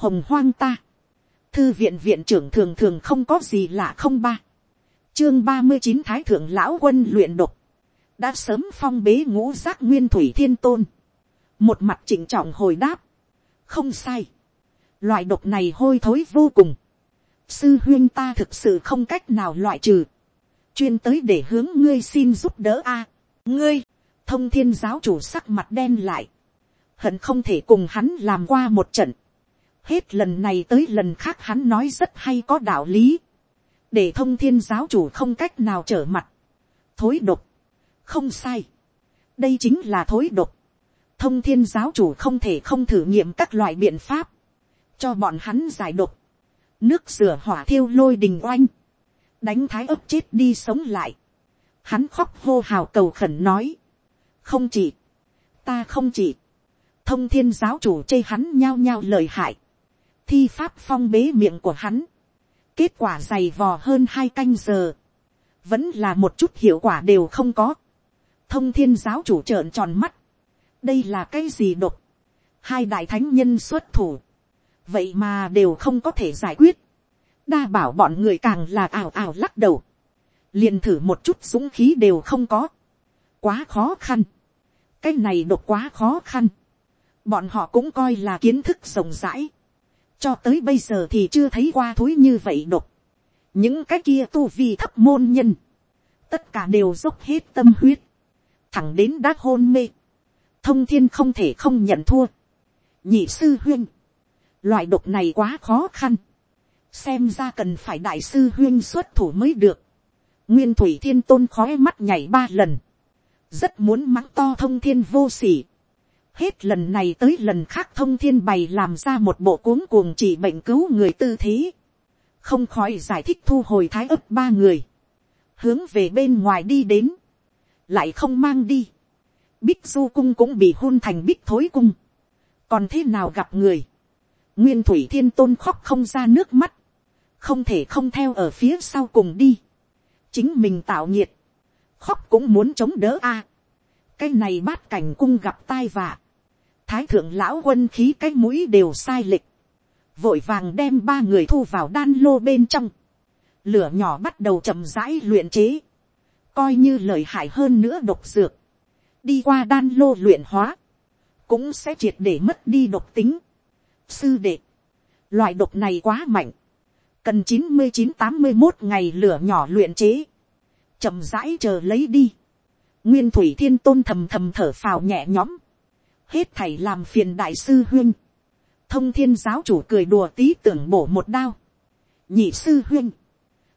hồng hoang ta, thư viện viện trưởng thường thường không có gì lạ không ba, chương ba mươi chín thái thượng lão quân luyện độc, đã sớm phong bế ngũ giác nguyên thủy thiên tôn, một mặt chỉnh trọng hồi đáp, không sai, loại độc này hôi thối vô cùng, sư huyên ta thực sự không cách nào loại trừ, chuyên tới để hướng ngươi xin giúp đỡ a, ngươi, thông thiên giáo chủ sắc mặt đen lại, hận không thể cùng hắn làm qua một trận, hết lần này tới lần khác hắn nói rất hay có đạo lý, để thông thiên giáo chủ không cách nào trở mặt, thối độc, không sai, đây chính là thối độc, thông thiên giáo chủ không thể không thử nghiệm các loại biện pháp, cho bọn hắn giải độc, nước rửa hỏa thiêu lôi đình oanh, đánh thái ấp chết đi sống lại, hắn khóc hô hào cầu khẩn nói, không chỉ, ta không chỉ, thông thiên giáo chủ chê hắn nhao nhao lời hại, thi pháp phong bế miệng của hắn, kết quả dày vò hơn hai canh giờ, vẫn là một chút hiệu quả đều không có, thông thiên giáo chủ trợn tròn mắt, đây là cái gì độc, hai đại thánh nhân xuất thủ, vậy mà đều không có thể giải quyết, đa bảo bọn người càng là ảo ảo lắc đầu, liền thử một chút dũng khí đều không có, quá khó khăn, cái này độc quá khó khăn, bọn họ cũng coi là kiến thức rộng rãi, cho tới bây giờ thì chưa thấy qua thối như vậy độc, những cái kia tu vi thấp môn nhân, tất cả đều dốc hết tâm huyết, thẳng đến đã hôn mê, thông thiên không thể không nhận thua, nhị sư huyên, loại độc này quá khó khăn, xem ra cần phải đại sư huyên xuất thủ mới được, nguyên thủy thiên tôn khói mắt nhảy ba lần, rất muốn mắng to thông thiên vô sỉ, hết lần này tới lần khác thông thiên bày làm ra một bộ cuống cuồng chỉ bệnh cứu người tư thế, không khỏi giải thích thu hồi thái ấp ba người, hướng về bên ngoài đi đến, lại không mang đi, bích du cung cũng bị hôn thành bích thối cung, còn thế nào gặp người, nguyên thủy thiên tôn khóc không ra nước mắt, không thể không theo ở phía sau cùng đi, chính mình tạo nhiệt, khóc cũng muốn chống đỡ a, cái này bát cảnh cung gặp tai vạ, thái thượng lão quân khí cái mũi đều sai lệch, vội vàng đem ba người thu vào đan lô bên trong, lửa nhỏ bắt đầu chậm rãi luyện chế, coi như lời hại hơn nữa độc dược, đi qua đan lô luyện hóa, cũng sẽ triệt để mất đi độc tính. Sư đệ, loại độc này quá mạnh, cần chín mươi chín tám mươi một ngày lửa nhỏ luyện chế, chậm rãi chờ lấy đi. Nguyên thủy thiên tôn thầm thầm thở phào nhẹ nhõm, hết thảy làm phiền đại sư huyên. thông thiên giáo chủ cười đùa tí tưởng bổ một đao. nhị sư huyên,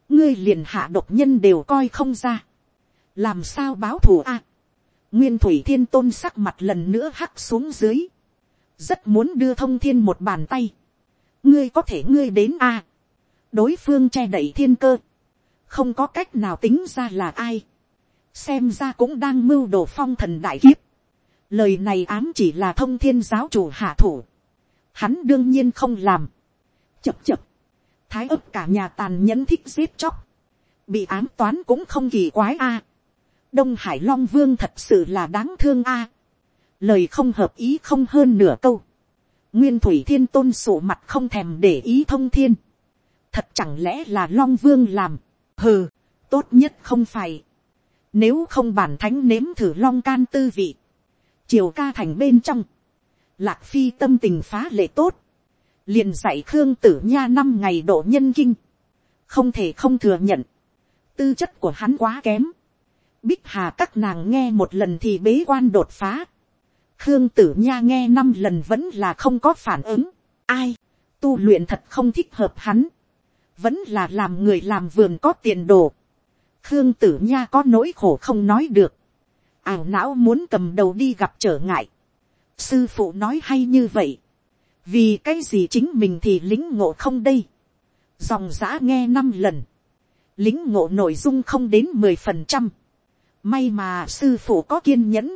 ngươi liền hạ độc nhân đều coi không ra. làm sao báo thù a. nguyên thủy thiên tôn sắc mặt lần nữa hắc xuống dưới. rất muốn đưa thông thiên một bàn tay. ngươi có thể ngươi đến a. đối phương che đậy thiên cơ. không có cách nào tính ra là ai. xem ra cũng đang mưu đồ phong thần đại kiếp lời này ám chỉ là thông thiên giáo chủ hạ thủ. hắn đương nhiên không làm. chập chập. thái ấp cả nhà tàn nhẫn thích giết chóc. bị ám toán cũng không kỳ quái a. đông hải long vương thật sự là đáng thương a. lời không hợp ý không hơn nửa câu. nguyên thủy thiên tôn sổ mặt không thèm để ý thông thiên. thật chẳng lẽ là long vương làm. hừ, tốt nhất không phải. Nếu không bản thánh nếm thử long can tư vị triều ca thành bên trong, lạc phi tâm tình phá lệ tốt, liền dạy khương tử nha năm ngày độ nhân kinh, không thể không thừa nhận, tư chất của hắn quá kém, bích hà các nàng nghe một lần thì bế quan đột phá, khương tử nha nghe năm lần vẫn là không có phản ứng, ai, tu luyện thật không thích hợp hắn, vẫn là làm người làm vườn có tiền đồ, khương tử nha có nỗi khổ không nói được, ảo não muốn cầm đầu đi gặp trở ngại. sư phụ nói hay như vậy. vì cái gì chính mình thì lính ngộ không đây. dòng giã nghe năm lần. lính ngộ nội dung không đến mười phần trăm. may mà sư phụ có kiên nhẫn.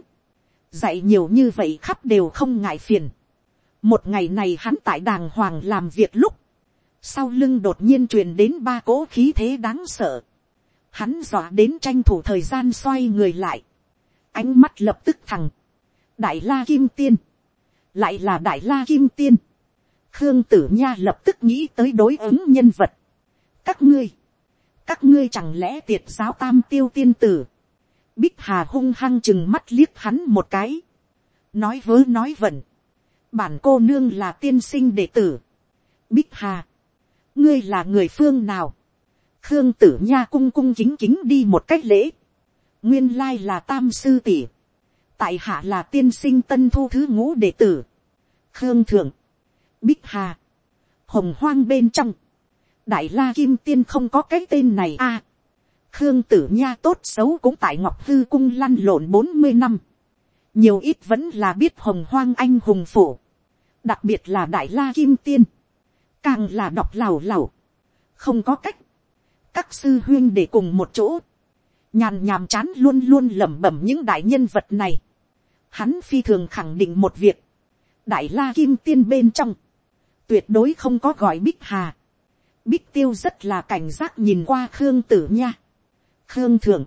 dạy nhiều như vậy khắp đều không ngại phiền. một ngày này hắn tại đàng hoàng làm việc lúc. sau lưng đột nhiên truyền đến ba cỗ khí thế đáng sợ. hắn dọa đến tranh thủ thời gian xoay người lại ánh mắt lập tức thẳng, đại la kim tiên, lại là đại la kim tiên, khương tử nha lập tức nghĩ tới đối ứng nhân vật. các ngươi, các ngươi chẳng lẽ tiệt giáo tam tiêu tiên tử. bích hà hung hăng chừng mắt liếc hắn một cái. nói vớ nói vẩn. bản cô nương là tiên sinh đệ tử. bích hà, ngươi là người phương nào. khương tử nha cung cung chính chính đi một cách lễ nguyên lai là tam sư tỷ. tại hạ là tiên sinh tân thu thứ ngũ đệ tử. khương thượng, bích hà, hồng hoang bên trong, đại la kim tiên không có cái tên này a. khương tử nha tốt xấu cũng tại ngọc hư cung lăn lộn bốn mươi năm. nhiều ít vẫn là biết hồng hoang anh hùng phủ. đặc biệt là đại la kim tiên. càng là đọc lào lào. không có cách. các sư huyên để cùng một chỗ nhàn nhàm chán luôn luôn lẩm bẩm những đại nhân vật này. hắn phi thường khẳng định một việc. đại la kim tiên bên trong. tuyệt đối không có gọi bích hà Bích tiêu rất là cảnh giác nhìn qua Khương tử nha. Khương thượng.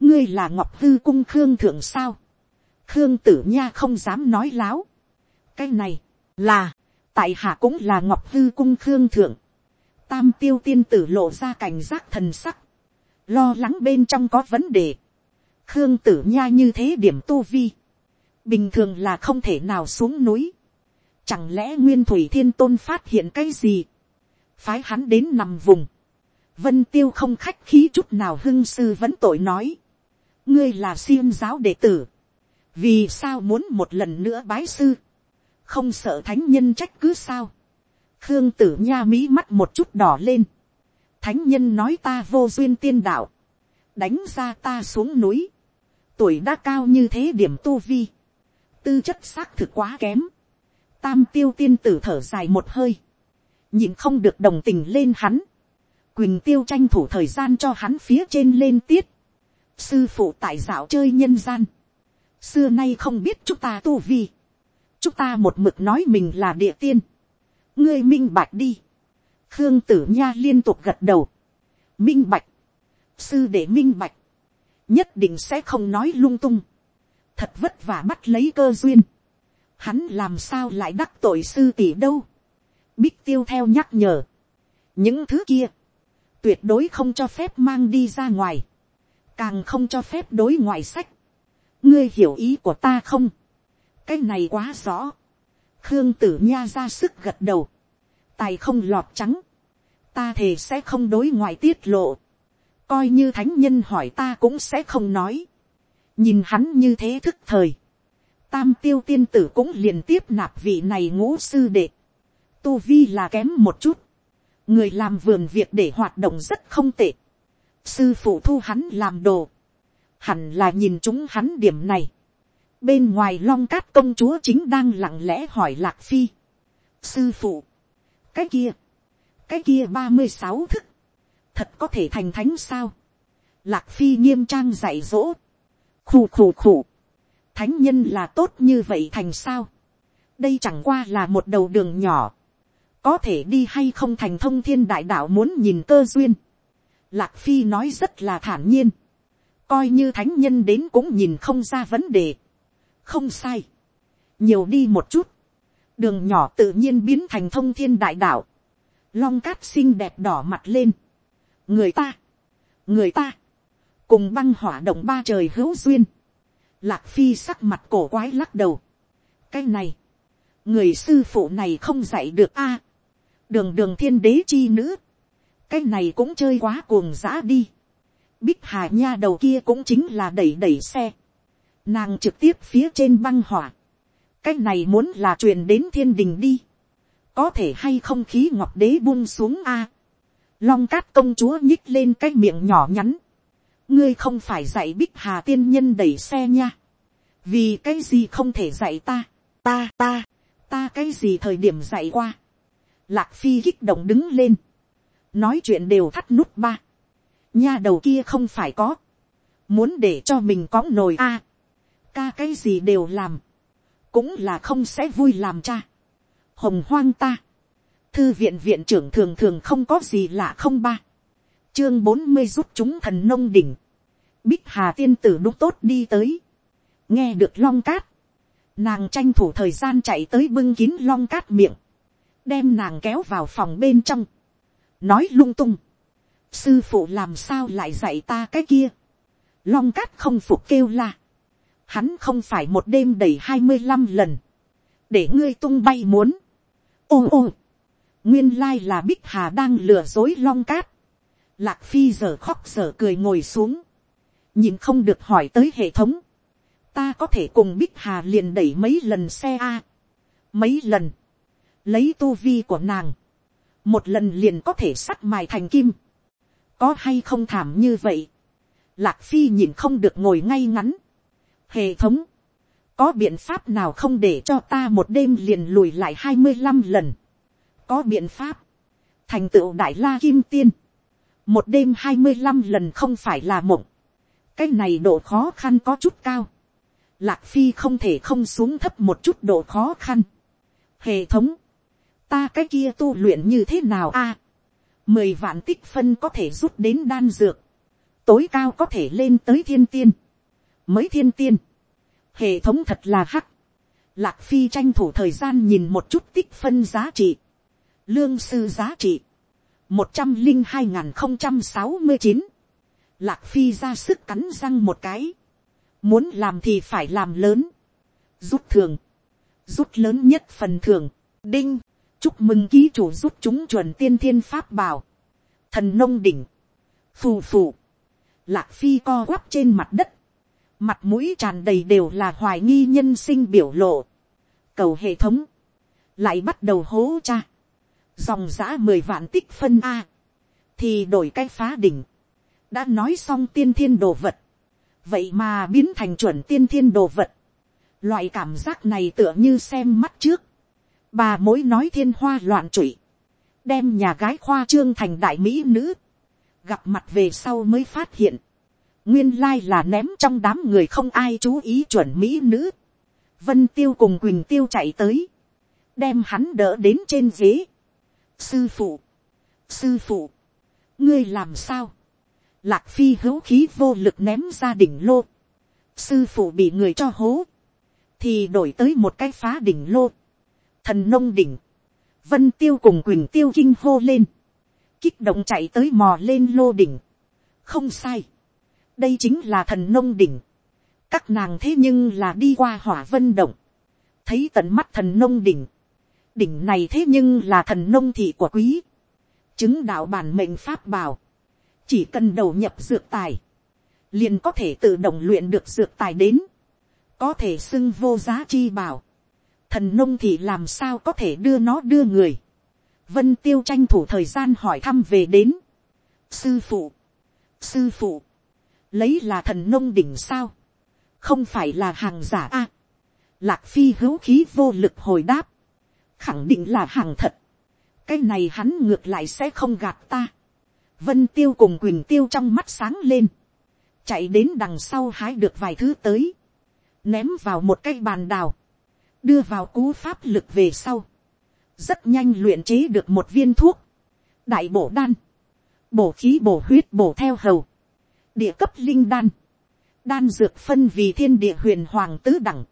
Ngươi là Ngọc Hư cung Khương thượng sao? Khương tử nha không dám nói láo. Cái này là, tại hạ cũng là Ngọc Hư cung Khương thượng. Tam tiêu tiên tử lộ ra cảnh giác thần sắc. Lo lắng bên trong có vấn đề. Khương tử nha như thế điểm tu vi. Bình thường là không thể nào xuống núi. Chẳng lẽ Nguyên Thủy Thiên Tôn phát hiện cái gì? phái hắn đến nằm vùng, vân tiêu không khách khí chút nào hưng sư vẫn tội nói, ngươi là xiêm giáo đệ tử, vì sao muốn một lần nữa bái sư, không sợ thánh nhân trách cứ sao, khương tử nha mỹ mắt một chút đỏ lên, thánh nhân nói ta vô duyên tiên đạo, đánh ra ta xuống núi, tuổi đã cao như thế điểm tu vi, tư chất xác thực quá kém, tam tiêu tiên tử thở dài một hơi, nhìn không được đồng tình lên hắn, quỳnh tiêu tranh thủ thời gian cho hắn phía trên lên tiết, sư phụ tại dạo chơi nhân gian, xưa nay không biết chúng ta tu vi, chúng ta một mực nói mình là địa tiên, ngươi minh bạch đi, khương tử nha liên tục gật đầu, minh bạch, sư để minh bạch, nhất định sẽ không nói lung tung, thật vất vả bắt lấy cơ duyên, hắn làm sao lại đắc tội sư tỷ đâu, Bích tiêu theo nhắc nhở. Những thứ kia. Tuyệt đối không cho phép mang đi ra ngoài. Càng không cho phép đối ngoại sách. Ngươi hiểu ý của ta không? Cái này quá rõ. Khương tử nha ra sức gật đầu. Tài không lọt trắng. Ta thề sẽ không đối ngoại tiết lộ. Coi như thánh nhân hỏi ta cũng sẽ không nói. Nhìn hắn như thế thức thời. Tam tiêu tiên tử cũng liền tiếp nạp vị này ngũ sư đệ tu vi là kém một chút, người làm vườn việc để hoạt động rất không tệ, sư phụ thu hắn làm đồ, hẳn là nhìn chúng hắn điểm này, bên ngoài long cát công chúa chính đang lặng lẽ hỏi lạc phi, sư phụ, cái kia, cái kia ba mươi sáu thức, thật có thể thành thánh sao, lạc phi nghiêm trang dạy dỗ, khù khù khù, thánh nhân là tốt như vậy thành sao, đây chẳng qua là một đầu đường nhỏ, có thể đi hay không thành thông thiên đại đạo muốn nhìn cơ duyên. Lạc phi nói rất là thản nhiên, coi như thánh nhân đến cũng nhìn không ra vấn đề. không sai, nhiều đi một chút, đường nhỏ tự nhiên biến thành thông thiên đại đạo, long cát xinh đẹp đỏ mặt lên, người ta, người ta, cùng băng hỏa động ba trời hữu duyên, lạc phi sắc mặt cổ quái lắc đầu, cái này, người sư phụ này không dạy được a, đường đường thiên đế chi nữ, cái này cũng chơi quá cuồng dã đi. Bích hà nha đầu kia cũng chính là đẩy đẩy xe, nàng trực tiếp phía trên băng hỏa, cái này muốn là truyền đến thiên đình đi, có thể hay không khí ngọc đế buông xuống a. long cát công chúa nhích lên cái miệng nhỏ nhắn, ngươi không phải dạy bích hà tiên nhân đẩy xe nha, vì cái gì không thể dạy ta, ta ta, ta cái gì thời điểm dạy qua, Lạc phi kích động đứng lên. Nói chuyện đều thắt nút ba. Nha đầu kia không phải có. Muốn để cho mình có nồi a Ca cái gì đều làm. Cũng là không sẽ vui làm cha. Hồng hoang ta. Thư viện viện trưởng thường thường không có gì lạ không ba. Chương bốn mươi giúp chúng thần nông đỉnh. Bích Hà tiên tử đúng tốt đi tới. Nghe được long cát. Nàng tranh thủ thời gian chạy tới bưng kín long cát miệng đem nàng kéo vào phòng bên trong, nói lung tung, sư phụ làm sao lại dạy ta cái kia, long cát không phục kêu la, hắn không phải một đêm đầy hai mươi năm lần, để ngươi tung bay muốn, ô ô, nguyên lai là bích hà đang lừa dối long cát, lạc phi giờ khóc giờ cười ngồi xuống, nhìn không được hỏi tới hệ thống, ta có thể cùng bích hà liền đẩy mấy lần xe a, mấy lần, lấy tu vi của nàng, một lần liền có thể sắt mài thành kim, có hay không thảm như vậy, lạc phi nhìn không được ngồi ngay ngắn, hệ thống, có biện pháp nào không để cho ta một đêm liền lùi lại hai mươi năm lần, có biện pháp, thành tựu đại la kim tiên, một đêm hai mươi năm lần không phải là mộng, cái này độ khó khăn có chút cao, lạc phi không thể không xuống thấp một chút độ khó khăn, hệ thống, ta cái kia tu luyện như thế nào a, mười vạn tích phân có thể rút đến đan dược, tối cao có thể lên tới thiên tiên, mới thiên tiên, hệ thống thật là hắc, lạc phi tranh thủ thời gian nhìn một chút tích phân giá trị, lương sư giá trị, một trăm linh hai n không trăm sáu mươi chín, lạc phi ra sức cắn răng một cái, muốn làm thì phải làm lớn, rút thường, rút lớn nhất phần thường, đinh, chúc mừng ký chủ rút chúng chuẩn tiên thiên pháp bảo, thần nông đỉnh, phù phù, lạc phi co quắp trên mặt đất, mặt mũi tràn đầy đều là hoài nghi nhân sinh biểu lộ, cầu hệ thống, lại bắt đầu hố cha, dòng giã mười vạn tích phân a, thì đổi cái phá đỉnh, đã nói xong tiên thiên đồ vật, vậy mà biến thành chuẩn tiên thiên đồ vật, loại cảm giác này tựa như xem mắt trước, bà mối nói thiên hoa loạn trụy, đem nhà gái khoa trương thành đại mỹ nữ, gặp mặt về sau mới phát hiện, nguyên lai là ném trong đám người không ai chú ý chuẩn mỹ nữ, vân tiêu cùng quỳnh tiêu chạy tới, đem hắn đỡ đến trên ghế, sư phụ, sư phụ, ngươi làm sao, lạc phi hữu khí vô lực ném ra đỉnh lô, sư phụ bị người cho hố, thì đổi tới một cái phá đỉnh lô, thần nông đỉnh, vân tiêu cùng quỳnh tiêu kinh hô lên, kích động chạy tới mò lên lô đỉnh, không sai, đây chính là thần nông đỉnh, các nàng thế nhưng là đi qua hỏa vân động, thấy tận mắt thần nông đỉnh, đỉnh này thế nhưng là thần nông thị của quý, chứng đạo bản mệnh pháp bảo, chỉ cần đầu nhập dược tài, liền có thể tự động luyện được dược tài đến, có thể xưng vô giá chi bảo, thần nông thì làm sao có thể đưa nó đưa người, vân tiêu tranh thủ thời gian hỏi thăm về đến, sư phụ, sư phụ, lấy là thần nông đỉnh sao, không phải là hàng giả a, lạc phi hữu khí vô lực hồi đáp, khẳng định là hàng thật, cái này hắn ngược lại sẽ không gạt ta, vân tiêu cùng quỳnh tiêu trong mắt sáng lên, chạy đến đằng sau hái được vài thứ tới, ném vào một cái bàn đào, đưa vào cú pháp lực về sau, rất nhanh luyện chế được một viên thuốc, đại bổ đan, bổ khí bổ huyết bổ theo hầu, địa cấp linh đan, đan dược phân vì thiên địa huyền hoàng tứ đẳng,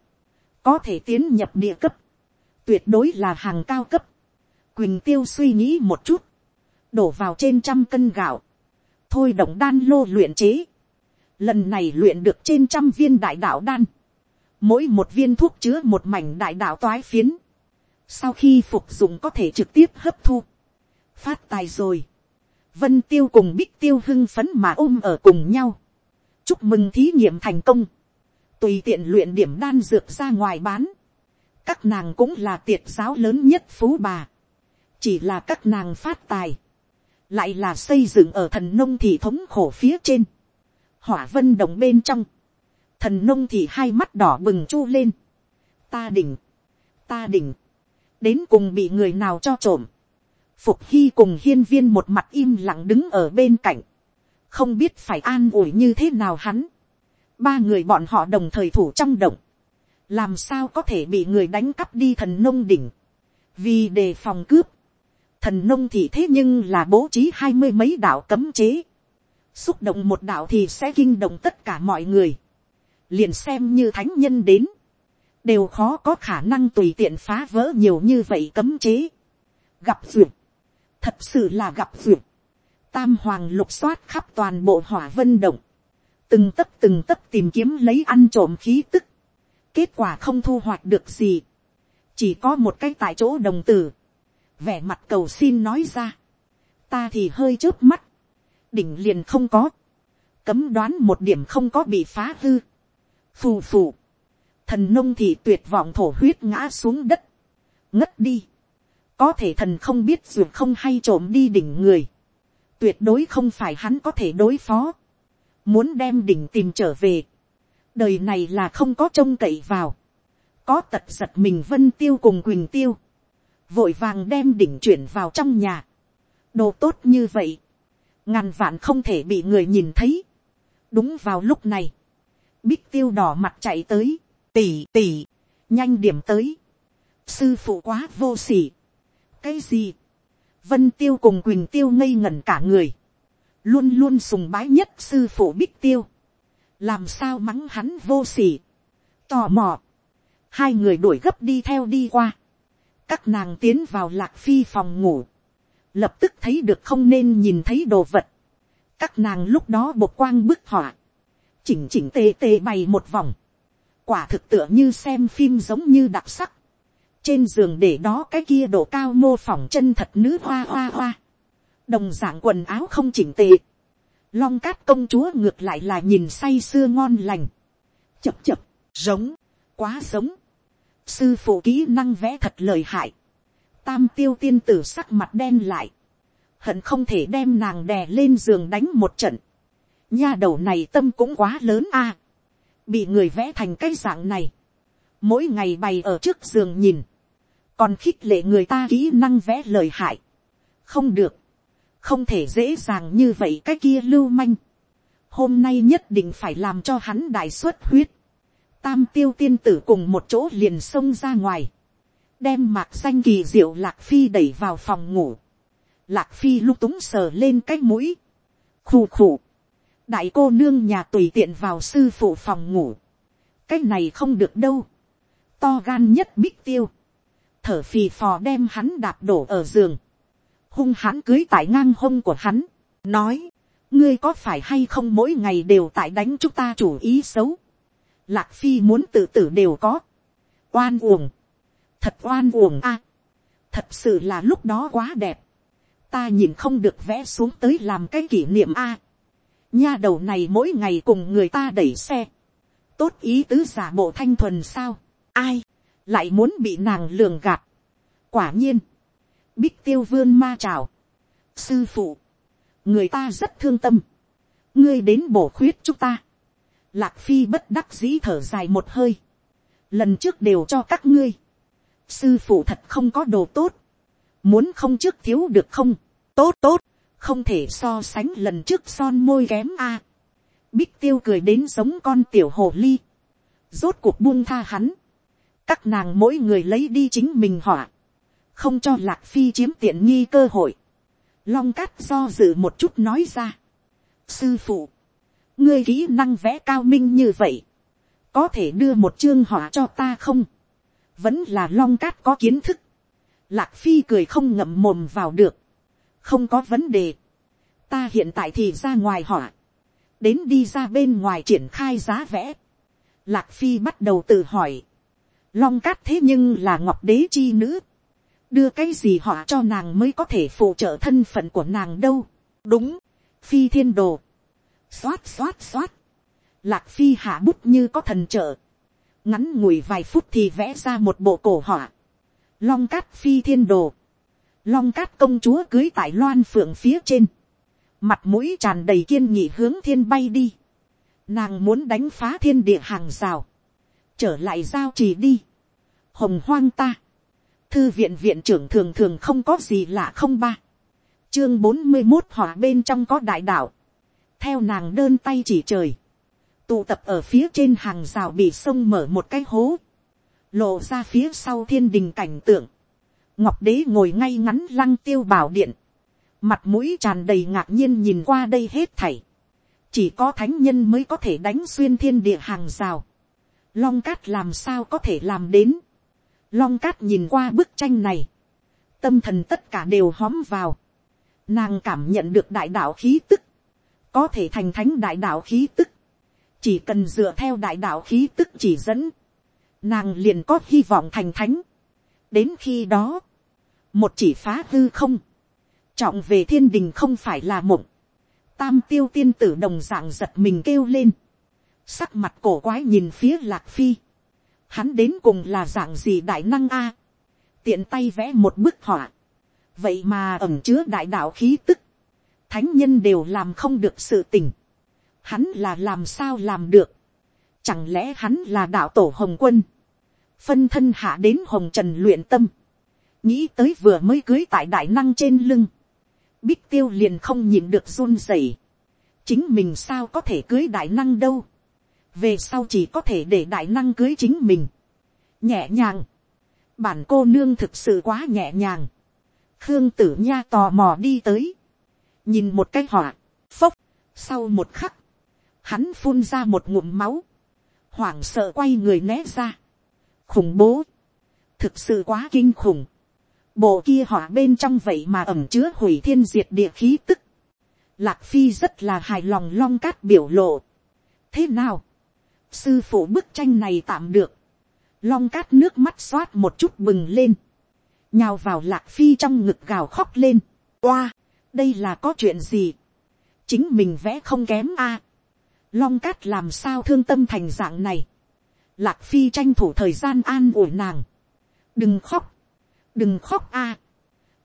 có thể tiến nhập địa cấp, tuyệt đối là hàng cao cấp. Quỳnh tiêu suy nghĩ một chút, đổ vào trên trăm cân gạo, thôi động đan lô luyện chế. Lần này luyện được trên trăm viên đại đạo đan, mỗi một viên thuốc chứa một mảnh đại đạo toái phiến, sau khi phục dụng có thể trực tiếp hấp thu, phát tài rồi. Vân tiêu cùng bích tiêu hưng phấn mà ôm ở cùng nhau. Chúc mừng thí nghiệm thành công. Tùy tiện luyện điểm đan dược ra ngoài bán. Các nàng cũng là tiệt giáo lớn nhất phú bà. Chỉ là các nàng phát tài. Lại là xây dựng ở thần nông thị thống khổ phía trên. Hỏa vân đồng bên trong. Thần nông thị hai mắt đỏ bừng chu lên. Ta đỉnh. Ta đỉnh. Đến cùng bị người nào cho trộm Phục Hy cùng hiên viên một mặt im lặng đứng ở bên cạnh. Không biết phải an ủi như thế nào hắn. Ba người bọn họ đồng thời thủ trong động. Làm sao có thể bị người đánh cắp đi thần nông đỉnh. Vì đề phòng cướp. Thần nông thì thế nhưng là bố trí hai mươi mấy đạo cấm chế. Xúc động một đạo thì sẽ kinh động tất cả mọi người. Liền xem như thánh nhân đến. Đều khó có khả năng tùy tiện phá vỡ nhiều như vậy cấm chế gặp duyệt, thật sự là gặp duyệt, tam hoàng lục soát khắp toàn bộ hỏa vân động, từng tấc từng tấc tìm kiếm lấy ăn trộm khí tức, kết quả không thu hoạch được gì, chỉ có một cái tại chỗ đồng tử, vẻ mặt cầu xin nói ra, ta thì hơi trước mắt, đỉnh liền không có, cấm đoán một điểm không có bị phá hư, phù phù, thần nông thì tuyệt vọng thổ huyết ngã xuống đất, ngất đi, có thể thần không biết dù không hay trộm đi đỉnh người, tuyệt đối không phải hắn có thể đối phó, muốn đem đỉnh tìm trở về, đời này là không có trông cậy vào, có tật giật mình vân tiêu cùng quỳnh tiêu, vội vàng đem đỉnh chuyển vào trong nhà, đồ tốt như vậy, ngàn vạn không thể bị người nhìn thấy, đúng vào lúc này, bích tiêu đỏ mặt chạy tới, tỉ tỉ, nhanh điểm tới, sư phụ quá vô s ỉ cái gì, vân tiêu cùng quỳnh tiêu ngây ngẩn cả người, luôn luôn sùng bái nhất sư phụ bích tiêu, làm sao mắng hắn vô s ỉ tò mò, hai người đuổi gấp đi theo đi qua, các nàng tiến vào lạc phi phòng ngủ, lập tức thấy được không nên nhìn thấy đồ vật, các nàng lúc đó bột quang bức họa, chỉnh chỉnh tê tê bày một vòng, quả thực tựa như xem phim giống như đặc sắc, trên giường để đó cái kia độ cao mô phỏng chân thật nữ hoa hoa hoa, đồng d ạ n g quần áo không chỉnh tề, long cát công chúa ngược lại là nhìn say sưa ngon lành, chập chập, giống, quá giống, sư phụ kỹ năng vẽ thật lời hại, tam tiêu tiên tử sắc mặt đen lại, hận không thể đem nàng đè lên giường đánh một trận, nha đầu này tâm cũng quá lớn a, bị người vẽ thành cái dạng này, mỗi ngày bày ở trước giường nhìn, còn khích lệ người ta kỹ năng vẽ lời hại. không được, không thể dễ dàng như vậy cái kia lưu manh. hôm nay nhất định phải làm cho hắn đại xuất huyết. tam tiêu tiên tử cùng một chỗ liền xông ra ngoài, đem mạc xanh kỳ diệu lạc phi đẩy vào phòng ngủ. lạc phi lúc túng sờ lên cái mũi, khù khù. đại cô nương nhà tùy tiện vào sư phụ phòng ngủ. cái này không được đâu. to gan nhất bích tiêu thở phì phò đem hắn đạp đổ ở giường, hung hắn cưới tại ngang hông của hắn, nói, ngươi có phải hay không mỗi ngày đều tại đánh chúng ta chủ ý xấu, lạc phi muốn tự tử đều có, oan uổng, thật oan uổng a, thật sự là lúc đó quá đẹp, ta nhìn không được vẽ xuống tới làm cái kỷ niệm a, nha đầu này mỗi ngày cùng người ta đẩy xe, tốt ý tứ giả bộ thanh thuần sao, ai, lại muốn bị nàng lường gạt. quả nhiên, bích tiêu vươn ma trào. sư phụ, người ta rất thương tâm, ngươi đến bổ khuyết chúng ta. lạc phi bất đắc dĩ thở dài một hơi, lần trước đều cho các ngươi, sư phụ thật không có đồ tốt, muốn không trước thiếu được không, tốt tốt, không thể so sánh lần trước son môi kém a. bích tiêu cười đến giống con tiểu hồ ly, rốt cuộc buông tha hắn, các nàng mỗi người lấy đi chính mình họa, không cho lạc phi chiếm tiện nghi cơ hội. long cát do dự một chút nói ra. sư phụ, ngươi kỹ năng vẽ cao minh như vậy, có thể đưa một chương họa cho ta không, vẫn là long cát có kiến thức. lạc phi cười không ngậm mồm vào được, không có vấn đề. ta hiện tại thì ra ngoài họa, đến đi ra bên ngoài triển khai giá vẽ. Lạc phi bắt đầu tự hỏi, long cát thế nhưng là ngọc đế chi nữ, đưa cái gì họ cho nàng mới có thể phụ trợ thân phận của nàng đâu. đúng, phi thiên đồ, xoát xoát xoát, lạc phi hạ bút như có thần trợ, ngắn ngủi vài phút thì vẽ ra một bộ cổ họa, long cát phi thiên đồ, long cát công chúa cưới tại loan phượng phía trên, mặt mũi tràn đầy kiên nghị hướng thiên bay đi, nàng muốn đánh phá thiên địa hàng rào, trở lại giao trì đi. hồng hoang ta, thư viện viện trưởng thường thường không có gì lạ không ba, chương bốn mươi một hỏa bên trong có đại đạo, theo nàng đơn tay chỉ trời, tụ tập ở phía trên hàng rào bị sông mở một cái hố, lộ ra phía sau thiên đình cảnh tượng, ngọc đế ngồi ngay ngắn lăng tiêu bảo điện, mặt mũi tràn đầy ngạc nhiên nhìn qua đây hết thảy, chỉ có thánh nhân mới có thể đánh xuyên thiên địa hàng rào, Long cát làm sao có thể làm đến. Long cát nhìn qua bức tranh này. tâm thần tất cả đều hóm vào, nàng cảm nhận được đại đạo khí tức, có thể thành thánh đại đạo khí tức, chỉ cần dựa theo đại đạo khí tức chỉ dẫn, nàng liền có hy vọng thành thánh. đến khi đó, một chỉ phá hư không, trọng về thiên đình không phải là mộng, tam tiêu tiên tử đồng dạng giật mình kêu lên, sắc mặt cổ quái nhìn phía lạc phi, hắn đến cùng là dạng gì đại năng a, tiện tay vẽ một bức họa, vậy mà ẩm chứa đại đạo khí tức, thánh nhân đều làm không được sự tình, hắn là làm sao làm được, chẳng lẽ hắn là đạo tổ hồng quân, phân thân hạ đến hồng trần luyện tâm, nghĩ tới vừa mới cưới tại đại năng trên lưng, bích tiêu liền không nhìn được run rẩy, chính mình sao có thể cưới đại năng đâu, về sau chỉ có thể để đại năng cưới chính mình, nhẹ nhàng, bản cô nương thực sự quá nhẹ nhàng, khương tử nha tò mò đi tới, nhìn một cái họa, phốc, sau một khắc, hắn phun ra một ngụm máu, hoảng sợ quay người né ra, khủng bố, thực sự quá kinh khủng, bộ kia họa bên trong vậy mà ẩm chứa hủy thiên diệt địa khí tức, lạc phi rất là hài lòng long cát biểu lộ, thế nào, sư phụ bức tranh này tạm được, long cát nước mắt xoát một chút bừng lên, nhào vào lạc phi trong ngực gào khóc lên, oa, đây là có chuyện gì, chính mình vẽ không kém a, long cát làm sao thương tâm thành dạng này, lạc phi tranh thủ thời gian an ủi nàng, đừng khóc, đừng khóc a,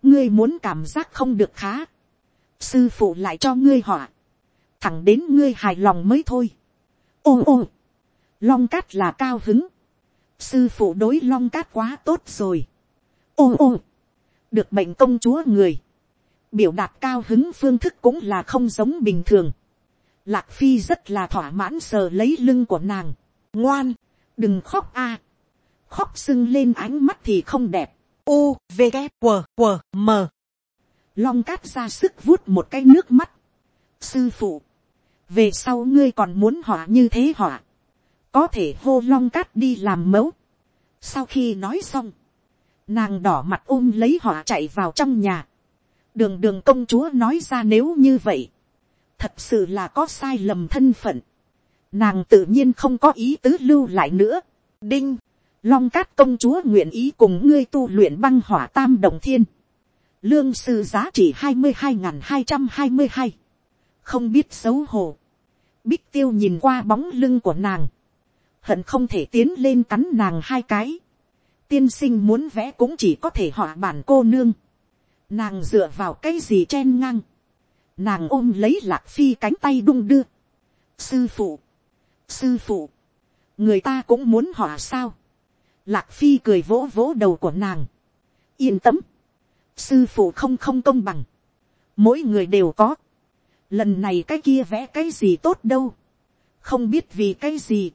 ngươi muốn cảm giác không được khá, sư phụ lại cho ngươi họa, thẳng đến ngươi hài lòng mới thôi, ô ô, long cát là cao hứng, sư phụ đối long cát quá tốt rồi, ô ô, được bệnh công chúa người, biểu đạt cao hứng phương thức cũng là không giống bình thường. Lạc phi rất là thỏa mãn sờ lấy lưng của nàng. ngoan, đừng khóc a. khóc sưng lên ánh mắt thì không đẹp. u v g q q m long cát ra sức vuốt một cái nước mắt. sư phụ, về sau ngươi còn muốn họa như thế họa, có thể hô long cát đi làm mẫu. sau khi nói xong, nàng đỏ mặt ôm lấy họ chạy vào trong nhà. Đường đường công chúa nói ra nếu như vậy, thật sự là có sai lầm thân phận, nàng tự nhiên không có ý tứ lưu lại nữa. đinh, long cát công chúa nguyện ý cùng ngươi tu luyện băng hỏa tam đồng thiên, lương sư giá trị hai mươi hai n g h n hai trăm hai mươi hai, không biết xấu hổ, bích tiêu nhìn qua bóng lưng của nàng, hận không thể tiến lên cắn nàng hai cái, tiên sinh muốn vẽ cũng chỉ có thể họa bản cô nương, nàng dựa vào cái gì chen ngang, nàng ôm lấy lạc phi cánh tay đung đưa, sư phụ, sư phụ, người ta cũng muốn họa sao, lạc phi cười vỗ vỗ đầu của nàng, yên tâm, sư phụ không không công bằng, mỗi người đều có, lần này cái kia vẽ cái gì tốt đâu, không biết vì cái gì,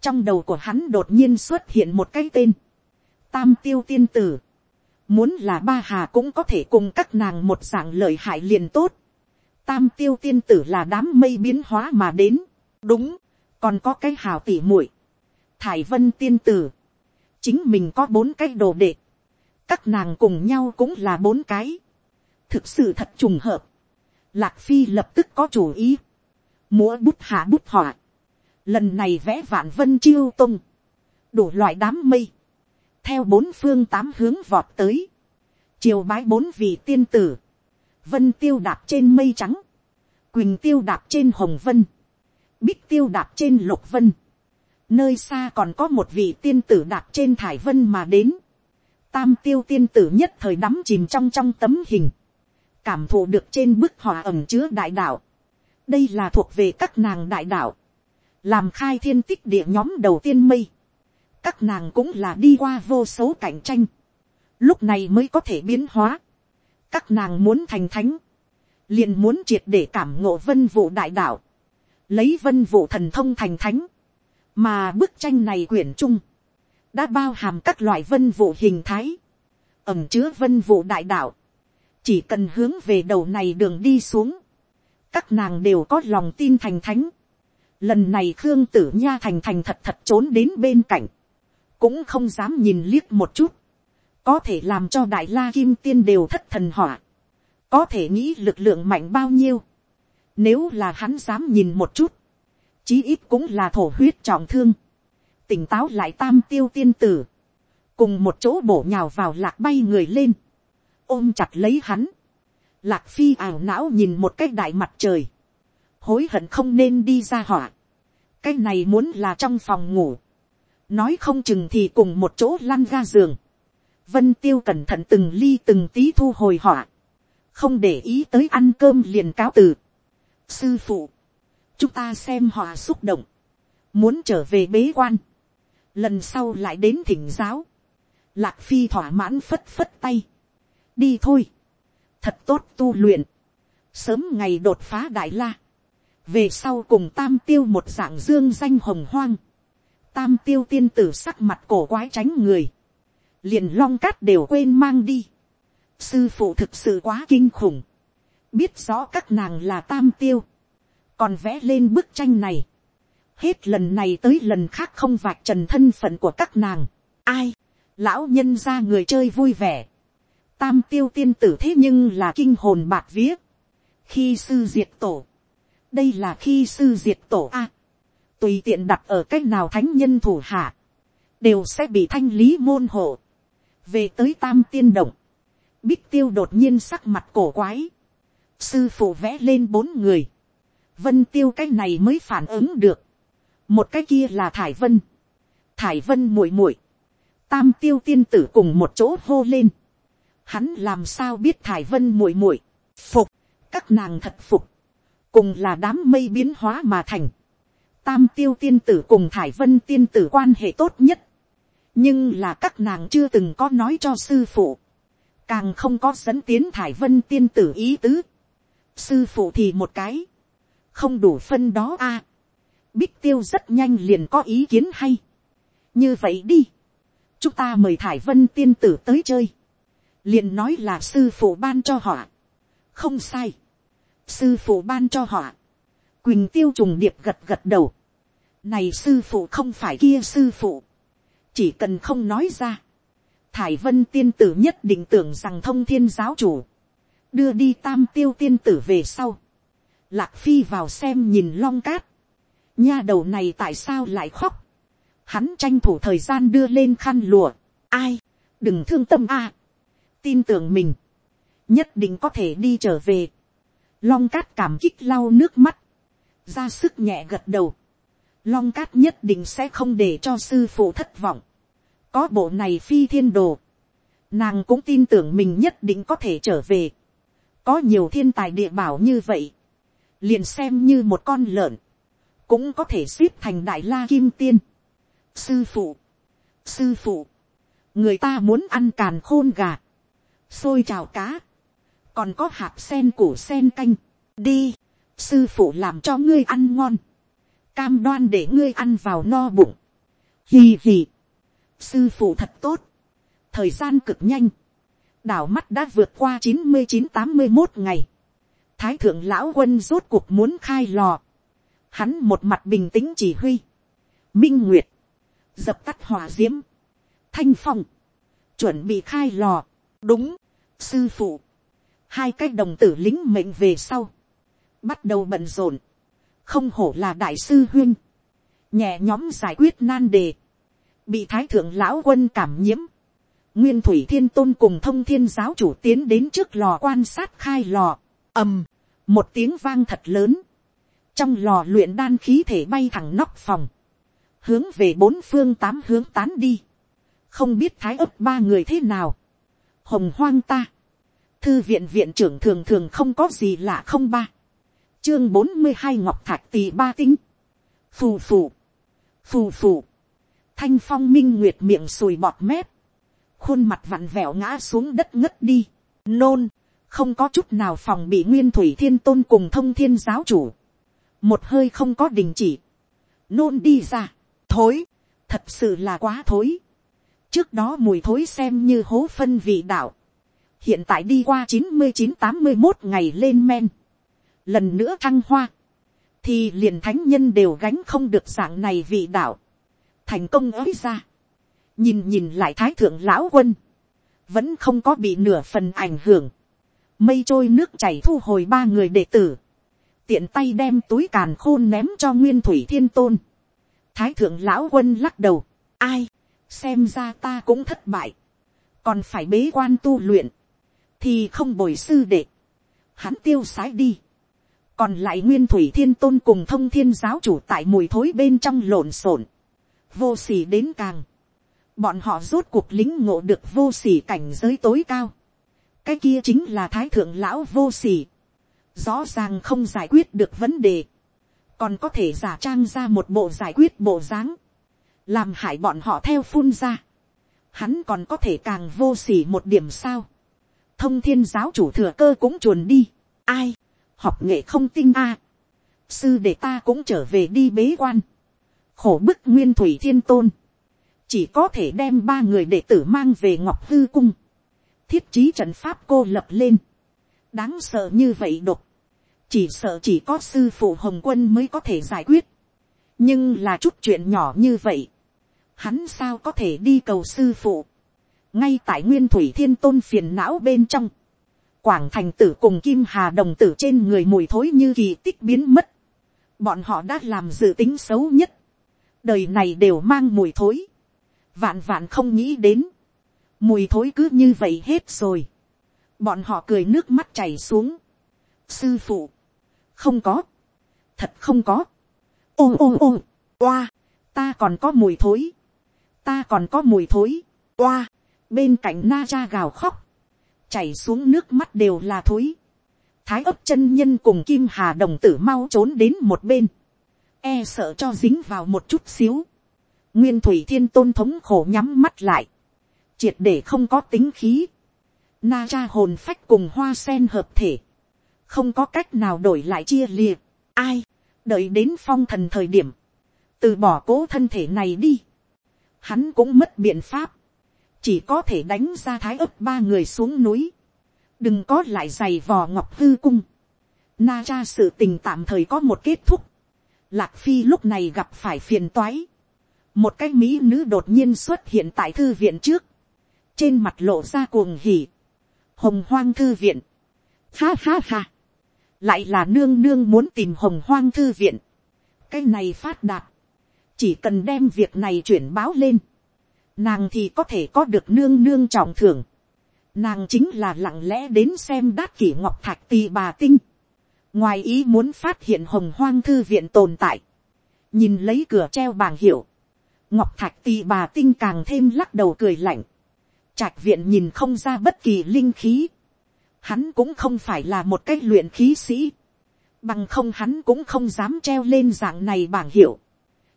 trong đầu của hắn đột nhiên xuất hiện một cái tên, tam tiêu tiên tử, Muốn là ba hà cũng có thể cùng các nàng một dạng lợi hại liền tốt. Tam tiêu tiên tử là đám mây biến hóa mà đến. Đúng, còn có cái hào tỉ muội Thải vân tiên tử. Chính mình có bốn cái đồ đệ. Các nàng cùng nhau cũng là bốn cái. Thực sự thật trùng hợp. Lạc Phi lập tức có chủ ý. Múa bút hạ bút họa. Lần này vẽ vạn vân chiêu tung. Đủ loại đám mây. Theo bốn phương tám hướng vọt tới, chiều bái bốn vị tiên tử, vân tiêu đạp trên mây trắng, quỳnh tiêu đạp trên hồng vân, bích tiêu đạp trên lục vân, nơi xa còn có một vị tiên tử đạp trên thải vân mà đến, tam tiêu tiên tử nhất thời đắm chìm trong trong tấm hình, cảm thụ được trên bức họa ẩm chứa đại đạo, đây là thuộc về các nàng đại đạo, làm khai thiên tích địa nhóm đầu tiên mây, các nàng cũng là đi qua vô số cạnh tranh, lúc này mới có thể biến hóa. các nàng muốn thành thánh, liền muốn triệt để cảm ngộ vân vụ đại đạo, lấy vân vụ thần thông thành thánh, mà bức tranh này quyển chung, đã bao hàm các loại vân vụ hình thái, ẩm chứa vân vụ đại đạo, chỉ cần hướng về đầu này đường đi xuống, các nàng đều có lòng tin thành thánh. Lần này Khương Tử Nha thành thành thật thật trốn đến bên cạnh. Cũng không dám nhìn liếc một chút, có thể làm cho đại la kim tiên đều thất thần hỏa, có thể nghĩ lực lượng mạnh bao nhiêu, nếu là hắn dám nhìn một chút, chí ít cũng là thổ huyết trọng thương, tỉnh táo lại tam tiêu tiên tử, cùng một chỗ bổ nhào vào lạc bay người lên, ôm chặt lấy hắn, lạc phi ảo não nhìn một cái đại mặt trời, hối hận không nên đi ra hỏa, cái này muốn là trong phòng ngủ, nói không chừng thì cùng một chỗ lăn ga giường, vân tiêu cẩn thận từng ly từng tí thu hồi hỏa, không để ý tới ăn cơm liền cáo từ. sư phụ, chúng ta xem hỏa xúc động, muốn trở về bế quan, lần sau lại đến thỉnh giáo, lạc phi thỏa mãn phất phất tay, đi thôi, thật tốt tu luyện, sớm ngày đột phá đại la, về sau cùng tam tiêu một dạng dương danh hồng hoang, tam tiêu tiên tử sắc mặt cổ quái tránh người, liền long cát đều quên mang đi, sư phụ thực sự quá kinh khủng, biết rõ các nàng là tam tiêu, còn vẽ lên bức tranh này, hết lần này tới lần khác không vạch trần thân phận của các nàng, ai, lão nhân ra người chơi vui vẻ, tam tiêu tiên tử thế nhưng là kinh hồn bạt vía, khi sư diệt tổ, đây là khi sư diệt tổ a, tùy tiện đặt ở c á c h nào thánh nhân thủ hạ, đều sẽ bị thanh lý môn hộ, về tới tam tiên động, bích tiêu đột nhiên sắc mặt cổ quái, sư phụ vẽ lên bốn người, vân tiêu cái này mới phản ứng được, một cái kia là thải vân, thải vân muội muội, tam tiêu tiên tử cùng một chỗ hô lên, hắn làm sao biết thải vân muội muội, phục, các nàng thật phục, cùng là đám mây biến hóa mà thành. Tam tiêu tiên tử cùng thải vân tiên tử quan hệ tốt nhất. nhưng là các nàng chưa từng có nói cho sư phụ. càng không có dẫn tiến thải vân tiên tử ý tứ. sư phụ thì một cái. không đủ phân đó a. À, bích tiêu rất nhanh liền có ý kiến hay. như vậy đi. chúng ta mời thải vân tiên tử tới chơi. liền nói là sư phụ ban cho họ. không sai sư phụ ban cho họ. Quỳnh tiêu trùng điệp gật gật đầu. Này sư phụ không phải kia sư phụ. Chỉ cần không nói ra. Thải vân tiên tử nhất định tưởng rằng thông thiên giáo chủ. Đưa đi tam tiêu tiên tử về sau. Lạc phi vào xem nhìn long cát. Nha đầu này tại sao lại khóc. Hắn tranh thủ thời gian đưa lên khăn lụa. Ai, đừng thương tâm a Tin tưởng mình. Nhất định có thể đi trở về Long cát cảm kích lau nước mắt. Ra sức nhẹ gật đầu. Long cát nhất định sẽ không để cho sư phụ thất vọng. Có bộ này phi thiên đồ. Nàng cũng tin tưởng mình nhất định có thể trở về. Có nhiều thiên tài địa bảo như vậy. Liền xem như một con lợn. Cũng có thể xếp thành đại la kim tiên. Sư phụ. Sư phụ. Người ta muốn ăn càn khôn gà. Xôi trào cá còn có hạt sen củ sen canh, đi, sư phụ làm cho ngươi ăn ngon, cam đoan để ngươi ăn vào no bụng, hì hì, sư phụ thật tốt, thời gian cực nhanh, đảo mắt đã vượt qua chín mươi chín tám mươi một ngày, thái thượng lão quân rốt cuộc muốn khai lò, hắn một mặt bình tĩnh chỉ huy, minh nguyệt, dập tắt hòa d i ễ m thanh phong, chuẩn bị khai lò, đúng, sư phụ, hai cái đồng tử lính mệnh về sau, bắt đầu bận rộn, không hổ là đại sư huyên, nhẹ nhóm giải quyết nan đề, bị thái thượng lão quân cảm nhiễm, nguyên thủy thiên tôn cùng thông thiên giáo chủ tiến đến trước lò quan sát khai lò, ầm, một tiếng vang thật lớn, trong lò luyện đan khí thể bay thẳng nóc phòng, hướng về bốn phương tám hướng tán đi, không biết thái ấp ba người thế nào, hồng hoang ta, thư viện viện trưởng thường thường không có gì lạ không ba, chương bốn mươi hai ngọc thạch tì ba tính phù phù, phù phù, thanh phong minh nguyệt miệng sùi bọt mép, khuôn mặt vặn vẹo ngã xuống đất ngất đi, nôn, không có chút nào phòng bị nguyên thủy thiên tôn cùng thông thiên giáo chủ, một hơi không có đình chỉ, nôn đi ra, thối, thật sự là quá thối, trước đó mùi thối xem như hố phân vị đạo, hiện tại đi qua chín mươi chín tám mươi một ngày lên men, lần nữa thăng hoa, thì liền thánh nhân đều gánh không được dạng này vị đạo, thành công ấy ra, nhìn nhìn lại thái thượng lão quân, vẫn không có bị nửa phần ảnh hưởng, mây trôi nước chảy thu hồi ba người đệ tử, tiện tay đem túi càn khôn ném cho nguyên thủy thiên tôn, thái thượng lão quân lắc đầu, ai, xem ra ta cũng thất bại, còn phải bế quan tu luyện, thì không bồi sư đệ, hắn tiêu sái đi, còn lại nguyên thủy thiên tôn cùng thông thiên giáo chủ tại mùi thối bên trong lộn xộn, vô s ỉ đến càng, bọn họ rốt cuộc lính ngộ được vô s ỉ cảnh giới tối cao, cái kia chính là thái thượng lão vô s ỉ rõ ràng không giải quyết được vấn đề, còn có thể giả trang ra một bộ giải quyết bộ dáng, làm hại bọn họ theo phun ra, hắn còn có thể càng vô s ỉ một điểm sao, thông thiên giáo chủ thừa cơ cũng chuồn đi, ai, học nghệ không tinh a, sư để ta cũng trở về đi bế quan, khổ bức nguyên thủy thiên tôn, chỉ có thể đem ba người đệ tử mang về ngọc hư cung, thiết trí trận pháp cô lập lên, đáng sợ như vậy độc, chỉ sợ chỉ có sư phụ hồng quân mới có thể giải quyết, nhưng là chút chuyện nhỏ như vậy, hắn sao có thể đi cầu sư phụ, ngay tại nguyên thủy thiên tôn phiền não bên trong, quảng thành tử cùng kim hà đồng tử trên người mùi thối như kỳ tích biến mất, bọn họ đã làm dự tính xấu nhất, đời này đều mang mùi thối, vạn vạn không nghĩ đến, mùi thối cứ như vậy hết rồi, bọn họ cười nước mắt chảy xuống, sư phụ, không có, thật không có, ô ô ô, oa, ta còn có mùi thối, ta còn có mùi thối, oa, bên cạnh na cha gào khóc, chảy xuống nước mắt đều là thối, thái ấp chân nhân cùng kim hà đồng tử mau trốn đến một bên, e sợ cho dính vào một chút xíu, nguyên thủy thiên tôn thống khổ nhắm mắt lại, triệt để không có tính khí, na cha hồn phách cùng hoa sen hợp thể, không có cách nào đổi lại chia lìa, ai, đợi đến phong thần thời điểm, từ bỏ cố thân thể này đi, hắn cũng mất biện pháp, chỉ có thể đánh ra thái ấp ba người xuống núi, đừng có lại giày vò ngọc hư cung, na cha sự tình tạm thời có một kết thúc, lạc phi lúc này gặp phải phiền toái, một cái mỹ nữ đột nhiên xuất hiện tại thư viện trước, trên mặt lộ ra cuồng hỉ, hồng hoang thư viện, ha ha ha, lại là nương nương muốn tìm hồng hoang thư viện, cái này phát đạt, chỉ cần đem việc này chuyển báo lên, nàng thì có thể có được nương nương trọng thưởng, nàng chính là lặng lẽ đến xem đát kỷ ngọc thạch tì bà tinh, ngoài ý muốn phát hiện hồng hoang thư viện tồn tại, nhìn lấy cửa treo bảng hiệu, ngọc thạch tì bà tinh càng thêm lắc đầu cười lạnh, trạch viện nhìn không ra bất kỳ linh khí, hắn cũng không phải là một cái luyện khí sĩ, bằng không hắn cũng không dám treo lên dạng này bảng hiệu,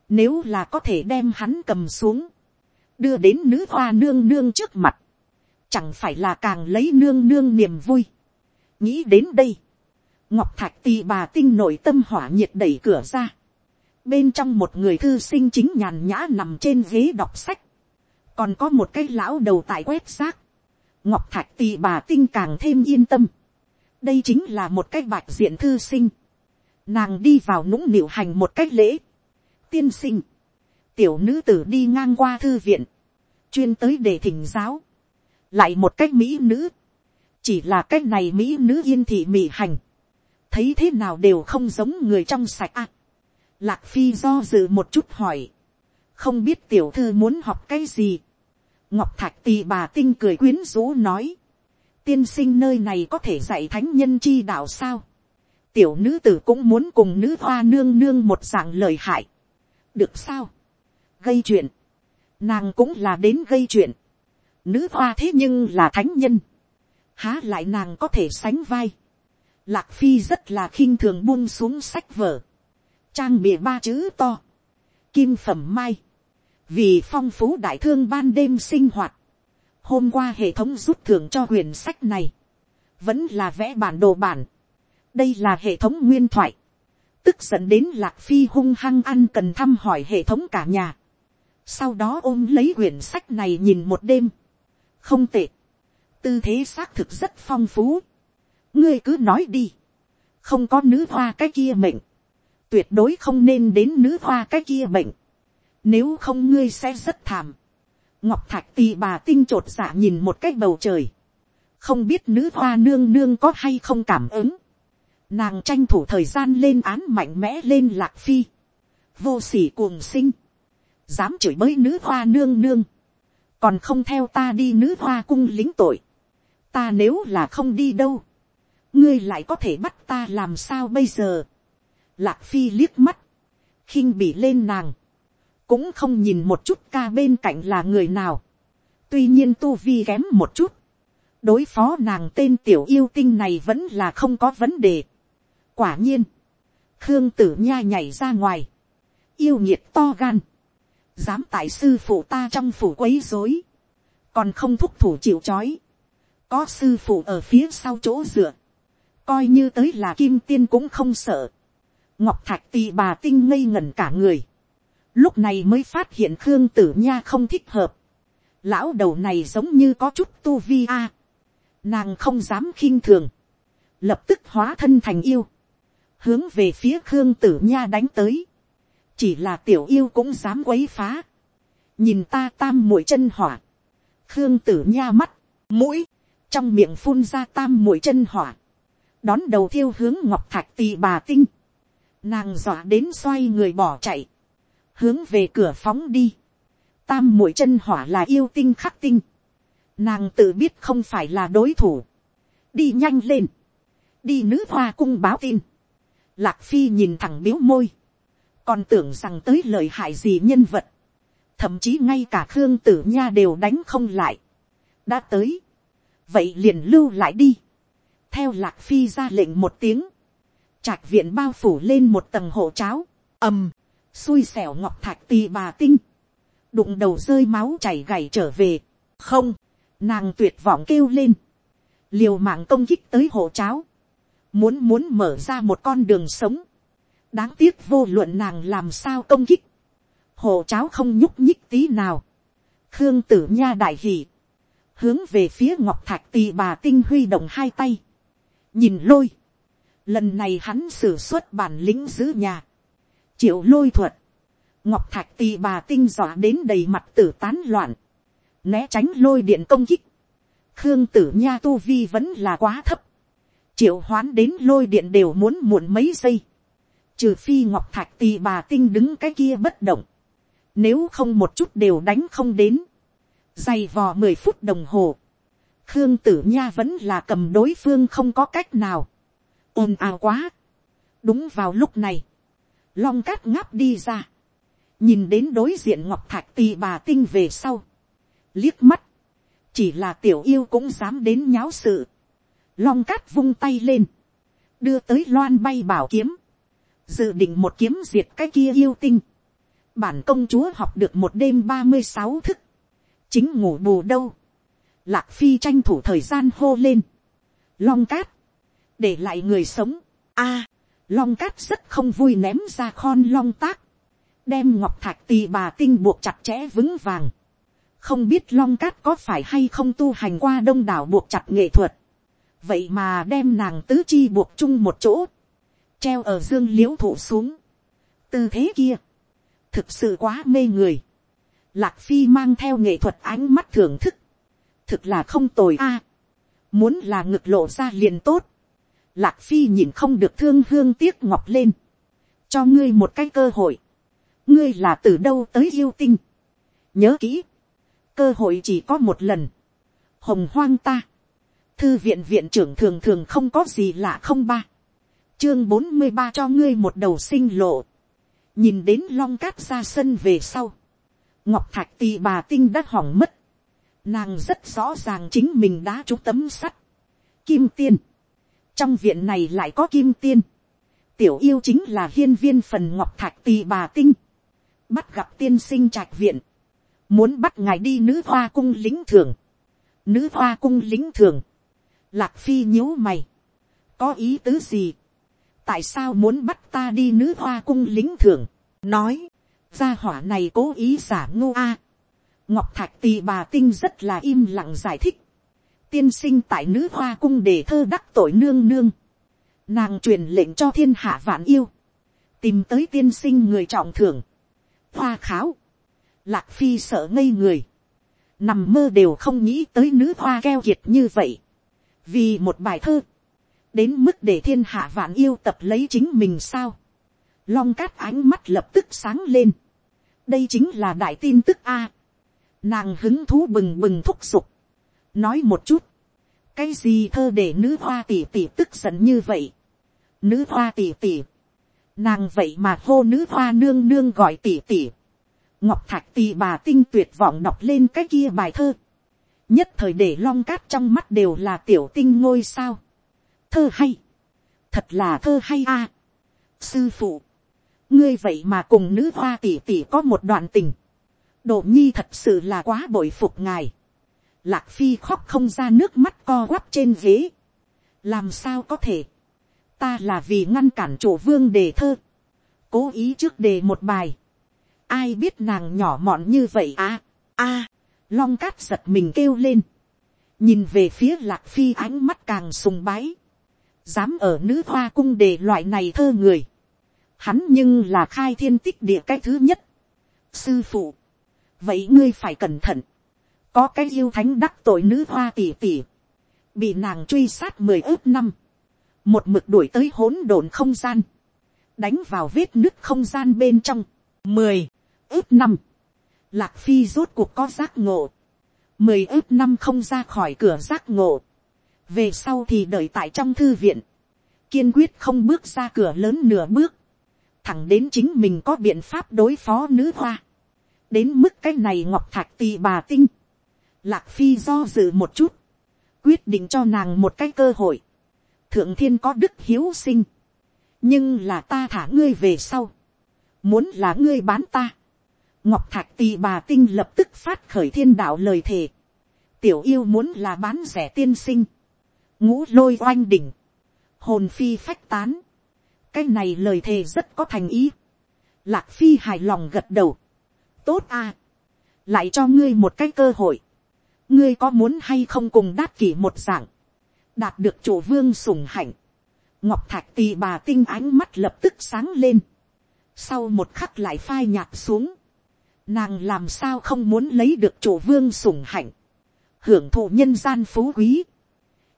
nếu là có thể đem hắn cầm xuống, đưa đến nữ hoa nương nương trước mặt, chẳng phải là càng lấy nương nương niềm vui. nghĩ đến đây, ngọc thạch tì bà tinh nội tâm hỏa nhiệt đẩy cửa ra, bên trong một người thư sinh chính nhàn nhã nằm trên ghế đọc sách, còn có một cái lão đầu tại quét xác. ngọc thạch tì bà tinh càng thêm yên tâm, đây chính là một cái bạch diện thư sinh, nàng đi vào nũng nịu hành một cách lễ, tiên sinh, tiểu nữ tử đi ngang qua thư viện, chuyên tới để thỉnh giáo, lại một cách mỹ nữ, chỉ là cách này mỹ nữ yên thị mỹ hành, thấy thế nào đều không giống người trong sạch à. Lạc phi do dự một chút hỏi, không biết tiểu thư muốn học cái gì. ngọc thạch tì bà tinh cười quyến rũ nói, tiên sinh nơi này có thể dạy thánh nhân chi đạo sao. tiểu nữ tử cũng muốn cùng nữ hoa nương nương một dạng lời hại. được sao gây chuyện. nàng cũng là đến gây chuyện. nữ hoa thế nhưng là thánh nhân. há lại nàng có thể sánh vai. lạc phi rất là khinh thường buông xuống sách vở. trang bìa ba chữ to. kim phẩm mai vì phong phú đại thương ban đêm sinh hoạt, hôm qua hệ thống rút thưởng cho quyển sách này, vẫn là vẽ bản đồ bản, đây là hệ thống nguyên thoại, tức dẫn đến lạc phi hung hăng ăn cần thăm hỏi hệ thống cả nhà, sau đó ôm lấy quyển sách này nhìn một đêm, không tệ, tư thế xác thực rất phong phú, ngươi cứ nói đi, không có nữ hoa cái kia mệnh, tuyệt đối không nên đến nữ hoa cái kia bệnh, nếu không ngươi sẽ rất thảm. ngọc thạch tì bà tinh t r ộ t dạ nhìn một cái bầu trời, không biết nữ hoa nương nương có hay không cảm ứng, nàng tranh thủ thời gian lên án mạnh mẽ lên lạc phi, vô s ỉ cuồng sinh, dám chửi bới nữ hoa nương nương, còn không theo ta đi nữ hoa cung lính tội, ta nếu là không đi đâu, ngươi lại có thể bắt ta làm sao bây giờ, lạc phi liếc mắt, khinh bị lên nàng, cũng không nhìn một chút ca bên cạnh là người nào. tuy nhiên tu vi kém một chút, đối phó nàng tên tiểu yêu tinh này vẫn là không có vấn đề. quả nhiên, khương tử nha nhảy ra ngoài, yêu nhiệt to gan, dám tại sư phụ ta trong phủ quấy dối, còn không thúc thủ chịu c h ó i có sư phụ ở phía sau chỗ dựa, coi như tới là kim tiên cũng không sợ, ngọc thạch tì bà tinh ngây ngẩn cả người, lúc này mới phát hiện khương tử nha không thích hợp. lão đầu này giống như có chút tu vi a. nàng không dám khinh thường, lập tức hóa thân thành yêu, hướng về phía khương tử nha đánh tới chỉ là tiểu yêu cũng dám quấy phá. nhìn ta tam mũi chân hỏa, khương tử nha mắt, mũi, trong miệng phun ra tam mũi chân hỏa, đón đầu thiêu hướng ngọc thạch tì bà tinh, nàng dọa đến xoay người bỏ chạy, hướng về cửa phóng đi. Tam mũi chân hỏa là yêu tinh khắc tinh. Nàng tự biết không phải là đối thủ. Đi nhanh lên. Đi nữ hoa cung báo tin. Lạc phi nhìn thẳng biếu môi. Còn tưởng rằng tới lời hại gì nhân vật. Thậm chí ngay cả Khương Tử Nha đều đánh không lại. Đã tới. Vậy liền lưu lại đi. Theo Lạc Phi ra lệnh một tiếng. trạc viện bao phủ lên một tầng hộ cháo. ầm xui xẻo ngọc thạch tì bà tinh, đụng đầu rơi máu chảy gảy trở về, không, nàng tuyệt vọng kêu lên, liều mạng công kích tới hộ cháo, muốn muốn mở ra một con đường sống, đáng tiếc vô luận nàng làm sao công kích, hộ cháo không nhúc nhích tí nào, khương tử nha đại hỉ, hướng về phía ngọc thạch tì bà tinh huy động hai tay, nhìn lôi, lần này hắn xử suất bản lĩnh giữ nhà, triệu lôi thuật, ngọc thạch tì bà tinh dọa đến đầy mặt tử tán loạn, né tránh lôi điện công kích, khương tử nha tu vi vẫn là quá thấp, triệu hoán đến lôi điện đều muốn muộn mấy giây, trừ phi ngọc thạch tì bà tinh đứng cái kia bất động, nếu không một chút đều đánh không đến, dày vò mười phút đồng hồ, khương tử nha vẫn là cầm đối phương không có cách nào, ồn ào quá, đúng vào lúc này, long cát ngáp đi ra, nhìn đến đối diện ngọc thạch tì bà tinh về sau, liếc mắt, chỉ là tiểu yêu cũng dám đến nháo sự, long cát vung tay lên, đưa tới loan bay bảo kiếm, dự định một kiếm diệt cái kia yêu tinh, bản công chúa học được một đêm ba mươi sáu thức, chính ngủ bù đâu, lạc phi tranh thủ thời gian hô lên, long cát, để lại người sống, a, long cát rất không vui ném ra khon long tác, đem ngọc thạch tì bà tinh buộc chặt chẽ vững vàng. không biết long cát có phải hay không tu hành qua đông đảo buộc chặt nghệ thuật. vậy mà đem nàng tứ chi buộc chung một chỗ, treo ở dương l i ễ u thụ xuống. tư thế kia, thực sự quá mê người. lạc phi mang theo nghệ thuật ánh mắt thưởng thức, thực là không tồi a. muốn là ngực lộ ra liền tốt. Lạc phi nhìn không được thương hương tiếc ngọc lên. Cho ngươi một cái cơ hội. Ngươi là từ đâu tới yêu tinh. Nhớ kỹ. Cơ hội chỉ có một lần. Hồng hoang ta. Thư viện viện trưởng thường thường không có gì lạ không ba. Chương bốn mươi ba cho ngươi một đầu sinh lộ. Nhìn đến long cát ra sân về sau. Ngọc thạch tì bà tinh đã hỏng mất. Nàng rất rõ ràng chính mình đã trúng tấm sắt. Kim tiên trong viện này lại có kim tiên, tiểu yêu chính là hiên viên phần ngọc thạch tì bà tinh, bắt gặp tiên sinh trạch viện, muốn bắt ngài đi nữ hoa cung lính thường, nữ hoa cung lính thường, lạc phi nhíu mày, có ý tứ gì, tại sao muốn bắt ta đi nữ hoa cung lính thường, nói, gia hỏa này cố ý giả ngô a, ngọc thạch tì bà tinh rất là im lặng giải thích, tiên sinh tại nữ hoa cung để thơ đắc tội nương nương. Nàng truyền lệnh cho thiên hạ vạn yêu. Tìm tới tiên sinh người trọng thưởng. Hoa kháo. Lạc phi sợ ngây người. nằm mơ đều không nghĩ tới nữ hoa keo kiệt như vậy, vì một bài thơ, đến mức để thiên hạ vạn yêu tập lấy chính mình sao, long cát ánh mắt lập tức sáng lên, đây chính là đại tin tức a, nàng hứng thú bừng bừng thúc giục, nói một chút, cái gì thơ để nữ hoa tỉ tỉ tức giận như vậy, nữ hoa tỉ tỉ, nàng vậy mà hô nữ hoa nương nương gọi tỉ tỉ, ngọc thạch tì bà tinh tuyệt vọng đọc lên cái kia bài thơ, nhất thời để long cát trong mắt đều là tiểu tinh ngôi sao, thơ hay, thật là thơ hay a, sư phụ, ngươi vậy mà cùng nữ hoa tỷ tỷ có một đoạn tình, độ nhi thật sự là quá bội phục ngài, lạc phi khóc không ra nước mắt co quắp trên ghế, làm sao có thể, ta là vì ngăn cản chủ vương đề thơ, cố ý trước đề một bài, ai biết nàng nhỏ mọn như vậy à, a, long cát giật mình kêu lên, nhìn về phía lạc phi ánh mắt càng sùng bái, dám ở nữ hoa cung để loại này thơ người, hắn nhưng là khai thiên tích địa cái thứ nhất, sư phụ, vậy ngươi phải cẩn thận, có cái yêu thánh đắc tội nữ hoa tỉ tỉ, bị nàng truy sát mười ước năm, một mực đuổi tới hỗn độn không gian, đánh vào vết nứt không gian bên trong, mười, ước năm, lạc phi rốt cuộc có giác ngộ, mười ước năm không ra khỏi cửa giác ngộ, về sau thì đợi tại trong thư viện, kiên quyết không bước ra cửa lớn nửa bước, thẳng đến chính mình có biện pháp đối phó nữ hoa, đến mức cái này ngọc thạch tì bà tinh, lạc phi do dự một chút, quyết định cho nàng một cái cơ hội, thượng thiên có đức hiếu sinh, nhưng là ta thả ngươi về sau, muốn là ngươi bán ta, ngọc thạch tì bà tinh lập tức phát khởi thiên đạo lời thề, tiểu yêu muốn là bán rẻ tiên sinh, ngũ lôi oanh đỉnh, hồn phi phách tán, cái này lời thề rất có thành ý, lạc phi hài lòng gật đầu, tốt à, lại cho ngươi một cái cơ hội, ngươi có muốn hay không cùng đát kỷ một dạng, đạt được chủ vương sủng hạnh, ngọc thạch tì bà tinh ánh mắt lập tức sáng lên, sau một khắc lại phai nhạt xuống, nàng làm sao không muốn lấy được chủ vương sủng hạnh, hưởng thụ nhân gian phú quý,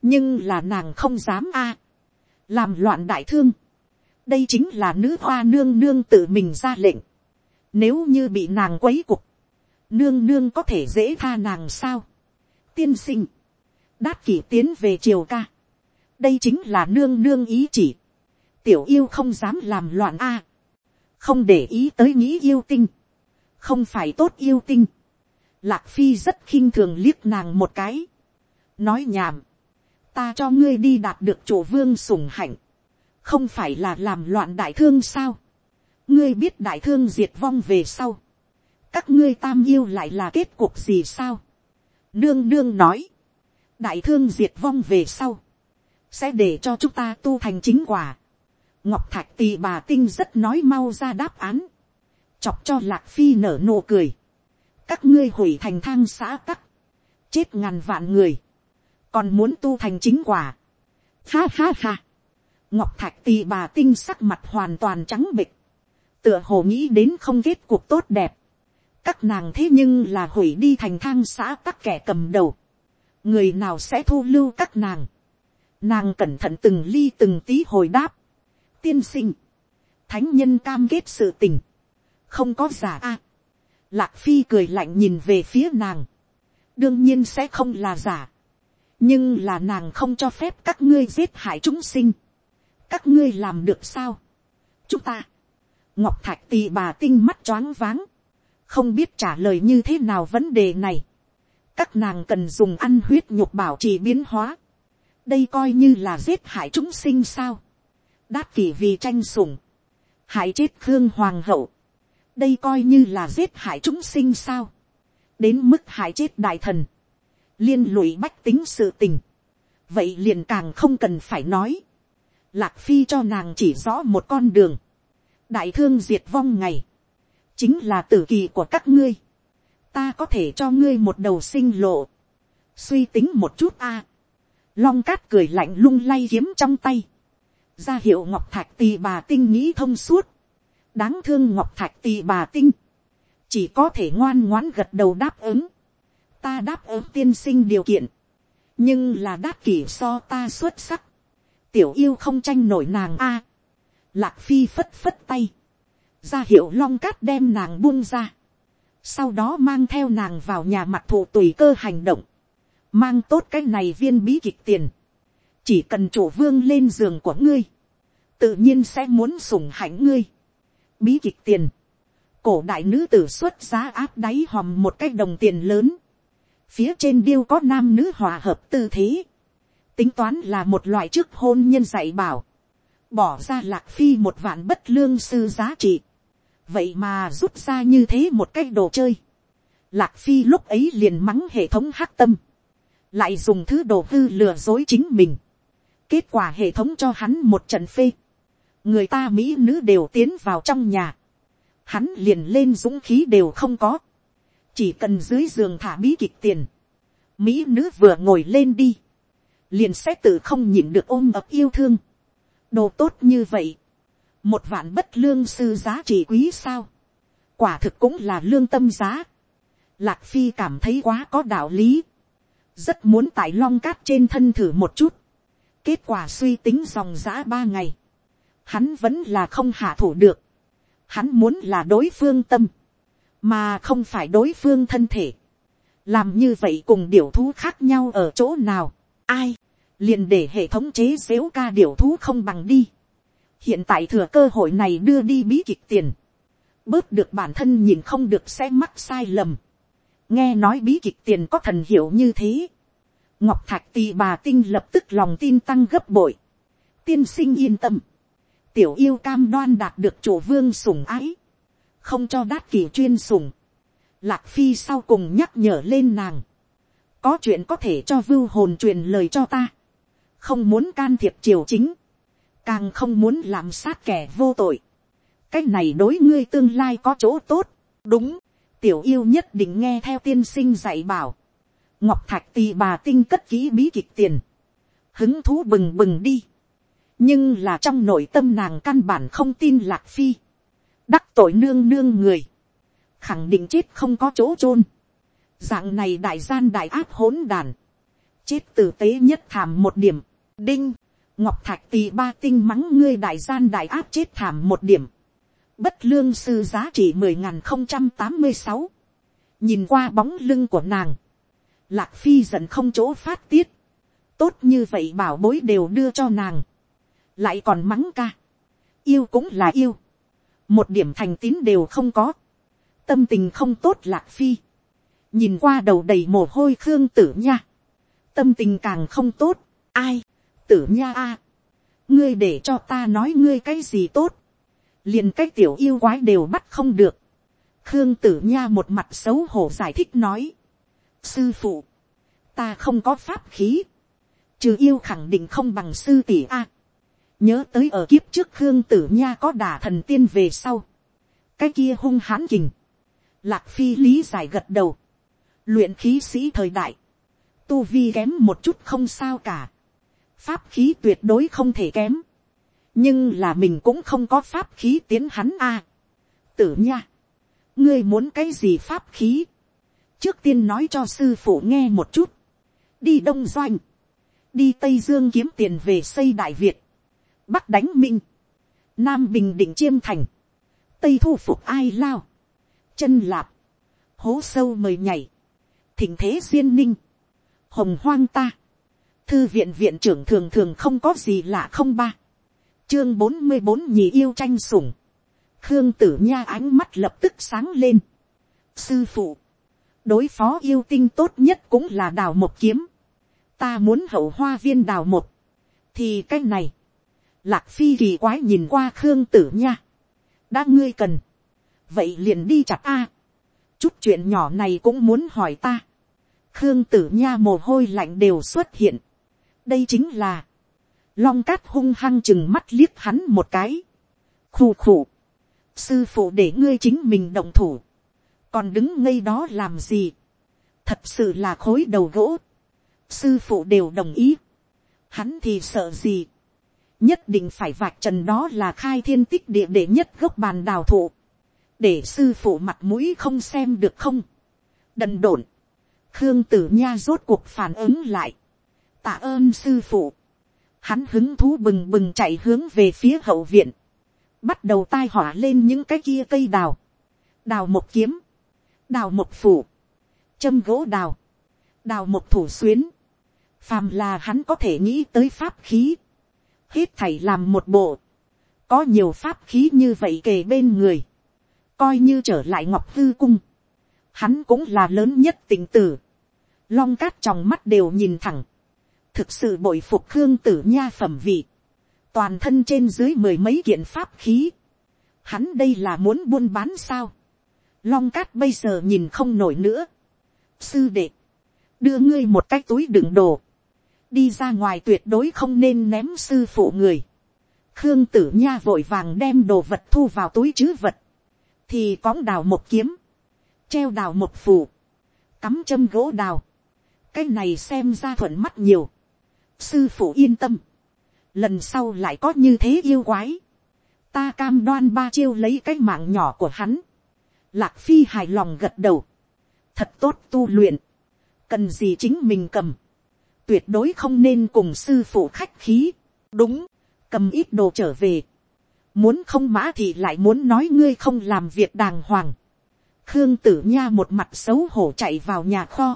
nhưng là nàng không dám a, làm loạn đại thương, đây chính là nữ hoa nương nương tự mình ra lệnh, nếu như bị nàng quấy cục, nương nương có thể dễ tha nàng sao, tiên sinh, đát kỷ tiến về triều ca, đây chính là nương nương ý chỉ, tiểu yêu không dám làm loạn a, không để ý tới nghĩ yêu tinh, không phải tốt yêu tinh, lạc phi rất khinh thường liếc nàng một cái, nói nhảm, ta cho ngươi đi đạt được chỗ vương sủng hạnh, không phải là làm loạn đại thương sao, ngươi biết đại thương diệt vong về sau, các ngươi tam yêu lại là kết cục gì sao, nương nương nói, đại thương diệt vong về sau, sẽ để cho chúng ta tu thành chính quả. ngọc thạch tì bà tinh rất nói mau ra đáp án, chọc cho lạc phi nở nụ cười, các ngươi hủy thành thang xã tắc, chết ngàn vạn người, còn muốn tu thành chính quả. Ha ha ha, ngọc thạch tì bà tinh sắc mặt hoàn toàn trắng bịch, tựa hồ nghĩ đến không kết cuộc tốt đẹp, các nàng thế nhưng là hủy đi thành thang xã các kẻ cầm đầu, người nào sẽ thu lưu các nàng, nàng cẩn thận từng ly từng tí hồi đáp, tiên sinh, thánh nhân cam kết sự tình, không có giả a, lạc phi cười lạnh nhìn về phía nàng, đương nhiên sẽ không là giả, nhưng là nàng không cho phép các ngươi giết hại chúng sinh, các ngươi làm được sao, chúng ta, ngọc thạch tì bà tinh mắt choáng váng, không biết trả lời như thế nào vấn đề này. các nàng cần dùng ăn huyết nhục bảo trì biến hóa. đây coi như là giết hại chúng sinh sao. đát kỷ vì tranh sủng, hại chết khương hoàng hậu. đây coi như là giết hại chúng sinh sao. đến mức hại chết đại thần, liên lụy bách tính sự tình. vậy liền càng không cần phải nói. lạc phi cho nàng chỉ rõ một con đường. đại thương diệt vong ngày. Chính là tử kỳ của các ngươi, ta có thể cho ngươi một đầu sinh lộ, suy tính một chút a, long cát cười lạnh lung lay kiếm trong tay, ra hiệu ngọc thạch tì bà tinh nghĩ thông suốt, đáng thương ngọc thạch tì bà tinh, chỉ có thể ngoan ngoãn gật đầu đáp ứng, ta đáp ứng tiên sinh điều kiện, nhưng là đáp kỷ so ta xuất sắc, tiểu yêu không tranh nổi nàng a, lạc phi phất phất tay, ra hiệu long cát đem nàng buông ra, sau đó mang theo nàng vào nhà mặt thụ tùy cơ hành động, mang tốt cái này viên bí kịch tiền, chỉ cần chủ vương lên giường của ngươi, tự nhiên sẽ muốn sủng hạnh ngươi. bí kịch tiền, cổ đại nữ tử xuất giá áp đáy hòm một cái đồng tiền lớn, phía trên điêu có nam nữ hòa hợp tư thế, tính toán là một loại trước hôn nhân dạy bảo, bỏ ra lạc phi một vạn bất lương sư giá trị, vậy mà rút ra như thế một cái đồ chơi, lạc phi lúc ấy liền mắng hệ thống hắc tâm, lại dùng thứ đồ hư lừa dối chính mình, kết quả hệ thống cho hắn một trận phê, người ta mỹ nữ đều tiến vào trong nhà, hắn liền lên dũng khí đều không có, chỉ cần dưới giường thả bí kịch tiền, mỹ nữ vừa ngồi lên đi, liền sẽ tự không nhịn được ôm ập yêu thương, đồ tốt như vậy, một vạn bất lương sư giá trị quý sao, quả thực cũng là lương tâm giá, lạc phi cảm thấy quá có đạo lý, rất muốn tại long cát trên thân thử một chút, kết quả suy tính dòng giã ba ngày, hắn vẫn là không hạ thủ được, hắn muốn là đối phương tâm, mà không phải đối phương thân thể, làm như vậy cùng điều thú khác nhau ở chỗ nào, ai, liền để hệ thống chế xếu ca điều thú không bằng đi, hiện tại thừa cơ hội này đưa đi bí kịch tiền, bớt được bản thân nhìn không được sẽ mắc sai lầm, nghe nói bí kịch tiền có thần hiểu như thế, ngọc thạch tì bà tinh lập tức lòng tin tăng gấp bội, tiên sinh yên tâm, tiểu yêu cam đoan đạt được chủ vương sủng ái, không cho đát kỳ chuyên sủng, lạc phi sau cùng nhắc nhở lên nàng, có chuyện có thể cho vưu hồn truyền lời cho ta, không muốn can thiệp triều chính, càng không muốn làm sát kẻ vô tội, cái này đối ngươi tương lai có chỗ tốt, đúng, tiểu yêu nhất định nghe theo tiên sinh dạy bảo, ngọc thạch tì bà tinh cất kỹ bí kịch tiền, hứng thú bừng bừng đi, nhưng là trong nội tâm nàng căn bản không tin lạc phi, đắc tội nương nương người, khẳng định chết không có chỗ chôn, dạng này đại gian đại áp hỗn đàn, chết tử tế nhất thảm một điểm, đinh, ngọc thạch tì ba tinh mắng ngươi đại gian đại áp chết thảm một điểm, bất lương sư giá trị mười nghìn không trăm tám mươi sáu, nhìn qua bóng lưng của nàng, lạc phi giận không chỗ phát tiết, tốt như vậy bảo bối đều đưa cho nàng, lại còn mắng ca, yêu cũng là yêu, một điểm thành tín đều không có, tâm tình không tốt lạc phi, nhìn qua đầu đầy mồ hôi khương tử nha, tâm tình càng không tốt, ai, tử nha a, ngươi để cho ta nói ngươi cái gì tốt, liền cái tiểu yêu quái đều bắt không được, khương tử nha một mặt xấu hổ giải thích nói, sư phụ, ta không có pháp khí, trừ yêu khẳng định không bằng sư tỷ a, nhớ tới ở kiếp trước khương tử nha có đả thần tiên về sau, cái kia hung hãn kình, lạc phi lý giải gật đầu, luyện khí sĩ thời đại, tu vi kém một chút không sao cả, pháp khí tuyệt đối không thể kém, nhưng là mình cũng không có pháp khí tiến hắn a. tử nha, ngươi muốn cái gì pháp khí, trước tiên nói cho sư phụ nghe một chút, đi đông doanh, đi tây dương kiếm tiền về xây đại việt, bắc đánh minh, nam bình định chiêm thành, tây thu phục ai lao, chân lạp, hố sâu mời nhảy, thỉnh thế duyên ninh, hồng hoang ta, thư viện viện trưởng thường thường không có gì lạ không ba, chương bốn mươi bốn nhì yêu tranh sủng, khương tử nha ánh mắt lập tức sáng lên, sư phụ, đối phó yêu tinh tốt nhất cũng là đào một kiếm, ta muốn hậu hoa viên đào một, thì cái này, lạc phi kỳ quái nhìn qua khương tử nha, đã ngươi cần, vậy liền đi chặt a, chút chuyện nhỏ này cũng muốn hỏi ta, khương tử nha mồ hôi lạnh đều xuất hiện, đây chính là, long cát hung hăng chừng mắt liếc hắn một cái, khù khù, sư phụ để ngươi chính mình động thủ, còn đứng ngây đó làm gì, thật sự là khối đầu gỗ, sư phụ đều đồng ý, hắn thì sợ gì, nhất định phải vạch trần đó là khai thiên tích địa để nhất gốc bàn đào thụ, để sư phụ mặt mũi không xem được không, đần độn, khương tử nha rốt cuộc phản ứng lại, tạ ơn sư phụ, hắn hứng thú bừng bừng chạy hướng về phía hậu viện, bắt đầu tai hỏa lên những cái kia cây đào, đào một kiếm, đào một phủ, châm gỗ đào, đào một thủ xuyến, phàm là hắn có thể nghĩ tới pháp khí, hết thảy làm một bộ, có nhiều pháp khí như vậy kề bên người, coi như trở lại ngọc hư cung, hắn cũng là lớn nhất tình tử, long cát trong mắt đều nhìn thẳng, thực sự bội phục khương tử nha phẩm vị, toàn thân trên dưới mười mấy kiện pháp khí, hắn đây là muốn buôn bán sao, long cát bây giờ nhìn không nổi nữa, sư đệ, đưa ngươi một cái túi đựng đồ, đi ra ngoài tuyệt đối không nên ném sư phụ người, khương tử nha vội vàng đem đồ vật thu vào túi chứ vật, thì cõng đào một kiếm, treo đào một phủ, cắm châm gỗ đào, cái này xem ra thuận mắt nhiều, sư phụ yên tâm, lần sau lại có như thế yêu quái, ta cam đoan ba chiêu lấy cái mạng nhỏ của hắn, lạc phi hài lòng gật đầu, thật tốt tu luyện, cần gì chính mình cầm, tuyệt đối không nên cùng sư phụ khách khí, đúng, cầm ít đồ trở về, muốn không mã thì lại muốn nói ngươi không làm việc đàng hoàng, khương tử nha một mặt xấu hổ chạy vào nhà kho,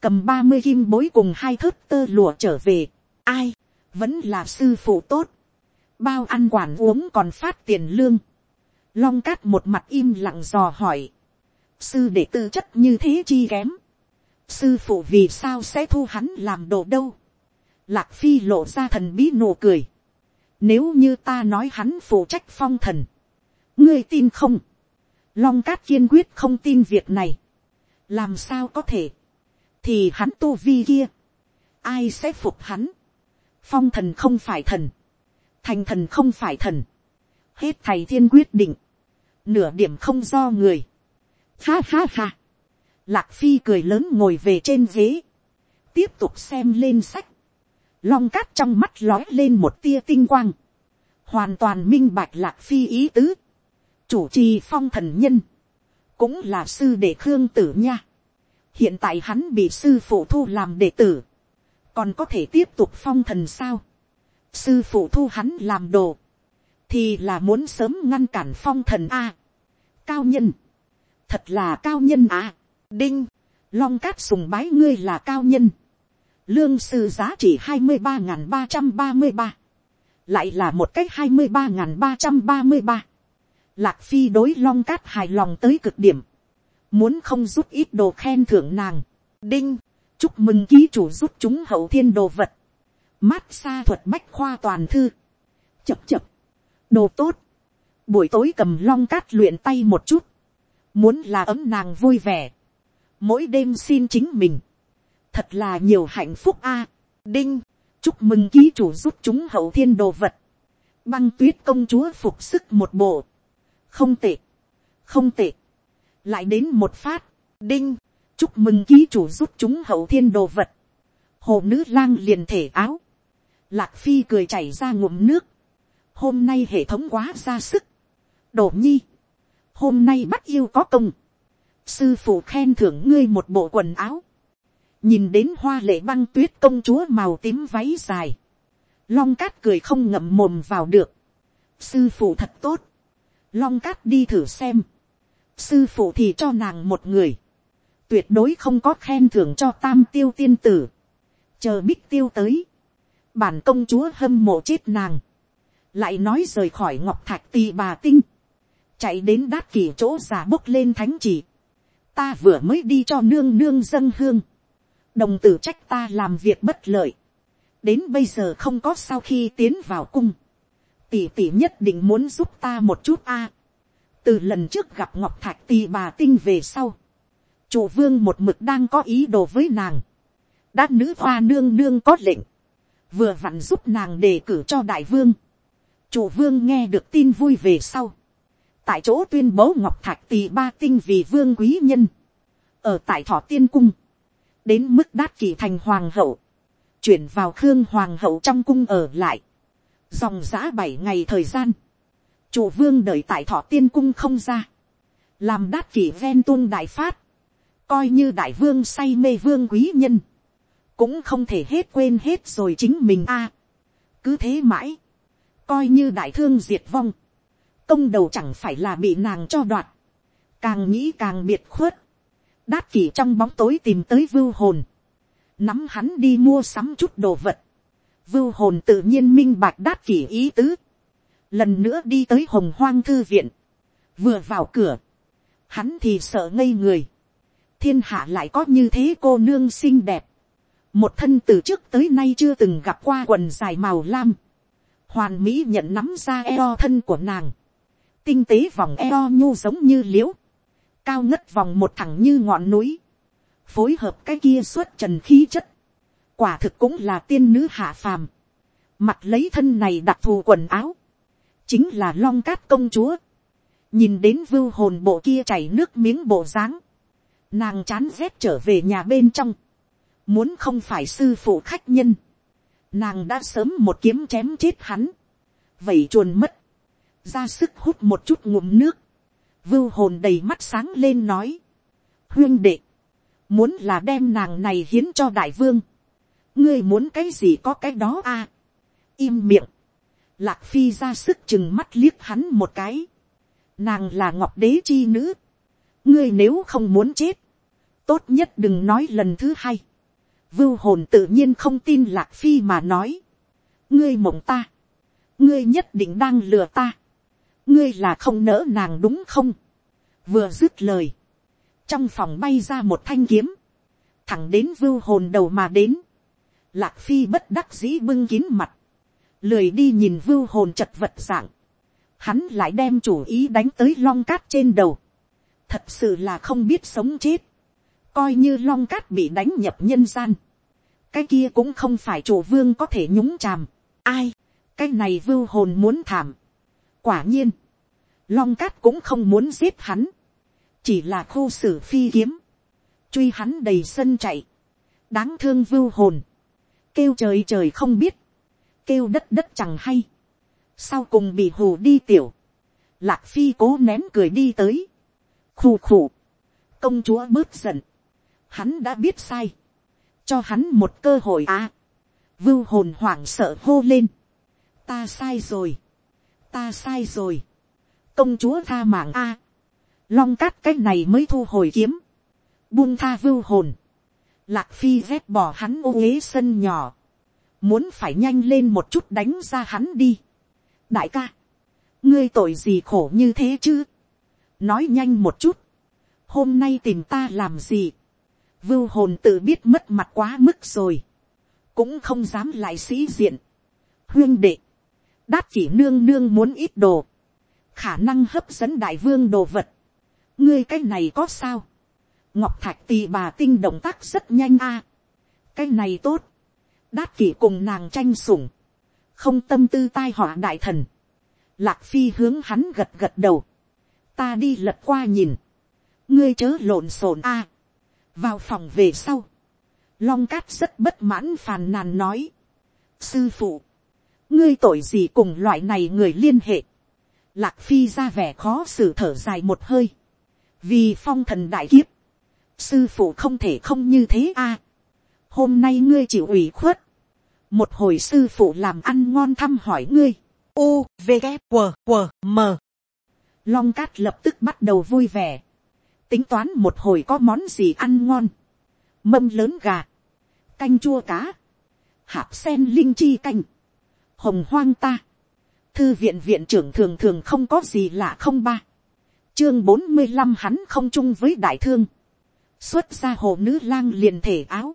cầm ba mươi kim bối cùng hai thớt tơ lụa trở về, ai, vẫn là sư phụ tốt, bao ăn quản uống còn phát tiền lương, long cát một mặt im lặng dò hỏi, sư để tư chất như thế chi kém, sư phụ vì sao sẽ thu hắn làm đồ đâu, lạc phi lộ ra thần bí nụ cười, nếu như ta nói hắn phụ trách phong thần, ngươi tin không, long cát kiên quyết không tin việc này, làm sao có thể, thì hắn tu vi kia, ai sẽ phục hắn, phong thần không phải thần, thành thần không phải thần, hết thầy thiên quyết định, nửa điểm không do người, ha ha ha, lạc phi cười lớn ngồi về trên ghế, tiếp tục xem lên sách, long cát trong mắt lói lên một tia tinh quang, hoàn toàn minh bạch lạc phi ý tứ, chủ trì phong thần nhân, cũng là sư đệ khương tử nha, hiện tại hắn bị sư phụ thu làm đệ tử, còn có thể tiếp tục phong thần sao, sư phụ thu hắn làm đồ, thì là muốn sớm ngăn cản phong thần a. cao nhân, thật là cao nhân a đinh, long cát sùng bái ngươi là cao nhân, lương sư giá trị hai mươi ba ba trăm ba mươi ba, lại là một cách hai mươi ba ba trăm ba mươi ba, lạc phi đối long cát hài lòng tới cực điểm, muốn không rút ít đồ khen thưởng nàng, đinh, chúc mừng ký chủ rút chúng hậu thiên đồ vật, mát xa thuật bách khoa toàn thư, chập chập, đồ tốt, buổi tối cầm long cát luyện tay một chút, muốn là ấm nàng vui vẻ, mỗi đêm xin chính mình, thật là nhiều hạnh phúc a. đinh, chúc mừng ký chủ giúp chúng hậu thiên đồ vật, băng tuyết công chúa phục sức một bộ, không tệ, không tệ, lại đến một phát, đinh, chúc mừng ký chủ giúp chúng hậu thiên đồ vật, hồ nữ lang liền thể áo, lạc phi cười chảy ra ngụm nước, hôm nay hệ thống quá ra sức, đổ nhi, hôm nay bắt yêu có công, sư phụ khen thưởng ngươi một bộ quần áo, nhìn đến hoa lệ băng tuyết công chúa màu tím váy dài, long cát cười không ngậm mồm vào được, sư phụ thật tốt, long cát đi thử xem, sư phụ thì cho nàng một người, tuyệt đối không có khen thưởng cho tam tiêu tiên tử, chờ bích tiêu tới, bản công chúa hâm mộ chết nàng, lại nói rời khỏi ngọc thạch tì bà tinh, chạy đến đát kỷ chỗ giả bốc lên thánh chỉ, ta vừa mới đi cho nương nương dân hương, đồng tử trách ta làm việc bất lợi, đến bây giờ không có sau khi tiến vào cung, tỷ tỷ nhất định muốn giúp ta một chút a. từ lần trước gặp ngọc thạch tì bà tinh về sau, chủ vương một mực đang có ý đồ với nàng, đã nữ hoa nương nương có lệnh, vừa vặn giúp nàng đề cử cho đại vương, chủ vương nghe được tin vui về sau, tại chỗ tuyên bố ngọc thạch tỳ ba tinh vì vương quý nhân, ở tại thọ tiên cung, đến mức đát kỳ thành hoàng hậu, chuyển vào khương hoàng hậu trong cung ở lại, dòng giã bảy ngày thời gian, chủ vương đợi tại thọ tiên cung không ra, làm đát kỳ ven tuôn đại phát, coi như đại vương say mê vương quý nhân, cũng không thể hết quên hết rồi chính mình a. cứ thế mãi, coi như đại thương diệt vong, công đầu chẳng phải là bị nàng cho đoạt, càng nghĩ càng biệt khuất, đát kỷ trong bóng tối tìm tới vưu hồn, nắm hắn đi mua sắm chút đồ vật, vưu hồn tự nhiên minh bạch đát kỷ ý tứ, lần nữa đi tới hồng hoang thư viện, vừa vào cửa, hắn thì sợ ngây người, thiên hạ lại có như thế cô nương xinh đẹp, một thân từ trước tới nay chưa từng gặp qua quần dài màu lam, hoàn mỹ nhận nắm ra eo thân của nàng, tinh tế vòng eo nhu giống như l i ễ u cao ngất vòng một thẳng như ngọn núi, phối hợp cái kia suốt trần khí chất, quả thực cũng là tiên nữ hạ phàm, mặt lấy thân này đặc thù quần áo, chính là long cát công chúa, nhìn đến vưu hồn bộ kia chảy nước miếng bộ dáng, nàng chán rét trở về nhà bên trong, muốn không phải sư phụ khách nhân, nàng đã sớm một kiếm chém chết hắn, vậy chuồn mất, ra sức hút một chút ngụm nước, vưu hồn đầy mắt sáng lên nói, huyên đệ, muốn là đem nàng này hiến cho đại vương, ngươi muốn cái gì có cái đó a, à? im miệng, lạc phi ra sức chừng mắt liếc hắn một cái, nàng là ngọc đế chi nữ, ngươi nếu không muốn chết, tốt nhất đừng nói lần thứ hai, vưu hồn tự nhiên không tin lạc phi mà nói, ngươi mộng ta, ngươi nhất định đang lừa ta, ngươi là không nỡ nàng đúng không, vừa dứt lời, trong phòng bay ra một thanh kiếm, thẳng đến vưu hồn đầu mà đến, lạc phi bất đắc dĩ bưng kín mặt, lười đi nhìn vưu hồn chật vật dạng, hắn lại đem chủ ý đánh tới long cát trên đầu, thật sự là không biết sống chết, coi như long cát bị đánh nhập nhân gian, cái kia cũng không phải chủ vương có thể nhúng chàm, ai, cái này vưu hồn muốn thảm, quả nhiên, long cát cũng không muốn giết hắn, chỉ là khu xử phi kiếm, truy hắn đầy sân chạy, đáng thương vưu hồn, kêu trời trời không biết, kêu đất đất chẳng hay, sau cùng bị hù đi tiểu, lạc phi cố nén cười đi tới, khù khù, công chúa bớt giận, hắn đã biết sai, cho hắn một cơ hội à, vưu hồn hoảng sợ hô lên, ta sai rồi, ta sai rồi, công chúa tha mạng a, long cát cái này mới thu hồi kiếm, buông tha vưu hồn, lạc phi dép bỏ hắn ô ghế sân nhỏ, muốn phải nhanh lên một chút đánh ra hắn đi. đại ca, ngươi tội gì khổ như thế chứ, nói nhanh một chút, hôm nay tìm ta làm gì, vưu hồn tự biết mất mặt quá mức rồi, cũng không dám lại sĩ diện, huyên đệ, đát chỉ nương nương muốn ít đồ, khả năng hấp dẫn đại vương đồ vật. ngươi cái này có sao. ngọc thạch tì bà tinh động tác rất nhanh a. cái này tốt. đát kỷ cùng nàng tranh sủng. không tâm tư tai họa đại thần. lạc phi hướng hắn gật gật đầu. ta đi lật qua nhìn. ngươi chớ lộn xộn a. vào phòng về sau. long cát rất bất mãn phàn nàn nói. sư phụ, ngươi tội gì cùng loại này người liên hệ Lạc phi ra vẻ khó xử thở dài một hơi. Vì phong thần đại kiếp. Sư phụ không thể không như thế a. Hôm nay ngươi chịu ủy khuất. Một hồi sư phụ làm ăn ngon thăm hỏi ngươi. U, V, K, W, M. Long cát lập tức bắt đầu vui vẻ. Tính toán một hồi có món gì ăn ngon. Mâm lớn gà. Canh chua cá. Hạp sen linh chi canh. Hồng hoang ta thư viện viện trưởng thường thường không có gì lạ không ba. chương bốn mươi năm hắn không chung với đại thương. xuất ra hồ nữ lang liền thể áo.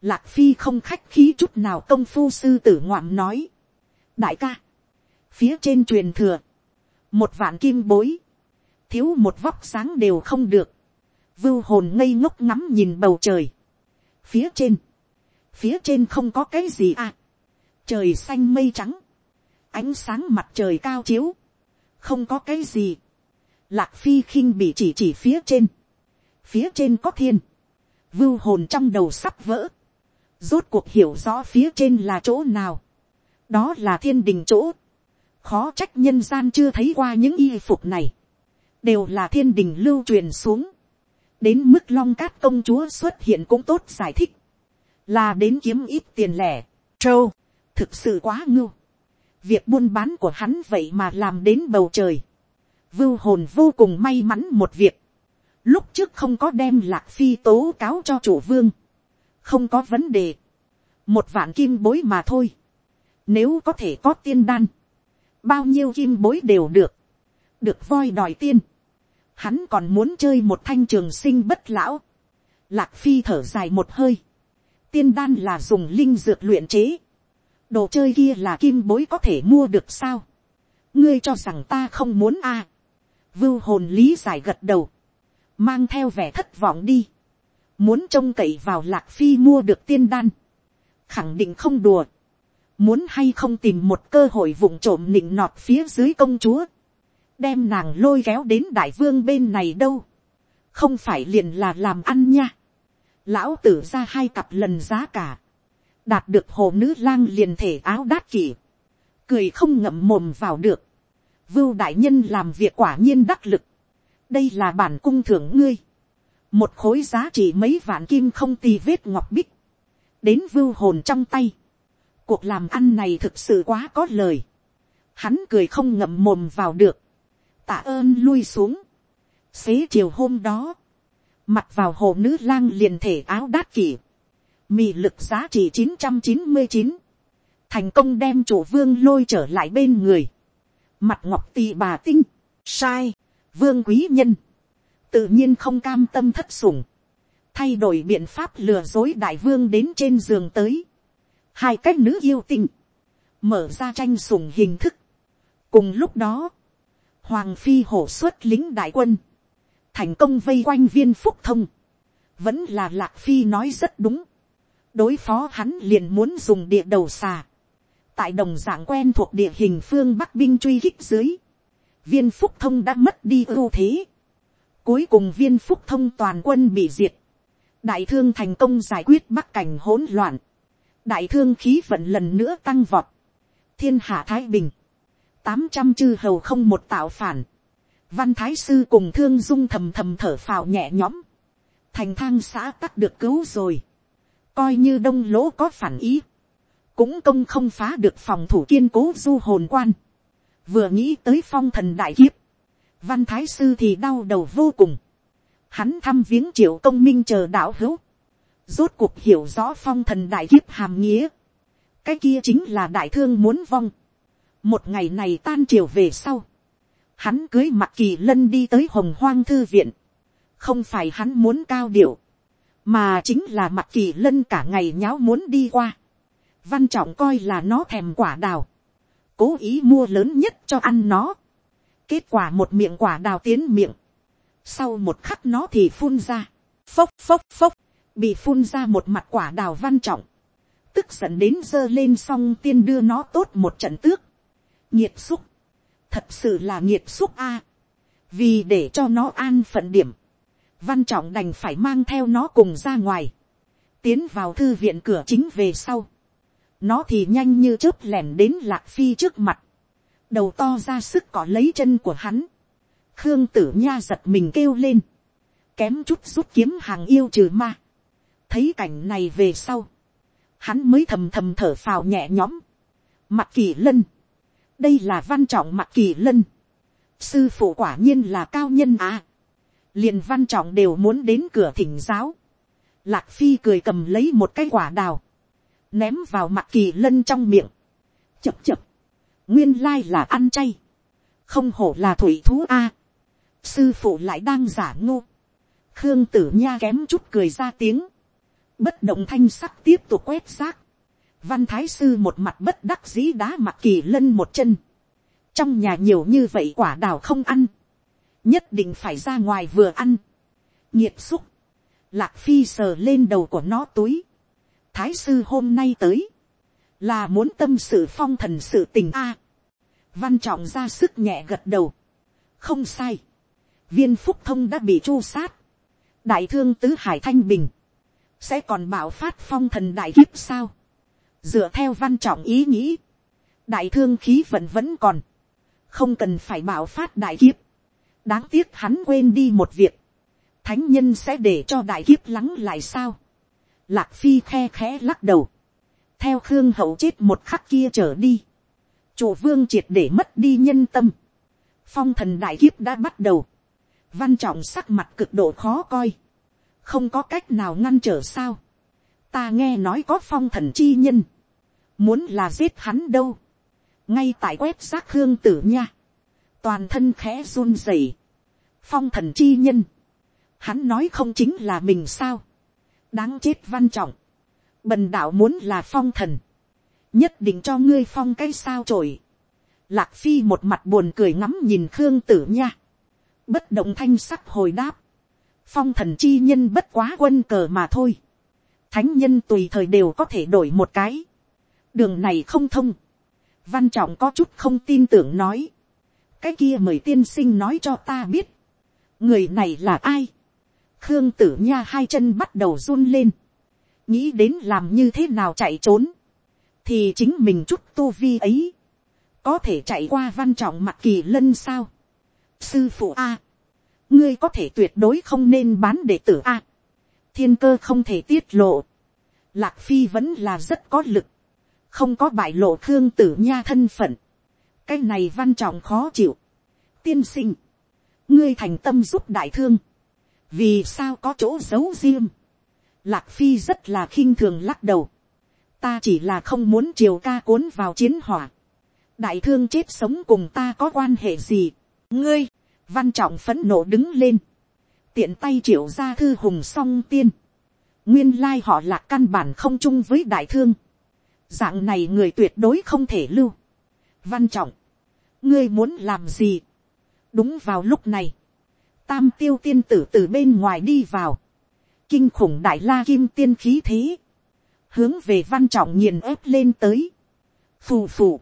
lạc phi không khách khí chút nào công phu sư tử ngoạm nói. đại ca, phía trên truyền thừa, một vạn kim bối, thiếu một vóc sáng đều không được. vưu hồn ngây ngốc ngắm nhìn bầu trời. phía trên, phía trên không có cái gì à trời xanh mây trắng, ánh sáng mặt trời cao chiếu, không có cái gì, lạc phi khinh bị chỉ chỉ phía trên, phía trên có thiên, vưu hồn trong đầu sắp vỡ, rốt cuộc hiểu rõ phía trên là chỗ nào, đó là thiên đình chỗ, khó trách nhân gian chưa thấy qua những y phục này, đều là thiên đình lưu truyền xuống, đến mức long cát công chúa xuất hiện cũng tốt giải thích, là đến kiếm ít tiền lẻ, trâu, thực sự quá ngưu, việc buôn bán của hắn vậy mà làm đến bầu trời, vưu hồn vô cùng may mắn một việc, lúc trước không có đem lạc phi tố cáo cho chủ vương, không có vấn đề, một vạn kim bối mà thôi, nếu có thể có tiên đan, bao nhiêu kim bối đều được, được voi đòi tiên, hắn còn muốn chơi một thanh trường sinh bất lão, lạc phi thở dài một hơi, tiên đan là dùng linh dược luyện chế, đồ chơi kia là kim bối có thể mua được sao, ngươi cho rằng ta không muốn a, à. vưu hồn lý giải gật đầu, mang theo vẻ thất vọng đi, muốn trông cậy vào lạc phi mua được tiên đan, khẳng định không đùa, muốn hay không tìm một cơ hội vụng trộm nịnh nọt phía dưới công chúa, đem nàng lôi kéo đến đại vương bên này đâu, không phải liền là làm ăn nha, lão tử ra hai cặp lần giá cả, đạt được hồ nữ lang liền thể áo đát kỷ, cười không ngậm mồm vào được, vưu đại nhân làm việc quả nhiên đắc lực, đây là bản cung thưởng ngươi, một khối giá trị mấy vạn kim không tì vết ngọc bích, đến vưu hồn trong tay, cuộc làm ăn này thực sự quá có lời, hắn cười không ngậm mồm vào được, tạ ơn lui xuống, xế chiều hôm đó, mặt vào hồ nữ lang liền thể áo đát kỷ, mì lực giá trị chín trăm chín mươi chín, thành công đem chủ vương lôi trở lại bên người, mặt ngọc tì bà tinh, sai, vương quý nhân, tự nhiên không cam tâm thất sủng, thay đổi biện pháp lừa dối đại vương đến trên giường tới, hai cách nữ yêu tinh, mở ra tranh sủng hình thức. cùng lúc đó, hoàng phi hổ xuất lính đại quân, thành công vây quanh viên phúc thông, vẫn là lạc phi nói rất đúng, đối phó hắn liền muốn dùng địa đầu xà, tại đồng dạng quen thuộc địa hình phương bắc binh truy khích dưới, viên phúc thông đã mất đi ưu thế, cuối cùng viên phúc thông toàn quân bị diệt, đại thương thành công giải quyết bắc cảnh hỗn loạn, đại thương khí vận lần nữa tăng vọt, thiên hạ thái bình, tám trăm chư hầu không một tạo phản, văn thái sư cùng thương dung thầm thầm thở phào nhẹ nhõm, thành thang xã tắc được cứu rồi, coi như đông lỗ có phản ý, cũng công không phá được phòng thủ kiên cố du hồn quan, vừa nghĩ tới phong thần đại kiếp, văn thái sư thì đau đầu vô cùng, hắn thăm viếng triệu công minh chờ đạo hữu, rốt cuộc hiểu rõ phong thần đại kiếp hàm nghĩa, cái kia chính là đại thương muốn vong, một ngày này tan triều về sau, hắn cưới mặt kỳ lân đi tới hồng hoang thư viện, không phải hắn muốn cao điệu, mà chính là mặt kỳ lân cả ngày nháo muốn đi qua, văn trọng coi là nó thèm quả đào, cố ý mua lớn nhất cho ăn nó, kết quả một miệng quả đào tiến miệng, sau một khắc nó thì phun ra, phốc phốc phốc, bị phun ra một mặt quả đào văn trọng, tức giận đến giơ lên xong tiên đưa nó tốt một trận tước, nhiệt xúc, thật sự là nhiệt xúc a, vì để cho nó an phận điểm, văn trọng đành phải mang theo nó cùng ra ngoài, tiến vào thư viện cửa chính về sau, nó thì nhanh như chớp lẻn đến lạc phi trước mặt, đầu to ra sức cỏ lấy chân của hắn, khương tử nha giật mình kêu lên, kém chút rút kiếm hàng yêu trừ ma, thấy cảnh này về sau, hắn mới thầm thầm thở phào nhẹ nhõm, mặt kỳ lân, đây là văn trọng mặt kỳ lân, sư phụ quả nhiên là cao nhân à, liền văn trọng đều muốn đến cửa thỉnh giáo, lạc phi cười cầm lấy một cái quả đào, ném vào mặt kỳ lân trong miệng, chập chập, nguyên lai là ăn chay, không hổ là thủy thú a, sư phụ lại đang giả ngô, khương tử nha kém chút cười ra tiếng, bất động thanh sắc tiếp tục quét xác, văn thái sư một mặt bất đắc dĩ đá mặt kỳ lân một chân, trong nhà nhiều như vậy quả đào không ăn, nhất định phải ra ngoài vừa ăn, nhiệt xúc, lạc phi sờ lên đầu của nó túi, thái sư hôm nay tới, là muốn tâm sự phong thần sự tình a, văn trọng ra sức nhẹ gật đầu, không sai, viên phúc thông đã bị chu sát, đại thương tứ hải thanh bình, sẽ còn bảo phát phong thần đại kiếp sao. dựa theo văn trọng ý nghĩ, đại thương khí vận vẫn còn, không cần phải bảo phát đại kiếp đáng tiếc hắn quên đi một việc, thánh nhân sẽ để cho đại kiếp lắng lại sao, lạc phi khe khẽ lắc đầu, theo khương hậu chết một khắc kia trở đi, chủ vương triệt để mất đi nhân tâm, phong thần đại kiếp đã bắt đầu, văn trọng sắc mặt cực độ khó coi, không có cách nào ngăn trở sao, ta nghe nói có phong thần chi nhân, muốn là giết hắn đâu, ngay tại quét xác hương tử nha, toàn thân khẽ run rẩy, phong thần chi nhân, hắn nói không chính là mình sao, đáng chết văn trọng, bần đạo muốn là phong thần, nhất định cho ngươi phong cái sao trổi, lạc phi một mặt buồn cười ngắm nhìn khương tử nha, bất động thanh sắc hồi đáp, phong thần chi nhân bất quá quân cờ mà thôi, thánh nhân tùy thời đều có thể đổi một cái, đường này không thông, văn trọng có chút không tin tưởng nói, cái kia mời tiên sinh nói cho ta biết, người này là ai, khương tử nha hai chân bắt đầu run lên, nghĩ đến làm như thế nào chạy trốn, thì chính mình chút tu vi ấy, có thể chạy qua văn trọng mặt kỳ lân sao, sư phụ a, ngươi có thể tuyệt đối không nên bán đệ tử a, thiên cơ không thể tiết lộ, lạc phi vẫn là rất có lực, không có bại lộ khương tử nha thân phận, cái này văn trọng khó chịu, tiên sinh, ngươi thành tâm giúp đại thương, vì sao có chỗ giấu riêng, lạc phi rất là khinh thường lắc đầu, ta chỉ là không muốn triều ca cuốn vào chiến hỏa, đại thương chết sống cùng ta có quan hệ gì, ngươi, văn trọng phấn nộ đứng lên, tiện tay triệu ra thư hùng song tiên, nguyên lai họ là căn bản không chung với đại thương, dạng này người tuyệt đối không thể lưu, văn trọng, ngươi muốn làm gì, đúng vào lúc này, tam tiêu tiên tử từ bên ngoài đi vào, kinh khủng đại la kim tiên khí thế, hướng về văn trọng nghiền ép lên tới, phù phù,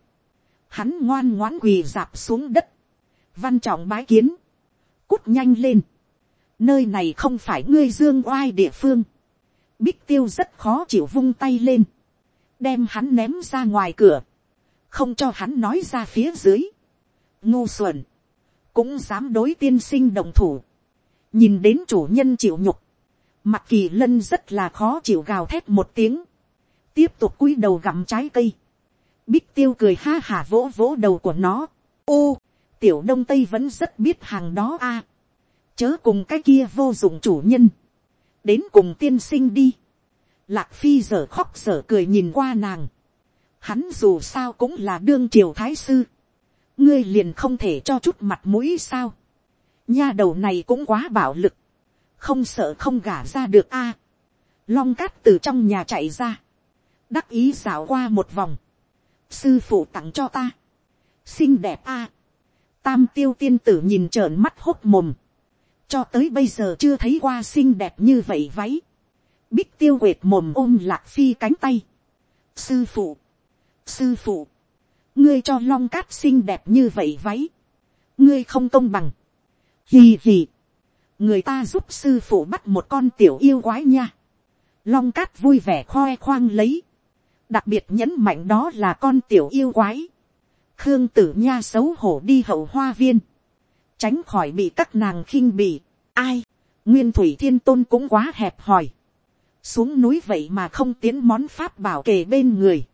hắn ngoan ngoãn quỳ dạp xuống đất, văn trọng bái kiến, cút nhanh lên, nơi này không phải ngươi dương oai địa phương, bích tiêu rất khó chịu vung tay lên, đem hắn ném ra ngoài cửa, không cho hắn nói ra phía dưới, ngu xuẩn, cũng dám đối tiên sinh đồng thủ, nhìn đến chủ nhân chịu nhục, mặt kỳ lân rất là khó chịu gào thét một tiếng, tiếp tục cúi đầu gặm trái cây, bích tiêu cười ha hả vỗ vỗ đầu của nó, ô, tiểu đông tây vẫn rất biết hàng đó a, chớ cùng cái kia vô dụng chủ nhân, đến cùng tiên sinh đi, lạc phi giờ khóc giờ cười nhìn qua nàng, hắn dù sao cũng là đương triều thái sư, ngươi liền không thể cho chút mặt mũi sao, nha đầu này cũng quá bạo lực, không sợ không gả ra được a, long cát từ trong nhà chạy ra, đắc ý xảo qua một vòng, sư phụ tặng cho ta, xinh đẹp a, tam tiêu tiên tử nhìn trợn mắt hốt mồm, cho tới bây giờ chưa thấy qua xinh đẹp như vậy váy, bích tiêu quệt mồm ôm lạc phi cánh tay, sư phụ, sư phụ, ngươi cho long cát xinh đẹp như vậy váy, ngươi không công bằng, hì hì, người ta giúp sư phụ bắt một con tiểu yêu quái nha, long cát vui vẻ khoe khoang lấy, đặc biệt nhấn mạnh đó là con tiểu yêu quái, khương tử nha xấu hổ đi hậu hoa viên, tránh khỏi bị các nàng khinh bỉ, ai, nguyên thủy thiên tôn cũng quá hẹp hòi, xuống núi vậy mà không tiến món pháp bảo kề bên người,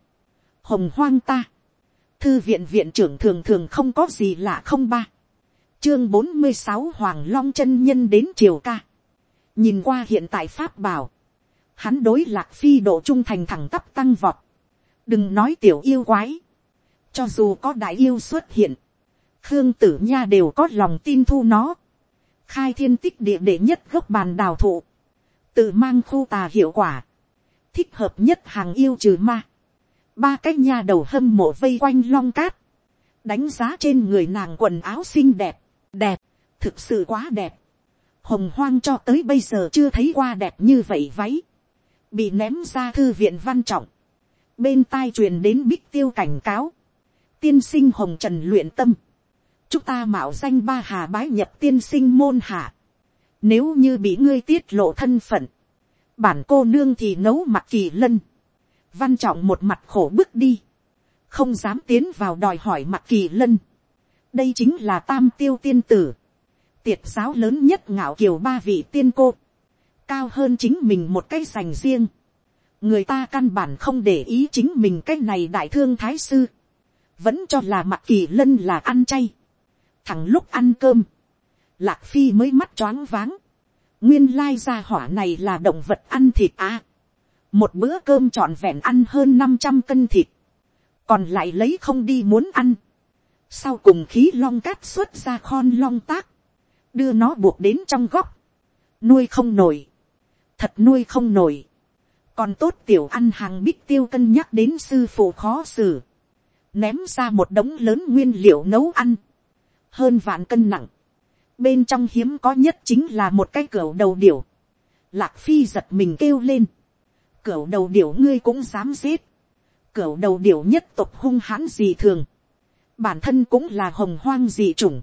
hồng hoang ta, thư viện viện trưởng thường thường không có gì lạ không ba, chương bốn mươi sáu hoàng long chân nhân đến triều ca, nhìn qua hiện tại pháp bảo, hắn đối lạc phi độ trung thành thẳng tắp tăng vọt, đừng nói tiểu yêu quái, cho dù có đại yêu xuất hiện, khương tử nha đều có lòng tin thu nó, khai thiên tích địa đệ nhất gốc bàn đào thụ, tự mang khu tà hiệu quả, thích hợp nhất hàng yêu trừ ma, ba cái nha đầu hâm mộ vây quanh long cát, đánh giá trên người nàng quần áo xinh đẹp, đẹp, thực sự quá đẹp, hồng hoang cho tới bây giờ chưa thấy qua đẹp như vậy váy, bị ném ra thư viện văn trọng, bên tai truyền đến bích tiêu cảnh cáo, tiên sinh hồng trần luyện tâm, chúng ta mạo danh ba hà bái nhập tiên sinh môn hạ, nếu như bị ngươi tiết lộ thân phận, bản cô nương thì nấu mặt kỳ lân, văn trọng một mặt khổ bước đi, không dám tiến vào đòi hỏi mặt kỳ lân, đây chính là tam tiêu tiên tử, tiệt giáo lớn nhất ngạo kiều ba vị tiên cô, cao hơn chính mình một cái sành riêng, người ta căn bản không để ý chính mình cái này đại thương thái sư, vẫn cho là mặt kỳ lân là ăn chay, thằng lúc ăn cơm, lạc phi mới mắt choáng váng, nguyên lai gia hỏa này là động vật ăn thịt à một bữa cơm trọn vẹn ăn hơn năm trăm cân thịt, còn lại lấy không đi muốn ăn, sau cùng khí long cát xuất ra khon long tác, đưa nó buộc đến trong góc, nuôi không nổi, thật nuôi không nổi, còn tốt tiểu ăn hàng bích tiêu cân nhắc đến sư phụ khó xử, ném ra một đống lớn nguyên liệu nấu ăn, hơn vạn cân nặng, bên trong hiếm có nhất chính là một cái cửa đầu điểu, lạc phi giật mình kêu lên, cửa đầu điểu ngươi cũng dám giết, cửa đầu điểu nhất tộc hung hãn gì thường, bản thân cũng là hồng hoang dị chủng,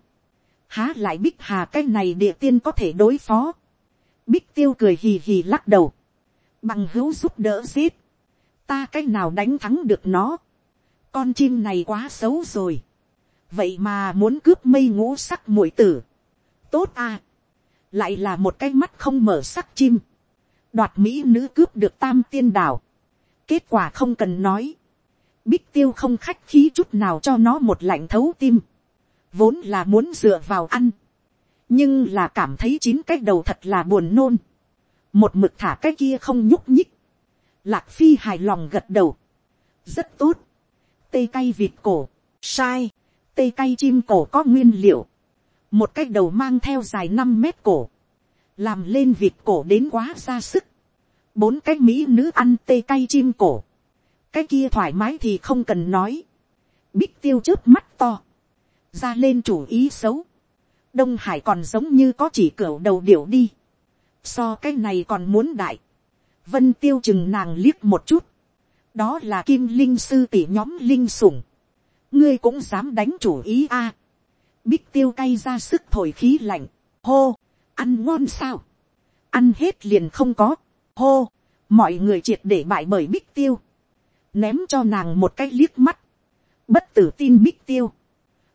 há lại bích hà cái này địa tiên có thể đối phó, bích tiêu cười hì hì lắc đầu, bằng hữu giúp đỡ giết, ta cách nào đánh thắng được nó, con chim này quá xấu rồi, vậy mà muốn cướp mây ngũ sắc mũi tử, tốt à, lại là một cái mắt không mở sắc chim, đoạt mỹ nữ cướp được tam tiên đảo, kết quả không cần nói, bích tiêu không khách khí chút nào cho nó một lạnh thấu tim, vốn là muốn dựa vào ăn, nhưng là cảm thấy chín cái đầu thật là buồn nôn, một mực thả cái kia không nhúc nhích, lạc phi hài lòng gật đầu, rất tốt, tê cay vịt cổ, sai, tê cay chim cổ có nguyên liệu, một cái đầu mang theo dài năm mét cổ, làm lên vịt cổ đến quá ra sức, bốn cái mỹ nữ ăn tê cay chim cổ, cái kia thoải mái thì không cần nói, bích tiêu trước mắt to, ra lên chủ ý xấu, đông hải còn giống như có chỉ cửa đầu điệu đi, so cái này còn muốn đại, vân tiêu chừng nàng liếc một chút, đó là kim linh sư tỷ nhóm linh sủng, ngươi cũng dám đánh chủ ý a, bích tiêu cay ra sức thổi khí lạnh, hô, ăn ngon sao, ăn hết liền không có, hô, mọi người triệt để bại bởi bích tiêu, ném cho nàng một cái liếc mắt, bất tử tin bích tiêu,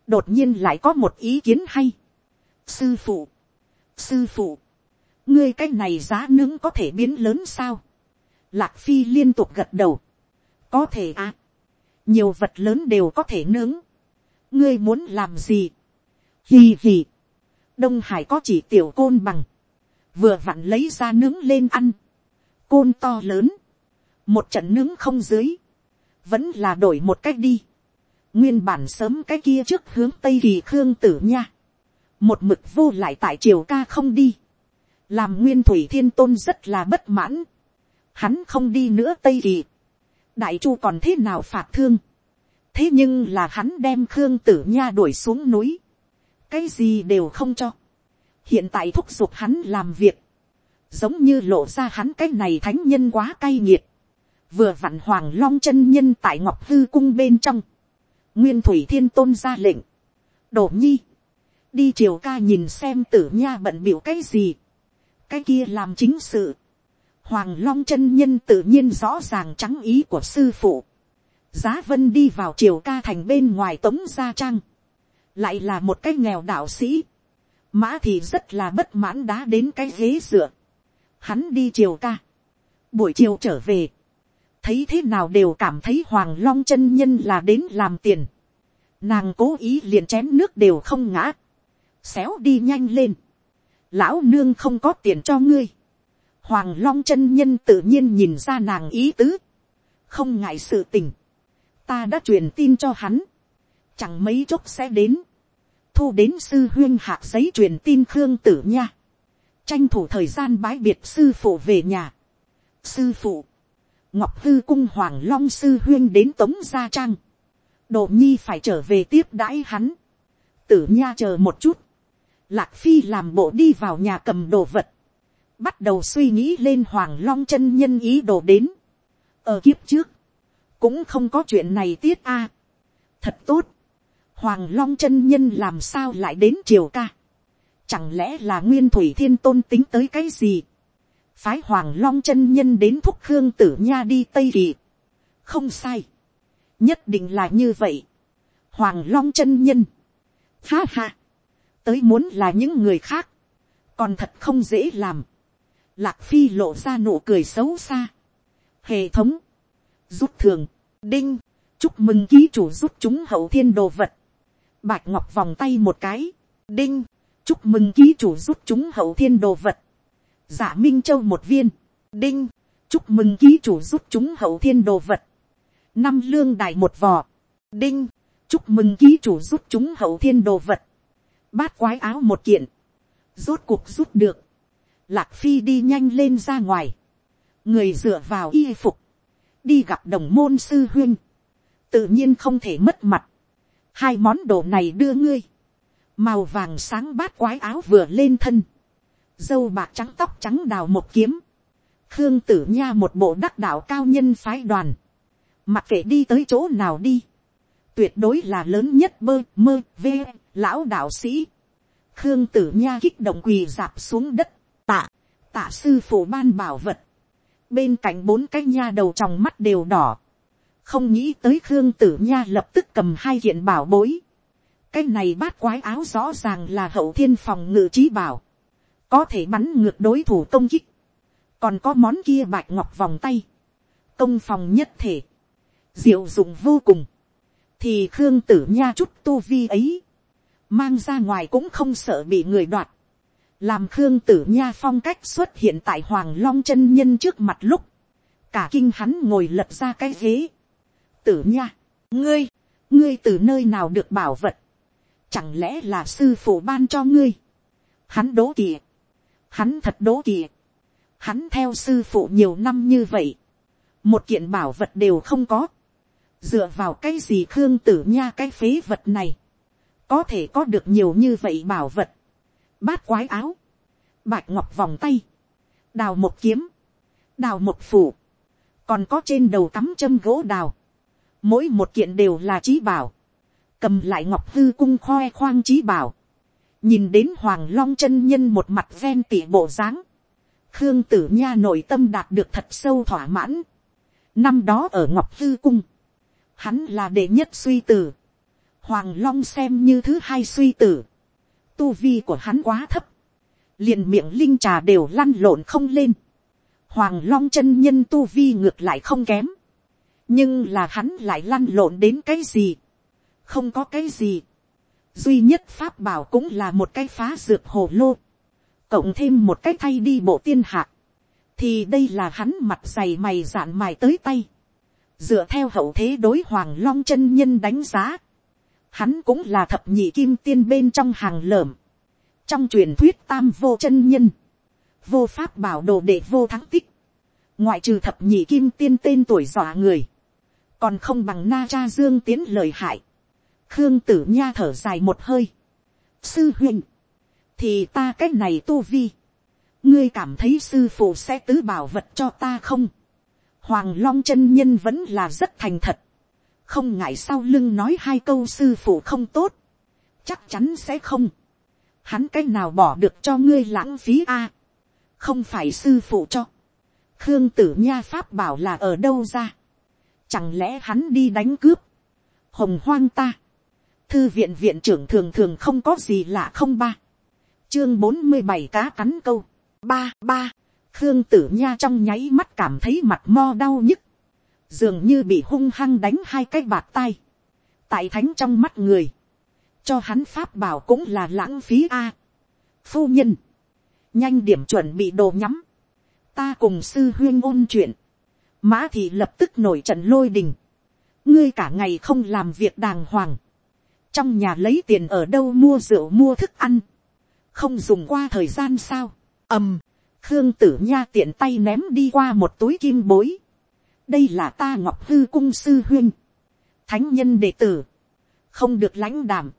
đột nhiên lại có một ý kiến hay, sư phụ, sư phụ, ngươi cái này giá nướng có thể biến lớn sao, lạc phi liên tục gật đầu, có thể à, nhiều vật lớn đều có thể nướng, ngươi muốn làm gì, hì hì, đông hải có chỉ tiểu côn bằng, vừa vặn lấy ra nướng lên ăn, côn to lớn, một trận nướng không dưới, vẫn là đổi một cách đi, nguyên bản sớm cái kia trước hướng tây kỳ khương tử nha, một mực vô lại tại triều ca không đi, làm nguyên thủy thiên tôn rất là bất mãn, hắn không đi nữa tây kỳ, đại chu còn thế nào phạt thương, thế nhưng là hắn đem khương tử nha đuổi xuống núi, cái gì đều không cho, hiện tại thúc giục hắn làm việc, giống như lộ ra hắn cái này thánh nhân quá cay nghiệt, vừa vặn hoàng long chân nhân tại ngọc hư cung bên trong, nguyên thủy thiên tôn ra lệnh, đổ nhi, đi triều ca nhìn xem tử nha bận biểu cái gì, cái kia làm chính sự, hoàng long chân nhân tự nhiên rõ ràng trắng ý của sư phụ, giá vân đi vào triều ca thành bên ngoài tống gia trang, lại là một cái nghèo đạo sĩ, mã thì rất là bất mãn đá đến cái ghế dựa, hắn đi chiều ca, buổi chiều trở về, thấy thế nào đều cảm thấy hoàng long chân nhân là đến làm tiền, nàng cố ý liền chén nước đều không ngã, xéo đi nhanh lên, lão nương không có tiền cho ngươi, hoàng long chân nhân tự nhiên nhìn ra nàng ý tứ, không ngại sự tình, ta đã truyền tin cho hắn, chẳng mấy chốc sẽ đến, thu đến sư huyên hạc giấy truyền tin khương tử nha, tranh thủ thời gian bái biệt sư phụ về nhà. sư phụ, ngọc hư cung hoàng long sư huyên đến tống gia trang, đồ nhi phải trở về tiếp đãi hắn, tử nha chờ một chút, lạc phi làm bộ đi vào nhà cầm đồ vật, bắt đầu suy nghĩ lên hoàng long chân nhân ý đồ đến, ở kiếp trước, cũng không có chuyện này tiết a, thật tốt, hoàng long chân nhân làm sao lại đến triều ca, chẳng lẽ là nguyên thủy thiên tôn tính tới cái gì, phái hoàng long chân nhân đến thúc khương tử nha đi tây kỳ, không sai, nhất định là như vậy, hoàng long chân nhân, ha ha, tới muốn là những người khác, còn thật không dễ làm. Lạc phi lộ ra nụ cười xấu xa. hệ thống, rút thường, đinh, chúc mừng ký chủ rút chúng hậu thiên đồ vật bạch ngọc vòng tay một cái, đinh, chúc mừng ký chủ rút chúng hậu thiên đồ vật. giả minh châu một viên, đinh, chúc mừng ký chủ rút chúng hậu thiên đồ vật. năm lương đài một vò, đinh, chúc mừng ký chủ rút chúng hậu thiên đồ vật. bát quái áo một kiện, rốt cuộc rút được. Lạc phi đi nhanh lên ra ngoài, người dựa vào y phục, đi gặp đồng môn sư huyên, tự nhiên không thể mất mặt hai món đồ này đưa ngươi, màu vàng sáng bát quái áo vừa lên thân, dâu bạc trắng tóc trắng đào một kiếm, khương tử nha một bộ đắc đạo cao nhân phái đoàn, mặc kệ đi tới chỗ nào đi, tuyệt đối là lớn nhất bơ mơ v lão đạo sĩ, khương tử nha kích động quỳ dạp xuống đất, tạ, tạ sư phụ ban bảo vật, bên cạnh bốn cái nha đầu trong mắt đều đỏ, không nghĩ tới khương tử nha lập tức cầm hai kiện bảo bối, cái này bát quái áo rõ ràng là hậu thiên phòng ngự trí bảo, có thể bắn ngược đối thủ công kích, còn có món kia bạch ngọc vòng tay, công phòng nhất thể, diệu dụng vô cùng, thì khương tử nha chút tu vi ấy, mang ra ngoài cũng không sợ bị người đoạt, làm khương tử nha phong cách xuất hiện tại hoàng long chân nhân trước mặt lúc, cả kinh hắn ngồi lật ra cái ghế, tử nha, ngươi, ngươi từ nơi nào được bảo vật, chẳng lẽ là sư phụ ban cho ngươi, hắn đố kỵ, hắn thật đố kỵ, hắn theo sư phụ nhiều năm như vậy, một kiện bảo vật đều không có, dựa vào cái gì khương tử nha cái phế vật này, có thể có được nhiều như vậy bảo vật, bát quái áo, bạch ngọc vòng tay, đào một kiếm, đào một phủ, còn có trên đầu cắm châm gỗ đào, mỗi một kiện đều là trí bảo, cầm lại ngọc hư cung khoe khoang trí bảo, nhìn đến hoàng long chân nhân một mặt ven tỉ bộ dáng, khương tử nha nội tâm đạt được thật sâu thỏa mãn. năm đó ở ngọc hư cung, hắn là đệ nhất suy tử, hoàng long xem như thứ hai suy tử, tu vi của hắn quá thấp, liền miệng linh trà đều lăn lộn không lên, hoàng long chân nhân tu vi ngược lại không kém, nhưng là hắn lại lăn lộn đến cái gì, không có cái gì, duy nhất pháp bảo cũng là một cái phá dược hồ lô, cộng thêm một cái thay đi bộ tiên hạ, thì đây là hắn mặt dày mày dạn mày tới tay, dựa theo hậu thế đối hoàng long chân nhân đánh giá, hắn cũng là thập nhị kim tiên bên trong hàng lởm, trong truyền thuyết tam vô chân nhân, vô pháp bảo đồ để vô thắng tích, ngoại trừ thập nhị kim tiên tên tuổi dọa người, còn không bằng na cha dương tiến lời hại, khương tử nha thở dài một hơi, sư huynh, thì ta cái này tu vi, ngươi cảm thấy sư phụ sẽ tứ bảo vật cho ta không, hoàng long chân nhân vẫn là rất thành thật, không ngại sau lưng nói hai câu sư phụ không tốt, chắc chắn sẽ không, hắn cái nào bỏ được cho ngươi lãng phí a, không phải sư phụ cho, khương tử nha pháp bảo là ở đâu ra, chẳng lẽ hắn đi đánh cướp, hồng hoang ta, thư viện viện trưởng thường thường không có gì lạ không ba, chương bốn mươi bảy cá cắn câu, ba ba, khương tử nha trong nháy mắt cảm thấy mặt mo đau nhức, dường như bị hung hăng đánh hai cái bạc tay, tại thánh trong mắt người, cho hắn pháp bảo cũng là lãng phí a. phu nhân, nhanh điểm chuẩn bị đồ nhắm, ta cùng sư huyên ôn chuyện, mã thì lập tức nổi trận lôi đình, ngươi cả ngày không làm việc đàng hoàng, trong nhà lấy tiền ở đâu mua rượu mua thức ăn, không dùng qua thời gian sao, ầm, khương tử nha tiện tay ném đi qua một túi kim bối, đây là ta ngọc hư cung sư huyên, thánh nhân đệ tử, không được lãnh đảm,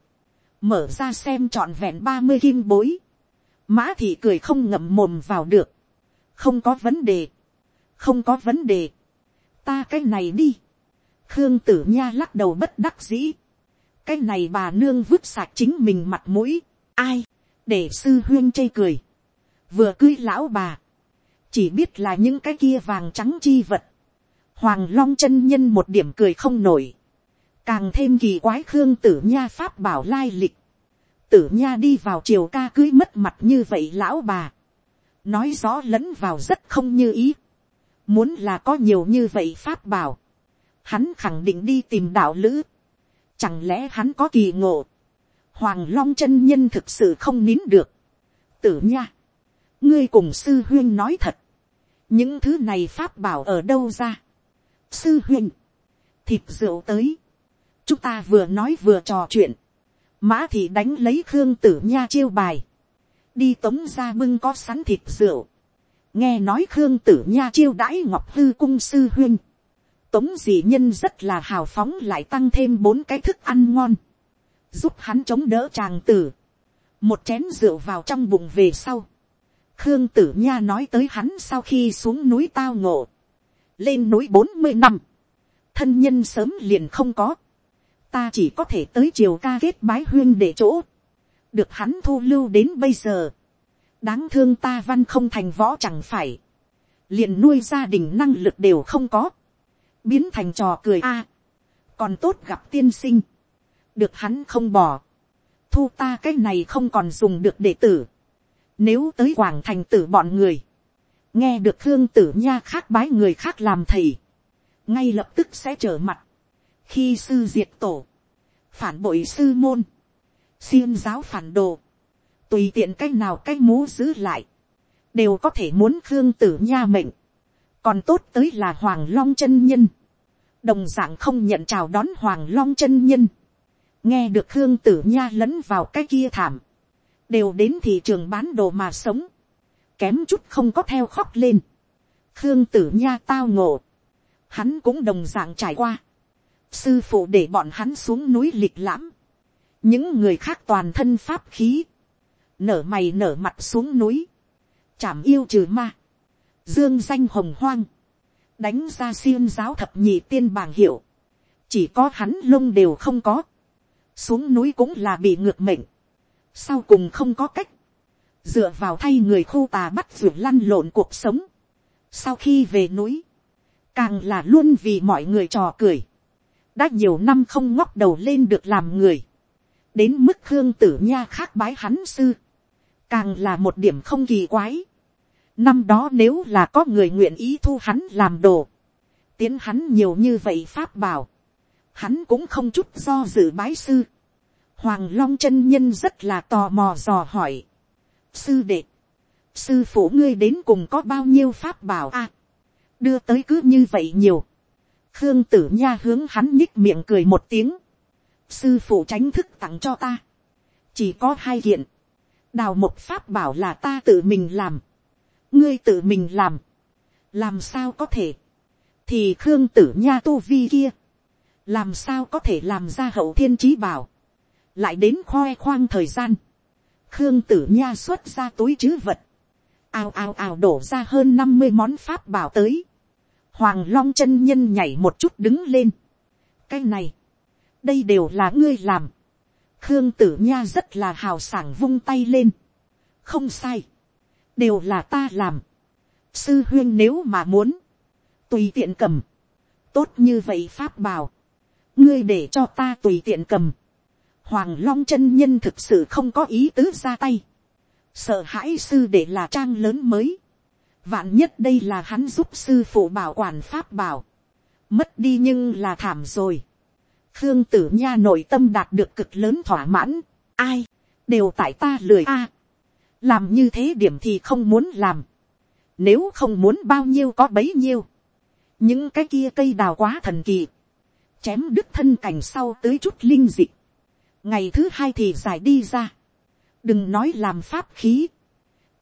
mở ra xem trọn vẹn ba mươi kim bối, mã thị cười không ngậm mồm vào được, không có vấn đề, không có vấn đề, ta cái này đi, khương tử nha lắc đầu bất đắc dĩ, cái này bà nương vứt sạch chính mình mặt mũi, ai, để sư huyên chê cười, vừa cưới lão bà, chỉ biết là những cái kia vàng trắng chi vật, hoàng long chân nhân một điểm cười không nổi, càng thêm kỳ quái khương tử nha pháp bảo lai lịch, tử nha đi vào triều ca cưới mất mặt như vậy lão bà, nói rõ lẫn vào rất không như ý, muốn là có nhiều như vậy pháp bảo, hắn khẳng định đi tìm đạo lữ, chẳng lẽ hắn có kỳ ngộ, hoàng long chân nhân thực sự không nín được, tử nha, ngươi cùng sư huyên nói thật, những thứ này pháp bảo ở đâu ra, sư huyên, thịt rượu tới, chúng ta vừa nói vừa trò chuyện, mã thị đánh lấy khương tử nha chiêu bài, đi tống ra bưng có sắn thịt rượu, nghe nói khương tử nha chiêu đãi ngọc hư cung sư huyên, tống dị nhân rất là hào phóng lại tăng thêm bốn cái thức ăn ngon, giúp hắn chống đỡ tràng tử, một chén rượu vào trong bụng về sau, khương tử nha nói tới hắn sau khi xuống núi tao ngộ, lên núi bốn mươi năm, thân nhân sớm liền không có, ta chỉ có thể tới chiều ca kết bái huyên để chỗ, được hắn thu lưu đến bây giờ, đáng thương ta văn không thành võ chẳng phải, liền nuôi gia đình năng lực đều không có, biến thành trò cười a, còn tốt gặp tiên sinh, được hắn không bỏ, thu ta cái này không còn dùng được đệ tử, nếu tới quảng thành tử bọn người, nghe được thương tử nha khác bái người khác làm thầy, ngay lập tức sẽ trở mặt, khi sư diệt tổ, phản bội sư môn, xiêm giáo phản đồ, tùy tiện c á c h nào c á c h mú giữ lại, đều có thể muốn khương tử nha mệnh, còn tốt tới là hoàng long chân nhân, đồng d ạ n g không nhận chào đón hoàng long chân nhân, nghe được khương tử nha lẫn vào cái kia thảm, đều đến thị trường bán đồ mà sống, kém chút không có theo khóc lên, khương tử nha tao ngộ, hắn cũng đồng d ạ n g trải qua, sư phụ để bọn hắn xuống núi lịch lãm, những người khác toàn thân pháp khí, nở mày nở mặt xuống núi, chảm yêu trừ ma, dương danh hồng hoang, đánh ra xiêm giáo thập nhị tiên bảng hiệu, chỉ có hắn lông đều không có, xuống núi cũng là bị ngược mệnh, sau cùng không có cách, dựa vào thay người khô tà bắt ruột lăn lộn cuộc sống, sau khi về núi, càng là luôn vì mọi người trò cười, đã nhiều năm không ngóc đầu lên được làm người, đến mức hương tử nha khác bái hắn sư, càng là một điểm không kỳ quái. Năm đó nếu là có người nguyện ý thu hắn làm đồ, tiến hắn nhiều như vậy pháp bảo, hắn cũng không chút do dự bái sư. Hoàng Long chân nhân rất là tò mò dò hỏi. Sư đệ, sư phụ ngươi đến cùng có bao nhiêu pháp bảo a đưa tới cứ như vậy nhiều. Khương tử nha hướng hắn nhích miệng cười một tiếng. Sư phụ tránh thức tặng cho ta. Chỉ có hai kiện đào một pháp bảo là ta tự mình làm, ngươi tự mình làm, làm sao có thể, thì khương tử nha tu vi kia, làm sao có thể làm ra hậu thiên trí bảo, lại đến khoe khoang thời gian, khương tử nha xuất ra túi chứ vật, ào ào ào đổ ra hơn năm mươi món pháp bảo tới, hoàng long chân nhân nhảy một chút đứng lên, cái này, đây đều là ngươi làm, khương tử nha rất là hào sảng vung tay lên. không sai, đều là ta làm. sư huyên nếu mà muốn, tùy tiện cầm, tốt như vậy pháp bảo, ngươi để cho ta tùy tiện cầm. hoàng long chân nhân thực sự không có ý tứ ra tay, sợ hãi sư để là trang lớn mới. vạn nhất đây là hắn giúp sư phụ bảo quản pháp bảo, mất đi nhưng là thảm rồi Khương tử nha nội tâm đạt được cực lớn thỏa mãn. Ai, đều tại ta lười a. làm như thế điểm thì không muốn làm. Nếu không muốn bao nhiêu có bấy nhiêu. Những cái kia cây đào quá thần kỳ. Chém đứt thân cảnh sau tới chút linh dị. Ngày thứ hai thì giải đi ra. Đừng nói làm pháp khí.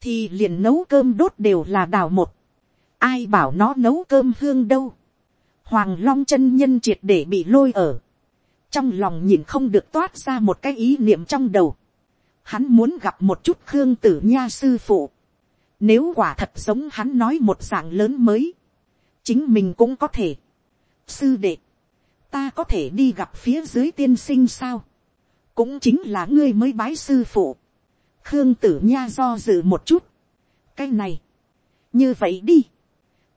Thì liền nấu cơm đốt đều là đào một. Ai bảo nó nấu cơm hương đâu. Hoàng Long chân nhân triệt để bị lôi ở trong lòng nhìn không được toát ra một cái ý niệm trong đầu. Hắn muốn gặp một chút khương tử nha sư phụ. Nếu quả thật giống hắn nói một dạng lớn mới. Chính mình cũng có thể. Sư đệ. Ta có thể đi gặp phía dưới tiên sinh sao. Cũng chính là ngươi mới bái sư phụ. Khương tử nha do dự một chút. Cái này. Như vậy đi.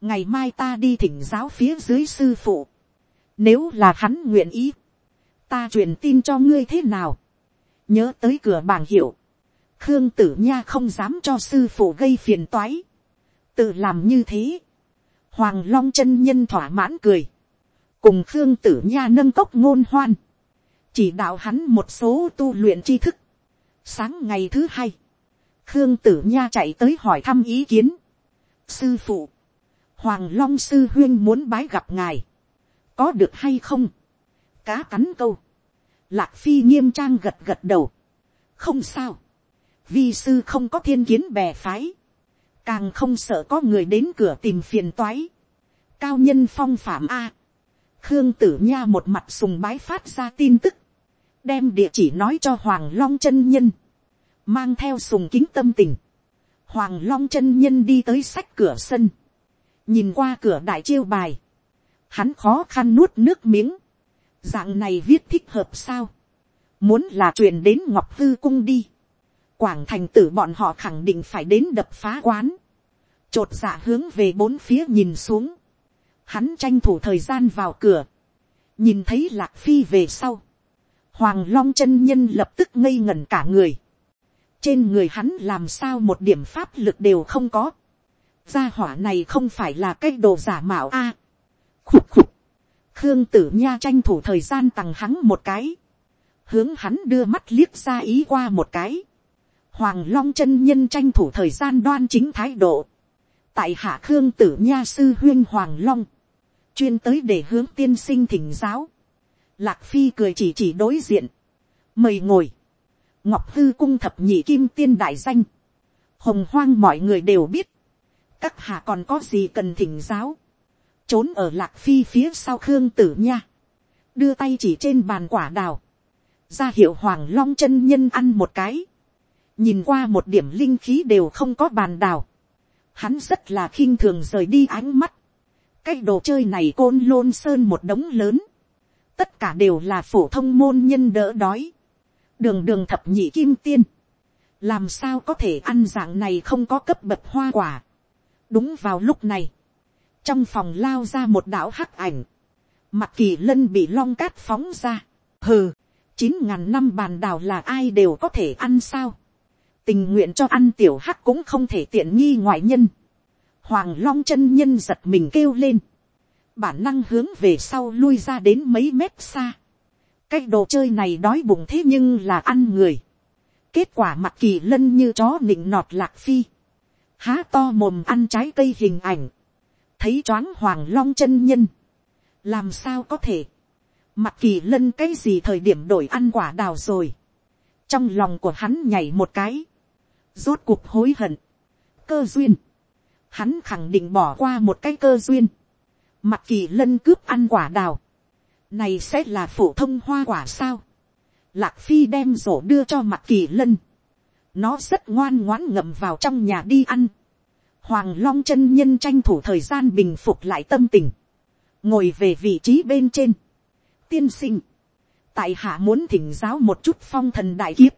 Ngày mai ta đi thỉnh giáo phía dưới sư phụ. Nếu là hắn nguyện ý ta truyền tin cho ngươi thế nào. nhớ tới cửa bảng hiệu, khương tử nha không dám cho sư phụ gây phiền toái, tự làm như thế, hoàng long chân nhân thỏa mãn cười, cùng khương tử nha nâng cốc ngôn hoan, chỉ đạo hắn một số tu luyện tri thức. Sáng ngày thứ hai, khương tử nha chạy tới hỏi thăm ý kiến. sư phụ, hoàng long sư huyên muốn bái gặp ngài, có được hay không, cá cắn câu, lạc phi nghiêm trang gật gật đầu, không sao, vi sư không có thiên kiến bè phái, càng không sợ có người đến cửa tìm phiền toái, cao nhân phong phạm a, khương tử nha một mặt sùng bái phát ra tin tức, đem địa chỉ nói cho hoàng long chân nhân, mang theo sùng kính tâm tình, hoàng long chân nhân đi tới sách cửa sân, nhìn qua cửa đại chiêu bài, hắn khó khăn nuốt nước miếng, dạng này viết thích hợp sao, muốn là truyền đến ngọc hư cung đi, quảng thành tử bọn họ khẳng định phải đến đập phá quán, t r ộ t dạ hướng về bốn phía nhìn xuống, hắn tranh thủ thời gian vào cửa, nhìn thấy lạc phi về sau, hoàng long chân nhân lập tức ngây ngẩn cả người, trên người hắn làm sao một điểm pháp lực đều không có, gia hỏa này không phải là cái đồ giả mạo a, à, khục khục, khương tử nha tranh thủ thời gian tằng hắn một cái, hướng hắn đưa mắt liếc ra ý qua một cái, Hoàng Long chân nhân tranh thủ thời gian đoan chính thái độ. Tại hạ Khương Tử Nha sư huyên Hoàng Long. Chuyên tới để hướng tiên sinh thỉnh giáo. Lạc Phi cười chỉ chỉ đối diện. Mời ngồi. Ngọc Hư cung thập nhị kim tiên đại danh. Hồng hoang mọi người đều biết. Các hạ còn có gì cần thỉnh giáo. Trốn ở Lạc Phi phía sau Khương Tử Nha. Đưa tay chỉ trên bàn quả đào. Ra hiệu Hoàng Long chân nhân ăn một cái. Nhìn qua một điểm linh khí đều không có bàn đào, hắn rất là khinh thường rời đi ánh mắt, cái đồ chơi này côn lôn sơn một đống lớn, tất cả đều là phổ thông môn nhân đỡ đói, đường đường thập nhị kim tiên, làm sao có thể ăn dạng này không có cấp bậc hoa quả. đúng vào lúc này, trong phòng lao ra một đạo hắc ảnh, mặt kỳ lân bị long cát phóng ra, hừ, chín ngàn năm bàn đào là ai đều có thể ăn sao tình nguyện cho ăn tiểu hắc cũng không thể tiện nghi ngoại nhân. Hoàng long chân nhân giật mình kêu lên. Bản năng hướng về sau lui ra đến mấy mét xa. Cái đồ chơi này đói bụng thế nhưng là ăn người. Kết quả mặt kỳ lân như chó nịnh nọt lạc phi. Há to mồm ăn trái cây hình ảnh. Thấy choáng hoàng long chân nhân. Làm sao có thể. Mặt kỳ lân cái gì thời điểm đổi ăn quả đào rồi. Trong lòng của hắn nhảy một cái. Rốt cuộc hối hận, cơ duyên, hắn khẳng định bỏ qua một cái cơ duyên, mặt kỳ lân cướp ăn quả đào, này sẽ là phổ thông hoa quả sao, lạc phi đem rổ đưa cho mặt kỳ lân, nó rất ngoan ngoãn ngậm vào trong nhà đi ăn, hoàng long chân nhân tranh thủ thời gian bình phục lại tâm tình, ngồi về vị trí bên trên, tiên sinh, tại hạ muốn thỉnh giáo một chút phong thần đại kiếp,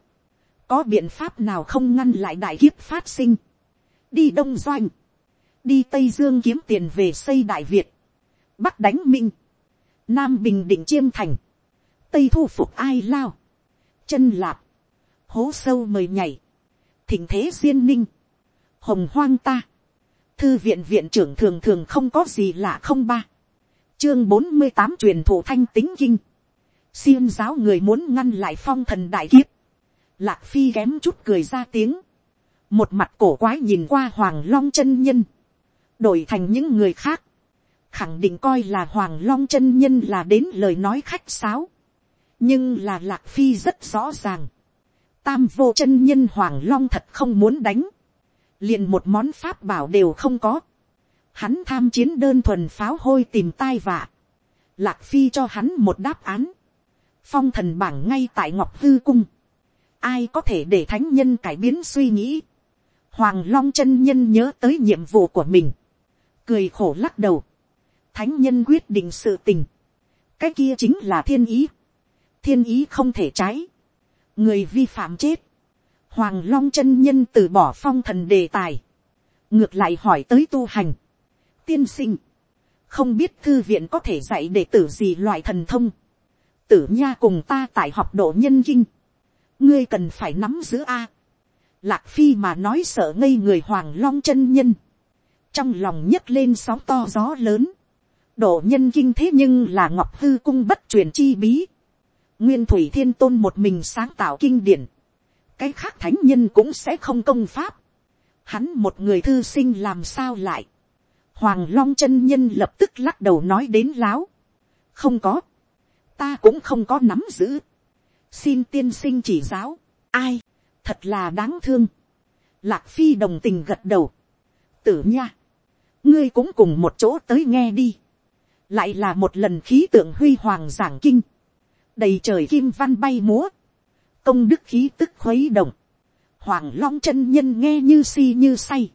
có biện pháp nào không ngăn lại đại kiếp phát sinh, đi đông doanh, đi tây dương kiếm tiền về xây đại việt, bắc đánh minh, nam bình định chiêm thành, tây thu phục ai lao, chân lạp, hố sâu mời nhảy, thỉnh thế duyên ninh, hồng hoang ta, thư viện viện trưởng thường thường không có gì lạ không ba, chương bốn mươi tám truyền thủ thanh tính kinh, xiêm giáo người muốn ngăn lại phong thần đại kiếp, Lạc Phi kém chút cười ra tiếng. Một mặt cổ quái nhìn qua Hoàng Long chân nhân. Đổi thành những người khác. Khẳng định coi là Hoàng Long chân nhân là đến lời nói khách sáo. Nhưng là Lạc Phi rất rõ ràng. Tam vô chân nhân Hoàng Long thật không muốn đánh liền một món pháp bảo đều không có. Hắn tham chiến đơn thuần pháo hôi tìm tai vạ. Lạc Phi cho hắn một đáp án. Phong thần bảng ngay tại Ngọc Hư Cung ai có thể để thánh nhân cải biến suy nghĩ. Hoàng long chân nhân nhớ tới nhiệm vụ của mình, cười khổ lắc đầu. Thánh nhân quyết định sự tình, cái kia chính là thiên ý. thiên ý không thể trái, người vi phạm chết. Hoàng long chân nhân từ bỏ phong thần đề tài, ngược lại hỏi tới tu hành. tiên sinh, không biết thư viện có thể dạy đệ tử gì loại thần thông. tử nha cùng ta tại học độ nhân kinh. Ngươi cần phải nắm giữ a. lạc phi mà nói sợ ngây người hoàng long chân nhân, trong lòng nhấc lên sóng to gió lớn, độ nhân kinh thế nhưng là ngọc hư cung bất truyền chi bí, nguyên thủy thiên tôn một mình sáng tạo kinh điển, cái khác thánh nhân cũng sẽ không công pháp, hắn một người thư sinh làm sao lại, hoàng long chân nhân lập tức lắc đầu nói đến láo, không có, ta cũng không có nắm giữ, xin tiên sinh chỉ giáo, ai, thật là đáng thương, lạc phi đồng tình gật đầu, tử nha, ngươi cũng cùng một chỗ tới nghe đi, lại là một lần khí tượng huy hoàng giảng kinh, đầy trời kim văn bay múa, công đức khí tức khuấy động, hoàng long chân nhân nghe như si như say,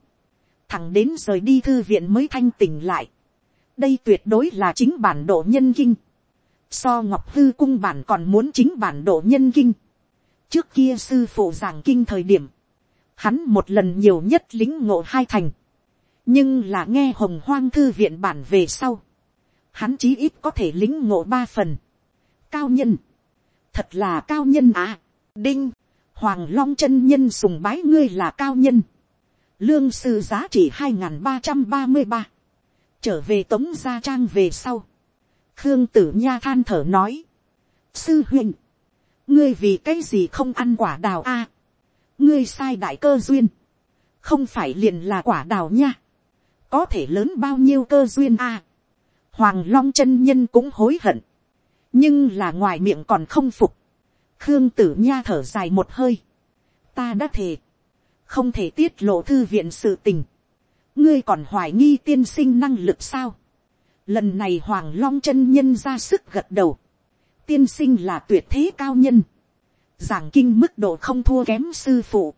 thẳng đến rời đi thư viện mới thanh tỉnh lại, đây tuyệt đối là chính bản độ nhân kinh, so ngọc hư cung bản còn muốn chính bản độ nhân kinh, trước kia sư phụ giảng kinh thời điểm, hắn một lần nhiều nhất lính ngộ hai thành, nhưng là nghe hồng hoang thư viện bản về sau, hắn chí ít có thể lính ngộ ba phần, cao nhân, thật là cao nhân à, đinh, hoàng long chân nhân sùng bái ngươi là cao nhân, lương sư giá trị hai n g h n ba trăm ba mươi ba, trở về tống gia trang về sau, khương tử nha than thở nói, sư huynh, ngươi vì cái gì không ăn quả đào a, ngươi sai đại cơ duyên, không phải liền là quả đào nha, có thể lớn bao nhiêu cơ duyên a, hoàng long chân nhân cũng hối hận, nhưng là ngoài miệng còn không phục, khương tử nha thở dài một hơi, ta đã thề, không thể tiết lộ thư viện sự tình, ngươi còn hoài nghi tiên sinh năng lực sao, lần này hoàng long chân nhân ra sức gật đầu, tiên sinh là tuyệt thế cao nhân, giảng kinh mức độ không thua kém sư phụ,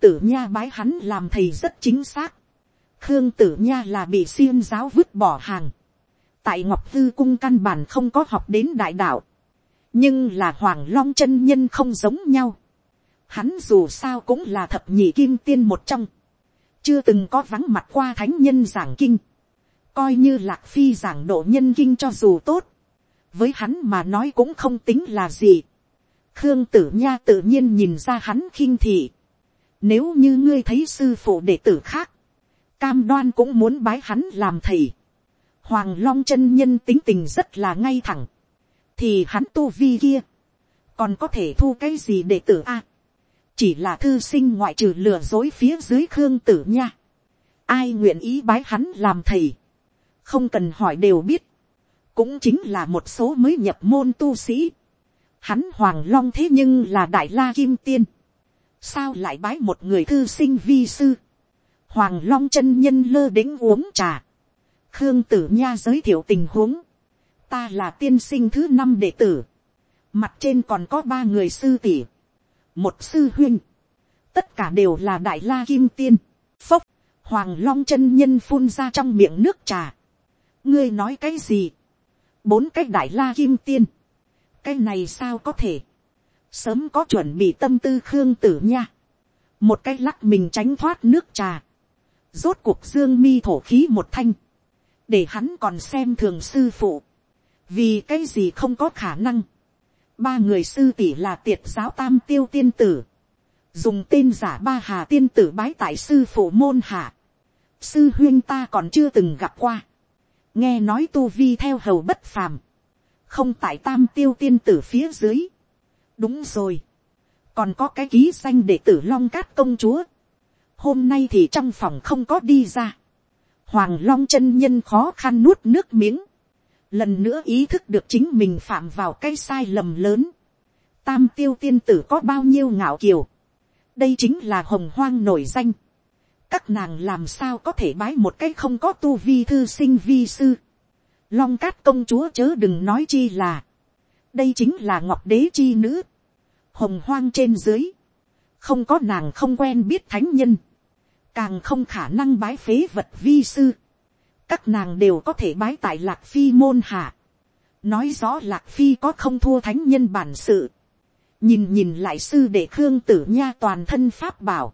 tử nha bái hắn làm thầy rất chính xác, khương tử nha là bị xiêm giáo vứt bỏ hàng, tại ngọc tư cung căn bản không có học đến đại đạo, nhưng là hoàng long chân nhân không giống nhau. Hắn dù sao cũng là thập nhị kim tiên một trong, chưa từng có vắng mặt qua thánh nhân giảng kinh, coi như lạc phi giảng độ nhân kinh cho dù tốt, với hắn mà nói cũng không tính là gì. khương tử nha tự nhiên nhìn ra hắn khinh thị. nếu như ngươi thấy sư phụ đệ tử khác, cam đoan cũng muốn bái hắn làm thầy. Hoàng Long chân nhân tính tình rất là ngay thẳng. Thì hắn tu vi kia. Còn có thể thu cái gì để tử a Chỉ là thư sinh ngoại trừ lừa dối phía dưới Khương tử nha. Ai nguyện ý bái hắn làm thầy. Không cần hỏi đều biết. Cũng chính là một số mới nhập môn tu sĩ. Hắn Hoàng Long thế nhưng là Đại La Kim Tiên. Sao lại bái một người thư sinh vi sư. Hoàng Long chân nhân lơ đĩnh uống trà khương tử nha giới thiệu tình huống, ta là tiên sinh thứ năm đệ tử, mặt trên còn có ba người sư tỷ, một sư huynh, tất cả đều là đại la kim tiên, phốc, hoàng long chân nhân phun ra trong miệng nước trà, ngươi nói cái gì, bốn cái đại la kim tiên, cái này sao có thể, sớm có chuẩn bị tâm tư khương tử nha, một cái lắc mình tránh thoát nước trà, rốt cuộc dương mi thổ khí một thanh, để hắn còn xem thường sư phụ, vì cái gì không có khả năng, ba người sư tỷ là tiệt giáo tam tiêu tiên tử, dùng tên giả ba hà tiên tử bái tại sư phụ môn hạ, sư huyên ta còn chưa từng gặp qua, nghe nói tu vi theo hầu bất phàm, không tại tam tiêu tiên tử phía dưới, đúng rồi, còn có cái ký danh đệ tử long cát công chúa, hôm nay thì trong phòng không có đi ra, Hoàng Long chân nhân khó khăn nuốt nước miếng. Lần nữa ý thức được chính mình phạm vào cái sai lầm lớn. Tam tiêu tiên tử có bao nhiêu ngạo kiều. Đây chính là hồng hoang nổi danh. Các nàng làm sao có thể bái một cái không có tu vi thư sinh vi sư. Long cát công chúa chớ đừng nói chi là. Đây chính là ngọc đế chi nữ. Hồng hoang trên dưới. Không có nàng không quen biết thánh nhân càng không khả năng bái phế vật vi sư, các nàng đều có thể bái tại lạc phi môn hạ, nói rõ lạc phi có không thua thánh nhân bản sự, nhìn nhìn lại sư để khương tử nha toàn thân pháp bảo,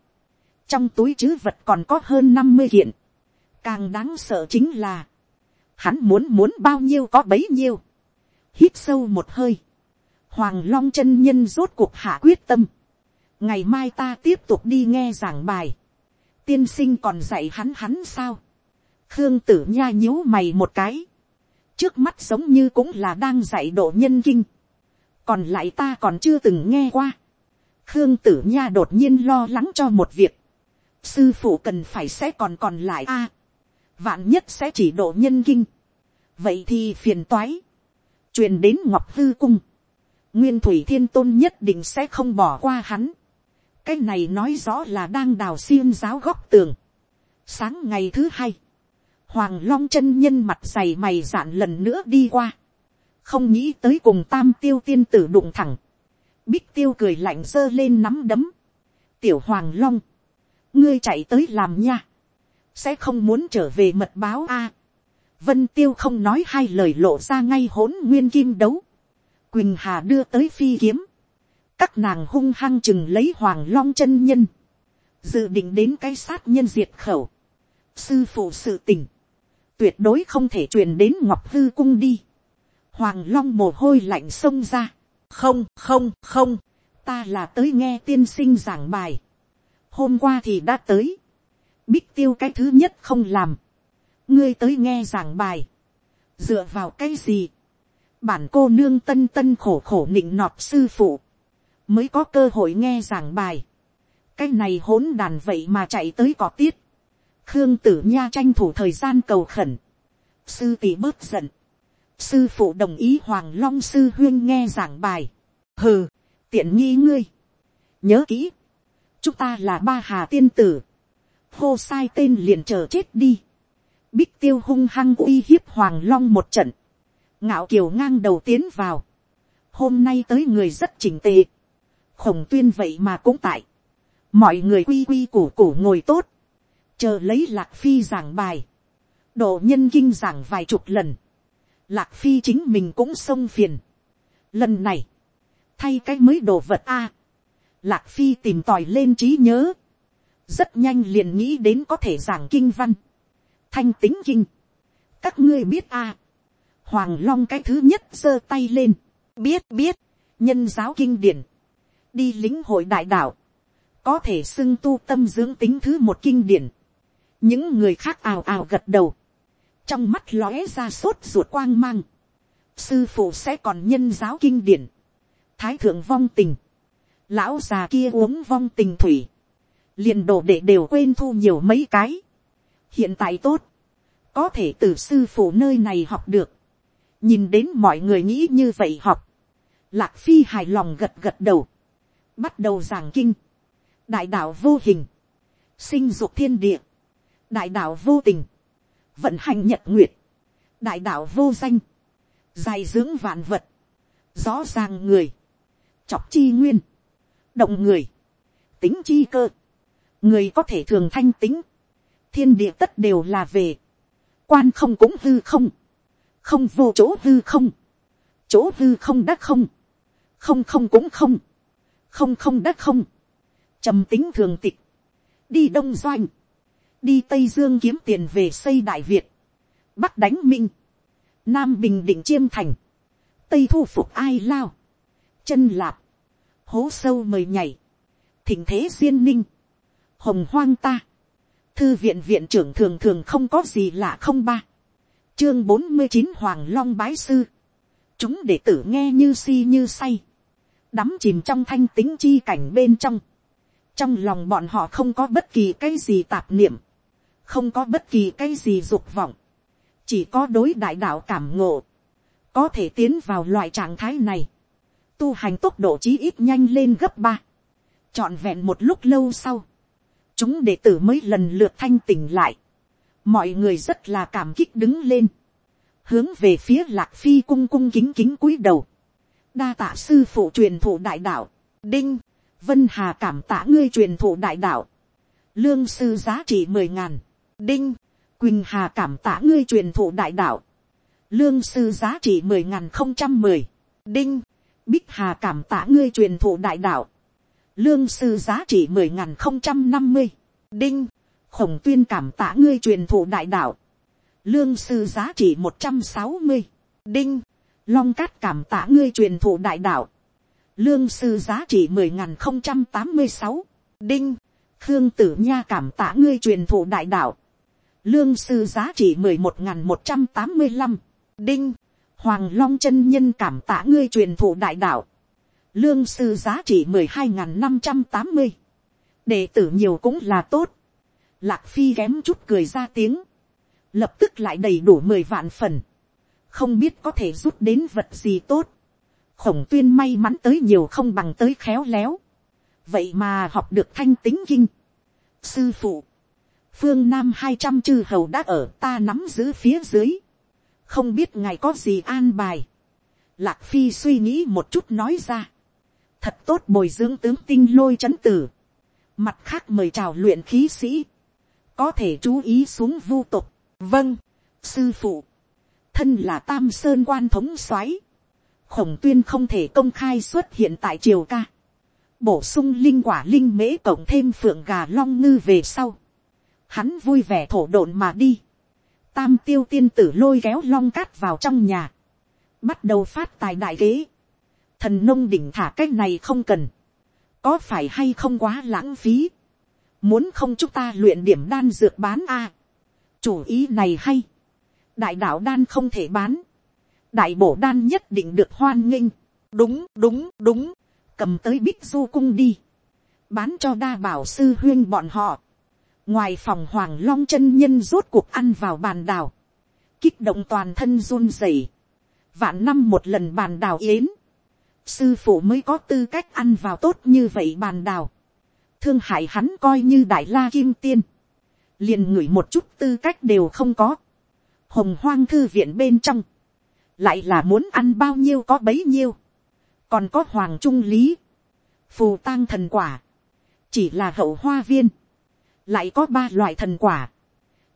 trong túi chứ vật còn có hơn năm mươi kiện, càng đáng sợ chính là, hắn muốn muốn bao nhiêu có bấy nhiêu, hít sâu một hơi, hoàng long chân nhân rốt cuộc hạ quyết tâm, ngày mai ta tiếp tục đi nghe giảng bài, tiên sinh còn dạy hắn hắn sao, khương tử nha nhíu mày một cái, trước mắt giống như cũng là đang dạy độ nhân kinh, còn lại ta còn chưa từng nghe qua, khương tử nha đột nhiên lo lắng cho một việc, sư phụ cần phải sẽ còn còn lại a, vạn nhất sẽ chỉ độ nhân kinh, vậy thì phiền toái, truyền đến ngọc hư cung, nguyên thủy thiên tôn nhất định sẽ không bỏ qua hắn, cái này nói rõ là đang đào xiêm giáo góc tường. sáng ngày thứ hai, hoàng long chân nhân mặt dày mày dạn lần nữa đi qua, không nghĩ tới cùng tam tiêu tiên tử đụng thẳng, bích tiêu cười lạnh giơ lên nắm đấm, tiểu hoàng long, ngươi chạy tới làm nha, sẽ không muốn trở về mật báo a. vân tiêu không nói hai lời lộ ra ngay hỗn nguyên kim đấu, quỳnh hà đưa tới phi kiếm, các nàng hung hăng chừng lấy hoàng long chân nhân, dự định đến cái sát nhân diệt khẩu, sư phụ sự tình, tuyệt đối không thể truyền đến ngọc hư cung đi, hoàng long mồ hôi lạnh xông ra, không không không, ta là tới nghe tiên sinh giảng bài, hôm qua thì đã tới, bích tiêu cái thứ nhất không làm, ngươi tới nghe giảng bài, dựa vào cái gì, bản cô nương tân tân khổ khổ nịnh nọt sư phụ, mới có cơ hội nghe giảng bài. cái này hỗn đàn vậy mà chạy tới cỏ tiết khương tử nha tranh thủ thời gian cầu khẩn. sư tỷ bớt giận. sư phụ đồng ý hoàng long sư huyên nghe giảng bài. hừ, tiện nghi ngươi. nhớ kỹ, chúng ta là ba hà tiên tử. hô sai tên liền chờ chết đi. bích tiêu hung hăng uy hiếp hoàng long một trận. ngạo kiều ngang đầu tiến vào. hôm nay tới người rất chỉnh tề khổng tuyên vậy mà cũng tại, mọi người quy quy củ củ ngồi tốt, chờ lấy lạc phi giảng bài, độ nhân kinh giảng vài chục lần, lạc phi chính mình cũng xông phiền. lần này, thay cái mới đồ vật a, lạc phi tìm tòi lên trí nhớ, rất nhanh liền nghĩ đến có thể giảng kinh văn, thanh tính kinh, các ngươi biết a, hoàng long cái thứ nhất giơ tay lên, biết biết, nhân giáo kinh điển, đi lính hội đại đạo, có thể xưng tu tâm dưỡng tính thứ một kinh điển những người khác ào ào gật đầu, trong mắt lóe ra sốt ruột quang mang, sư phụ sẽ còn nhân giáo kinh điển, thái thượng vong tình, lão già kia uống vong tình thủy, liền đồ để đều quên thu nhiều mấy cái. hiện tại tốt, có thể từ sư phụ nơi này học được, nhìn đến mọi người nghĩ như vậy học, lạc phi hài lòng gật gật đầu, bắt đầu giảng kinh, đại đạo vô hình, sinh dục thiên địa, đại đạo vô tình, vận hành nhật nguyệt, đại đạo vô danh, dài dưỡng vạn vật, rõ ràng người, chọc chi nguyên, động người, tính chi cơ, người có thể thường thanh tính, thiên địa tất đều là về, quan không cũng hư không, không vô chỗ hư không, chỗ hư không đắc không, không không cũng không, không không đất không, trầm tính thường tịch, đi đông doanh, đi tây dương kiếm tiền về xây đại việt, bắc đánh minh, nam bình định chiêm thành, tây thu phục ai lao, chân lạp, hố sâu mời nhảy, thỉnh thế duyên ninh, hồng hoang ta, thư viện viện trưởng thường thường không có gì lạ không ba, chương bốn mươi chín hoàng long bái sư, chúng đệ tử nghe như si như say, đắm chìm trong thanh tính chi cảnh bên trong. Trong lòng bọn họ không có bất kỳ cái gì tạp niệm, không có bất kỳ cái gì dục vọng, chỉ có đối đại đạo cảm ngộ, có thể tiến vào loại trạng thái này, tu hành tốc độ chí ít nhanh lên gấp ba, trọn vẹn một lúc lâu sau, chúng đệ tử mới lần lượt thanh tỉnh lại, mọi người rất là cảm kích đứng lên, hướng về phía lạc phi cung cung kính kính cúi đầu, đa tạ sư phụ truyền thụ đại đạo, đinh, vân hà cảm tạ ngươi truyền thụ đại đạo, lương sư giá trị mười ngàn, đinh, quỳnh hà cảm tạ ngươi truyền thụ đại đạo, lương sư giá trị mười ngàn không trăm mười, đinh, bích hà cảm tạ ngươi truyền thụ đại đạo, lương sư giá trị mười ngàn không trăm năm mươi, đinh, khổng tuyên cảm tạ ngươi truyền thụ đại đạo, lương sư giá trị một trăm sáu mươi, đinh, long cát cảm tạ ngươi truyền thụ đại đạo, lương sư giá trị mười nghìn không trăm tám mươi sáu, đinh, khương tử nha cảm tạ ngươi truyền thụ đại đạo, lương sư giá trị mười một nghìn một trăm tám mươi năm, đinh, hoàng long chân nhân cảm tạ ngươi truyền thụ đại đạo, lương sư giá trị mười hai nghìn năm trăm tám mươi, đệ tử nhiều cũng là tốt, lạc phi kém chút cười ra tiếng, lập tức lại đầy đủ mười vạn phần, không biết có thể rút đến vật gì tốt, khổng tuyên may mắn tới nhiều không bằng tới khéo léo, vậy mà học được thanh tính kinh. sư phụ, phương nam hai trăm chư hầu đã ở ta nắm giữ phía dưới, không biết ngài có gì an bài. Lạc phi suy nghĩ một chút nói ra, thật tốt bồi dưỡng tướng tinh lôi c h ấ n tử, mặt khác mời chào luyện khí sĩ, có thể chú ý xuống vu tục, vâng, sư phụ, thân là tam sơn quan thống soái, khổng tuyên không thể công khai xuất hiện tại triều ca, bổ sung linh quả linh mễ cộng thêm phượng gà long ngư về sau, hắn vui vẻ thổ độn mà đi, tam tiêu tiên tử lôi kéo long cát vào trong nhà, bắt đầu phát tài đại kế, thần nông đỉnh thả cái này không cần, có phải hay không quá lãng phí, muốn không chúng ta luyện điểm đan dược bán a, chủ ý này hay, đại đạo đan không thể bán, đại bổ đan nhất định được hoan nghênh, đúng đúng đúng, cầm tới bích du cung đi, bán cho đa bảo sư huyên bọn họ, ngoài phòng hoàng long chân nhân rốt cuộc ăn vào bàn đào, kích động toàn thân run rẩy, vạn năm một lần bàn đào yến, sư phụ mới có tư cách ăn vào tốt như vậy bàn đào, thương hại hắn coi như đại la kim tiên, liền ngửi một chút tư cách đều không có, hồng hoang thư viện bên trong, lại là muốn ăn bao nhiêu có bấy nhiêu, còn có hoàng trung lý, phù tang thần quả, chỉ là hậu hoa viên, lại có ba loại thần quả,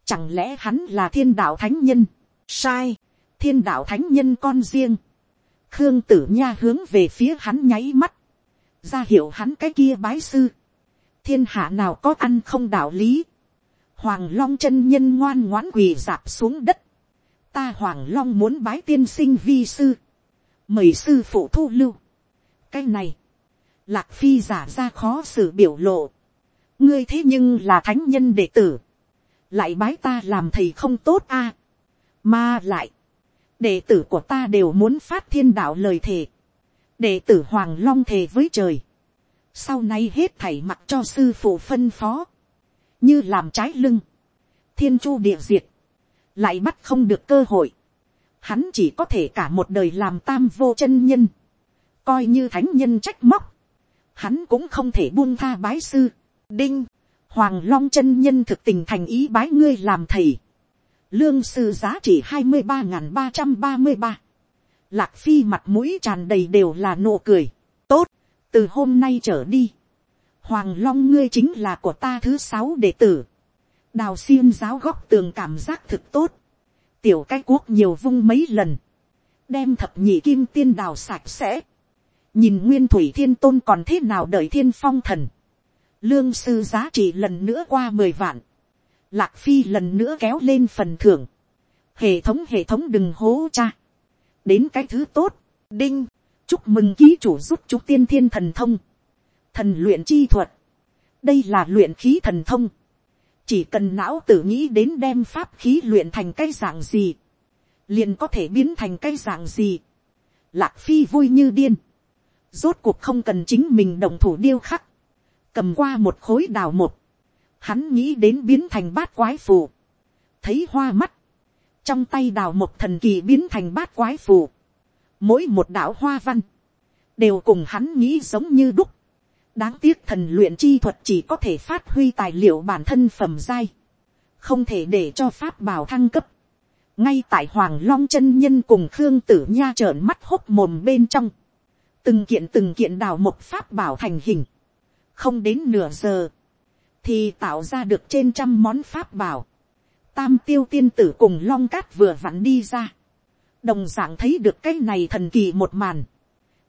chẳng lẽ hắn là thiên đạo thánh nhân, sai, thiên đạo thánh nhân con riêng, khương tử nha hướng về phía hắn nháy mắt, ra hiệu hắn cái kia bái sư, thiên hạ nào có ăn không đạo lý, hoàng long chân nhân ngoan ngoãn quỳ dạp xuống đất, ta hoàng long muốn bái tiên sinh vi sư, mời sư phụ thu lưu, cái này, lạc phi giả ra khó xử biểu lộ, ngươi thế nhưng là thánh nhân đệ tử, lại bái ta làm thầy không tốt a, mà lại, đệ tử của ta đều muốn phát thiên đạo lời thề, đệ tử hoàng long thề với trời, sau này hết thảy mặc cho sư phụ phân phó, như làm trái lưng, thiên chu địa diệt, lại bắt không được cơ hội, hắn chỉ có thể cả một đời làm tam vô chân nhân, coi như thánh nhân trách móc, hắn cũng không thể buông tha bái sư, đinh, hoàng long chân nhân thực tình thành ý bái ngươi làm thầy, lương sư giá trị hai mươi ba ba trăm ba mươi ba, lạc phi mặt mũi tràn đầy đều là nụ cười, tốt, từ hôm nay trở đi, hoàng long ngươi chính là của ta thứ sáu đệ tử, đào xiêm giáo góc tường cảm giác thực tốt, tiểu cái cuốc nhiều vung mấy lần, đem thập nhị kim tiên đào sạch sẽ, nhìn nguyên thủy thiên tôn còn thế nào đợi thiên phong thần, lương sư giá trị lần nữa qua mười vạn, Lạc Phi lần nữa kéo lên phần thưởng. Hệ thống hệ thống đừng hố cha. Đến cái thứ tốt. Đinh. Chúc mừng ký chủ giúp chúc tiên thiên thần thông. Thần luyện chi thuật. Đây là luyện khí thần thông. Chỉ cần não tử nghĩ đến đem pháp khí luyện thành cái dạng gì. Liền có thể biến thành cái dạng gì. Lạc Phi vui như điên. Rốt cuộc không cần chính mình đồng thủ điêu khắc. Cầm qua một khối đào một. Hắn nghĩ đến biến thành bát quái phù, thấy hoa mắt, trong tay đào một thần kỳ biến thành bát quái phù, mỗi một đạo hoa văn, đều cùng hắn nghĩ giống như đúc, đáng tiếc thần luyện chi thuật chỉ có thể phát huy tài liệu bản thân phẩm giai, không thể để cho pháp bảo thăng cấp, ngay tại hoàng long chân nhân cùng khương tử nha trợn mắt hốc mồm bên trong, từng kiện từng kiện đào một pháp bảo thành hình, không đến nửa giờ, thì tạo ra được trên trăm món pháp bảo. Tam tiêu tiên tử cùng long cát vừa vặn đi ra. Đồng dạng thấy được cái này thần kỳ một màn.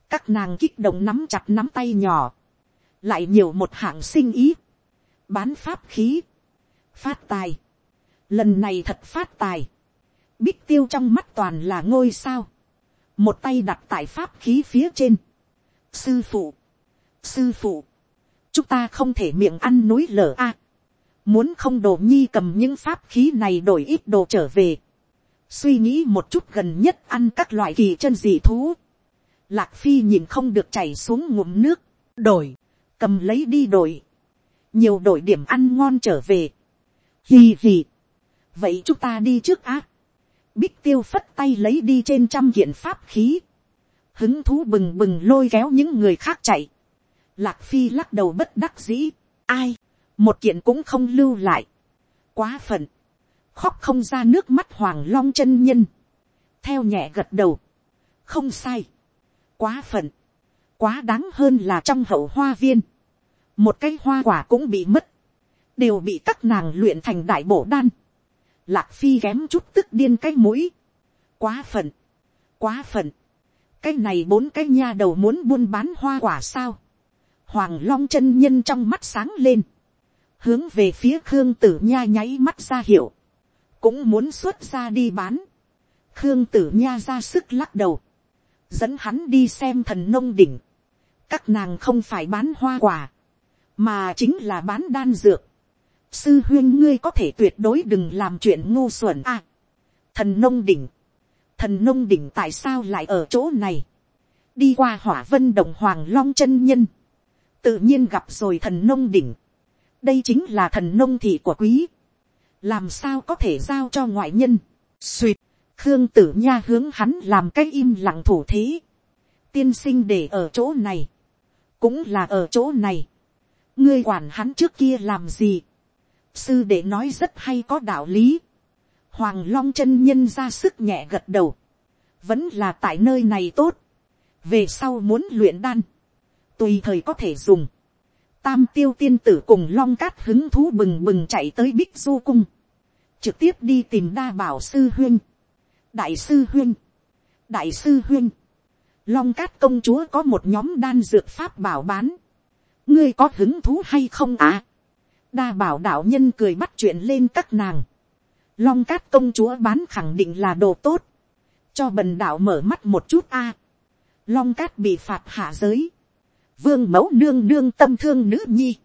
Các nàng kích động nắm chặt nắm tay nhỏ. Lại nhiều một hạng sinh ý. Bán pháp khí. Phát tài. Lần này thật phát tài. Bích tiêu trong mắt toàn là ngôi sao. Một tay đặt tại pháp khí phía trên. sư phụ, sư phụ, chúng ta không thể miệng ăn núi lở a, muốn không đồ nhi cầm những pháp khí này đổi ít đồ trở về, suy nghĩ một chút gần nhất ăn các loại kỳ chân dị thú, lạc phi nhìn không được chảy xuống ngụm nước, đổi, cầm lấy đi đổi, nhiều đổi điểm ăn ngon trở về, hì hì, vậy chúng ta đi trước á, bích tiêu phất tay lấy đi trên trăm kiện pháp khí, hứng thú bừng bừng lôi kéo những người khác chạy, lạc phi lắc đầu bất đắc dĩ, ai, một kiện cũng không lưu lại, quá phận, khóc không ra nước mắt hoàng long chân nhân, theo nhẹ gật đầu, không sai, quá phận, quá đáng hơn là trong hậu hoa viên, một cái hoa quả cũng bị mất, đều bị các nàng luyện thành đại bổ đan, lạc phi ghém chút tức điên cái mũi, quá phận, quá phận, cái này bốn cái nha đầu muốn buôn bán hoa quả sao, hoàng long chân nhân trong mắt sáng lên, hướng về phía khương tử nha nháy mắt ra hiệu, cũng muốn xuất ra đi bán, khương tử nha ra sức lắc đầu, dẫn hắn đi xem thần nông đỉnh, các nàng không phải bán hoa quả, mà chính là bán đan dược, sư huyên ngươi có thể tuyệt đối đừng làm chuyện ngu xuẩn a. thần nông đỉnh, thần nông đỉnh tại sao lại ở chỗ này, đi qua hỏa vân đồng hoàng long chân nhân, tự nhiên gặp rồi thần nông đỉnh, đây chính là thần nông thị của quý, làm sao có thể giao cho ngoại nhân, suỵt, khương tử nha hướng hắn làm cái im lặng thủ thế, tiên sinh để ở chỗ này, cũng là ở chỗ này, ngươi quản hắn trước kia làm gì, sư đệ nói rất hay có đạo lý, hoàng long chân nhân ra sức nhẹ gật đầu, vẫn là tại nơi này tốt, về sau muốn luyện đan, tùy thời có thể dùng, tam tiêu tiên tử cùng long cát hứng thú bừng bừng chạy tới bích du cung, trực tiếp đi tìm đa bảo sư huyên, đại sư huyên, đại sư huyên, long cát công chúa có một nhóm đan dược pháp bảo bán, ngươi có hứng thú hay không à? đa bảo đạo nhân cười bắt chuyện lên các nàng. long cát công chúa bán khẳng định là đồ tốt. cho bần đạo mở mắt một chút a. long cát bị phạt hạ giới vương mẫu nương nương tâm thương nữ nhi.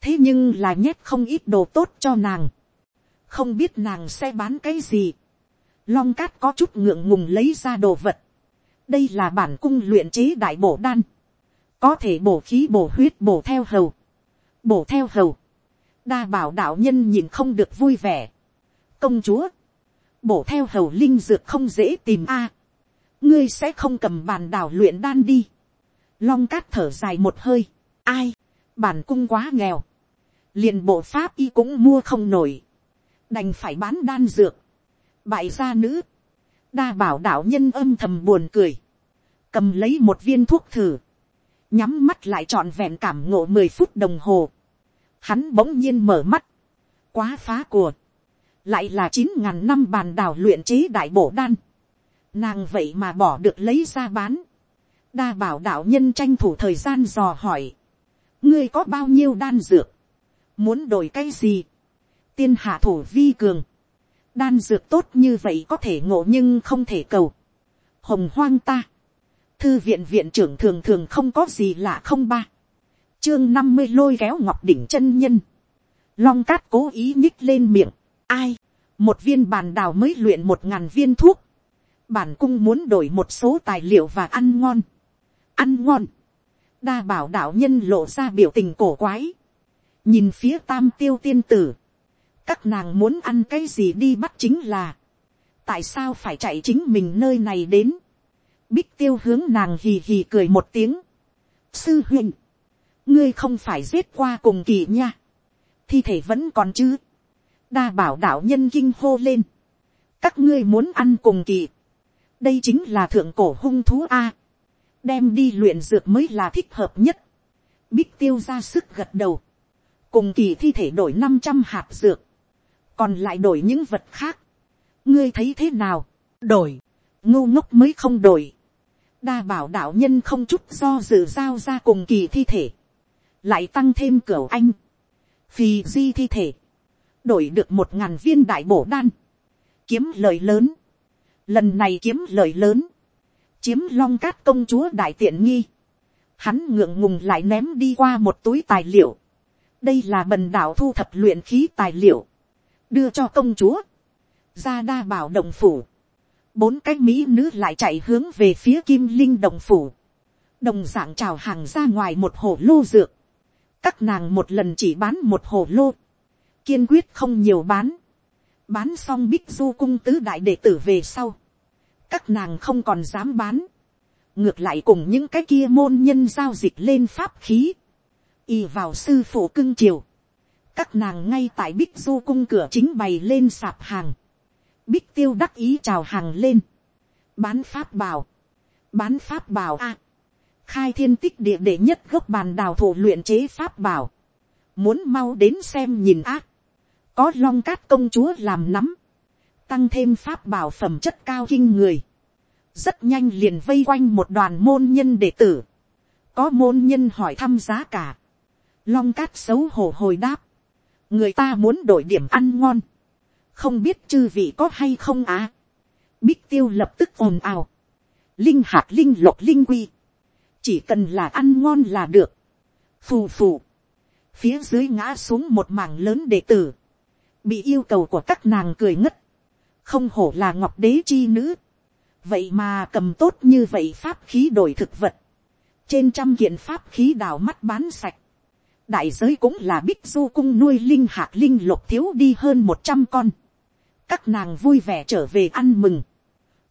thế nhưng là nhét không ít đồ tốt cho nàng. không biết nàng sẽ bán cái gì. long cát có chút ngượng ngùng lấy ra đồ vật. đây là bản cung luyện chế đại bổ đan. có thể bổ khí bổ huyết bổ theo hầu. bổ theo hầu đa bảo đạo nhân nhìn không được vui vẻ. công chúa, bổ theo hầu linh dược không dễ tìm a. ngươi sẽ không cầm bàn đảo luyện đan đi long cát thở dài một hơi. ai, bản cung quá nghèo. liền bộ pháp y cũng mua không nổi. đành phải bán đan dược. bại gia nữ. đa bảo đạo nhân âm thầm buồn cười. cầm lấy một viên thuốc thử. nhắm mắt lại trọn vẹn cảm ngộ mười phút đồng hồ hắn bỗng nhiên mở mắt, quá phá của, lại là chín ngàn năm bàn đào luyện chế đại bổ đan, nàng vậy mà bỏ được lấy ra bán, đa bảo đạo nhân tranh thủ thời gian dò hỏi, ngươi có bao nhiêu đan dược, muốn đổi cái gì, tiên hạ thủ vi cường, đan dược tốt như vậy có thể ngộ nhưng không thể cầu, hồng hoang ta, thư viện viện trưởng thường thường không có gì lạ không ba, chương năm mươi lôi kéo ngọc đỉnh chân nhân. Long cát cố ý nhích lên miệng. Ai? Một viên bàn đào mới luyện một ngàn viên thuốc. Bản cung muốn đổi một số tài liệu và ăn ngon. Ăn ngon. Đa bảo đạo nhân lộ ra biểu tình cổ quái. Nhìn phía tam tiêu tiên tử. Các nàng muốn ăn cái gì đi bắt chính là. Tại sao phải chạy chính mình nơi này đến. Bích tiêu hướng nàng hì hì cười một tiếng. Sư huynh ngươi không phải giết qua cùng kỳ nha, thi thể vẫn còn chứ, đa bảo đạo nhân kinh hô lên, các ngươi muốn ăn cùng kỳ, đây chính là thượng cổ hung thú a, đem đi luyện dược mới là thích hợp nhất, bích tiêu ra sức gật đầu, cùng kỳ thi thể đổi năm trăm hạt dược, còn lại đổi những vật khác, ngươi thấy thế nào, đổi, ngu ngốc mới không đổi, đa bảo đạo nhân không chút do dự giao ra cùng kỳ thi thể, lại tăng thêm cửa anh, phì di thi thể, đổi được một ngàn viên đại bổ đan, kiếm lời lớn, lần này kiếm lời lớn, chiếm long cát công chúa đại tiện nghi, hắn ngượng ngùng lại ném đi qua một túi tài liệu, đây là bần đảo thu thập luyện khí tài liệu, đưa cho công chúa, ra đa bảo đồng phủ, bốn cái mỹ nữ lại chạy hướng về phía kim linh đồng phủ, đồng d ạ n g trào hàng ra ngoài một hồ lô dược, các nàng một lần chỉ bán một hồ lô, kiên quyết không nhiều bán, bán xong bích du cung tứ đại đệ tử về sau, các nàng không còn dám bán, ngược lại cùng những cái kia môn nhân giao dịch lên pháp khí, y vào sư phụ cưng chiều. các nàng ngay tại bích du cung cửa chính bày lên sạp hàng, bích tiêu đắc ý chào hàng lên, bán pháp bảo, bán pháp bảo a, khai thiên tích địa đệ nhất gốc bàn đào thổ luyện chế pháp bảo, muốn mau đến xem nhìn ác, có long cát công chúa làm nắm, tăng thêm pháp bảo phẩm chất cao kinh người, rất nhanh liền vây quanh một đoàn môn nhân đệ tử, có môn nhân hỏi thăm giá cả, long cát xấu hổ hồi đáp, người ta muốn đổi điểm ăn ngon, không biết chư vị có hay không á, bích tiêu lập tức ồn ào, linh hạt linh lộc linh quy, chỉ cần là ăn ngon là được, phù phù, phía dưới ngã xuống một mảng lớn đệ tử, bị yêu cầu của các nàng cười ngất, không hổ là ngọc đế chi nữ, vậy mà cầm tốt như vậy pháp khí đổi thực vật, trên trăm kiện pháp khí đào mắt bán sạch, đại giới cũng là bích du cung nuôi linh hạt linh lục thiếu đi hơn một trăm con, các nàng vui vẻ trở về ăn mừng,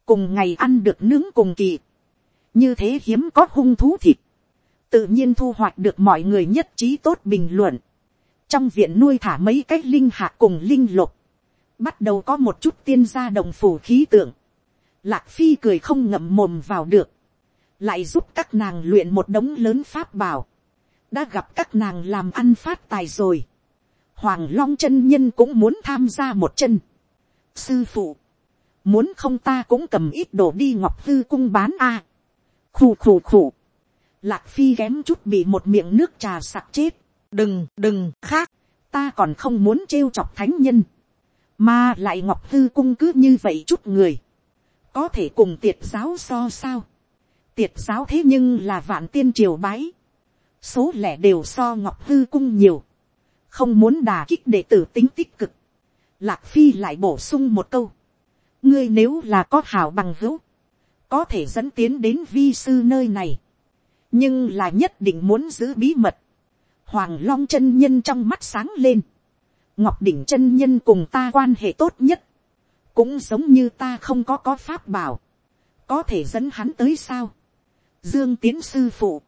cùng ngày ăn được nướng cùng kỳ, như thế hiếm có hung thú thịt, tự nhiên thu hoạch được mọi người nhất trí tốt bình luận. trong viện nuôi thả mấy cái linh hạt cùng linh lục, bắt đầu có một chút tiên gia đồng phủ khí tượng, lạc phi cười không ngậm mồm vào được, lại giúp các nàng luyện một đống lớn pháp bảo, đã gặp các nàng làm ăn phát tài rồi, hoàng long chân nhân cũng muốn tham gia một chân, sư phụ, muốn không ta cũng cầm ít đồ đi ngọc hư cung bán a, khù khù khù. Lạc phi ghém chút bị một miệng nước trà sặc chết. Đừng, đừng, khác. Ta còn không muốn trêu chọc thánh nhân. Mà lại ngọc hư cung cứ như vậy chút người. Có thể cùng tiệt giáo so sao. Tiệt giáo thế nhưng là vạn tiên triều bái. Số lẻ đều so ngọc hư cung nhiều. Không muốn đà kích đệ tử tính tích cực. Lạc phi lại bổ sung một câu. Ngươi nếu là có hảo bằng hữu có thể dẫn tiến đến vi sư nơi này, nhưng là nhất định muốn giữ bí mật. Hoàng long chân nhân trong mắt sáng lên, ngọc đỉnh chân nhân cùng ta quan hệ tốt nhất, cũng giống như ta không có có pháp bảo, có thể dẫn hắn tới sao. Dương tiến sư phụ,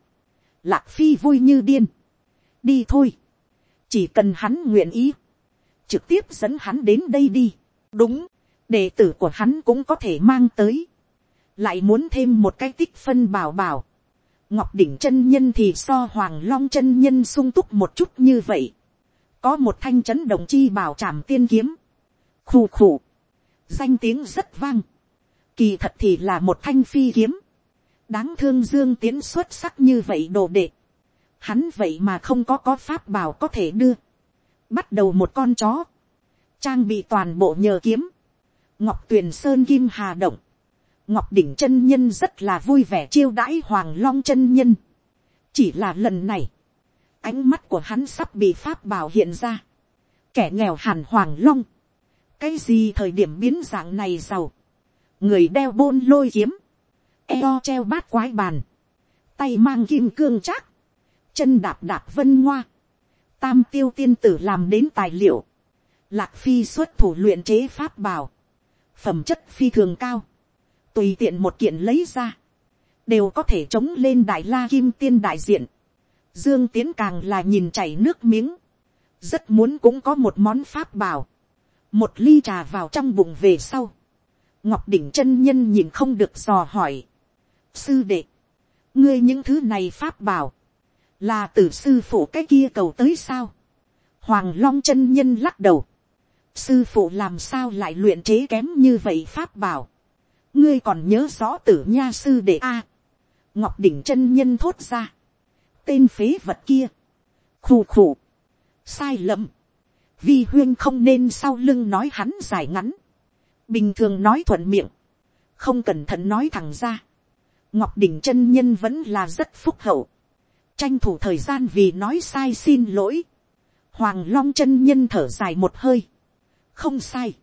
lạc phi vui như điên, đi thôi, chỉ cần hắn nguyện ý, trực tiếp dẫn hắn đến đây đi, đúng, đệ tử của hắn cũng có thể mang tới, lại muốn thêm một cái tích phân bảo bảo. ngọc đỉnh chân nhân thì so hoàng long chân nhân sung túc một chút như vậy có một thanh chấn động chi bảo trảm tiên kiếm. khù khù. danh tiếng rất vang. kỳ thật thì là một thanh phi kiếm. đáng thương dương tiến xuất sắc như vậy đồ đệ. hắn vậy mà không có có pháp bảo có thể đưa. bắt đầu một con chó. trang bị toàn bộ nhờ kiếm. ngọc tuyền sơn kim hà động ngọc đỉnh chân nhân rất là vui vẻ chiêu đãi hoàng long chân nhân. chỉ là lần này, ánh mắt của hắn sắp bị pháp bảo hiện ra. kẻ nghèo hàn hoàng long, cái gì thời điểm biến dạng này giàu, người đeo bôn lôi kiếm, eo treo bát quái bàn, tay mang kim cương chắc, chân đạp đạp vân ngoa, tam tiêu tiên tử làm đến tài liệu, lạc phi xuất thủ luyện chế pháp bảo, phẩm chất phi thường cao, tùy tiện một kiện lấy ra, đều có thể chống lên đại la kim tiên đại diện. Dương Tiến càng là nhìn chảy nước miếng, rất muốn cũng có một món pháp bảo, một ly trà vào trong bụng về sau. Ngọc đỉnh chân nhân nhìn không được dò hỏi. Sư đệ, ngươi những thứ này pháp bảo, là từ sư phụ cái kia cầu tới sao. Hoàng long chân nhân lắc đầu. Sư phụ làm sao lại luyện chế kém như vậy pháp bảo ngươi còn nhớ rõ tử nha sư đệ a. ngọc đỉnh chân nhân thốt ra tên phế vật kia. khù khù. sai lầm. vi huyên không nên sau lưng nói hắn dài ngắn. bình thường nói thuận miệng. không cẩn thận nói thẳng ra. ngọc đỉnh chân nhân vẫn là rất phúc hậu. tranh thủ thời gian vì nói sai xin lỗi, hoàng long chân nhân thở dài một hơi, không sai,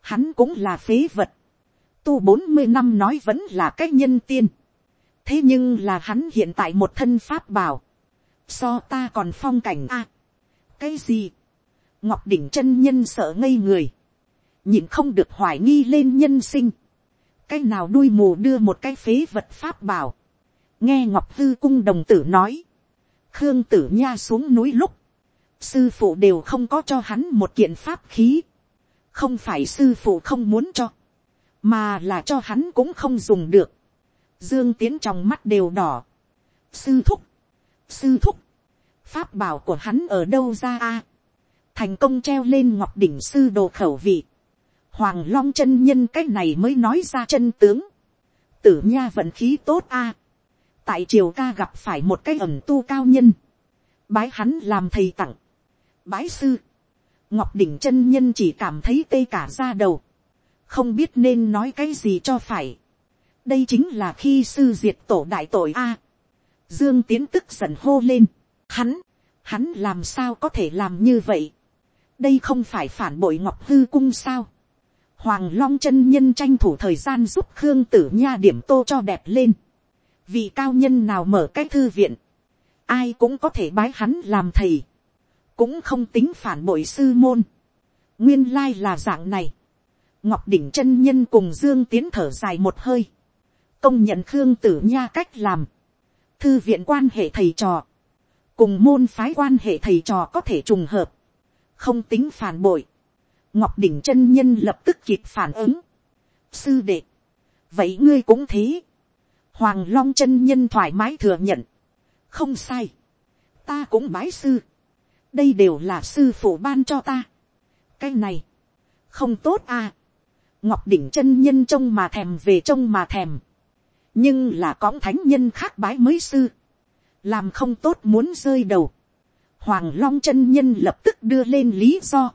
hắn cũng là phế vật, tu bốn mươi năm nói vẫn là cái nhân tiên, thế nhưng là hắn hiện tại một thân pháp bảo, so ta còn phong cảnh a, cái gì, ngọc đỉnh chân nhân sợ ngây người, nhìn không được hoài nghi lên nhân sinh, cái nào đuôi mù đưa một cái phế vật pháp bảo, nghe ngọc hư cung đồng tử nói, khương tử nha xuống núi lúc, sư phụ đều không có cho hắn một kiện pháp khí, không phải sư phụ không muốn cho, mà là cho hắn cũng không dùng được, dương tiến trong mắt đều đỏ, sư thúc, sư thúc, pháp bảo của hắn ở đâu ra a, thành công treo lên ngọc đỉnh sư đồ khẩu vị, hoàng long chân nhân cái này mới nói ra chân tướng, tử nha vận khí tốt a, tại triều ca gặp phải một cái ẩm tu cao nhân, bái hắn làm thầy tặng, bái sư, ngọc đỉnh chân nhân chỉ cảm thấy tê cả ra đầu, không biết nên nói cái gì cho phải đây chính là khi sư diệt tổ đại tội a. dương tiến tức giận hô lên, hắn, hắn làm sao có thể làm như vậy. đây không phải phản bội ngọc hư cung sao. hoàng long chân nhân tranh thủ thời gian giúp khương tử nha điểm tô cho đẹp lên. vì cao nhân nào mở cái thư viện, ai cũng có thể bái hắn làm thầy cũng không tính phản bội sư môn. nguyên lai là dạng này. ngọc đỉnh chân nhân cùng dương tiến thở dài một hơi công nhận khương tử nha cách làm. thư viện quan hệ thầy trò. cùng môn phái quan hệ thầy trò có thể trùng hợp. không tính phản bội. ngọc đỉnh chân nhân lập tức kịp phản ứng. sư đệ. vậy ngươi cũng thế. hoàng long chân nhân thoải mái thừa nhận. không sai. ta cũng bái sư đây đều là sư phụ ban cho ta. cái này, không tốt à. ngọc đỉnh chân nhân trông mà thèm về trông mà thèm nhưng là cõng thánh nhân khác bái mới sư. làm không tốt muốn rơi đầu. hoàng long chân nhân lập tức đưa lên lý do.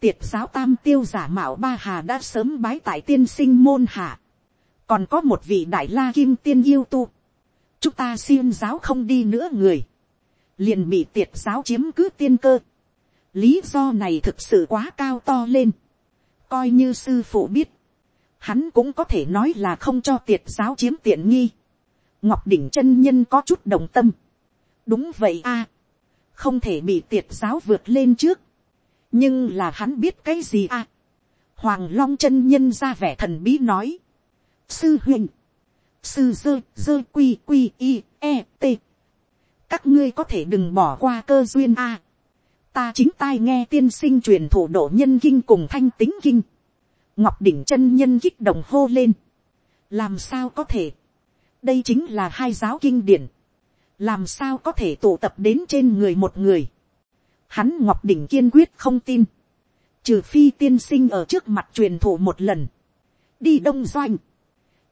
tiệt giáo tam tiêu giả mạo ba hà đã sớm bái tại tiên sinh môn hạ. còn có một vị đại la kim tiên yêu tu. chúng ta xiêm giáo không đi nữa người liền bị tiệt giáo chiếm cứ tiên cơ. lý do này thực sự quá cao to lên. coi như sư phụ biết, hắn cũng có thể nói là không cho tiệt giáo chiếm tiện nghi. ngọc đỉnh chân nhân có chút đồng tâm. đúng vậy a. không thể bị tiệt giáo vượt lên trước. nhưng là hắn biết cái gì a. hoàng long chân nhân ra vẻ thần bí nói. sư huynh, sư dơ dơ quy quy i e t các ngươi có thể đừng bỏ qua cơ duyên a. ta chính tai nghe tiên sinh truyền thủ độ nhân kinh cùng thanh tính kinh ngọc đỉnh chân nhân kích động hô lên. làm sao có thể. đây chính là hai giáo kinh điển. làm sao có thể tụ tập đến trên người một người. hắn ngọc đỉnh kiên quyết không tin. trừ phi tiên sinh ở trước mặt truyền thụ một lần. đi đông doanh.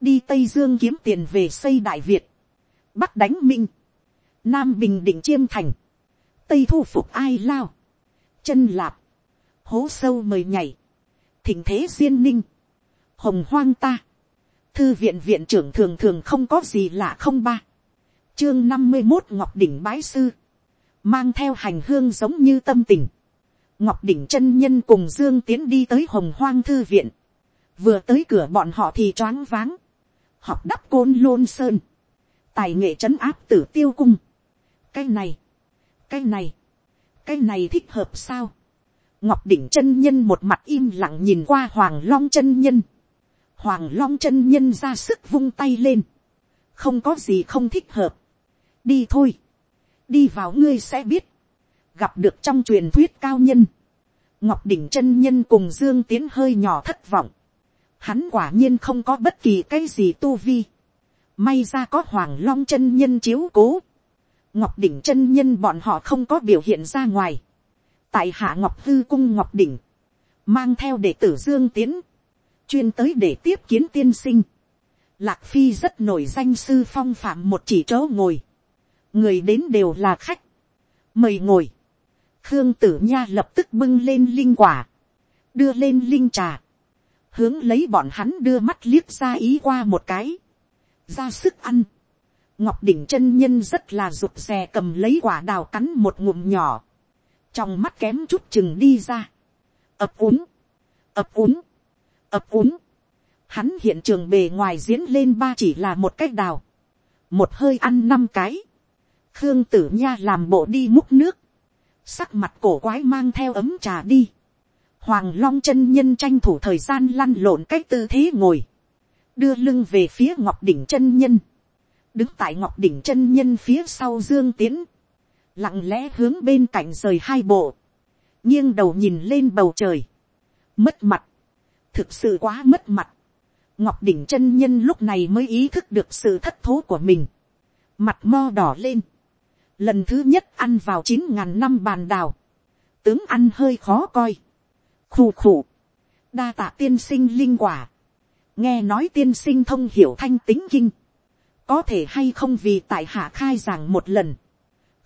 đi tây dương kiếm tiền về xây đại việt. bắc đánh minh nam bình định chiêm thành, tây thu phục ai lao, chân lạp, hố sâu mời nhảy, thỉnh thế duyên ninh, hồng hoang ta, thư viện viện trưởng thường thường không có gì lạ không ba, chương năm mươi một ngọc đỉnh bái sư, mang theo hành hương giống như tâm tình, ngọc đỉnh chân nhân cùng dương tiến đi tới hồng hoang thư viện, vừa tới cửa bọn họ thì choáng váng, học đắp côn lôn sơn, tài nghệ trấn áp tử tiêu cung, cái này, cái này, cái này thích hợp sao ngọc đỉnh chân nhân một mặt im lặng nhìn qua hoàng long chân nhân. hoàng long chân nhân ra sức vung tay lên. không có gì không thích hợp. đi thôi. đi vào ngươi sẽ biết. gặp được trong truyền thuyết cao nhân. ngọc đỉnh chân nhân cùng dương tiến hơi nhỏ thất vọng. hắn quả nhiên không có bất kỳ cái gì tu vi. may ra có hoàng long chân nhân chiếu cố ngọc đỉnh chân nhân bọn họ không có biểu hiện ra ngoài tại hạ ngọc hư cung ngọc đỉnh, mang theo đệ tử dương tiến, chuyên tới để tiếp kiến tiên sinh. lạc phi rất nổi danh sư phong phạm một chỉ chỗ ngồi, người đến đều là khách, mời ngồi. khương tử nha lập tức bưng lên linh quả, đưa lên linh trà, hướng lấy bọn hắn đưa mắt liếc ra ý qua một cái, ra sức ăn, ngọc đỉnh chân nhân rất là rụt rè cầm lấy quả đào cắn một ngụm nhỏ, trong mắt kém chút chừng đi ra, ập úng, ập úng, ập úng, hắn hiện trường bề ngoài diễn lên ba chỉ là một cách đào, một hơi ăn năm cái, khương tử nha làm bộ đi múc nước, sắc mặt cổ quái mang theo ấm trà đi, hoàng long chân nhân tranh thủ thời gian lăn lộn cách tư thế ngồi, đưa lưng về phía ngọc đỉnh chân nhân, đứng tại ngọc đỉnh chân nhân phía sau dương tiến, lặng lẽ hướng bên cạnh rời hai bộ, nghiêng đầu nhìn lên bầu trời, mất mặt, thực sự quá mất mặt, ngọc đỉnh chân nhân lúc này mới ý thức được sự thất thố của mình, mặt mo đỏ lên, lần thứ nhất ăn vào chín ngàn năm bàn đào, tướng ăn hơi khó coi, khù khù, đa tạ tiên sinh linh quả, nghe nói tiên sinh thông hiểu thanh tính kinh, có thể hay không vì tại hạ khai giảng một lần,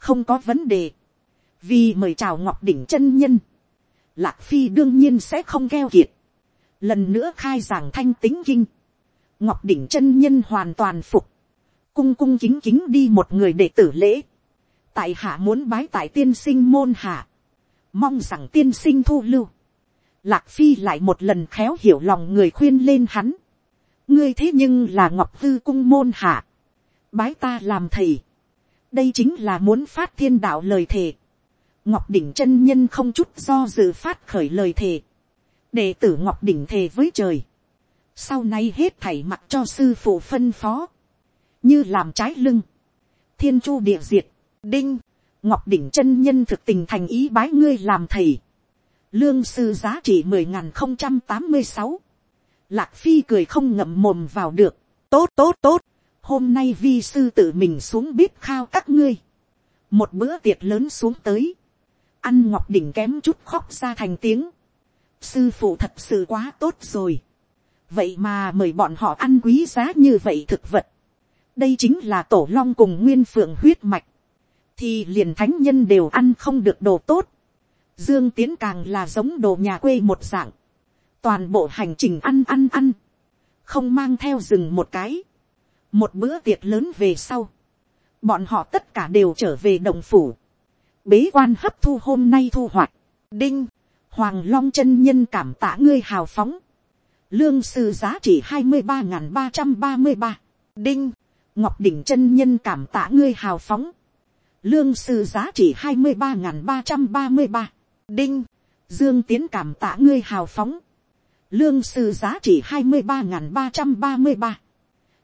không có vấn đề, vì mời chào ngọc đỉnh chân nhân, lạc phi đương nhiên sẽ không keo kiệt, lần nữa khai giảng thanh tính kinh, ngọc đỉnh chân nhân hoàn toàn phục, cung cung kính kính đi một người đệ tử lễ, tại hạ muốn bái tại tiên sinh môn hạ, mong rằng tiên sinh thu lưu, lạc phi lại một lần khéo hiểu lòng người khuyên lên hắn, ngươi thế nhưng là ngọc hư cung môn hạ, bái ta làm thầy, đây chính là muốn phát thiên đạo lời thề, ngọc đỉnh chân nhân không chút do dự phát khởi lời thề, đệ tử ngọc đỉnh thề với trời, sau này hết thảy mặc cho sư phụ phân phó, như làm trái lưng, thiên chu địa diệt, đinh, ngọc đỉnh chân nhân thực tình thành ý bái ngươi làm thầy, lương sư giá trị mười nghìn không trăm tám mươi sáu, lạc phi cười không ngậm mồm vào được, tốt tốt tốt, hôm nay vi sư tự mình xuống bếp khao các ngươi, một bữa tiệc lớn xuống tới, ăn ngọc đỉnh kém chút khóc ra thành tiếng, sư phụ thật sự quá tốt rồi, vậy mà mời bọn họ ăn quý giá như vậy thực vật, đây chính là tổ long cùng nguyên phượng huyết mạch, thì liền thánh nhân đều ăn không được đồ tốt, dương tiến càng là giống đồ nhà quê một dạng, toàn bộ hành trình ăn ăn ăn, không mang theo rừng một cái, một bữa tiệc lớn về sau, bọn họ tất cả đều trở về đồng phủ, bế quan hấp thu hôm nay thu hoạch, đinh, hoàng long chân nhân cảm tạ ngươi hào phóng, lương sư giá trị hai mươi ba n ba trăm ba mươi ba, đinh, ngọc đỉnh chân nhân cảm tạ ngươi hào phóng, lương sư giá trị hai mươi ba n ba trăm ba mươi ba, đinh, dương tiến cảm tạ ngươi hào phóng, lương sư giá trị hai mươi ba n ba trăm ba mươi ba,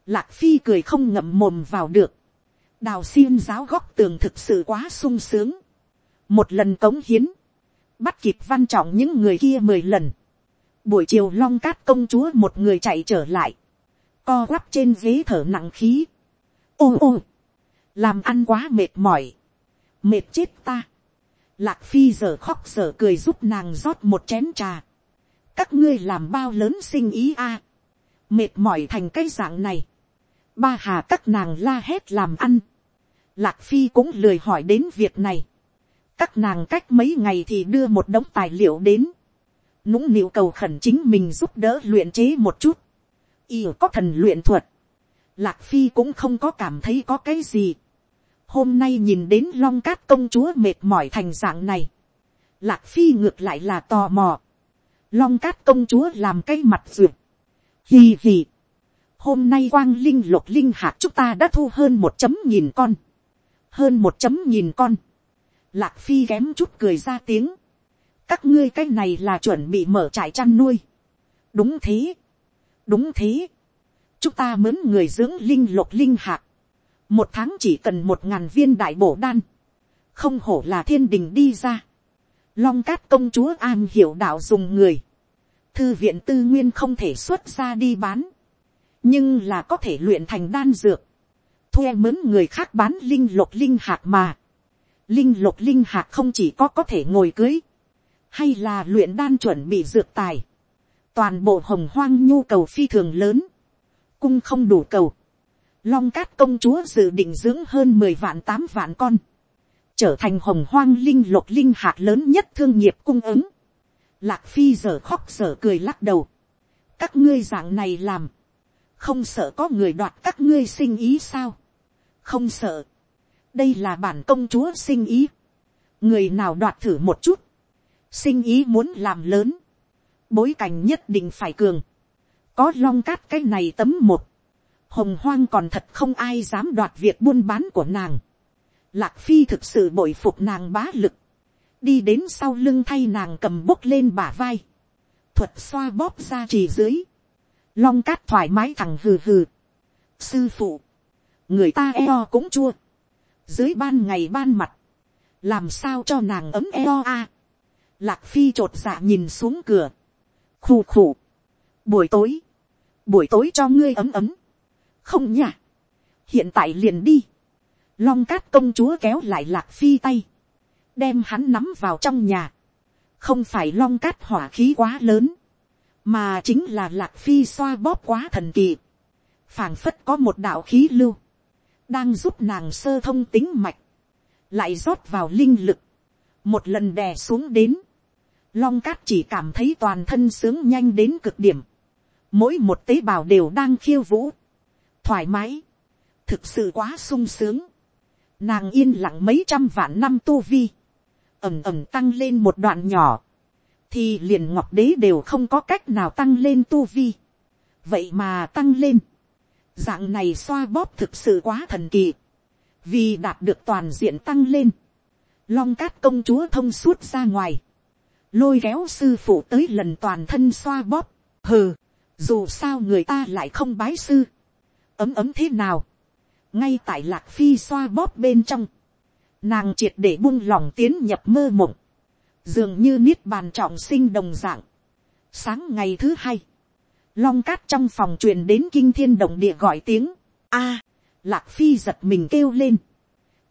lạc phi cười không ngậm mồm vào được, đào xiêm giáo góc tường thực sự quá sung sướng, một lần cống hiến, bắt kịp văn trọng những người kia mười lần, buổi chiều long cát công chúa một người chạy trở lại, co quắp trên ghế thở nặng khí, ô ô, làm ăn quá mệt mỏi, mệt chết ta, lạc phi giờ khóc giờ cười giúp nàng rót một chén trà, các ngươi làm bao lớn sinh ý a, mệt mỏi thành cái dạng này, ba hà các nàng la hét làm ăn, lạc phi cũng lười hỏi đến việc này, các nàng cách mấy ngày thì đưa một đống tài liệu đến, nũng nịu cầu khẩn chính mình giúp đỡ luyện chế một chút, y có thần luyện thuật, lạc phi cũng không có cảm thấy có cái gì, hôm nay nhìn đến long cát công chúa mệt mỏi thành dạng này, lạc phi ngược lại là tò mò, long cát công chúa làm cái mặt ruột, hì hì, hôm nay quang linh lục linh hạt chúng ta đã thu hơn một chấm nghìn con, hơn một chấm nghìn con, lạc phi kém chút cười ra tiếng, các ngươi cái này là chuẩn bị mở trại chăn nuôi, đúng thế, đúng thế, chúng ta mướn người dưỡng linh lục linh hạt, một tháng chỉ cần một ngàn viên đại bổ đan, không hổ là thiên đình đi ra, long cát công chúa an hiểu đạo dùng người, thư viện tư nguyên không thể xuất ra đi bán, nhưng là có thể luyện thành đan dược, thuê mướn người khác bán linh lục linh hạt mà, linh lục linh hạt không chỉ có có thể ngồi cưới, hay là luyện đan chuẩn bị dược tài, toàn bộ hồng hoang nhu cầu phi thường lớn, cung không đủ cầu, long cát công chúa dự định dưỡng hơn mười vạn tám vạn con, trở thành hồng hoang linh lục linh hạt lớn nhất thương nghiệp cung ứng. Lạc phi giờ khóc giờ cười lắc đầu. các ngươi dạng này làm, không sợ có người đoạt các ngươi sinh ý sao, không sợ, đây là bản công chúa sinh ý, người nào đoạt thử một chút, sinh ý muốn làm lớn, bối cảnh nhất định phải cường, có long cát cái này tấm một, hồng hoang còn thật không ai dám đoạt việc buôn bán của nàng, lạc phi thực sự bội phục nàng bá lực, đi đến sau lưng thay nàng cầm bốc lên bả vai, thuật xoa bóp ra chỉ dưới, long cát thoải mái thẳng hừ hừ, sư phụ, người ta eo cũng chua, dưới ban ngày ban mặt, làm sao cho nàng ấm eo a, lạc phi t r ộ t dạ nhìn xuống cửa, khù khù, buổi tối, buổi tối cho ngươi ấm ấm, không nhả, hiện tại liền đi, long cát công chúa kéo lại lạc phi tay, đem hắn nắm vào trong nhà, không phải long cát hỏa khí quá lớn, mà chính là lạc phi xoa bóp quá thần kỳ, phảng phất có một đạo khí lưu, đang giúp nàng sơ thông tính mạch, lại rót vào linh lực, một lần đè xuống đến, long cát chỉ cảm thấy toàn thân sướng nhanh đến cực điểm, mỗi một tế bào đều đang khiêu vũ, thoải mái, thực sự quá sung sướng, nàng yên lặng mấy trăm vạn năm tu vi, ẩm ẩm tăng lên một đoạn nhỏ, thì liền ngọc đế đều không có cách nào tăng lên tu vi, vậy mà tăng lên, dạng này xoa bóp thực sự quá thần kỳ, vì đạt được toàn diện tăng lên, long cát công chúa thông suốt ra ngoài, lôi kéo sư phụ tới lần toàn thân xoa bóp, hừ, dù sao người ta lại không bái sư, ấm ấm thế nào, ngay tại lạc phi xoa bóp bên trong, nàng triệt để buông lòng tiến nhập mơ mộng, dường như niết bàn trọng sinh đồng dạng. Sáng ngày thứ hai, long cát trong phòng truyền đến kinh thiên động địa gọi tiếng, a, Lạc phi giật mình kêu lên.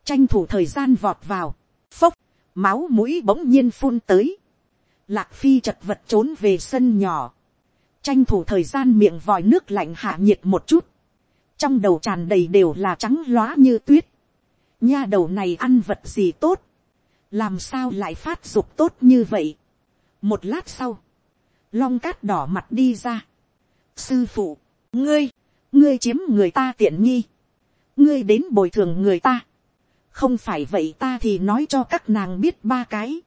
Tranh thủ thời gian vọt vào. Phốc, máu mũi bỗng nhiên phun tới. Lạc phi chật vật trốn về sân nhỏ. Tranh thủ thời gian miệng vòi nước lạnh hạ nhiệt một chút. Trong đầu tràn đầy đều là trắng lóa như tuyết. Nha đầu này ăn vật gì tốt. Làm sao lại phát dục tốt như vậy. Một lát sau. Long cát đỏ mặt đi ra. Sư phụ, ngươi, ngươi chiếm người ta tiện nghi ngươi đến bồi thường người ta. không phải vậy ta thì nói cho các nàng biết ba cái.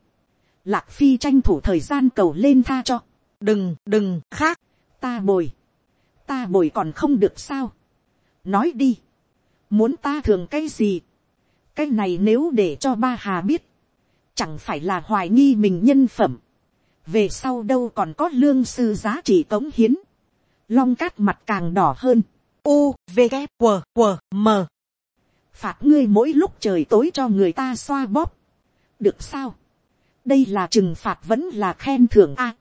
lạc phi tranh thủ thời gian cầu lên tha cho. đừng đừng khác, ta bồi. ta bồi còn không được sao. nói đi. muốn ta thường cái gì. cái này nếu để cho ba hà biết chẳng phải là hoài nghi mình nhân phẩm. về sau đâu còn có lương sư giá trị cống hiến. long cát mặt càng đỏ hơn. U, v, g q q m. Phạt ngươi mỗi lúc trời tối cho người ta xoa bóp. Được sao? Đây là trừng phạt vẫn là khen thưởng a?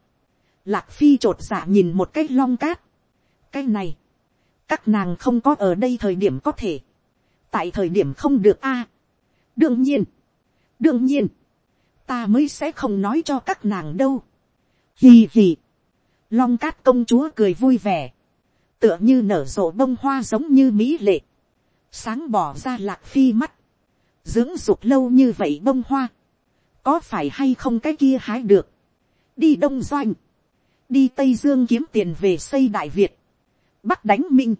Lạc phi t r ộ t dạ nhìn một cái long cát. Cái này, các nàng không có ở đây thời điểm có thể. Tại thời điểm không được a. Đương nhiên đương nhiên ta mới sẽ không nói cho các nàng đâu. Hì hì. Long cát công chúa cười vui vẻ. Tựa như nở rộ bông hoa giống như mỹ lệ, sáng bỏ ra lạc phi mắt, dưỡng dục lâu như vậy bông hoa, có phải hay không cái kia hái được, đi đông doanh, đi tây dương kiếm tiền về xây đại việt, bắc đánh minh,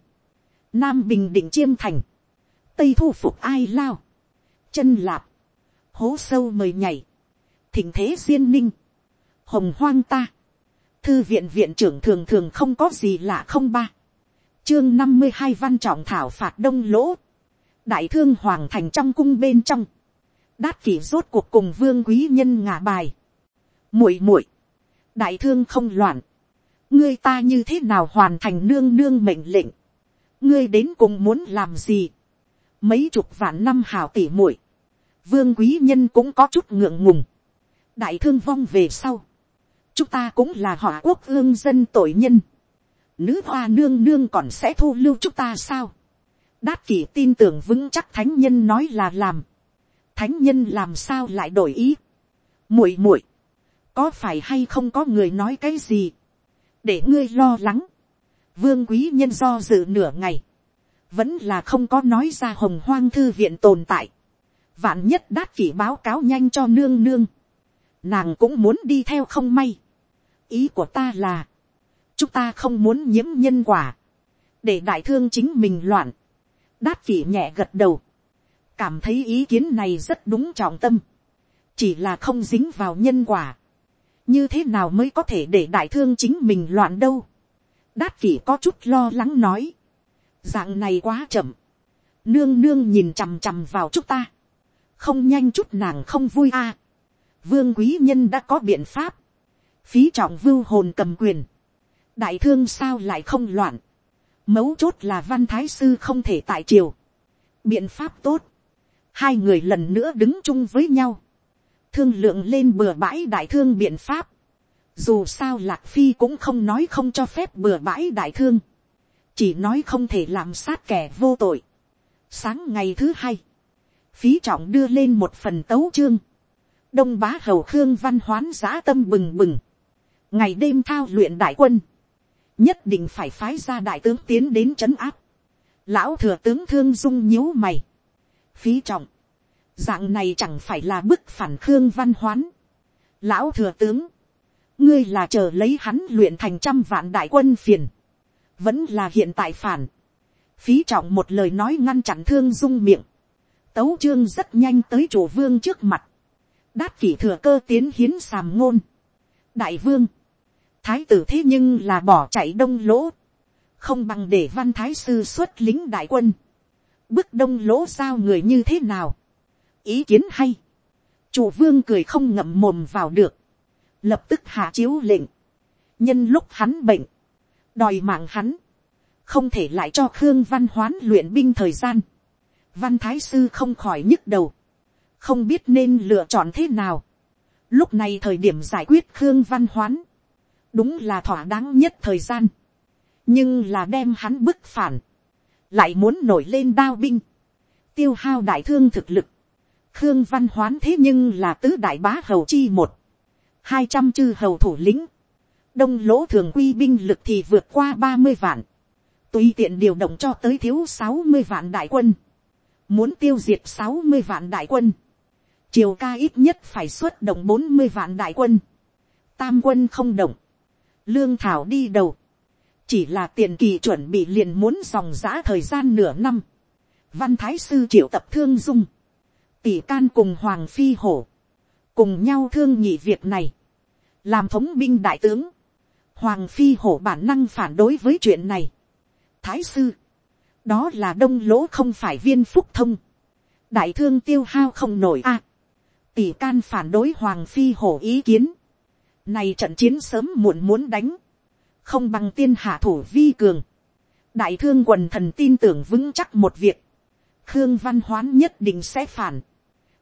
nam bình định chiêm thành, tây thu phục ai lao, chân lạp, hố sâu mời nhảy, thình thế duyên ninh, hồng hoang ta, thư viện viện trưởng thường thường không có gì lạ không ba, chương năm mươi hai văn trọng thảo phạt đông lỗ, đại thương hoàng thành trong cung bên trong, đát kỷ rốt cuộc cùng vương quý nhân ngả bài, muội muội, đại thương không loạn, ngươi ta như thế nào hoàn thành nương nương mệnh lệnh, ngươi đến cùng muốn làm gì, mấy chục vạn năm hào tỉ muội, vương quý nhân cũng có chút ngượng ngùng, đại thương vong về sau, chúng ta cũng là họ quốc ương dân tội nhân, nữ hoa nương nương còn sẽ thu lưu chúng ta sao. đát kỷ tin tưởng vững chắc thánh nhân nói là làm. thánh nhân làm sao lại đổi ý. muội muội, có phải hay không có người nói cái gì, để ngươi lo lắng. vương quý nhân do dự nửa ngày, vẫn là không có nói ra hồng hoang thư viện tồn tại. vạn nhất đát kỷ báo cáo nhanh cho nương nương nàng cũng muốn đi theo không may. ý của ta là, chúng ta không muốn nhiễm nhân quả, để đại thương chính mình loạn, đát vị nhẹ gật đầu, cảm thấy ý kiến này rất đúng trọng tâm, chỉ là không dính vào nhân quả, như thế nào mới có thể để đại thương chính mình loạn đâu. đát vị có chút lo lắng nói, dạng này quá chậm, nương nương nhìn chằm chằm vào chúng ta, không nhanh chút nàng không vui a. À vương quý nhân đã có biện pháp, phí trọng vưu hồn cầm quyền, đại thương sao lại không loạn, mấu chốt là văn thái sư không thể tại triều, biện pháp tốt, hai người lần nữa đứng chung với nhau, thương lượng lên bừa bãi đại thương biện pháp, dù sao lạc phi cũng không nói không cho phép bừa bãi đại thương, chỉ nói không thể làm sát kẻ vô tội. Sáng ngày thứ hai, phí trọng đưa lên một phần tấu chương, đông bá hầu khương văn hoán giã tâm bừng bừng, ngày đêm thao luyện đại quân, nhất định phải phái ra đại tướng tiến đến c h ấ n áp, lão thừa tướng thương dung nhíu mày, phí trọng, dạng này chẳng phải là bức phản khương văn hoán, lão thừa tướng, ngươi là chờ lấy hắn luyện thành trăm vạn đại quân phiền, vẫn là hiện tại phản, phí trọng một lời nói ngăn chặn thương dung miệng, tấu trương rất nhanh tới chủ vương trước mặt, đát kỷ thừa cơ tiến hiến sàm ngôn, đại vương, thái tử thế nhưng là bỏ chạy đông lỗ, không bằng để văn thái sư xuất lính đại quân, bước đông lỗ sao người như thế nào, ý kiến hay, chủ vương cười không ngậm mồm vào được, lập tức hạ chiếu lệnh, nhân lúc hắn bệnh, đòi mạng hắn, không thể lại cho khương văn hoán luyện binh thời gian, văn thái sư không khỏi nhức đầu, không biết nên lựa chọn thế nào, lúc này thời điểm giải quyết khương văn hoán, đúng là thỏa đáng nhất thời gian, nhưng là đem hắn bức phản, lại muốn nổi lên đao binh, tiêu hao đại thương thực lực, khương văn hoán thế nhưng là tứ đại bá hầu chi một, hai trăm chư hầu thủ lĩnh, đông lỗ thường quy binh lực thì vượt qua ba mươi vạn, tùy tiện điều động cho tới thiếu sáu mươi vạn đại quân, muốn tiêu diệt sáu mươi vạn đại quân, triều ca ít nhất phải xuất động bốn mươi vạn đại quân, tam quân không động, lương thảo đi đầu, chỉ là tiền kỳ chuẩn bị liền muốn dòng giã thời gian nửa năm, văn thái sư triệu tập thương dung, tỷ can cùng hoàng phi hổ, cùng nhau thương nhị việc này, làm thống binh đại tướng, hoàng phi hổ bản năng phản đối với chuyện này, thái sư, đó là đông lỗ không phải viên phúc thông, đại thương tiêu hao không nổi a, tỷ can phản đối hoàng phi hổ ý kiến, này trận chiến sớm muộn muốn đánh. Không bằng tiên hạ thủ vi cường. Đại thương quần thần tin tưởng vững chắc một việc. Khương Văn Hoán nhất định sẽ phản.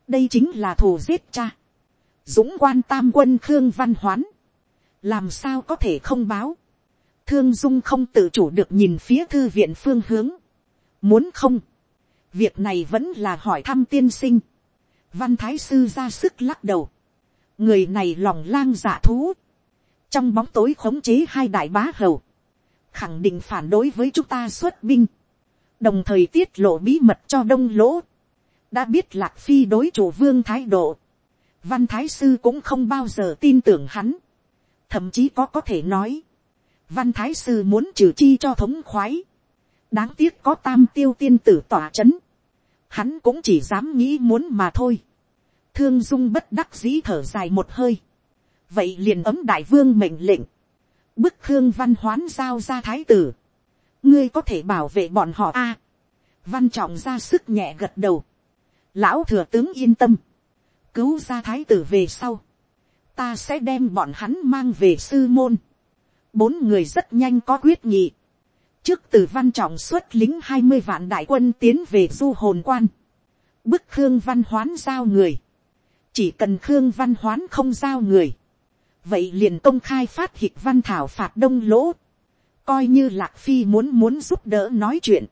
Đây chính là thù giết cha. Dũng quan tam quân Khương Văn Hoán. Làm sao có thể không báo. Thương Dung không tự chủ được nhìn phía thư viện phương hướng. Muốn không. Việc này vẫn là hỏi thăm tiên sinh. Văn Thái Sư ra sức lắc đầu. Người này lòng lang dạ thú, trong bóng tối khống chế hai đại bá hầu, khẳng định phản đối với chúng ta xuất binh, đồng thời tiết lộ bí mật cho đông lỗ, đã biết lạc phi đối chủ vương thái độ, văn thái sư cũng không bao giờ tin tưởng hắn, thậm chí có có thể nói, văn thái sư muốn trừ chi cho thống khoái, đáng tiếc có tam tiêu tiên tử tỏa c h ấ n hắn cũng chỉ dám nghĩ muốn mà thôi, Thương dung bất đắc dĩ thở dài một hơi. Vậy liền ấm đại vương mệnh lệnh. Bức Khương Văn Hoán giao ra thái tử. Ngươi có thể bảo vệ bọn họ a Văn trọng ra sức nhẹ gật đầu. Lão thừa tướng yên tâm. Cứu ra thái tử về sau. Ta sẽ đem bọn hắn mang về sư môn. Bốn người rất nhanh có quyết nghị. Trước từ văn trọng xuất lính hai mươi vạn đại quân tiến về du hồn quan. Bức Khương Văn Hoán giao người. Chỉ cần khương văn hoán không giao người, vậy liền công khai phát hịch văn thảo phạt đông lỗ, coi như lạc phi muốn muốn giúp đỡ nói chuyện,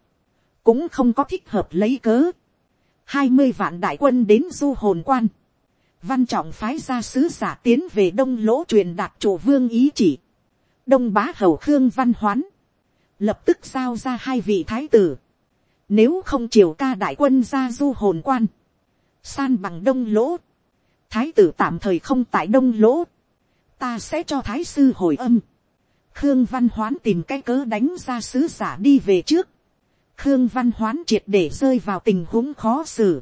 cũng không có thích hợp lấy cớ. hai mươi vạn đại quân đến du hồn quan, văn trọng phái ra sứ giả tiến về đông lỗ truyền đạt chủ vương ý chỉ, đông bá hầu khương văn hoán, lập tức giao ra hai vị thái tử, nếu không triều ca đại quân ra du hồn quan, san bằng đông lỗ, thái tử tạm thời không tại đông lỗ, ta sẽ cho thái sư hồi âm. khương văn hoán tìm cái cớ đánh ra sứ giả đi về trước. khương văn hoán triệt để rơi vào tình huống khó xử.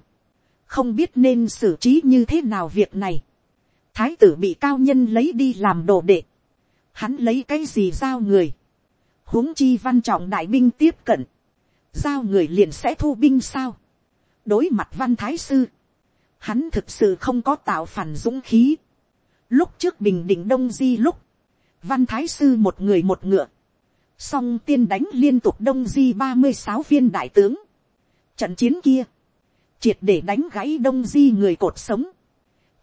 không biết nên xử trí như thế nào việc này. thái tử bị cao nhân lấy đi làm đồ đệ. hắn lấy cái gì giao người huống chi văn trọng đại binh tiếp cận. giao người liền sẽ thu binh sao. đối mặt văn thái sư. hắn thực sự không có tạo phản dũng khí. lúc trước bình định đông di lúc, văn thái sư một người một ngựa. song tiên đánh liên tục đông di ba mươi sáu viên đại tướng. trận chiến kia triệt để đánh gãy đông di người cột sống,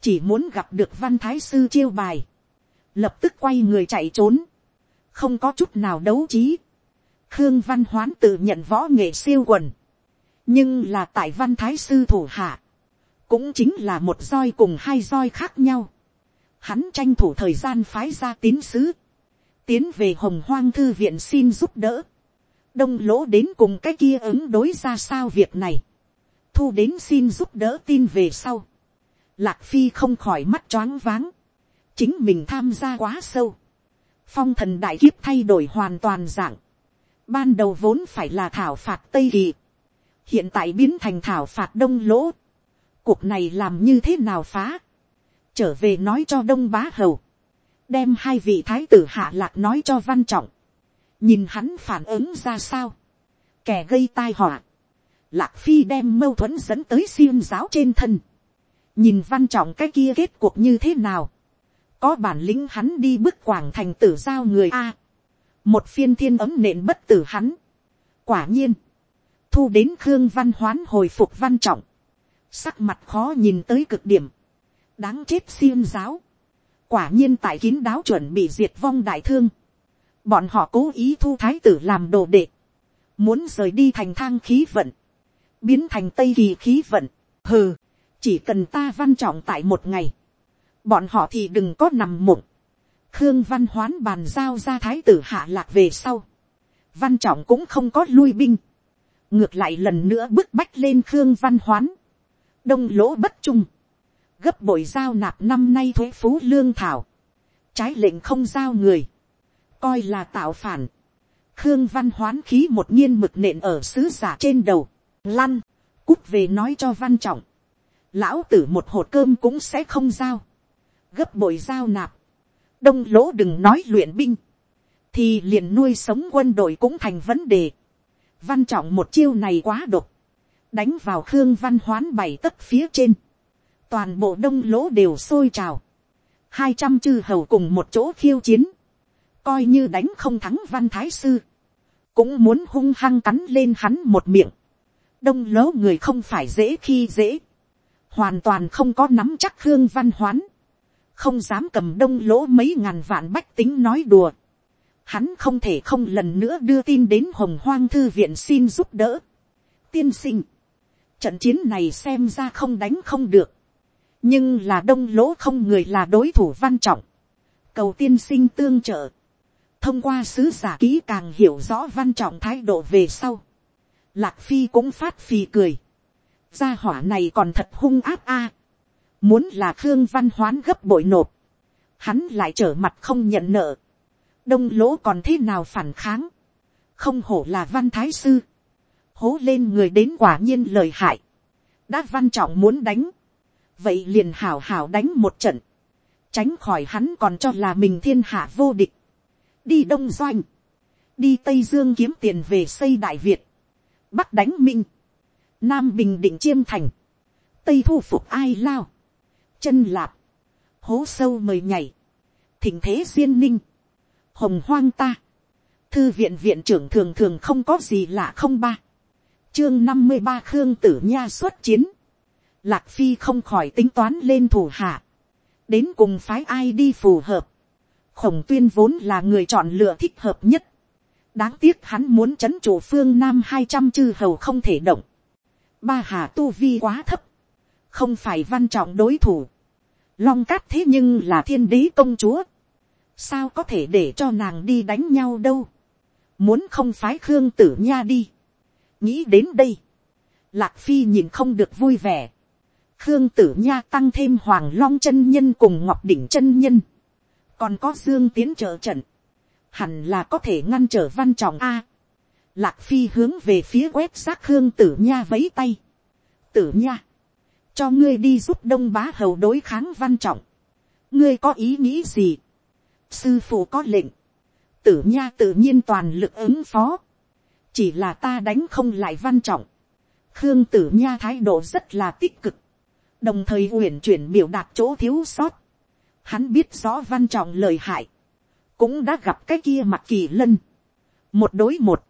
chỉ muốn gặp được văn thái sư chiêu bài, lập tức quay người chạy trốn, không có chút nào đấu trí. khương văn hoán tự nhận võ nghệ siêu quần, nhưng là tại văn thái sư thủ hạ, cũng chính là một roi cùng hai roi khác nhau. Hắn tranh thủ thời gian phái ra tín sứ, tiến về hồng hoang thư viện xin giúp đỡ. đông lỗ đến cùng cái kia ứng đối ra sao việc này thu đến xin giúp đỡ tin về sau. Lạc phi không khỏi mắt choáng váng. chính mình tham gia quá sâu phong thần đại kiếp thay đổi hoàn toàn dạng. ban đầu vốn phải là thảo phạt tây kỳ. hiện tại biến thành thảo phạt đông lỗ. cuộc này làm như thế nào phá. trở về nói cho đông bá hầu. đem hai vị thái tử hạ lạc nói cho văn trọng. nhìn hắn phản ứng ra sao. kẻ gây tai họa Lạc Phi đem mâu thuẫn dẫn tới xiêm giáo trên thân. Nhìn văn trọng cái kia kết cuộc như thế nào. Có bản lĩnh hắn đi bước quảng thành tử giao người A. Một phiên thiên ấm nện bất tử hắn. Quả nhiên. Thu đến Khương Văn Hoán hồi phục văn trọng. Sắc mặt khó nhìn tới cực điểm. Đáng chết xiêm giáo. Quả nhiên tại kín đáo chuẩn bị diệt vong đại thương. Bọn họ cố ý thu thái tử làm đồ đệ. Muốn rời đi thành thang khí vận biến thành tây kỳ khí vận, hừ, chỉ cần ta văn trọng tại một ngày, bọn họ thì đừng có nằm mộng, khương văn hoán bàn giao ra thái tử hạ lạc về sau, văn trọng cũng không có lui binh, ngược lại lần nữa bức bách lên khương văn hoán, đông lỗ bất trung, gấp bội giao nạp năm nay thuế phú lương thảo, trái lệnh không giao người, coi là tạo phản, khương văn hoán khí một nhiên mực nện ở sứ giả trên đầu, lăn, cút về nói cho văn trọng, lão tử một hột cơm cũng sẽ không giao, gấp bội giao nạp, đông lỗ đừng nói luyện binh, thì liền nuôi sống quân đội cũng thành vấn đề, văn trọng một chiêu này quá độc, đánh vào khương văn hoán bảy tấc phía trên, toàn bộ đông lỗ đều sôi trào, hai trăm chư hầu cùng một chỗ khiêu chiến, coi như đánh không thắng văn thái sư, cũng muốn hung hăng cắn lên hắn một miệng, đông lỗ người không phải dễ khi dễ, hoàn toàn không có nắm chắc hương văn hoán, không dám cầm đông lỗ mấy ngàn vạn bách tính nói đùa, hắn không thể không lần nữa đưa tin đến hồng hoang thư viện xin giúp đỡ. tiên sinh, trận chiến này xem ra không đánh không được, nhưng là đông lỗ không người là đối thủ văn trọng, cầu tiên sinh tương trợ, thông qua sứ giả kỹ càng hiểu rõ văn trọng thái độ về sau, Lạc Phi cũng phát phì cười. Gia hỏa này còn thật hung áp a. Muốn là Khương Văn Hoán gấp bội nộp. Hắn lại trở mặt không nhận nợ. Đông lỗ còn thế nào phản kháng. Không hổ là văn thái sư. Hố lên người đến quả nhiên lời hại. Đã văn trọng muốn đánh. Vậy liền hảo hảo đánh một trận. Tránh khỏi hắn còn cho là mình thiên hạ vô địch. Đi Đông Doanh. Đi Tây Dương kiếm tiền về xây Đại Việt bắc đánh minh, nam bình định chiêm thành, tây thu phục ai lao, chân lạp, hố sâu mời nhảy, thỉnh thế duyên ninh, hồng hoang ta, thư viện viện trưởng thường thường không có gì lạ không ba, chương năm mươi ba khương tử nha xuất chiến, lạc phi không khỏi tính toán lên thủ hạ, đến cùng phái ai đi phù hợp, khổng tuyên vốn là người chọn lựa thích hợp nhất, đáng tiếc hắn muốn c h ấ n chủ phương nam hai trăm chư hầu không thể động. ba hà tu vi quá thấp, không phải văn trọng đối thủ long cát thế nhưng là thiên đế công chúa. sao có thể để cho nàng đi đánh nhau đâu. muốn không phái khương tử nha đi. nghĩ đến đây. lạc phi nhìn không được vui vẻ. khương tử nha tăng thêm hoàng long chân nhân cùng ngọc đỉnh chân nhân. còn có dương tiến trợ trận hẳn là có thể ngăn trở văn trọng a. lạc phi hướng về phía quét xác Khương tử nha vấy tay. tử nha, cho ngươi đi giúp đông bá hầu đối kháng văn trọng, ngươi có ý nghĩ gì, sư phụ có lệnh, tử nha tự nhiên toàn lực ứng phó, chỉ là ta đánh không lại văn trọng, khương tử nha thái độ rất là tích cực, đồng thời uyển chuyển biểu đạt chỗ thiếu sót, hắn biết rõ văn trọng lời hại, cũng đã gặp cái kia mặt kỳ lân, một đối một,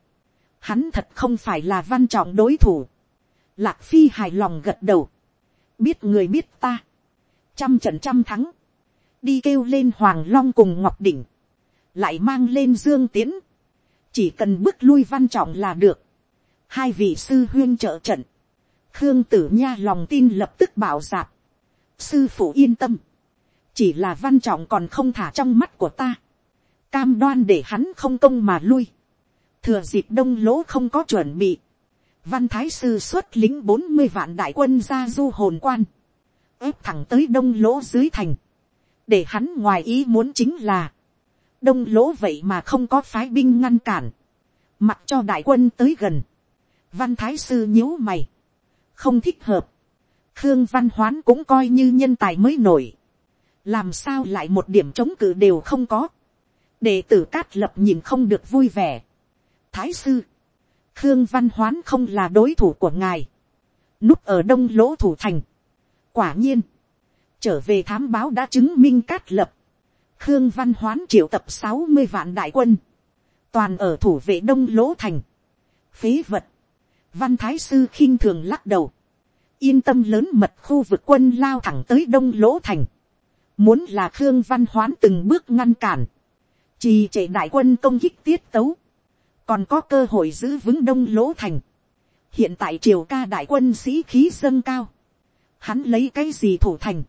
hắn thật không phải là văn trọng đối thủ, lạc phi hài lòng gật đầu, biết người biết ta, trăm trận trăm thắng, đi kêu lên hoàng long cùng ngọc đỉnh, lại mang lên dương tiến, chỉ cần bước lui văn trọng là được, hai vị sư huyên trợ trận, khương tử nha lòng tin lập tức bảo dạp, sư phụ yên tâm, chỉ là văn trọng còn không thả trong mắt của ta, cam đoan để hắn không công mà lui, thừa dịp đông lỗ không có chuẩn bị, văn thái sư xuất lính bốn mươi vạn đại quân ra du hồn quan, ép thẳng tới đông lỗ dưới thành, để hắn ngoài ý muốn chính là, đông lỗ vậy mà không có phái binh ngăn cản, mặc cho đại quân tới gần, văn thái sư nhíu mày, không thích hợp, khương văn hoán cũng coi như nhân tài mới nổi, làm sao lại một điểm chống cự đều không có, đệ tử cát lập nhìn không được vui vẻ, thái sư, khương văn hoán không là đối thủ của ngài, núp ở đông lỗ thủ thành, quả nhiên, trở về thám báo đã chứng minh cát lập, khương văn hoán triệu tập sáu mươi vạn đại quân, toàn ở thủ vệ đông lỗ thành, phế vật, văn thái sư khinh thường lắc đầu, yên tâm lớn mật khu vực quân lao thẳng tới đông lỗ thành, muốn là khương văn hoán từng bước ngăn cản, trì trệ đại quân công kích tiết tấu, còn có cơ hội giữ vững đông lỗ thành. hiện tại triều ca đại quân sĩ khí dâng cao, hắn lấy cái gì thủ thành,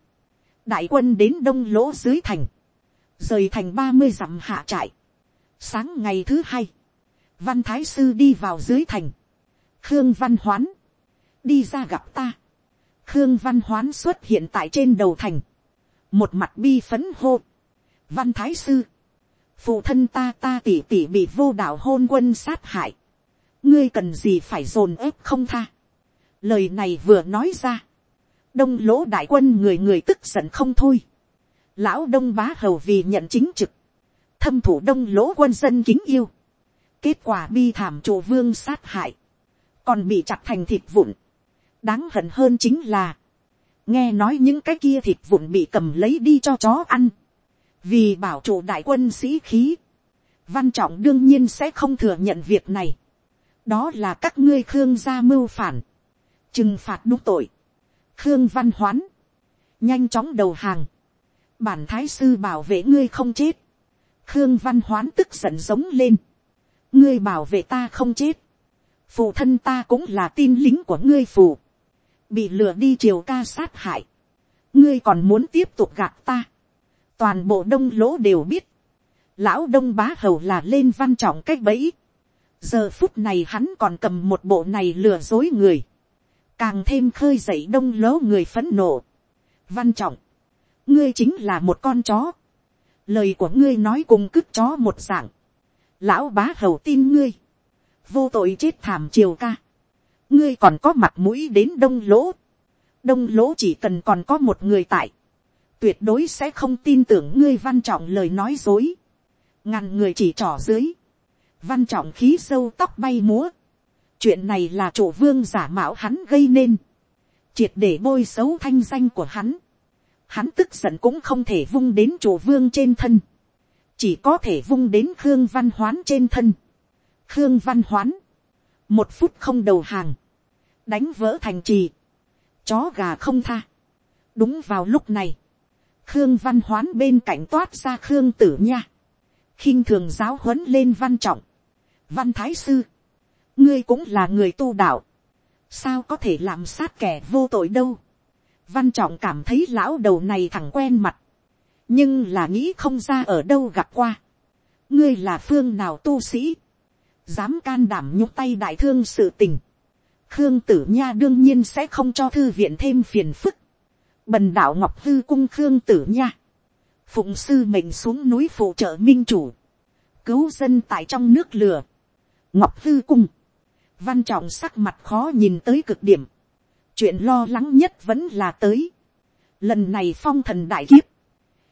đại quân đến đông lỗ dưới thành, rời thành ba mươi dặm hạ trại. sáng ngày thứ hai, văn thái sư đi vào dưới thành, khương văn hoán, đi ra gặp ta, khương văn hoán xuất hiện tại trên đầu thành, một mặt bi phấn hô, văn thái sư, phụ thân ta ta tỉ tỉ bị vô đạo hôn quân sát hại, ngươi cần gì phải dồn ép không tha. lời này vừa nói ra, đông lỗ đại quân người người tức giận không thôi. lão đông bá hầu vì nhận chính trực, thâm thủ đông lỗ quân dân kính yêu, kết quả bi thảm chủ vương sát hại, còn bị chặt thành thịt vụn. đáng hận hơn chính là, nghe nói những cái kia thịt vụn bị cầm lấy đi cho chó ăn vì bảo trụ đại quân sĩ khí, văn trọng đương nhiên sẽ không thừa nhận việc này. đó là các ngươi khương gia mưu phản, trừng phạt đúng tội, khương văn hoán, nhanh chóng đầu hàng, bản thái sư bảo vệ ngươi không chết, khương văn hoán tức giận giống lên, ngươi bảo vệ ta không chết, phụ thân ta cũng là tin lính của ngươi phù, bị lừa đi triều ca sát hại, ngươi còn muốn tiếp tục gạt ta, toàn bộ đông lỗ đều biết, lão đông bá hầu là lên văn trọng cách bẫy, giờ phút này hắn còn cầm một bộ này lừa dối người, càng thêm khơi dậy đông lỗ người phấn nộ. văn trọng, ngươi chính là một con chó, lời của ngươi nói cùng cứt chó một dạng, lão bá hầu tin ngươi, vô tội chết thảm triều ca, ngươi còn có mặt mũi đến đông lỗ, đông lỗ chỉ cần còn có một người tại, tuyệt đối sẽ không tin tưởng ngươi văn trọng lời nói dối, ngàn người chỉ trỏ dưới, văn trọng khí sâu tóc bay múa, chuyện này là chủ vương giả mạo hắn gây nên, triệt để bôi xấu thanh danh của hắn, hắn tức giận cũng không thể vung đến chủ vương trên thân, chỉ có thể vung đến khương văn hoán trên thân, khương văn hoán, một phút không đầu hàng, đánh vỡ thành trì, chó gà không tha. đúng vào lúc này, khương văn hoán bên cạnh toát ra khương tử nha, khinh thường giáo huấn lên văn trọng, văn thái sư, ngươi cũng là người tu đạo, sao có thể làm sát kẻ vô tội đâu, văn trọng cảm thấy lão đầu này thẳng quen mặt, nhưng là nghĩ không ra ở đâu gặp qua, ngươi là phương nào tu sĩ, dám can đảm nhúc tay đại thương sự tình, khương tử nha đương nhiên sẽ không cho thư viện thêm phiền phức, bần đạo ngọc hư cung khương tử nha, phụng sư mình xuống núi phụ trợ minh chủ, cứu dân tại trong nước lừa ngọc hư cung, văn trọng sắc mặt khó nhìn tới cực điểm, chuyện lo lắng nhất vẫn là tới. lần này phong thần đại kiếp,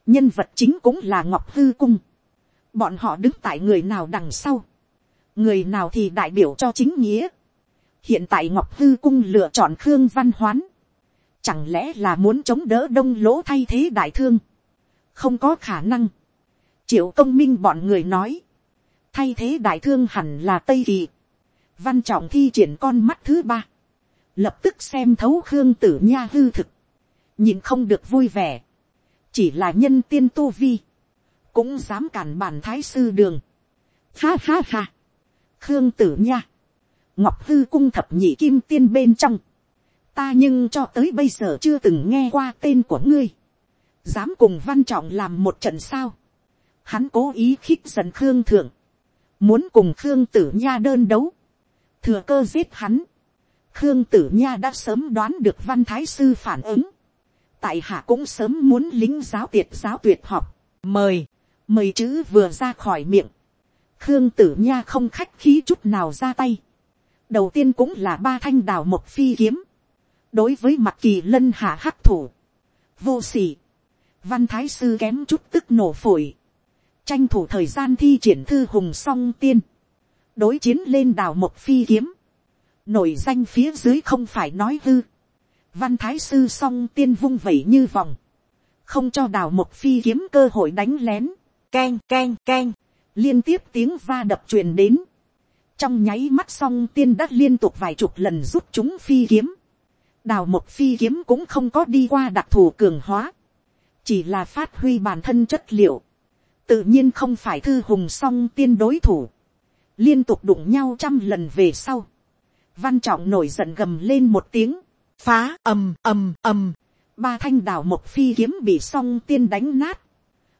nhân vật chính cũng là ngọc hư cung. bọn họ đứng tại người nào đằng sau, người nào thì đại biểu cho chính nghĩa. hiện tại ngọc hư cung lựa chọn khương văn hoán, chẳng lẽ là muốn chống đỡ đông lỗ thay thế đại thương, không có khả năng. triệu công minh bọn người nói, thay thế đại thương hẳn là tây kỳ, văn trọng thi triển con mắt thứ ba, lập tức xem thấu khương tử nha hư thực, nhìn không được vui vẻ, chỉ là nhân tiên tu vi, cũng dám cản bản thái sư đường. Ha ha ha, khương tử nha, ngọc hư cung thập nhị kim tiên bên trong, ta nhưng cho tới bây giờ chưa từng nghe qua tên của ngươi, dám cùng văn trọng làm một trận sao, hắn cố ý khích dần khương thượng, muốn cùng khương tử nha đơn đấu, thừa cơ giết hắn, khương tử nha đã sớm đoán được văn thái sư phản ứng, tại hạ cũng sớm muốn lính giáo tiệt giáo tuyệt học, mời, mời chữ vừa ra khỏi miệng, khương tử nha không khách khí chút nào ra tay, đầu tiên cũng là ba thanh đào một phi kiếm, đối với mặt kỳ lân hạ hắc thủ, vô sỉ, văn thái sư kém chút tức nổ phổi, tranh thủ thời gian thi triển thư hùng song tiên, đối chiến lên đào một phi kiếm, nổi danh phía dưới không phải nói hư, văn thái sư song tiên vung vẩy như vòng, không cho đào một phi kiếm cơ hội đánh lén, k e n k e n k e n liên tiếp tiếng va đập truyền đến, trong nháy mắt song tiên đã liên tục vài chục lần rút chúng phi kiếm, đào một phi kiếm cũng không có đi qua đặc thù cường hóa, chỉ là phát huy bản thân chất liệu, tự nhiên không phải thư hùng song tiên đối thủ, liên tục đụng nhau trăm lần về sau, văn trọng nổi giận gầm lên một tiếng, phá ầm ầm ầm, ba thanh đào một phi kiếm bị song tiên đánh nát,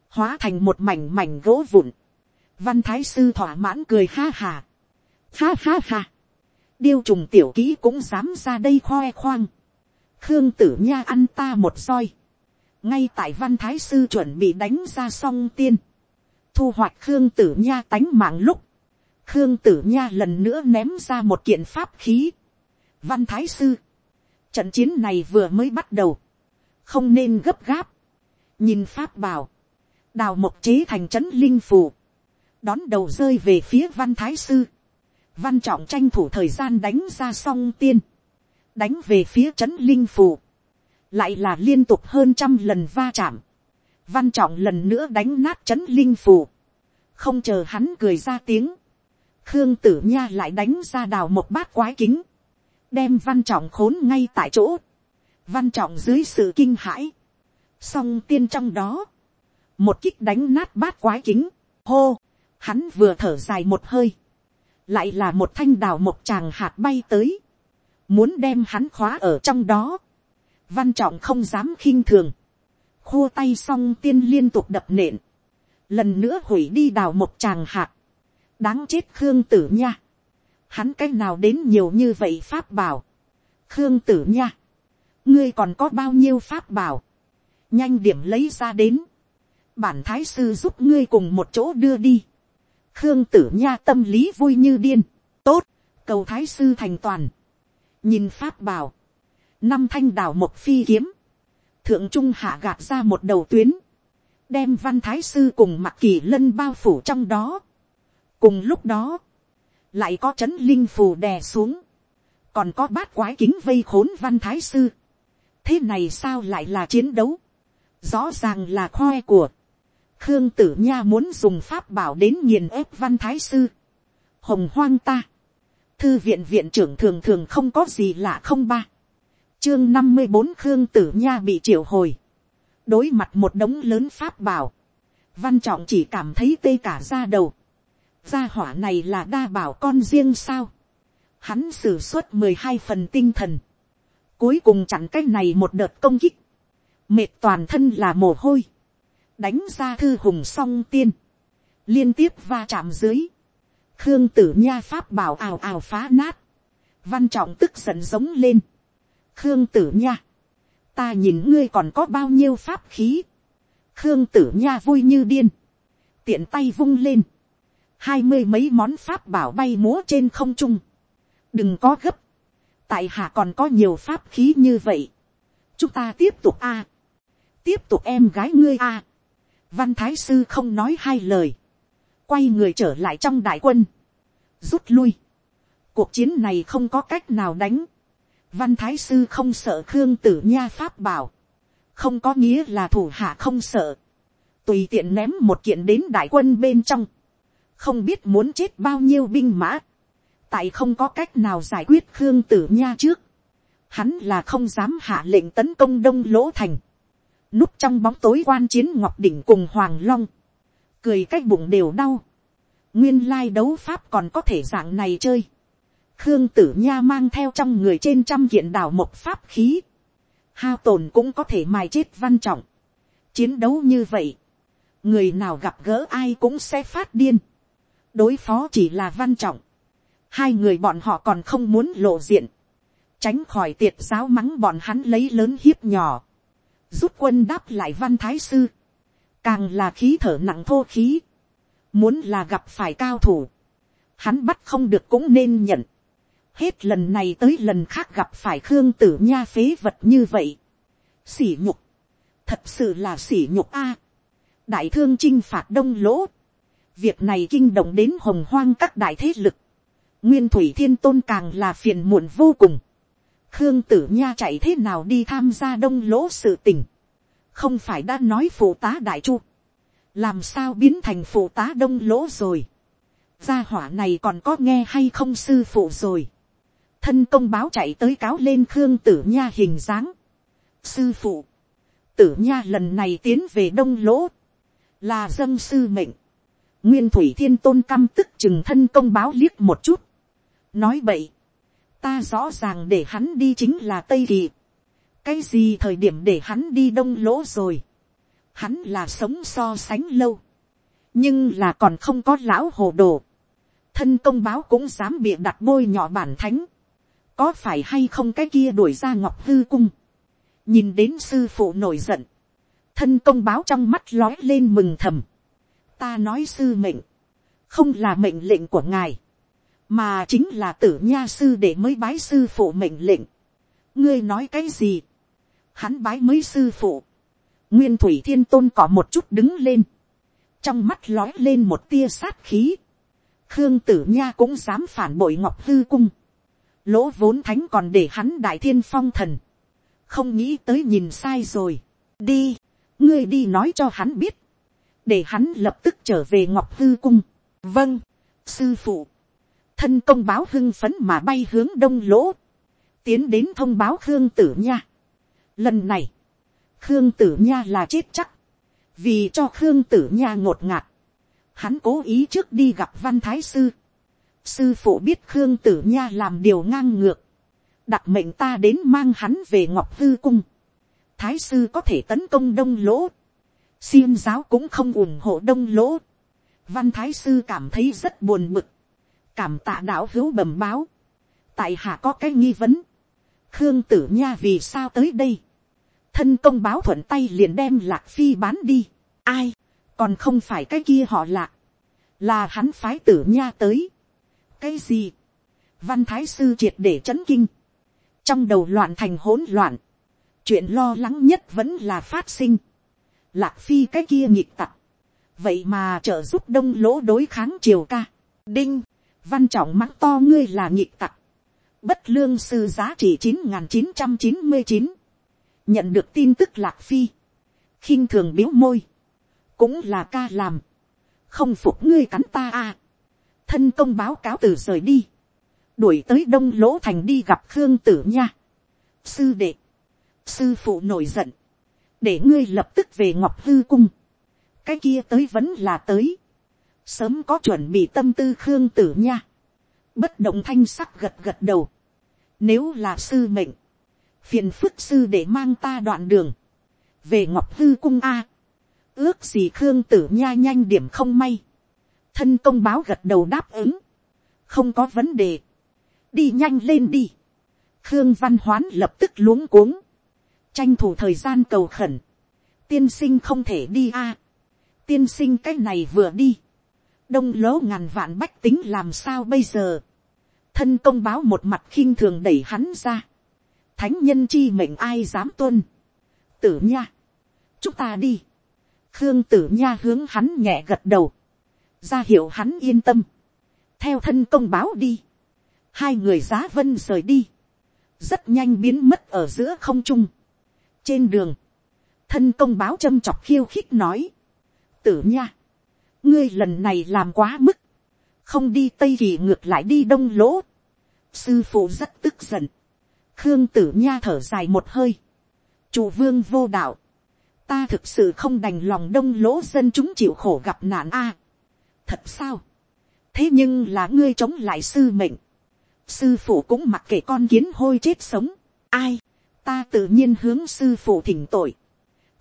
hóa thành một mảnh mảnh gỗ vụn, văn thái sư thỏa mãn cười ha hà, ha ha ha, điêu trùng tiểu kỹ cũng dám ra đây khoe khoang, khương tử nha ăn ta một roi, ngay tại văn thái sư chuẩn bị đánh ra song tiên, thu hoạch khương tử nha tánh mạng lúc, khương tử nha lần nữa ném ra một kiện pháp khí, văn thái sư, Trận chiến này vừa mới bắt đầu. Không nên gấp gáp. Nhìn pháp bảo. Đào mộc chế thành trấn linh phù. Đón đầu rơi về phía văn thái sư. Văn trọng tranh thủ thời gian đánh ra song tiên. Đánh về phía trấn linh phù. Lại là liên tục hơn trăm lần va chạm. Văn trọng lần nữa đánh nát trấn linh phù. Không chờ hắn cười ra tiếng. Khương tử nha lại đánh ra đào một bát quái kính đem văn trọng khốn ngay tại chỗ, văn trọng dưới sự kinh hãi, song tiên trong đó, một kích đánh nát bát quái kính, hô, hắn vừa thở dài một hơi, lại là một thanh đào một chàng hạt bay tới, muốn đem hắn khóa ở trong đó, văn trọng không dám khinh thường, khua tay song tiên liên tục đập nện, lần nữa hủy đi đào một chàng hạt, đáng chết khương tử nha, hắn cái nào đến nhiều như vậy pháp bảo. khương tử nha, ngươi còn có bao nhiêu pháp bảo, nhanh điểm lấy ra đến, bản thái sư giúp ngươi cùng một chỗ đưa đi khương tử nha tâm lý vui như điên, tốt, cầu thái sư thành toàn, nhìn pháp bảo, năm thanh đảo một phi kiếm, thượng trung hạ gạt ra một đầu tuyến, đem văn thái sư cùng mặt kỳ lân bao phủ trong đó. cùng lúc đó, lại có c linh phù đè xuống, còn có bát quái kính vây khốn văn thái sư. thế này sao lại là chiến đấu, rõ ràng là khoe của, khương tử nha muốn dùng pháp bảo đến nghiền ép văn thái sư, hồng hoang ta, thư viện viện trưởng thường thường không có gì lạ không ba, chương năm mươi bốn khương tử nha bị triệu hồi, đối mặt một đống lớn pháp bảo, văn trọng chỉ cảm thấy tê cả ra đầu, gia hỏa này là đa bảo con riêng sao. Hắn sử xuất mười hai phần tinh thần. Cuối cùng chặn cái này một đợt công kích. Mệt toàn thân là mồ hôi. Đánh ra thư hùng song tiên. Liên tiếp va chạm dưới. Khương tử nha pháp bảo ào ào phá nát. Văn trọng tức giận giống lên. Khương tử nha. Ta nhìn ngươi còn có bao nhiêu pháp khí. Khương tử nha vui như điên. Tiện tay vung lên hai mươi mấy món pháp bảo bay múa trên không trung. đừng có gấp, tại hạ còn có nhiều pháp khí như vậy, chúng ta tiếp tục a, tiếp tục em gái ngươi a, văn thái sư không nói hai lời, quay người trở lại trong đại quân, rút lui, cuộc chiến này không có cách nào đánh, văn thái sư không sợ khương tử nha pháp bảo, không có nghĩa là thủ hạ không sợ, tùy tiện ném một kiện đến đại quân bên trong, không biết muốn chết bao nhiêu binh mã, tại không có cách nào giải quyết khương tử nha trước, hắn là không dám hạ lệnh tấn công đông lỗ thành, núp trong bóng tối quan chiến ngọc đỉnh cùng hoàng long, cười cái bụng đều đau, nguyên lai đấu pháp còn có thể dạng này chơi, khương tử nha mang theo trong người trên trăm kiện đảo một pháp khí, hao tồn cũng có thể mài chết văn trọng, chiến đấu như vậy, người nào gặp gỡ ai cũng sẽ phát điên, đối phó chỉ là văn trọng, hai người bọn họ còn không muốn lộ diện, tránh khỏi tiệt giáo mắng bọn hắn lấy lớn hiếp nhỏ, rút quân đáp lại văn thái sư, càng là khí thở nặng thô khí, muốn là gặp phải cao thủ, hắn bắt không được cũng nên nhận, hết lần này tới lần khác gặp phải khương tử nha phế vật như vậy, xỉ nhục, thật sự là xỉ nhục a, đại thương chinh phạt đông lỗ, việc này kinh động đến hồng hoang các đại thế lực, nguyên thủy thiên tôn càng là phiền muộn vô cùng, khương tử nha chạy thế nào đi tham gia đông lỗ sự tình, không phải đã nói phụ tá đại chu, làm sao biến thành phụ tá đông lỗ rồi, gia hỏa này còn có nghe hay không sư phụ rồi, thân công báo chạy tới cáo lên khương tử nha hình dáng, sư phụ, tử nha lần này tiến về đông lỗ, là dân sư mệnh, nguyên thủy thiên tôn căm tức chừng thân công báo liếc một chút, nói vậy, ta rõ ràng để hắn đi chính là tây kỳ, cái gì thời điểm để hắn đi đông lỗ rồi, hắn là sống so sánh lâu, nhưng là còn không có lão hồ đồ, thân công báo cũng dám bịa đặt bôi nhỏ bản thánh, có phải hay không cái kia đuổi ra ngọc hư cung, nhìn đến sư phụ nổi giận, thân công báo trong mắt lói lên mừng thầm, ta nói sư mệnh, không là mệnh lệnh của ngài, mà chính là tử nha sư để mới bái sư phụ mệnh lệnh. ngươi nói cái gì, hắn bái mới sư phụ, nguyên thủy thiên tôn cỏ một chút đứng lên, trong mắt lói lên một tia sát khí, khương tử nha cũng dám phản bội ngọc hư cung, lỗ vốn thánh còn để hắn đại thiên phong thần, không nghĩ tới nhìn sai rồi, đi, ngươi đi nói cho hắn biết, để hắn lập tức trở về ngọc hư cung. vâng, sư phụ, thân công báo hưng phấn mà bay hướng đông lỗ, tiến đến thông báo khương tử nha. lần này, khương tử nha là chết chắc, vì cho khương tử nha ngột ngạt, hắn cố ý trước đi gặp văn thái sư. sư phụ biết khương tử nha làm điều ngang ngược, đặc mệnh ta đến mang hắn về ngọc hư cung. thái sư có thể tấn công đông lỗ, xiêm giáo cũng không ủng hộ đông lỗ. văn thái sư cảm thấy rất buồn bực, cảm tạ đạo hữu bẩm báo, tại hạ có cái nghi vấn, khương tử nha vì sao tới đây, thân công báo thuận tay liền đem lạc phi bán đi, ai, còn không phải cái kia họ lạc, là hắn phái tử nha tới, cái gì, văn thái sư triệt để c h ấ n kinh, trong đầu loạn thành hỗn loạn, chuyện lo lắng nhất vẫn là phát sinh, lạc phi cái kia nhịp tặc, vậy mà trợ giúp đông lỗ đối kháng triều ca, đinh, văn trọng mắng to ngươi là nhịp tặc, bất lương sư giá trị chín nghìn chín trăm chín mươi chín, nhận được tin tức lạc phi, khinh thường biếu môi, cũng là ca làm, không phục ngươi cắn ta à, thân công báo cáo từ rời đi, đuổi tới đông lỗ thành đi gặp khương tử nha, sư đệ, sư phụ nổi giận, để ngươi lập tức về ngọc hư cung, cái kia tới vẫn là tới, sớm có chuẩn bị tâm tư khương tử nha, bất động thanh sắc gật gật đầu, nếu là sư mệnh, phiền phức sư để mang ta đoạn đường, về ngọc hư cung a, ước gì khương tử nha nhanh điểm không may, thân công báo gật đầu đáp ứng, không có vấn đề, đi nhanh lên đi, khương văn hoán lập tức luống cuống, tranh thủ thời gian cầu khẩn, tiên sinh không thể đi a, tiên sinh cái này vừa đi, đông lỗ ngàn vạn bách tính làm sao bây giờ. thân công báo một mặt khinh thường đẩy hắn ra, thánh nhân chi mệnh ai dám tuân, tử nha, chúng ta đi, khương tử nha hướng hắn nhẹ gật đầu, ra hiệu hắn yên tâm, theo thân công báo đi, hai người giá vân rời đi, rất nhanh biến mất ở giữa không trung. trên đường, thân công báo châm chọc khiêu khích nói, tử nha, ngươi lần này làm quá mức, không đi tây kỳ ngược lại đi đông lỗ, sư phụ rất tức giận, khương tử nha thở dài một hơi, chủ vương vô đạo, ta thực sự không đành lòng đông lỗ dân chúng chịu khổ gặp nạn a. thật sao, thế nhưng là ngươi chống lại sư mệnh, sư phụ cũng mặc kệ con kiến hôi chết sống, ai, ta tự nhiên hướng sư phụ thỉnh tội,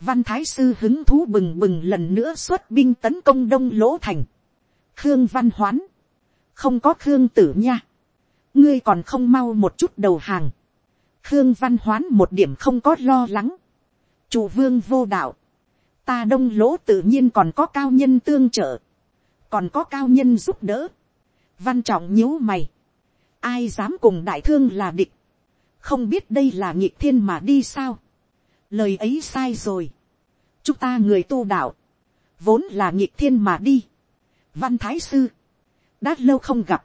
văn thái sư hứng thú bừng bừng lần nữa xuất binh tấn công đông lỗ thành, khương văn hoán, không có khương tử nha, ngươi còn không mau một chút đầu hàng, khương văn hoán một điểm không có lo lắng, chủ vương vô đạo, ta đông lỗ tự nhiên còn có cao nhân tương trợ, còn có cao nhân giúp đỡ, văn trọng nhíu mày, ai dám cùng đại thương là địch, không biết đây là nhịp thiên mà đi sao, lời ấy sai rồi, chúng ta người tu đạo, vốn là nhịp thiên mà đi, văn thái sư, đã lâu không gặp,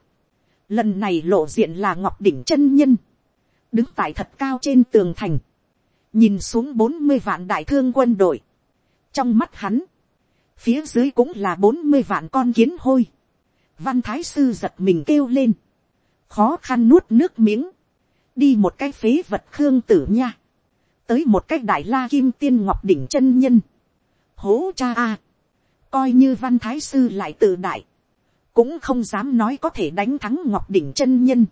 lần này lộ diện là ngọc đỉnh chân nhân, đứng tại thật cao trên tường thành, nhìn xuống bốn mươi vạn đại thương quân đội, trong mắt hắn, phía dưới cũng là bốn mươi vạn con kiến hôi, văn thái sư giật mình kêu lên, khó khăn nuốt nước miếng, đi một cái phế vật khương tử nha, tới một cái đại la kim tiên ngọc đỉnh chân nhân, hố cha a, coi như văn thái sư lại tự đại, cũng không dám nói có thể đánh thắng ngọc đỉnh chân nhân,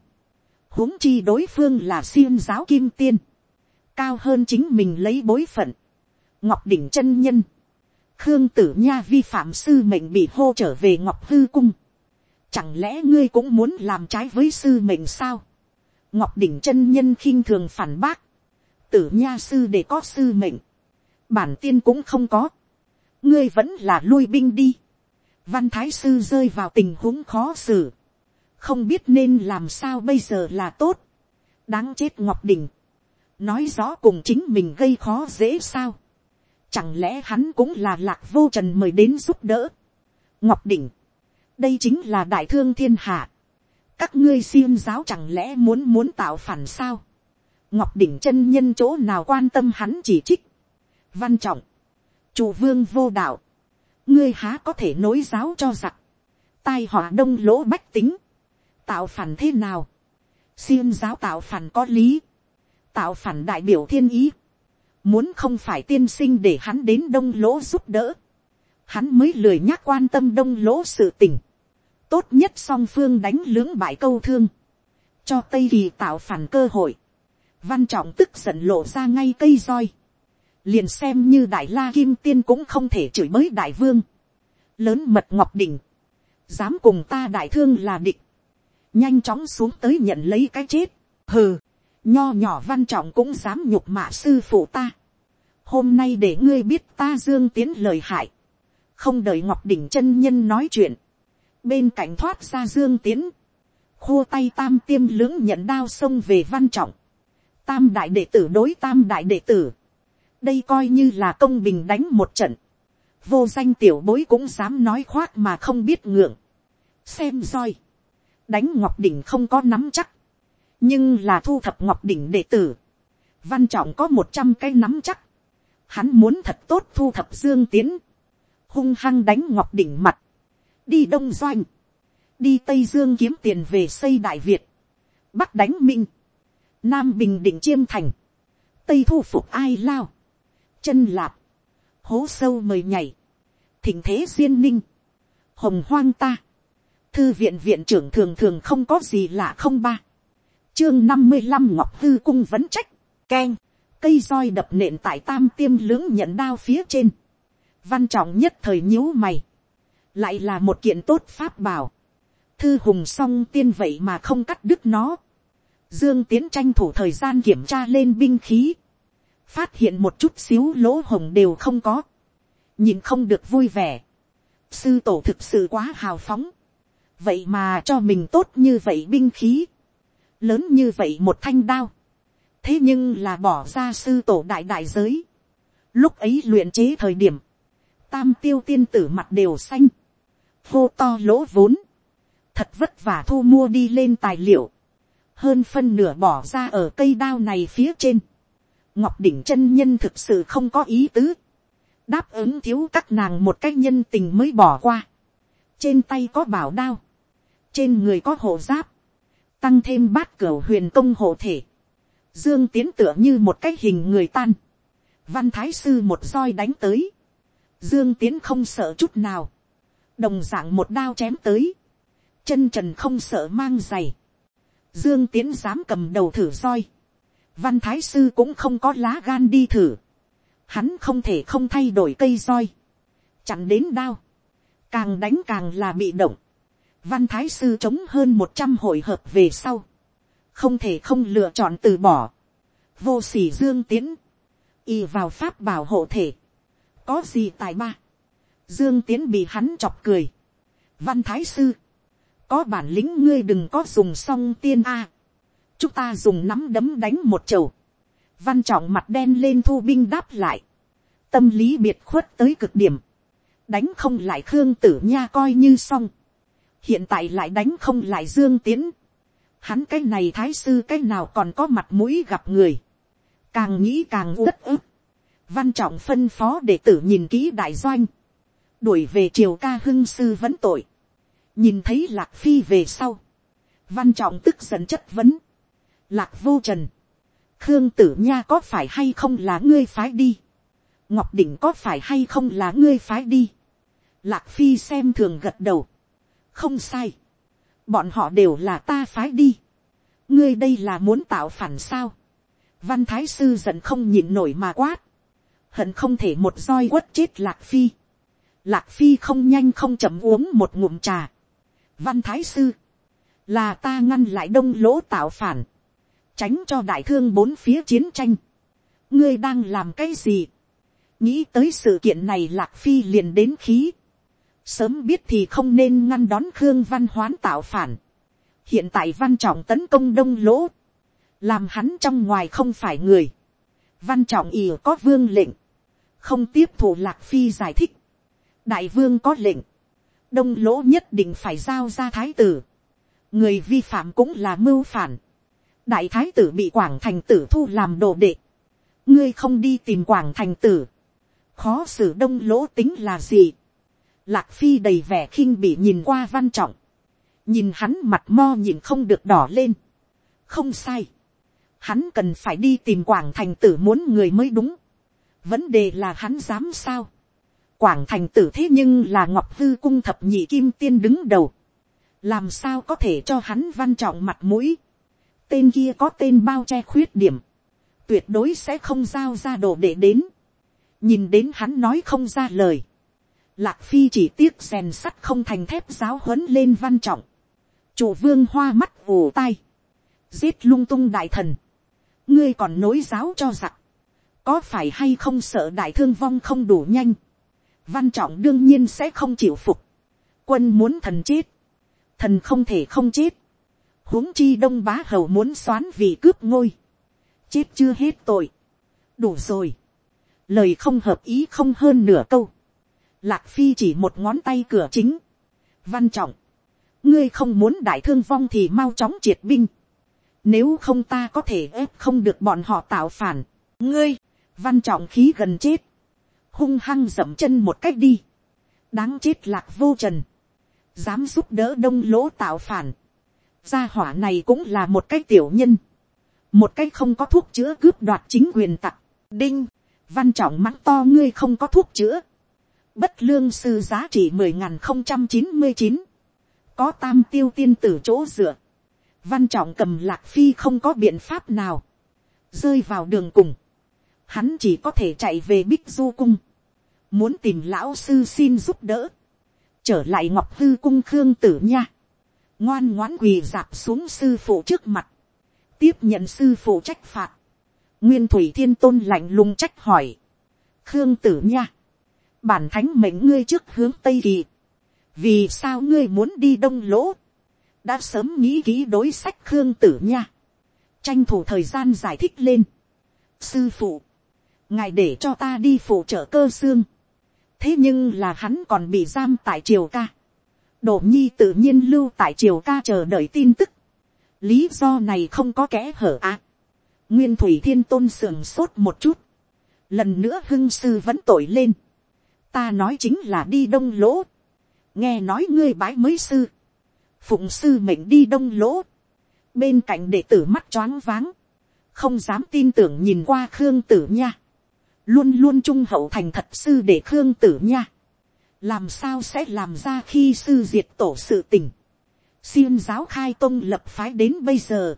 huống chi đối phương là xiêm giáo kim tiên, cao hơn chính mình lấy bối phận, ngọc đỉnh chân nhân, khương tử nha vi phạm sư mệnh bị hô trở về ngọc hư cung, chẳng lẽ ngươi cũng muốn làm trái với sư mệnh sao, ngọc đỉnh chân nhân khinh thường phản bác, tử nha sư để có sư mệnh, bản tiên cũng không có, ngươi vẫn là lui binh đi, văn thái sư rơi vào tình huống khó xử, không biết nên làm sao bây giờ là tốt, đáng chết ngọc đỉnh, nói rõ cùng chính mình gây khó dễ sao, chẳng lẽ hắn cũng là lạc vô trần mời đến giúp đỡ, ngọc đỉnh, đây chính là đại thương thiên hạ, các ngươi xiêm giáo chẳng lẽ muốn muốn tạo phản sao, ngọc đỉnh chân nhân chỗ nào quan tâm hắn chỉ trích, văn trọng, chủ vương vô đạo, ngươi há có thể nối giáo cho giặc, tai họa đông lỗ bách tính, tạo phản thế nào, xiêm giáo tạo phản có lý, tạo phản đại biểu thiên ý, muốn không phải tiên sinh để hắn đến đông lỗ giúp đỡ, hắn mới lười nhắc quan tâm đông lỗ sự tình, tốt nhất song phương đánh lưỡng bại câu thương, cho tây kỳ tạo phản cơ hội, văn trọng tức giận lộ ra ngay cây roi, liền xem như đại la kim tiên cũng không thể chửi bới đại vương, lớn mật ngọc đỉnh, dám cùng ta đại thương là địch, nhanh chóng xuống tới nhận lấy cái chết, hừ, nho nhỏ văn trọng cũng dám nhục mạ sư phụ ta, hôm nay để ngươi biết ta dương tiến lời hại, không đợi ngọc đỉnh chân nhân nói chuyện, bên cạnh thoát ra dương tiến, khua tay tam tiêm lưỡng nhận đao xông về văn trọng, tam đại đệ tử đối tam đại đệ tử, đây coi như là công bình đánh một trận, vô danh tiểu bối cũng dám nói khoác mà không biết ngượng, xem roi, đánh ngọc đỉnh không có nắm chắc, nhưng là thu thập ngọc đỉnh đệ tử, văn trọng có một trăm cái nắm chắc, hắn muốn thật tốt thu thập dương tiến, hung hăng đánh ngọc đỉnh mặt, đi đông doanh, đi tây dương kiếm tiền về xây đại việt, bắc đánh minh, nam bình định chiêm thành, tây thu phục ai lao, chân lạp, hố sâu mời nhảy, thỉnh thế duyên ninh, hồng hoang ta, thư viện viện trưởng thường thường không có gì lạ không ba, chương năm mươi năm ngọc hư cung vẫn trách, keng, cây roi đập nện tại tam tiêm lưỡng nhận đao phía trên, văn trọng nhất thời nhíu mày, lại là một kiện tốt pháp bảo, thư hùng song tiên vậy mà không cắt đứt nó, dương tiến tranh thủ thời gian kiểm tra lên binh khí, phát hiện một chút xíu lỗ hồng đều không có, nhìn không được vui vẻ, sư tổ thực sự quá hào phóng, vậy mà cho mình tốt như vậy binh khí, lớn như vậy một thanh đao, thế nhưng là bỏ ra sư tổ đại đại giới, lúc ấy luyện chế thời điểm, tam tiêu tiên tử mặt đều xanh, vô to lỗ vốn, thật vất vả thu mua đi lên tài liệu, hơn phân nửa bỏ ra ở cây đao này phía trên, ngọc đỉnh chân nhân thực sự không có ý tứ, đáp ứng thiếu các nàng một cách nhân tình mới bỏ qua, trên tay có bảo đao, trên người có hộ giáp, tăng thêm bát cửa huyền công hộ thể, dương tiến tựa như một cái hình người tan, văn thái sư một roi đánh tới, dương tiến không sợ chút nào, đồng d ạ n g một đao chém tới, chân trần không sợ mang giày, dương tiến dám cầm đầu thử roi, văn thái sư cũng không có lá gan đi thử, hắn không thể không thay đổi cây roi, chẳng đến đao, càng đánh càng là bị động, văn thái sư chống hơn một trăm hội hợp về sau, không thể không lựa chọn từ bỏ, vô sỉ dương tiến, y vào pháp bảo hộ thể, có gì tài ba, dương tiến bị hắn chọc cười, văn thái sư, có bản lĩnh ngươi đừng có dùng song tiên a, chúng ta dùng nắm đấm đánh một chầu, văn trọng mặt đen lên thu binh đáp lại, tâm lý biệt khuất tới cực điểm, đánh không lại khương tử nha coi như xong, hiện tại lại đánh không lại dương tiến, hắn cái này thái sư cái nào còn có mặt mũi gặp người, càng nghĩ càng uất ức, văn trọng phân phó để tử nhìn kỹ đại doanh, đuổi về triều ca hưng sư vẫn tội, nhìn thấy lạc phi về sau, văn trọng tức giận chất vấn, lạc vô trần, khương tử nha có phải hay không là ngươi phái đi, ngọc đỉnh có phải hay không là ngươi phái đi, lạc phi xem thường gật đầu, không sai, bọn họ đều là ta phái đi, ngươi đây là muốn tạo phản sao, văn thái sư giận không nhịn nổi mà quát, hận không thể một roi quất chết lạc phi, lạc phi không nhanh không chậm uống một ngụm trà, văn thái sư, là ta ngăn lại đông lỗ tạo phản, tránh cho đại thương bốn phía chiến tranh, ngươi đang làm cái gì, nghĩ tới sự kiện này lạc phi liền đến khí, sớm biết thì không nên ngăn đón khương văn hoán tạo phản, hiện tại văn trọng tấn công đông lỗ, làm hắn trong ngoài không phải người, văn trọng ỉ có vương lệnh, không tiếp thủ lạc phi giải thích, đại vương có lệnh, đông lỗ nhất định phải giao ra thái tử, người vi phạm cũng là mưu phản, đại thái tử bị quảng thành tử thu làm đồ đệ, ngươi không đi tìm quảng thành tử, khó xử đông lỗ tính là gì, lạc phi đầy vẻ khinh bị nhìn qua văn trọng, nhìn hắn mặt mo nhìn không được đỏ lên, không sai, hắn cần phải đi tìm quảng thành tử muốn người mới đúng, vấn đề là hắn dám sao, quảng thành tử thế nhưng là ngọc hư cung thập nhị kim tiên đứng đầu, làm sao có thể cho hắn văn trọng mặt mũi, tên kia có tên bao che khuyết điểm, tuyệt đối sẽ không giao ra đồ để đến, nhìn đến hắn nói không ra lời, lạc phi chỉ tiếc rèn sắt không thành thép giáo huấn lên văn trọng, chủ vương hoa mắt ù tai, giết lung tung đại thần, ngươi còn nối giáo cho giặc, có phải hay không sợ đại thương vong không đủ nhanh, văn trọng đương nhiên sẽ không chịu phục, quân muốn thần chết, thần không thể không chết, huống chi đông bá hầu muốn xoán vì cướp ngôi, chết chưa hết tội, đủ rồi, lời không hợp ý không hơn nửa câu, lạc phi chỉ một ngón tay cửa chính, văn trọng, ngươi không muốn đại thương vong thì mau chóng triệt binh, nếu không ta có thể ép không được bọn họ tạo phản, ngươi, văn trọng khí gần chết, hung hăng dậm chân một cách đi, đáng chết lạc vô trần, dám giúp đỡ đông lỗ tạo phản, gia hỏa này cũng là một cái tiểu nhân, một cái không có thuốc chữa cướp đoạt chính quyền tặc, đinh, văn trọng mắng to ngươi không có thuốc chữa, bất lương sư giá trị mười nghìn không trăm chín mươi chín, có tam tiêu tiên tử chỗ dựa, văn trọng cầm lạc phi không có biện pháp nào, rơi vào đường cùng, hắn chỉ có thể chạy về bích du cung, muốn tìm lão sư xin giúp đỡ, trở lại ngọc hư cung khương tử nha, ngoan ngoãn quỳ dạp xuống sư phụ trước mặt, tiếp nhận sư phụ trách phạt, nguyên thủy thiên tôn lạnh lùng trách hỏi, khương tử nha, bản thánh mệnh ngươi trước hướng tây kỳ, vì sao ngươi muốn đi đông lỗ, đã sớm nghĩ kỹ đối sách khương tử nha, tranh thủ thời gian giải thích lên. sư phụ, ngài để cho ta đi phụ trợ cơ xương, thế nhưng là hắn còn bị giam tại triều ca, đổ nhi tự nhiên lưu tại triều ca chờ đợi tin tức, lý do này không có kẽ hở ạ. À. nguyên thủy thiên tôn sườn sốt một chút, lần nữa hưng sư vẫn tội lên, ta nói chính là đi đông lỗ, nghe nói ngươi bái mới sư, phụng sư mệnh đi đông lỗ, bên cạnh đệ tử mắt choáng váng, không dám tin tưởng nhìn qua khương tử nha, luôn luôn trung hậu thành thật sư để khương tử nha, làm sao sẽ làm ra khi sư diệt tổ sự tình, xin giáo khai tông lập phái đến bây giờ,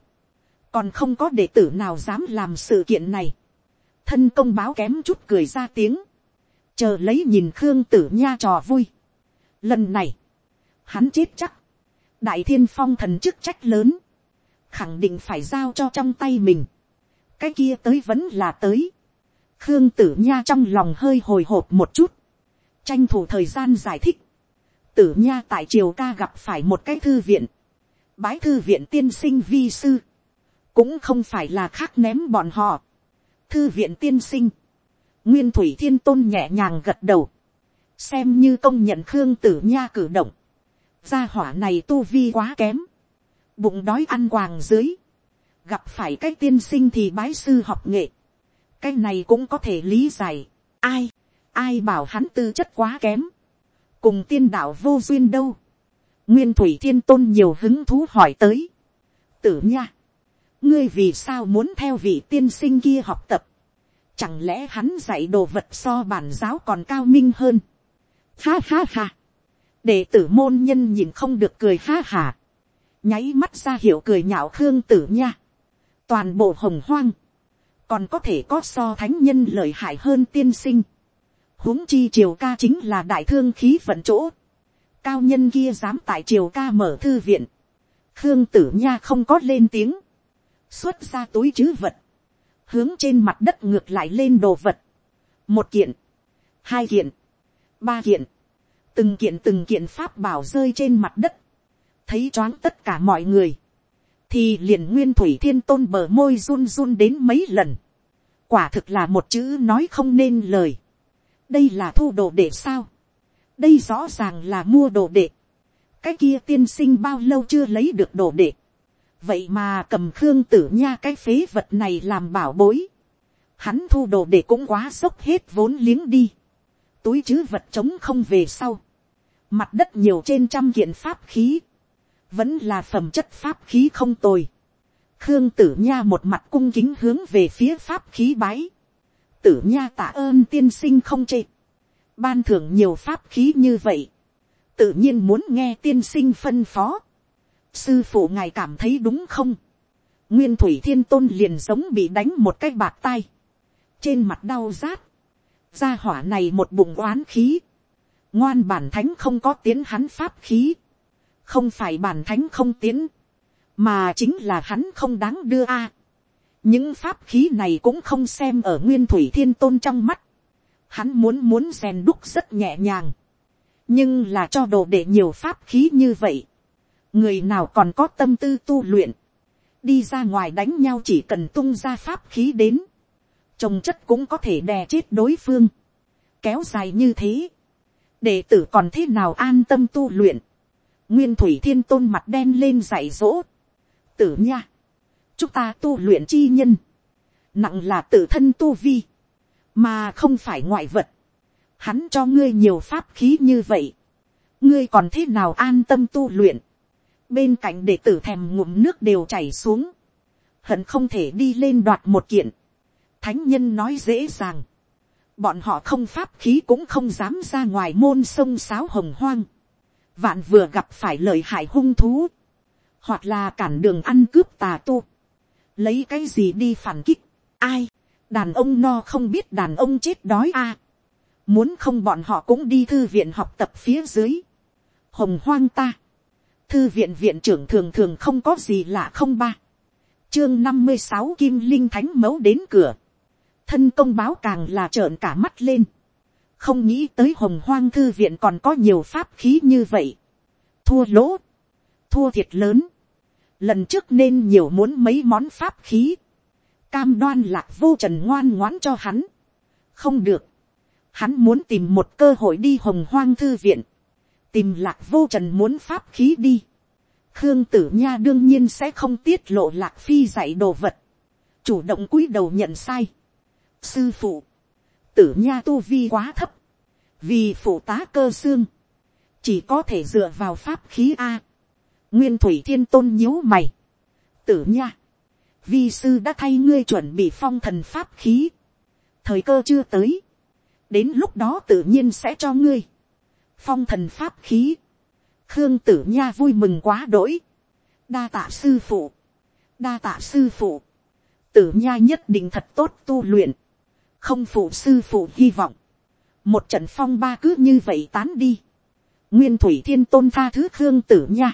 còn không có đệ tử nào dám làm sự kiện này, thân công báo kém chút cười ra tiếng, chờ lấy nhìn khương tử nha trò vui. Lần này, hắn chết chắc, đại thiên phong thần chức trách lớn, khẳng định phải giao cho trong tay mình, cái kia tới vẫn là tới, khương tử nha trong lòng hơi hồi hộp một chút, tranh thủ thời gian giải thích, tử nha tại triều ca gặp phải một cái thư viện, bái thư viện tiên sinh vi sư, cũng không phải là khác ném bọn họ, thư viện tiên sinh, nguyên thủy thiên tôn nhẹ nhàng gật đầu, xem như công nhận khương tử nha cử động, gia hỏa này tu vi quá kém, bụng đói ăn quàng dưới, gặp phải cái tiên sinh thì bái sư học nghệ, cái này cũng có thể lý giải, ai, ai bảo hắn tư chất quá kém, cùng tiên đạo vô duyên đâu, nguyên thủy thiên tôn nhiều hứng thú hỏi tới, tử nha, ngươi vì sao muốn theo vị tiên sinh kia học tập, chẳng lẽ hắn dạy đồ vật so bản giáo còn cao minh hơn, ha ha ha, đệ tử môn nhân nhìn không được cười ha hà, nháy mắt ra hiệu cười nhạo khương tử nha, toàn bộ hồng hoang, còn có thể có so thánh nhân lợi hại hơn tiên sinh, huống chi triều ca chính là đại thương khí vận chỗ, cao nhân kia dám tại triều ca mở thư viện, khương tử nha không có lên tiếng, xuất ra túi chứ vật, hướng trên mặt đất ngược lại lên đồ vật, một kiện, hai kiện, ba kiện, từng kiện từng kiện pháp bảo rơi trên mặt đất, thấy choáng tất cả mọi người, thì liền nguyên thủy thiên tôn bờ môi run run đến mấy lần, quả thực là một chữ nói không nên lời, đây là thu đồ đệ sao, đây rõ ràng là mua đồ đệ, cái kia tiên sinh bao lâu chưa lấy được đồ đệ, vậy mà cầm khương tử nha cái phế vật này làm bảo bối, hắn thu đồ đệ cũng quá sốc hết vốn liếng đi, túi chứ vật trống không về sau, mặt đất nhiều trên trăm kiện pháp khí, vẫn là phẩm chất pháp khí không tồi, khương tử nha một mặt cung kính hướng về phía pháp khí bái, tử nha tạ ơn tiên sinh không chê, ban thưởng nhiều pháp khí như vậy, tự nhiên muốn nghe tiên sinh phân phó, sư phụ ngài cảm thấy đúng không, nguyên thủy thiên tôn liền giống bị đánh một cái bạc tay, trên mặt đau rát, gia hỏa này một bụng oán khí, ngoan bản thánh không có tiến hắn pháp khí, không phải bản thánh không tiến, mà chính là hắn không đáng đưa a. những pháp khí này cũng không xem ở nguyên thủy thiên tôn trong mắt, hắn muốn muốn rèn đúc rất nhẹ nhàng, nhưng là cho đồ để nhiều pháp khí như vậy, người nào còn có tâm tư tu luyện, đi ra ngoài đánh nhau chỉ cần tung ra pháp khí đến, trồng chất cũng có thể đè chết đối phương, kéo dài như thế, đệ tử còn thế nào an tâm tu luyện, nguyên thủy thiên tôn mặt đen lên dạy dỗ, tử nha, chúng ta tu luyện chi nhân, nặng là tự thân tu vi, mà không phải ngoại vật, hắn cho ngươi nhiều pháp khí như vậy, ngươi còn thế nào an tâm tu luyện, bên cạnh đệ tử thèm ngụm nước đều chảy xuống, hận không thể đi lên đoạt một kiện, thánh nhân nói dễ dàng, bọn họ không pháp khí cũng không dám ra ngoài môn sông sáo hồng hoang, vạn vừa gặp phải lời hại hung thú, hoặc là cản đường ăn cướp tà tu, lấy cái gì đi phản kích, ai, đàn ông no không biết đàn ông chết đói a, muốn không bọn họ cũng đi thư viện học tập phía dưới, hồng hoang ta, thư viện viện trưởng thường thường không có gì lạ không ba, chương năm mươi sáu kim linh thánh mẫu đến cửa, thân công báo càng là trợn cả mắt lên, không nghĩ tới hồng hoang thư viện còn có nhiều pháp khí như vậy, thua lỗ, thua thiệt lớn, lần trước nên nhiều muốn mấy món pháp khí, cam đoan lạc vô trần ngoan ngoãn cho hắn, không được, hắn muốn tìm một cơ hội đi hồng hoang thư viện, tìm lạc vô trần muốn pháp khí đi, khương tử nha đương nhiên sẽ không tiết lộ lạc phi dạy đồ vật, chủ động cúi đầu nhận sai, sư phụ, tử nha tu vi quá thấp, vì phụ tá cơ xương, chỉ có thể dựa vào pháp khí a. nguyên thủy thiên tôn nhíu mày, tử nha, vi sư đã thay ngươi chuẩn bị phong thần pháp khí, thời cơ chưa tới, đến lúc đó tự nhiên sẽ cho ngươi, phong thần pháp khí, khương tử nha vui mừng quá đỗi, đa tạ sư phụ, đa tạ sư phụ, tử nha nhất định thật tốt tu luyện, không phụ sư phụ hy vọng, một trận phong ba cứ như vậy tán đi, nguyên thủy thiên tôn tha thứ khương tử nha,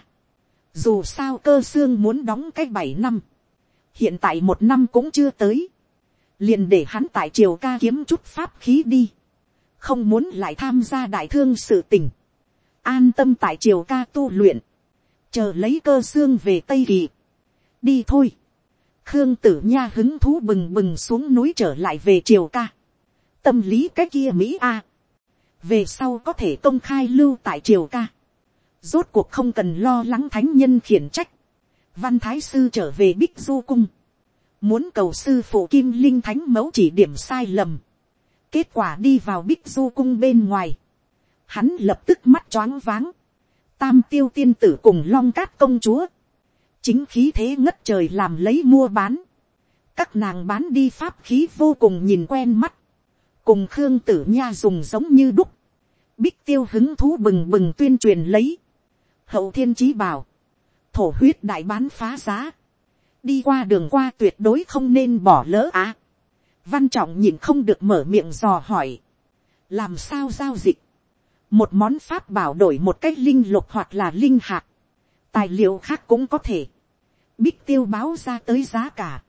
dù sao cơ xương muốn đóng cái bảy năm, hiện tại một năm cũng chưa tới, liền để hắn tại triều ca kiếm chút pháp khí đi, không muốn lại tham gia đại thương sự tình, an tâm tại triều ca tu luyện, chờ lấy cơ xương về tây kỳ, đi thôi, khương tử nha hứng thú bừng bừng xuống núi trở lại về triều ca, tâm lý cái kia mỹ a, về sau có thể công khai lưu tại triều ca, rốt cuộc không cần lo lắng thánh nhân khiển trách, văn thái sư trở về bích du cung, muốn cầu sư phụ kim linh thánh mẫu chỉ điểm sai lầm, kết quả đi vào bích du cung bên ngoài, hắn lập tức mắt choáng váng, tam tiêu tiên tử cùng long cát công chúa, chính khí thế ngất trời làm lấy mua bán, các nàng bán đi pháp khí vô cùng nhìn quen mắt, cùng khương tử nha dùng giống như đúc, bích tiêu hứng thú bừng bừng tuyên truyền lấy, hậu thiên trí bảo, thổ huyết đại bán phá giá, đi qua đường qua tuyệt đối không nên bỏ lỡ á. văn trọng nhìn không được mở miệng dò hỏi, làm sao giao dịch, một món pháp bảo đổi một cách linh lục hoặc là linh hạt, tài liệu khác cũng có thể, bích tiêu báo ra tới giá cả,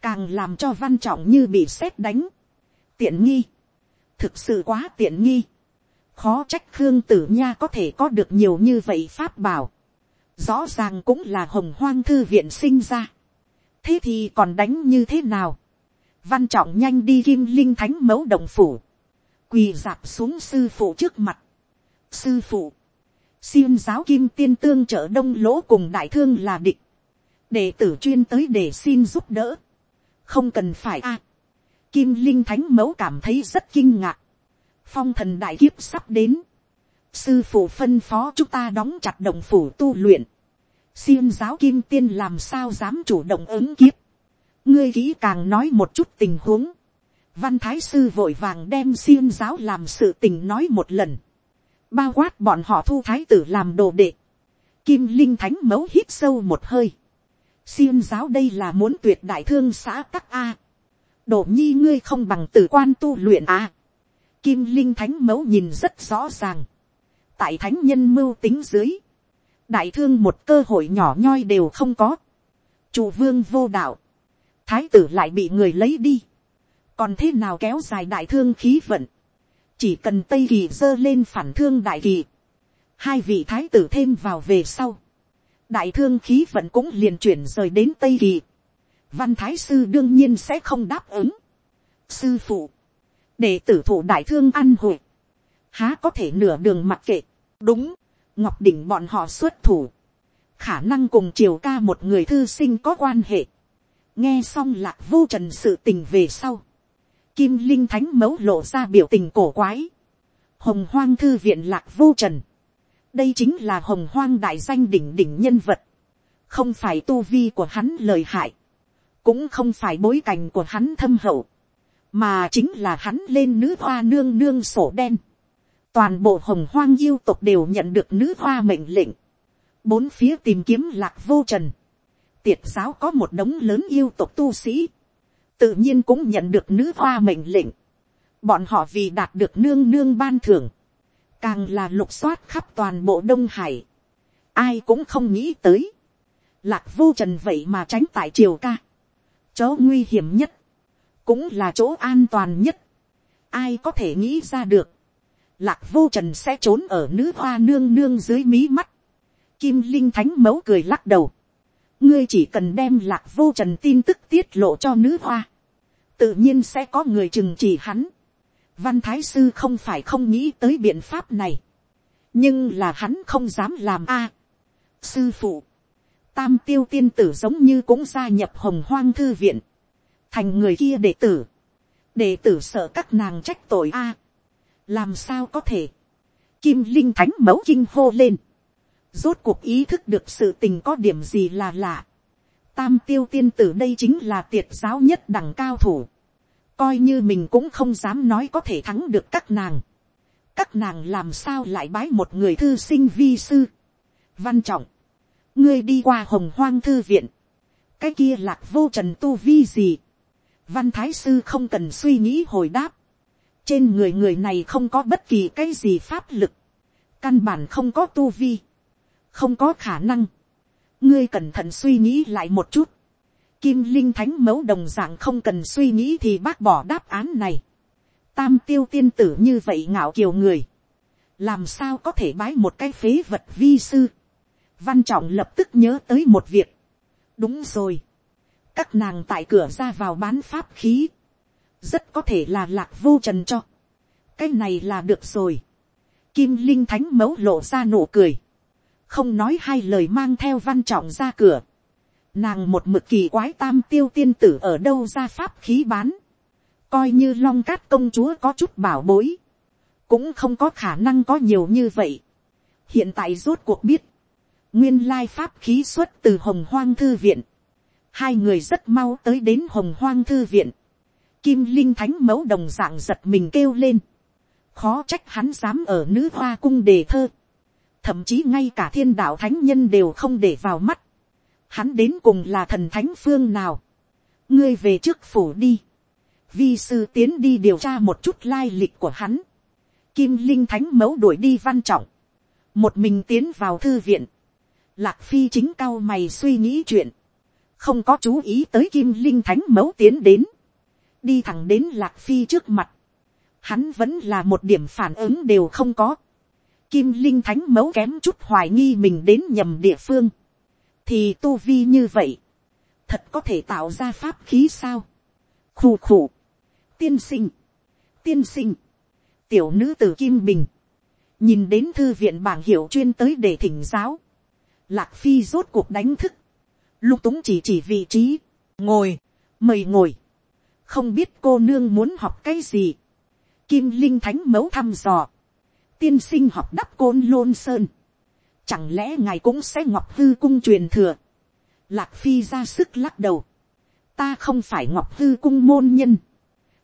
càng làm cho văn trọng như bị sét đánh, tiện nghi, thực sự quá tiện nghi, khó trách khương tử nha có thể có được nhiều như vậy pháp bảo, rõ ràng cũng là hồng hoang thư viện sinh ra, thế thì còn đánh như thế nào, văn trọng nhanh đi kim linh thánh mẫu đồng phủ, quỳ dạp xuống sư phụ trước mặt, sư phụ, xin giáo kim tiên tương trợ đông lỗ cùng đại thương là địch, đệ tử chuyên tới để xin giúp đỡ, không cần phải a, kim linh thánh mẫu cảm thấy rất kinh ngạc, phong thần đại kiếp sắp đến, sư phụ phân phó chúng ta đóng chặt đồng phủ tu luyện, xin giáo kim tiên làm sao dám chủ động ứng kiếp, ngươi kỹ càng nói một chút tình huống, văn thái sư vội vàng đem xin giáo làm sự tình nói một lần, bao quát bọn họ thu thái tử làm đồ đệ, kim linh thánh mẫu hít sâu một hơi, xiêm giáo đây là muốn tuyệt đại thương xã tắc a, đổ nhi ngươi không bằng tử quan tu luyện a, kim linh thánh mẫu nhìn rất rõ ràng, tại thánh nhân mưu tính dưới, đại thương một cơ hội nhỏ nhoi đều không có, chủ vương vô đạo, thái tử lại bị người lấy đi, còn thế nào kéo dài đại thương khí vận, chỉ cần tây kỳ dơ lên phản thương đại kỳ, hai vị thái tử thêm vào về sau, đại thương khí vận cũng liền chuyển rời đến tây kỳ, văn thái sư đương nhiên sẽ không đáp ứng. sư phụ, để tử thủ đại thương ăn hội, há có thể nửa đường mặc kệ, đúng, ngọc đỉnh bọn họ xuất thủ, khả năng cùng triều ca một người thư sinh có quan hệ, nghe xong lạc vô trần sự tình về sau, kim linh thánh mẫu lộ ra biểu tình cổ quái, hồng hoang thư viện lạc vô trần, đây chính là hồng hoang đại danh đỉnh đỉnh nhân vật, không phải tu vi của hắn lời hại, cũng không phải bối cảnh của hắn thâm hậu, mà chính là hắn lên nữ hoa nương nương sổ đen. Toàn bộ hồng hoang yêu tộc đều nhận được nữ hoa mệnh lệnh, bốn phía tìm kiếm lạc vô trần, tiệt giáo có một đống lớn yêu tộc tu sĩ, tự nhiên cũng nhận được nữ hoa mệnh lệnh, bọn họ vì đạt được nương nương ban thưởng, càng là lục soát khắp toàn bộ đông hải, ai cũng không nghĩ tới, lạc vô trần vậy mà tránh tại triều ca, chỗ nguy hiểm nhất, cũng là chỗ an toàn nhất, ai có thể nghĩ ra được, lạc vô trần sẽ trốn ở nữ hoa nương nương dưới mí mắt, Kim Linh Thánh Mẫu cười lắc đầu. Ngươi chỉ cần đem lạc vô trần tin tức tiết lộ cho nữ hoa. Tự nhiên sẽ có người chừng chỉ hắn. Văn Thái Sư không phải không nghĩ tới biện pháp này. Nhưng là hắn không dám làm a. sư phụ. Tam tiêu tiên tử giống như cũng gia nhập hồng hoang thư viện. Thành người kia đệ tử. Đệ tử sợ các nàng trách tội a. làm sao có thể. Kim Linh Thánh Mẫu kinh hô lên rốt cuộc ý thức được sự tình có điểm gì là lạ. Tam tiêu tiên tử đây chính là tiệt giáo nhất đẳng cao thủ. Coi như mình cũng không dám nói có thể thắng được các nàng. Các nàng làm sao lại bái một người thư sinh vi sư. Văn trọng. Ngươi đi qua hồng hoang thư viện. Cái kia lạc vô trần tu vi gì. Văn thái sư không cần suy nghĩ hồi đáp. Trên người người này không có bất kỳ cái gì pháp lực. Căn bản không có tu vi không có khả năng. ngươi cẩn thận suy nghĩ lại một chút kim linh thánh mẫu đồng dạng không cần suy nghĩ thì bác bỏ đáp án này. tam tiêu tiên tử như vậy ngạo kiều người. làm sao có thể bái một cái phế vật vi sư. văn trọng lập tức nhớ tới một việc. đúng rồi. các nàng tại cửa ra vào bán pháp khí. rất có thể là lạc vô trần cho. cái này là được rồi. Kim Linh Thánh Mẫu lộ ra nụ cười không nói hai lời mang theo văn trọng ra cửa. Nàng một mực kỳ quái tam tiêu tiên tử ở đâu ra pháp khí bán. Coi như long cát công chúa có chút bảo bối. Cũng không có khả năng có nhiều như vậy. Hiện tại rốt cuộc biết. Nguyên lai pháp khí xuất từ hồng hoang thư viện. Hai người rất mau tới đến hồng hoang thư viện. Kim Linh Thánh Mẫu đồng dạng giật mình kêu lên. Khó trách hắn dám ở nữ hoa cung đề thơ thậm chí ngay cả thiên đạo thánh nhân đều không để vào mắt, hắn đến cùng là thần thánh phương nào, ngươi về trước phủ đi, vi sư tiến đi điều tra một chút lai lịch của hắn, kim linh thánh mẫu đuổi đi văn trọng, một mình tiến vào thư viện, lạc phi chính cao mày suy nghĩ chuyện, không có chú ý tới kim linh thánh mẫu tiến đến, đi thẳng đến lạc phi trước mặt, hắn vẫn là một điểm phản ứng đều không có, kim linh thánh mẫu kém chút hoài nghi mình đến nhầm địa phương, thì tu vi như vậy, thật có thể tạo ra pháp khí sao, khù khù, tiên sinh, tiên sinh, tiểu nữ t kim bình, nhìn đến thư viện bảng hiệu chuyên tới để thỉnh giáo, lạc phi rốt cuộc đánh thức, lục túng chỉ chỉ vị trí, ngồi, mời ngồi, không biết cô nương muốn học cái gì, kim linh thánh mẫu thăm dò, tiên sinh học đắp côn lôn sơn. Chẳng lẽ ngài cũng sẽ ngọc hư cung truyền thừa. Lạc phi ra sức lắc đầu. Ta không phải ngọc hư cung môn nhân.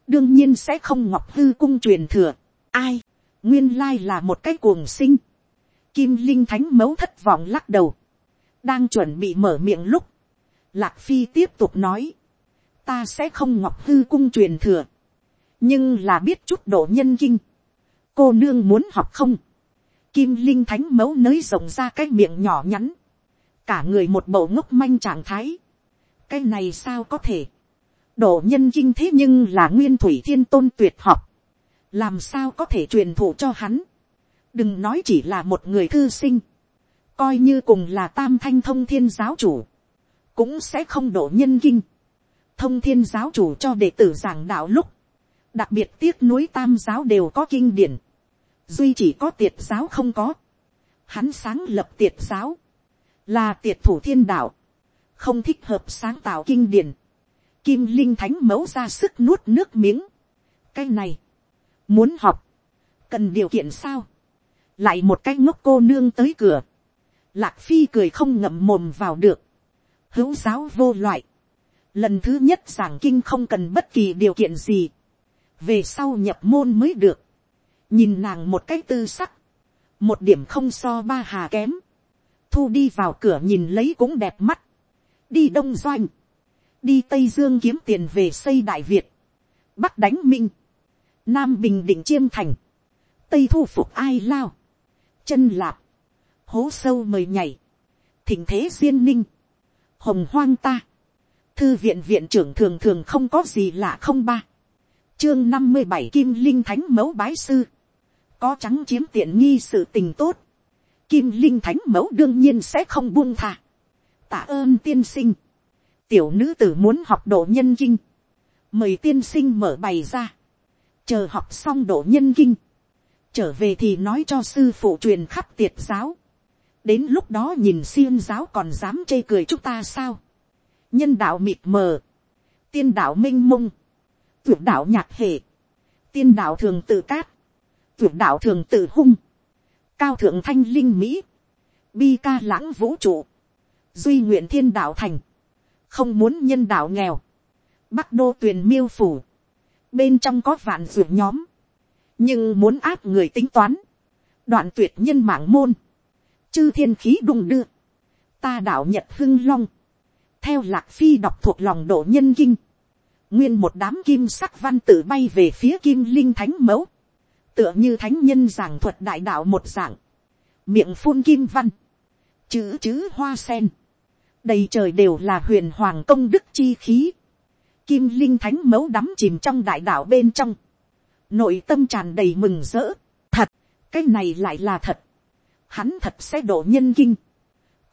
Đương nhiên sẽ không ngọc hư cung truyền thừa. Ai? Nguyên lai là một cái cuồng sinh. Kim Linh Thánh mấu thất vọng lắc đầu. Đang chuẩn bị mở miệng lúc. Lạc Phi tiếp tục nói. Ta sẽ không ngọc hư cung truyền thừa. Nhưng là biết chút độ nhân kinh cô nương muốn học không, kim linh thánh mẫu nới rộng ra cái miệng nhỏ nhắn, cả người một bầu ngốc manh trạng thái, cái này sao có thể, độ nhân kinh thế nhưng là nguyên thủy thiên tôn tuyệt học, làm sao có thể truyền thụ cho hắn, đừng nói chỉ là một người thư sinh, coi như cùng là tam thanh thông thiên giáo chủ, cũng sẽ không độ nhân kinh, thông thiên giáo chủ cho đệ tử giảng đạo lúc, đặc biệt tiếc núi tam giáo đều có kinh điển, duy chỉ có tiệt giáo không có, hắn sáng lập tiệt giáo, là tiệt thủ thiên đạo, không thích hợp sáng tạo kinh điển, kim linh thánh mẫu ra sức nuốt nước miếng, cái này, muốn học, cần điều kiện sao, lại một cái ngốc cô nương tới cửa, lạc phi cười không ngậm mồm vào được, hữu giáo vô loại, lần thứ nhất giảng kinh không cần bất kỳ điều kiện gì, về sau nhập môn mới được, nhìn nàng một cái tư sắc, một điểm không so ba hà kém, thu đi vào cửa nhìn lấy cũng đẹp mắt, đi đông doanh, đi tây dương kiếm tiền về xây đại việt, bắc đánh minh, nam bình định chiêm thành, tây thu phục ai lao, chân lạp, hố sâu mời nhảy, thỉnh thế duyên ninh, hồng hoang ta, thư viện viện trưởng thường thường không có gì lạ không ba, chương năm mươi bảy kim linh thánh mẫu bái sư, có trắng chiếm tiện nghi sự tình tốt, Kim linh thánh mẫu đương nhiên sẽ không buông tha Tạ ơn tiên sinh. Tiểu nữ tử muốn học độ nhân kinh. Mời tiên sinh mở bày ra. Chờ học xong độ nhân kinh. Trở về thì nói cho sư phụ truyền khắp tiệt giáo. Đến lúc đó nhìn xiêm giáo còn dám chê cười chúng ta sao. Nhân đạo mịt mờ. Tiên đạo minh mông. Tuyệt đạo nhạc hệ. Tiên đạo thường tự cát. Tuyệt đạo thường tự hung. Cao thượng thanh linh mỹ. Bi ca lãng vũ trụ. Duy nguyện thiên đạo thành. Không muốn nhân đạo nghèo. Bắc đô tuyền miêu phủ. Bên trong có vạn ruột nhóm. Nhưng muốn áp người tính toán. Đoạn tuyệt nhân mạng môn. Chư thiên khí đung đưa. Ta đạo nhật hưng long. Theo lạc phi đọc thuộc lòng độ nhân kinh nguyên một đám kim sắc văn tự bay về phía kim linh thánh mẫu, tựa như thánh nhân giảng thuật đại đạo một dạng, miệng phun kim văn, chữ chữ hoa sen, đầy trời đều là huyền hoàng công đức chi khí, kim linh thánh mẫu đắm chìm trong đại đạo bên trong, nội tâm tràn đầy mừng rỡ, thật, cái này lại là thật, hắn thật sẽ độ nhân kinh,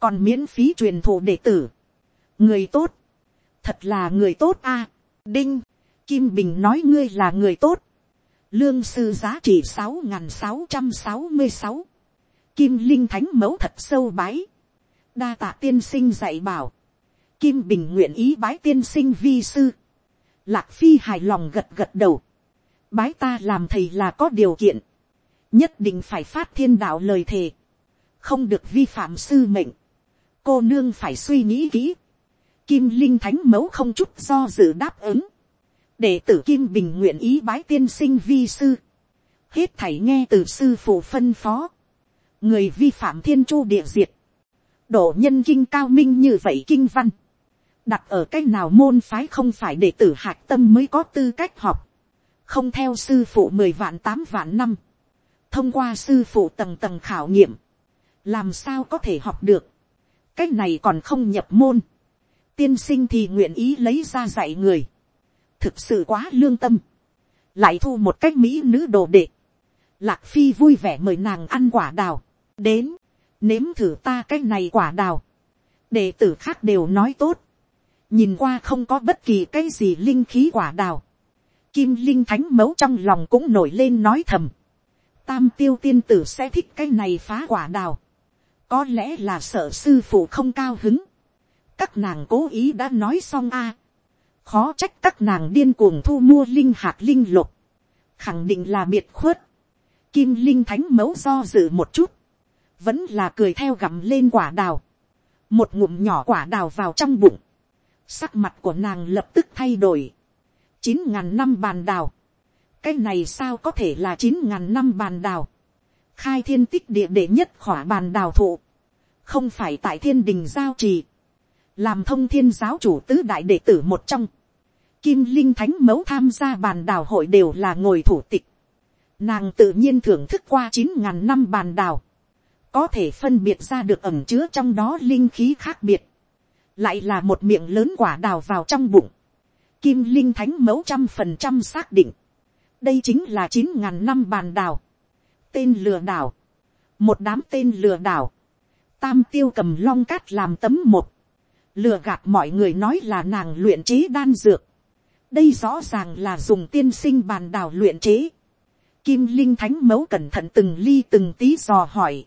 còn miễn phí truyền thụ đệ tử, người tốt, thật là người tốt a, Đinh, Kim Bình nói ngươi là người tốt. Lương sư giá trị sáu sáu trăm sáu mươi sáu Kim Linh Thánh mẫu thật sâu bái. Đa tạ tiên sinh dạy bảo. Kim Bình nguyện ý bái tiên sinh vi sư. Lạc Phi hài lòng gật gật đầu. Bái ta làm thầy là có điều kiện. Nhất định phải phát thiên đạo lời thề. Không được vi phạm sư mệnh. Cô nương phải suy nghĩ kỹ Kim Linh Thánh Mẫu không chút do dự đáp ứng. Đệ tử Kim Bình nguyện ý bái tiên sinh vi sư. Hết thảy nghe từ sư phụ phân phó. Người vi phạm thiên chu địa diệt. Độ nhân kinh cao minh như vậy kinh văn. Đặt ở cách nào môn phái không phải đệ tử hạc tâm mới có tư cách học. Không theo sư phụ mười vạn tám vạn năm. Thông qua sư phụ tầng tầng khảo nghiệm. Làm sao có thể học được. Cách này còn không nhập môn tiên sinh thì nguyện ý lấy ra dạy người thực sự quá lương tâm. lại thu một cách mỹ nữ đồ đệ. lạc phi vui vẻ mời nàng ăn quả đào. đến, nếm thử ta cách này quả đào. đệ tử khác đều nói tốt. nhìn qua không có bất kỳ cái gì linh khí quả đào. kim linh thánh mấu trong lòng cũng nổi lên nói thầm. tam tiêu tiên tử sẽ thích cái này phá quả đào. có lẽ là sợ sư phụ không cao hứng các nàng cố ý đã nói xong a khó trách các nàng điên cuồng thu mua linh hạt linh lục. khẳng định là biệt khuất. kim linh thánh mẫu do dự một chút. vẫn là cười theo gặm lên quả đào. một ngụm nhỏ quả đào vào trong bụng. sắc mặt của nàng lập tức thay đổi. chín ngàn năm bàn đào. cái này sao có thể là chín ngàn năm bàn đào. khai thiên tích địa đệ nhất khỏa bàn đào thụ. không phải tại thiên đình giao trì làm thông thiên giáo chủ tứ đại đệ tử một trong, kim linh thánh mẫu tham gia bàn đào hội đều là ngồi thủ tịch, nàng tự nhiên thưởng thức qua chín ngàn năm bàn đào, có thể phân biệt ra được ẩm chứa trong đó linh khí khác biệt, lại là một miệng lớn quả đào vào trong bụng, kim linh thánh mẫu trăm phần trăm xác định, đây chính là chín ngàn năm bàn đào, tên lừa đảo, một đám tên lừa đảo, tam tiêu cầm long cát làm tấm một, lừa gạt mọi người nói là nàng luyện chế đan dược đây rõ ràng là dùng tiên sinh bàn đào luyện chế. kim linh thánh mẫu cẩn thận từng ly từng tí dò hỏi.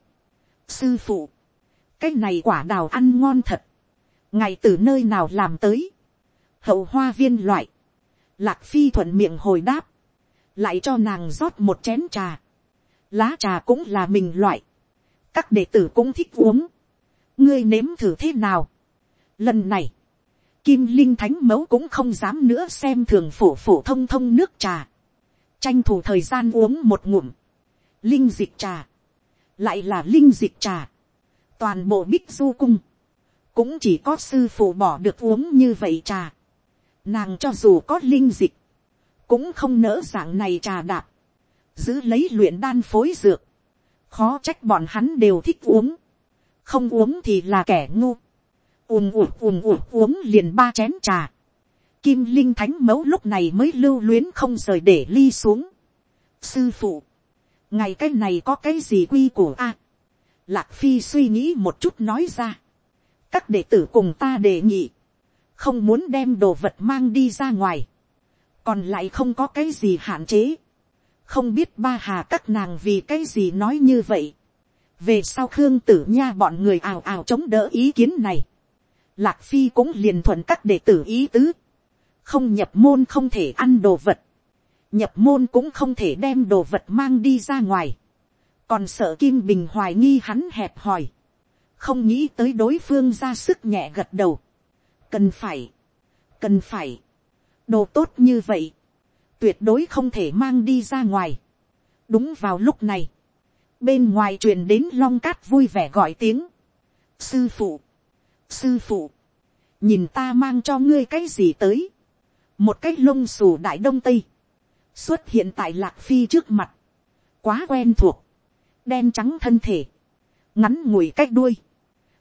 sư phụ, cái này quả đào ăn ngon thật. ngày từ nơi nào làm tới. hậu hoa viên loại. lạc phi thuận miệng hồi đáp. lại cho nàng rót một chén trà. lá trà cũng là mình loại. các đệ tử cũng thích uống. ngươi nếm thử thế nào Lần này, Kim Linh Thánh Mẫu cũng không dám nữa xem thường phổ phổ thông thông nước trà. Tranh thủ thời gian uống một ngụm. Linh dịch trà. Lại là linh dịch trà. Toàn bộ bích du cung. Cũng chỉ có sư phụ bỏ được uống như vậy trà. Nàng cho dù có linh dịch. Cũng không nỡ dạng này trà đạp. Giữ lấy luyện đan phối dược. Khó trách bọn hắn đều thích uống. Không uống thì là kẻ ngu ùm ụt ùm ụt uống liền ba chén trà. Kim linh thánh mẫu lúc này mới lưu luyến không rời để ly xuống. Sư phụ, ngày cái này có cái gì quy của a? Lạc phi suy nghĩ một chút nói ra, các đệ tử cùng ta đề nghị, không muốn đem đồ vật mang đi ra ngoài, còn lại không có cái gì hạn chế, không biết ba hà các nàng vì cái gì nói như vậy, về sau khương tử nha bọn người ào ào chống đỡ ý kiến này, lạc phi cũng liền thuận các đệ tử ý tứ, không nhập môn không thể ăn đồ vật, nhập môn cũng không thể đem đồ vật mang đi ra ngoài, còn sợ kim bình hoài nghi hắn hẹp hòi, không nghĩ tới đối phương ra sức nhẹ gật đầu, cần phải, cần phải, đồ tốt như vậy, tuyệt đối không thể mang đi ra ngoài. đúng vào lúc này, bên ngoài truyền đến long cát vui vẻ gọi tiếng, sư phụ, sư phụ, nhìn ta mang cho ngươi cái gì tới, một cái lông xù đại đông tây, xuất hiện tại lạc phi trước mặt, quá quen thuộc, đen trắng thân thể, ngắn ngủi cách đuôi,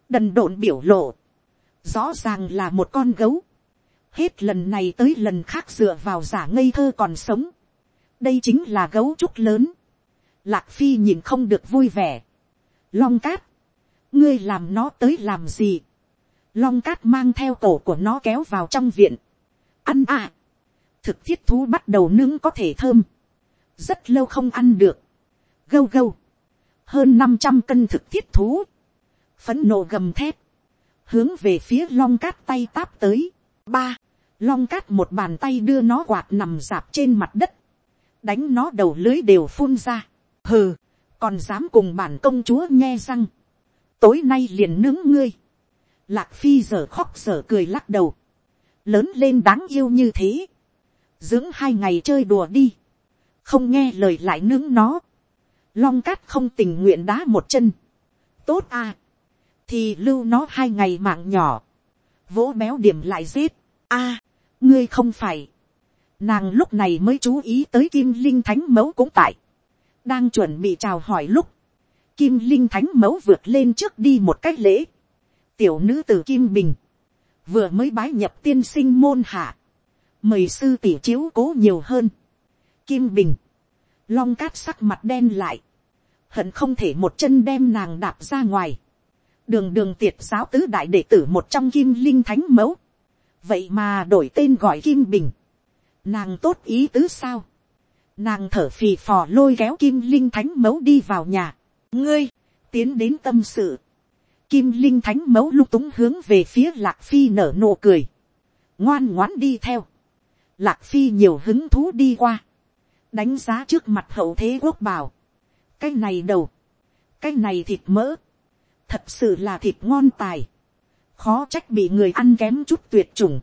đần độn biểu lộ, rõ ràng là một con gấu, hết lần này tới lần khác dựa vào giả ngây thơ còn sống, đây chính là gấu trúc lớn, lạc phi nhìn không được vui vẻ, long cát, ngươi làm nó tới làm gì, long cát mang theo cổ của nó kéo vào trong viện, ăn à, thực thiết thú bắt đầu nướng có thể thơm, rất lâu không ăn được, gâu gâu, hơn năm trăm cân thực thiết thú, phấn nộ gầm thép, hướng về phía long cát tay táp tới, ba, long cát một bàn tay đưa nó quạt nằm dạp trên mặt đất, đánh nó đầu lưới đều phun ra, hừ, còn dám cùng bản công chúa nghe răng, tối nay liền nướng ngươi, lạc phi giờ khóc giờ cười lắc đầu, lớn lên đáng yêu như thế, dưỡng hai ngày chơi đùa đi, không nghe lời lại nướng nó, long cát không tình nguyện đá một chân, tốt à, thì lưu nó hai ngày mạng nhỏ, vỗ béo điểm lại giết, a, ngươi không phải, nàng lúc này mới chú ý tới kim linh thánh mẫu cũng tại, đang chuẩn bị chào hỏi lúc, kim linh thánh mẫu vượt lên trước đi một cách lễ, tiểu nữ t ử kim bình, vừa mới bái nhập tiên sinh môn hạ, mời sư tỷ chiếu cố nhiều hơn, kim bình, long cát sắc mặt đen lại, hận không thể một chân đem nàng đạp ra ngoài, đường đường tiệt giáo tứ đại đệ tử một trong kim linh thánh mẫu, vậy mà đổi tên gọi kim bình, nàng tốt ý tứ sao, nàng thở phì phò lôi kéo kim linh thánh mẫu đi vào nhà, ngươi, tiến đến tâm sự, kim linh thánh mẫu lúc túng hướng về phía lạc phi nở nụ cười, ngoan ngoãn đi theo, lạc phi nhiều hứng thú đi qua, đánh giá trước mặt hậu thế quốc bảo, cái này đầu, cái này thịt mỡ, thật sự là thịt ngon tài, khó trách bị người ăn kém chút tuyệt chủng,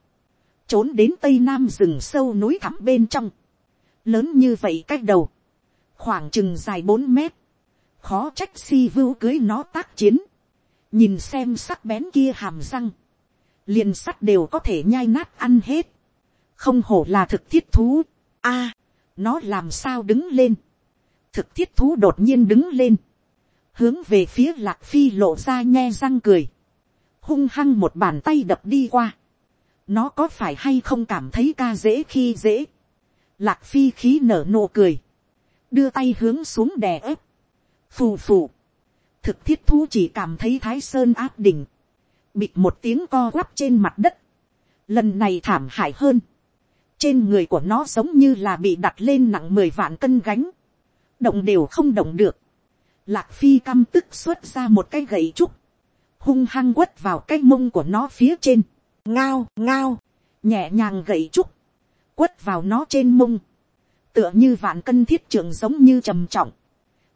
trốn đến tây nam rừng sâu núi thẳm bên trong, lớn như vậy cách đầu, khoảng chừng dài bốn mét, khó trách si vưu cưới nó tác chiến, nhìn xem sắc bén kia hàm răng, liền sắt đều có thể nhai nát ăn hết, không hổ là thực thiết thú, a, nó làm sao đứng lên, thực thiết thú đột nhiên đứng lên, hướng về phía lạc phi lộ ra nhe răng cười, hung hăng một bàn tay đập đi qua, nó có phải hay không cảm thấy ca dễ khi dễ, lạc phi khí nở nụ cười, đưa tay hướng xuống đè ép, phù phù, thực thiết thú chỉ cảm thấy thái sơn áp đỉnh, bịt một tiếng co quắp trên mặt đất, lần này thảm hại hơn, trên người của nó giống như là bị đặt lên nặng mười vạn cân gánh, động đều không động được, Lạc phi căm tức xuất ra một cái gậy trúc. Hung hăng quất vào cái mông của nó phía trên. Ngao, ngao. Nhẹ nhàng gậy trúc. Quất vào nó trên mông. Tựa như vạn cân thiết trường giống như trầm trọng.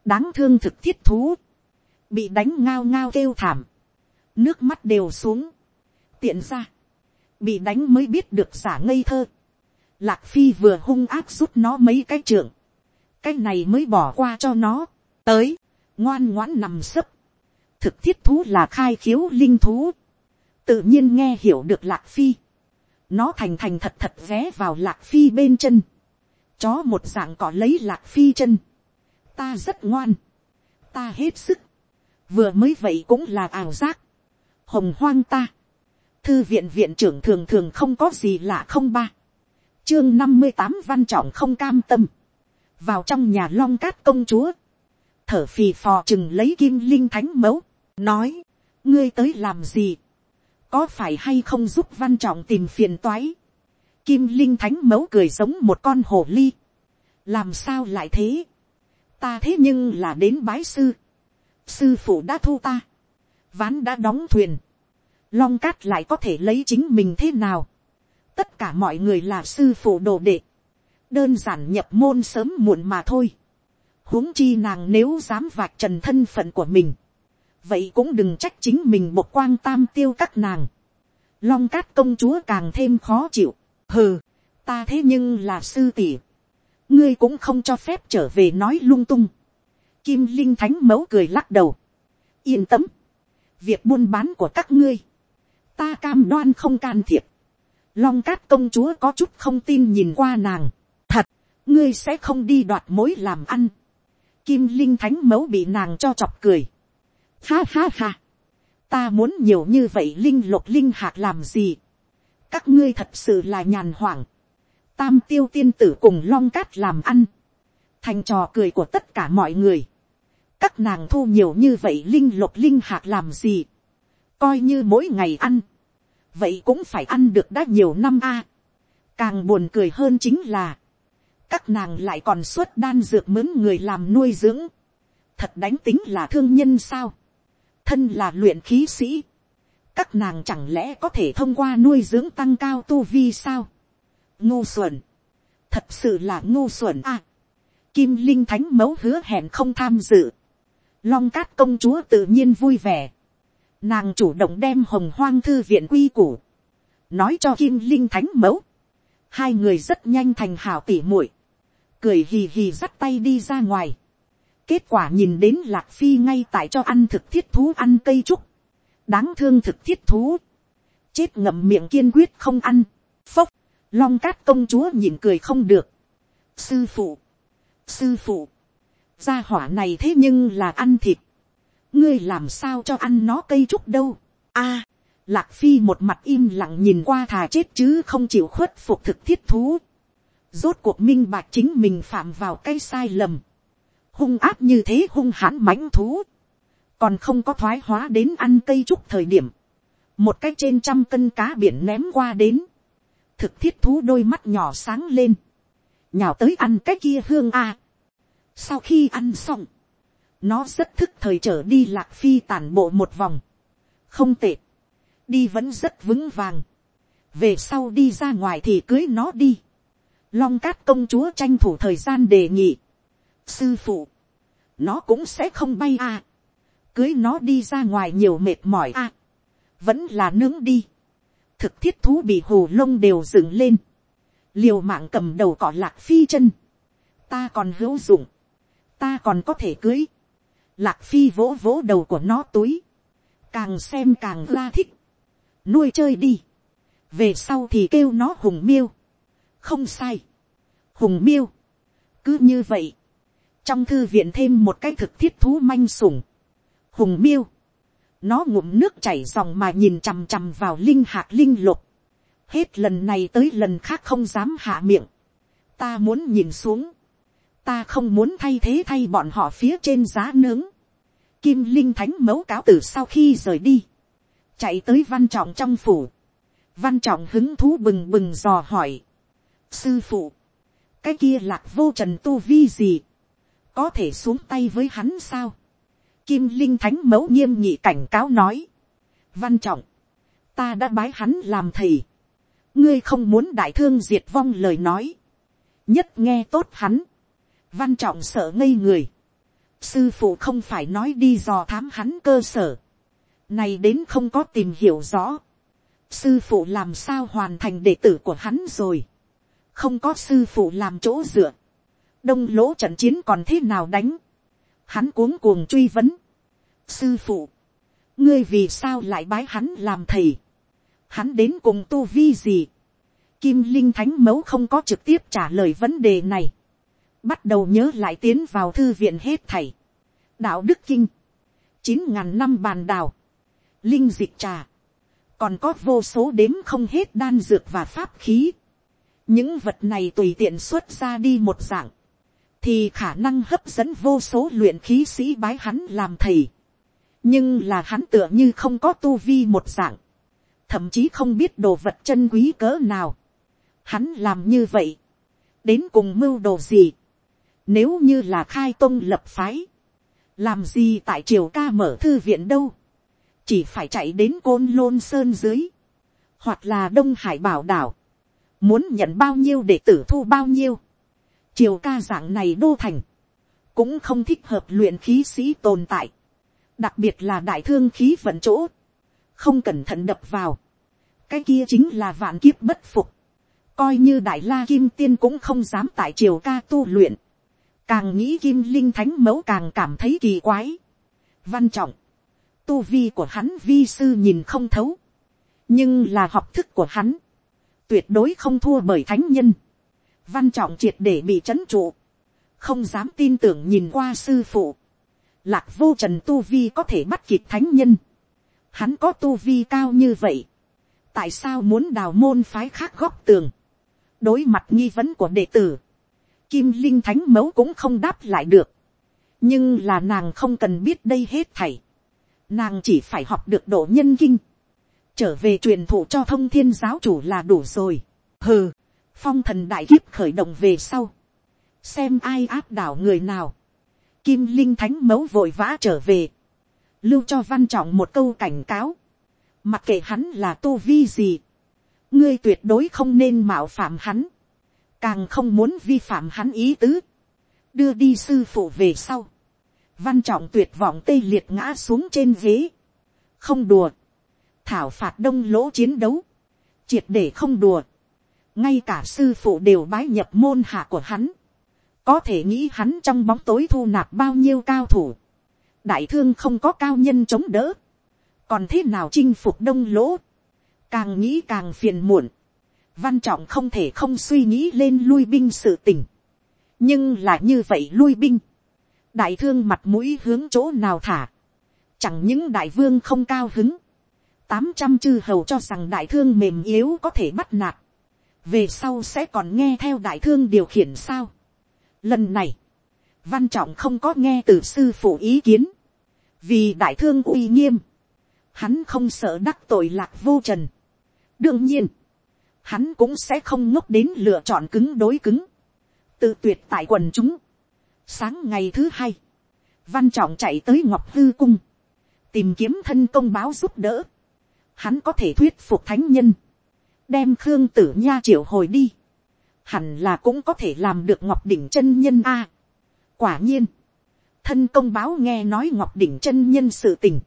Đáng thương thực thiết thú. Bị đánh ngao ngao kêu thảm. Nước mắt đều xuống. Tiện ra. Bị đánh mới biết được giả ngây thơ. Lạc phi vừa hung ác rút nó mấy cái trưởng Cái này mới bỏ qua cho nó. Tới ngoan ngoãn nằm sấp, thực thiết thú là khai khiếu linh thú, tự nhiên nghe hiểu được lạc phi, nó thành thành thật thật ghé vào lạc phi bên chân, chó một dạng cỏ lấy lạc phi chân, ta rất ngoan, ta hết sức, vừa mới vậy cũng là ảo giác, hồng hoang ta, thư viện viện trưởng thường thường không có gì lạ không ba, chương năm mươi tám văn trọng không cam tâm, vào trong nhà long cát công chúa, thở phì phò chừng lấy kim linh thánh mẫu, nói, ngươi tới làm gì, có phải hay không giúp văn trọng tìm phiền toái, kim linh thánh mẫu cười giống một con hồ ly, làm sao lại thế, ta thế nhưng là đến bái sư, sư phụ đã thu ta, ván đã đóng thuyền, long cát lại có thể lấy chính mình thế nào, tất cả mọi người là sư phụ đồ đệ, đơn giản nhập môn sớm muộn mà thôi, huống chi nàng nếu dám vạch trần thân phận của mình, vậy cũng đừng trách chính mình một quang tam tiêu các nàng, long cát công chúa càng thêm khó chịu, hừ, ta thế nhưng là sư tỷ, ngươi cũng không cho phép trở về nói lung tung, kim linh thánh mẫu cười lắc đầu, yên tâm, việc buôn bán của các ngươi, ta cam đoan không can thiệp, long cát công chúa có chút không tin nhìn qua nàng, thật, ngươi sẽ không đi đoạt mối làm ăn, kim linh thánh mẫu bị nàng cho chọc cười, ha ha ha, ta muốn nhiều như vậy linh lục linh hạt làm gì, các ngươi thật sự là nhàn hoảng, tam tiêu tiên tử cùng long cát làm ăn, thành trò cười của tất cả mọi người, các nàng thu nhiều như vậy linh lục linh hạt làm gì, coi như mỗi ngày ăn, vậy cũng phải ăn được đã nhiều năm a. càng buồn cười hơn chính là, các nàng lại còn xuất đan dược mướn người làm nuôi dưỡng, thật đánh tính là thương nhân sao, thân là luyện khí sĩ, các nàng chẳng lẽ có thể thông qua nuôi dưỡng tăng cao tu vi sao, ngu xuẩn, thật sự là ngu xuẩn a. kim linh thánh mẫu hứa hẹn không tham dự, long cát công chúa tự nhiên vui vẻ, nàng chủ động đem hồng hoang thư viện quy củ, nói cho kim linh thánh mẫu, hai người rất nhanh thành hảo tỉ muội, cười hì hì dắt tay đi ra ngoài, kết quả nhìn đến lạc phi ngay tại cho ăn thực thiết thú ăn cây trúc, đáng thương thực thiết thú, chết ngậm miệng kiên quyết không ăn, phốc, long cát công chúa nhìn cười không được, sư phụ, sư phụ, gia hỏa này thế nhưng là ăn thịt, ngươi làm sao cho ăn nó cây trúc đâu. a, lạc phi một mặt im lặng nhìn qua thà chết chứ không chịu khuất phục thực thiết thú. rốt cuộc minh bạch chính mình phạm vào cái sai lầm. hung áp như thế hung hãn mãnh thú. còn không có thoái hóa đến ăn cây trúc thời điểm. một cái trên trăm cân cá biển ném qua đến. thực thiết thú đôi mắt nhỏ sáng lên. nhào tới ăn cái kia hương a sau khi ăn xong, nó rất thức thời trở đi lạc phi tản bộ một vòng. không tệ. đi vẫn rất vững vàng. về sau đi ra ngoài thì cưới nó đi. long cát công chúa tranh thủ thời gian đề nghị. sư phụ, nó cũng sẽ không bay à. cưới nó đi ra ngoài nhiều mệt mỏi à. vẫn là nướng đi. thực thiết thú bị hồ lông đều dựng lên. liều mạng cầm đầu cỏ lạc phi chân. ta còn hữu dụng ta còn có thể cưới Lạc phi vỗ vỗ đầu của nó túi. Càng xem càng la thích. Nuôi chơi đi. Về sau thì kêu nó hùng miêu. Không sai. Hùng miêu. Cứ như vậy. Trong thư viện thêm một cái thực thiết thú manh sủng. Hùng miêu. Nó ngụm nước chảy dòng mà nhìn chằm chằm vào linh hạt linh lục. Hết lần này tới lần khác không dám hạ miệng. Ta muốn nhìn xuống ta không muốn thay thế thay bọn họ phía trên giá nướng. Kim linh thánh mẫu cáo tử sau khi rời đi, chạy tới văn trọng trong phủ. Văn trọng hứng thú bừng bừng dò hỏi. Sư phụ, cái kia lạc vô trần tu vi gì, có thể xuống tay với hắn sao. Kim linh thánh mẫu nghiêm nhị cảnh cáo nói. Văn trọng, ta đã bái hắn làm thầy. ngươi không muốn đại thương diệt vong lời nói. nhất nghe tốt hắn Văn trọng sợ ngây người. Sư phụ không phải nói đi dò thám hắn cơ sở. Này đến không có tìm hiểu rõ. Sư phụ làm sao hoàn thành đệ tử của hắn rồi. Không có sư phụ làm chỗ dựa. Đông lỗ trận chiến còn thế nào đánh. Hắn cuống cuồng truy vấn. Sư phụ. Ngươi vì sao lại bái hắn làm thầy. Hắn đến cùng tu vi gì. Kim Linh Thánh Mấu không có trực tiếp trả lời vấn đề này bắt đầu nhớ lại tiến vào thư viện hết thảy, đạo đức kinh, chín ngàn năm bàn đào, linh dịch trà, còn có vô số đếm không hết đan dược và pháp khí. những vật này tùy tiện xuất ra đi một dạng, thì khả năng hấp dẫn vô số luyện khí sĩ bái hắn làm thầy. nhưng là hắn tựa như không có tu vi một dạng, thậm chí không biết đồ vật chân quý cỡ nào. hắn làm như vậy, đến cùng mưu đồ gì, nếu như là khai tông lập phái, làm gì tại triều ca mở thư viện đâu, chỉ phải chạy đến côn lôn sơn dưới, hoặc là đông hải bảo đảo, muốn nhận bao nhiêu để tử thu bao nhiêu, triều ca dạng này đô thành, cũng không thích hợp luyện khí sĩ tồn tại, đặc biệt là đại thương khí vận chỗ, không cẩn thận đập vào, cái kia chính là vạn kiếp bất phục, coi như đại la kim tiên cũng không dám tại triều ca tu luyện, càng nghĩ kim linh thánh mẫu càng cảm thấy kỳ quái. văn trọng, tu vi của hắn vi sư nhìn không thấu, nhưng là học thức của hắn, tuyệt đối không thua bởi thánh nhân. văn trọng triệt để bị c h ấ n trụ, không dám tin tưởng nhìn qua sư phụ. lạc vô trần tu vi có thể bắt kịp thánh nhân. hắn có tu vi cao như vậy. tại sao muốn đào môn phái khác góc tường. đối mặt nghi vấn của đệ tử kim linh thánh mẫu cũng không đáp lại được. nhưng là nàng không cần biết đây hết thảy. nàng chỉ phải học được độ nhân kinh. Trở về truyền thụ cho thông thiên giáo chủ là đủ rồi. hừ, phong thần đại kiếp khởi động về sau, xem ai áp đảo người nào, kim linh thánh Mẫu vội vã trở về, lưu cho văn trọng một câu cảnh cáo, mặc kệ hắn là tu vi gì, ngươi tuyệt đối không nên mạo phạm hắn, càng không muốn vi phạm hắn ý tứ, đưa đi sư phụ về sau, văn trọng tuyệt vọng tê liệt ngã xuống trên ghế, không đùa, thảo phạt đông lỗ chiến đấu, triệt để không đùa, ngay cả sư phụ đều bái nhập môn hạ của hắn, có thể nghĩ hắn trong bóng tối thu nạp bao nhiêu cao thủ, đại thương không có cao nhân chống đỡ, còn thế nào chinh phục đông lỗ, càng nghĩ càng phiền muộn, văn trọng không thể không suy nghĩ lên lui binh sự tình, nhưng là như vậy lui binh, đại thương mặt mũi hướng chỗ nào thả, chẳng những đại vương không cao hứng, tám trăm chư hầu cho rằng đại thương mềm yếu có thể bắt nạt, về sau sẽ còn nghe theo đại thương điều khiển sao. Lần này, văn trọng không có nghe từ sư phụ ý kiến, vì đại thương uy nghiêm, hắn không sợ đắc tội lạc vô trần. đương nhiên, hắn cũng sẽ không ngốc đến lựa chọn cứng đối cứng, tự tuyệt tại quần chúng. sáng ngày thứ hai, văn trọng chạy tới ngọc hư cung, tìm kiếm thân công báo giúp đỡ. Hắn có thể thuyết phục thánh nhân, đem khương tử nha triệu hồi đi, hẳn là cũng có thể làm được ngọc đỉnh chân nhân a. quả nhiên, thân công báo nghe nói ngọc đỉnh chân nhân sự tình,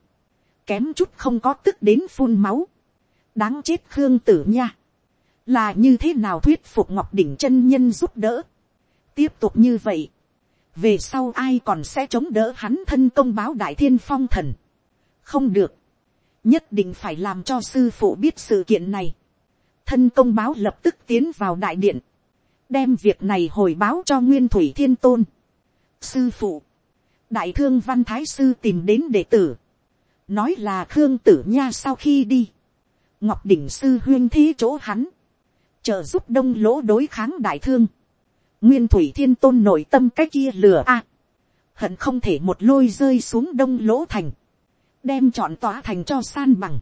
kém chút không có tức đến phun máu, đáng chết khương tử nha, là như thế nào thuyết phục ngọc đỉnh chân nhân giúp đỡ, tiếp tục như vậy, về sau ai còn sẽ chống đỡ hắn thân công báo đại thiên phong thần, không được, nhất định phải làm cho sư phụ biết sự kiện này. thân công báo lập tức tiến vào đại điện, đem việc này hồi báo cho nguyên thủy thiên tôn. sư phụ, đại thương văn thái sư tìm đến đệ tử, nói là khương tử nha sau khi đi, ngọc đỉnh sư huyên thế chỗ hắn, trợ giúp đông lỗ đối kháng đại thương, nguyên thủy thiên tôn nội tâm cái kia lừa a, hận không thể một lôi rơi xuống đông lỗ thành, đem chọn tòa thành cho san bằng.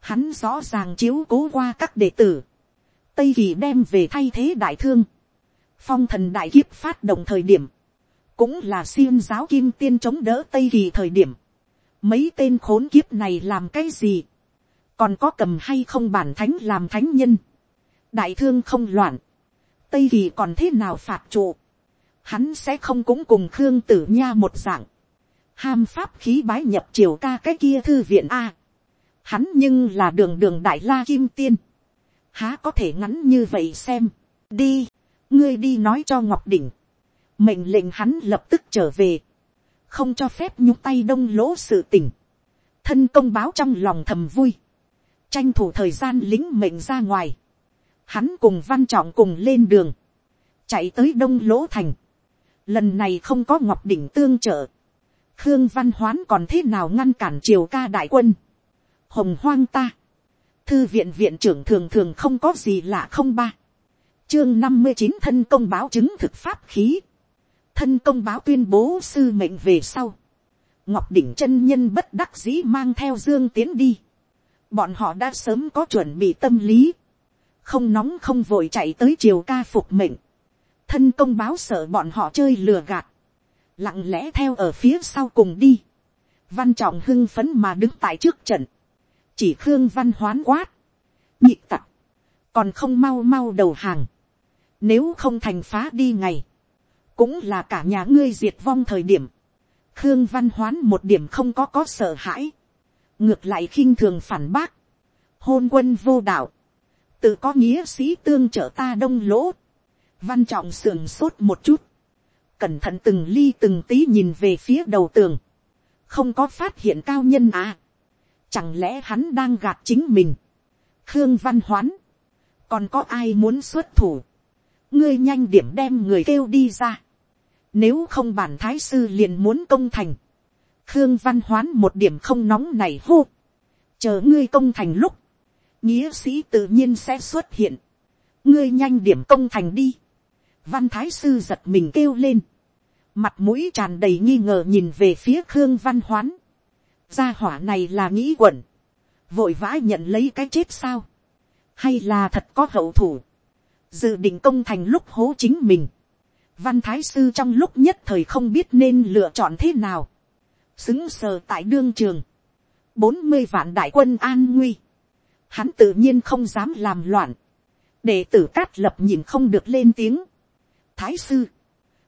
Hắn rõ ràng chiếu cố qua các đệ tử. Tây kỳ đem về thay thế đại thương. Phong thần đại kiếp phát động thời điểm. Cũng là xiêm giáo kim tiên chống đỡ Tây kỳ thời điểm. Mấy tên khốn kiếp này làm cái gì? Còn có cầm hay không bản thánh làm thánh nhân? Đại thương không loạn. Tây kỳ còn thế nào phạt trụ? Hắn sẽ không cũng cùng Khương Tử Nha một dạng ham pháp khí bái nhập triều ca cái kia thư viện a. hắn nhưng là đường đường đại la kim tiên. há có thể ngắn như vậy xem. đi, ngươi đi nói cho ngọc đỉnh. mệnh lệnh hắn lập tức trở về. không cho phép nhúng tay đông lỗ sự tình. thân công báo trong lòng thầm vui. tranh thủ thời gian lính mệnh ra ngoài hắn cùng văn trọng cùng lên đường. chạy tới đông lỗ thành. lần này không có ngọc đỉnh tương trợ. Khương văn hoán còn thế nào ngăn cản triều ca đại quân, hồng hoang ta, thư viện viện trưởng thường thường không có gì lạ không ba, chương năm mươi chín thân công báo chứng thực pháp khí, thân công báo tuyên bố sư mệnh về sau, ngọc đỉnh chân nhân bất đắc dĩ mang theo dương tiến đi, bọn họ đã sớm có chuẩn bị tâm lý, không nóng không vội chạy tới triều ca phục mệnh, thân công báo sợ bọn họ chơi lừa gạt, lặng lẽ theo ở phía sau cùng đi, văn trọng hưng phấn mà đứng tại trước trận, chỉ khương văn hoán quát, nhịp tặc, còn không mau mau đầu hàng, nếu không thành phá đi ngày, cũng là cả nhà ngươi diệt vong thời điểm, khương văn hoán một điểm không có có sợ hãi, ngược lại khinh thường phản bác, hôn quân vô đạo, tự có nghĩa sĩ tương trợ ta đông lỗ, văn trọng sườn sốt một chút, cẩn thận từng ly từng tí nhìn về phía đầu tường, không có phát hiện cao nhân à, chẳng lẽ hắn đang gạt chính mình, khương văn hoán, còn có ai muốn xuất thủ, ngươi nhanh điểm đem người kêu đi ra, nếu không bản thái sư liền muốn công thành, khương văn hoán một điểm không nóng này hô, chờ ngươi công thành lúc, nghĩa sĩ tự nhiên sẽ xuất hiện, ngươi nhanh điểm công thành đi, văn thái sư giật mình kêu lên, mặt mũi tràn đầy nghi ngờ nhìn về phía khương văn hoán, gia hỏa này là nghĩ quẩn, vội vã nhận lấy cái chết sao, hay là thật có hậu thủ, dự định công thành lúc hố chính mình, văn thái sư trong lúc nhất thời không biết nên lựa chọn thế nào, xứng sờ tại đương trường, bốn mươi vạn đại quân an nguy, hắn tự nhiên không dám làm loạn, đệ tử cát lập nhìn không được lên tiếng, thái sư,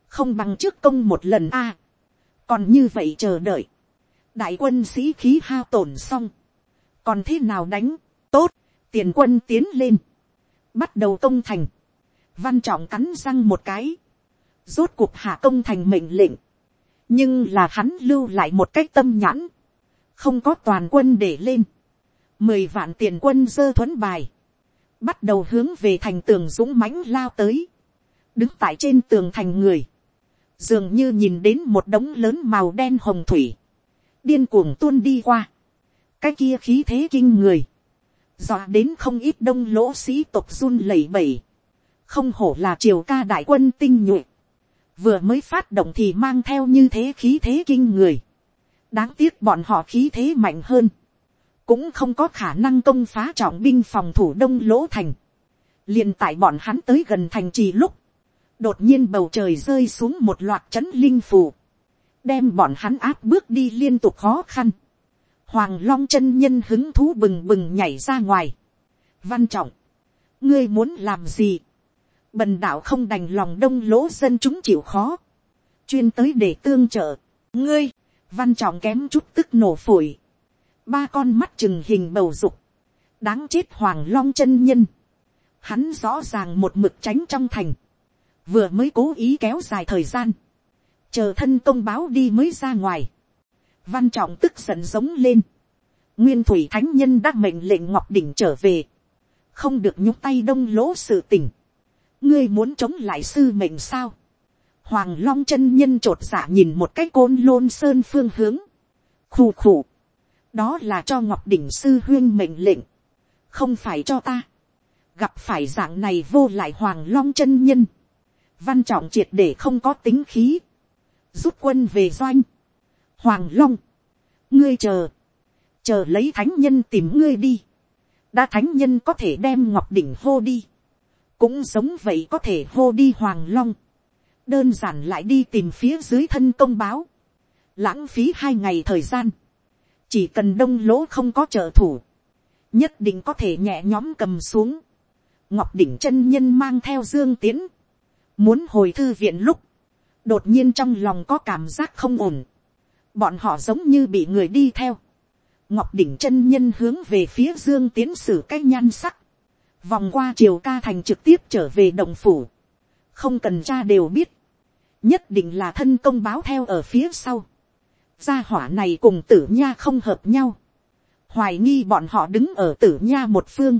không bằng trước công một lần a, còn như vậy chờ đợi, đại quân sĩ khí hao tổn xong, còn thế nào đánh, tốt, tiền quân tiến lên, bắt đầu công thành, văn trọng cắn răng một cái, rốt cuộc hạ công thành mệnh lệnh, nhưng là hắn lưu lại một cách tâm nhãn, không có toàn quân để lên, mười vạn tiền quân dơ thuấn bài, bắt đầu hướng về thành tường dũng mãnh lao tới, đứng tại trên tường thành người, dường như nhìn đến một đống lớn màu đen hồng thủy, điên cuồng tuôn đi qua, cái kia khí thế kinh người, dọa đến không ít đông lỗ sĩ tộc run lẩy bẩy, không hổ là triều ca đại quân tinh nhuệ, vừa mới phát động thì mang theo như thế khí thế kinh người, đáng tiếc bọn họ khí thế mạnh hơn, cũng không có khả năng công phá trọng binh phòng thủ đông lỗ thành, liền tại bọn hắn tới gần thành trì lúc, đột nhiên bầu trời rơi xuống một loạt c h ấ n linh phù, đem bọn hắn áp bước đi liên tục khó khăn, hoàng long chân nhân hứng thú bừng bừng nhảy ra ngoài, văn trọng, ngươi muốn làm gì, bần đạo không đành lòng đông lỗ dân chúng chịu khó, chuyên tới để tương trợ, ngươi, văn trọng kém chút tức nổ phổi, ba con mắt chừng hình bầu dục, đáng chết hoàng long chân nhân, hắn rõ ràng một mực tránh trong thành, vừa mới cố ý kéo dài thời gian, chờ thân công báo đi mới ra ngoài, văn trọng tức giận giống lên, nguyên thủy thánh nhân đã mệnh lệnh ngọc đỉnh trở về, không được nhúc tay đông lỗ sự tình, ngươi muốn chống lại sư mệnh sao, hoàng long chân nhân t r ộ t dạ nhìn một cái côn lôn sơn phương hướng, khù khù, đó là cho ngọc đỉnh sư huyên mệnh lệnh, không phải cho ta, gặp phải dạng này vô lại hoàng long chân nhân, văn trọng triệt để không có tính khí, rút quân về doanh, hoàng long, ngươi chờ, chờ lấy thánh nhân tìm ngươi đi, đã thánh nhân có thể đem ngọc đỉnh hô đi, cũng giống vậy có thể hô đi hoàng long, đơn giản lại đi tìm phía dưới thân công báo, lãng phí hai ngày thời gian, chỉ cần đông lỗ không có trợ thủ, nhất định có thể nhẹ nhóm cầm xuống, ngọc đỉnh chân nhân mang theo dương tiến, Muốn hồi thư viện lúc, đột nhiên trong lòng có cảm giác không ổn. Bọn họ giống như bị người đi theo. Ngọc đỉnh chân nhân hướng về phía dương tiến sử cách nhan sắc. Vòng qua triều ca thành trực tiếp trở về đồng phủ. Không cần cha đều biết. Nhất định là thân công báo theo ở phía sau. Gia hỏa này cùng tử nha không hợp nhau. Hoài nghi bọn họ đứng ở tử nha một phương.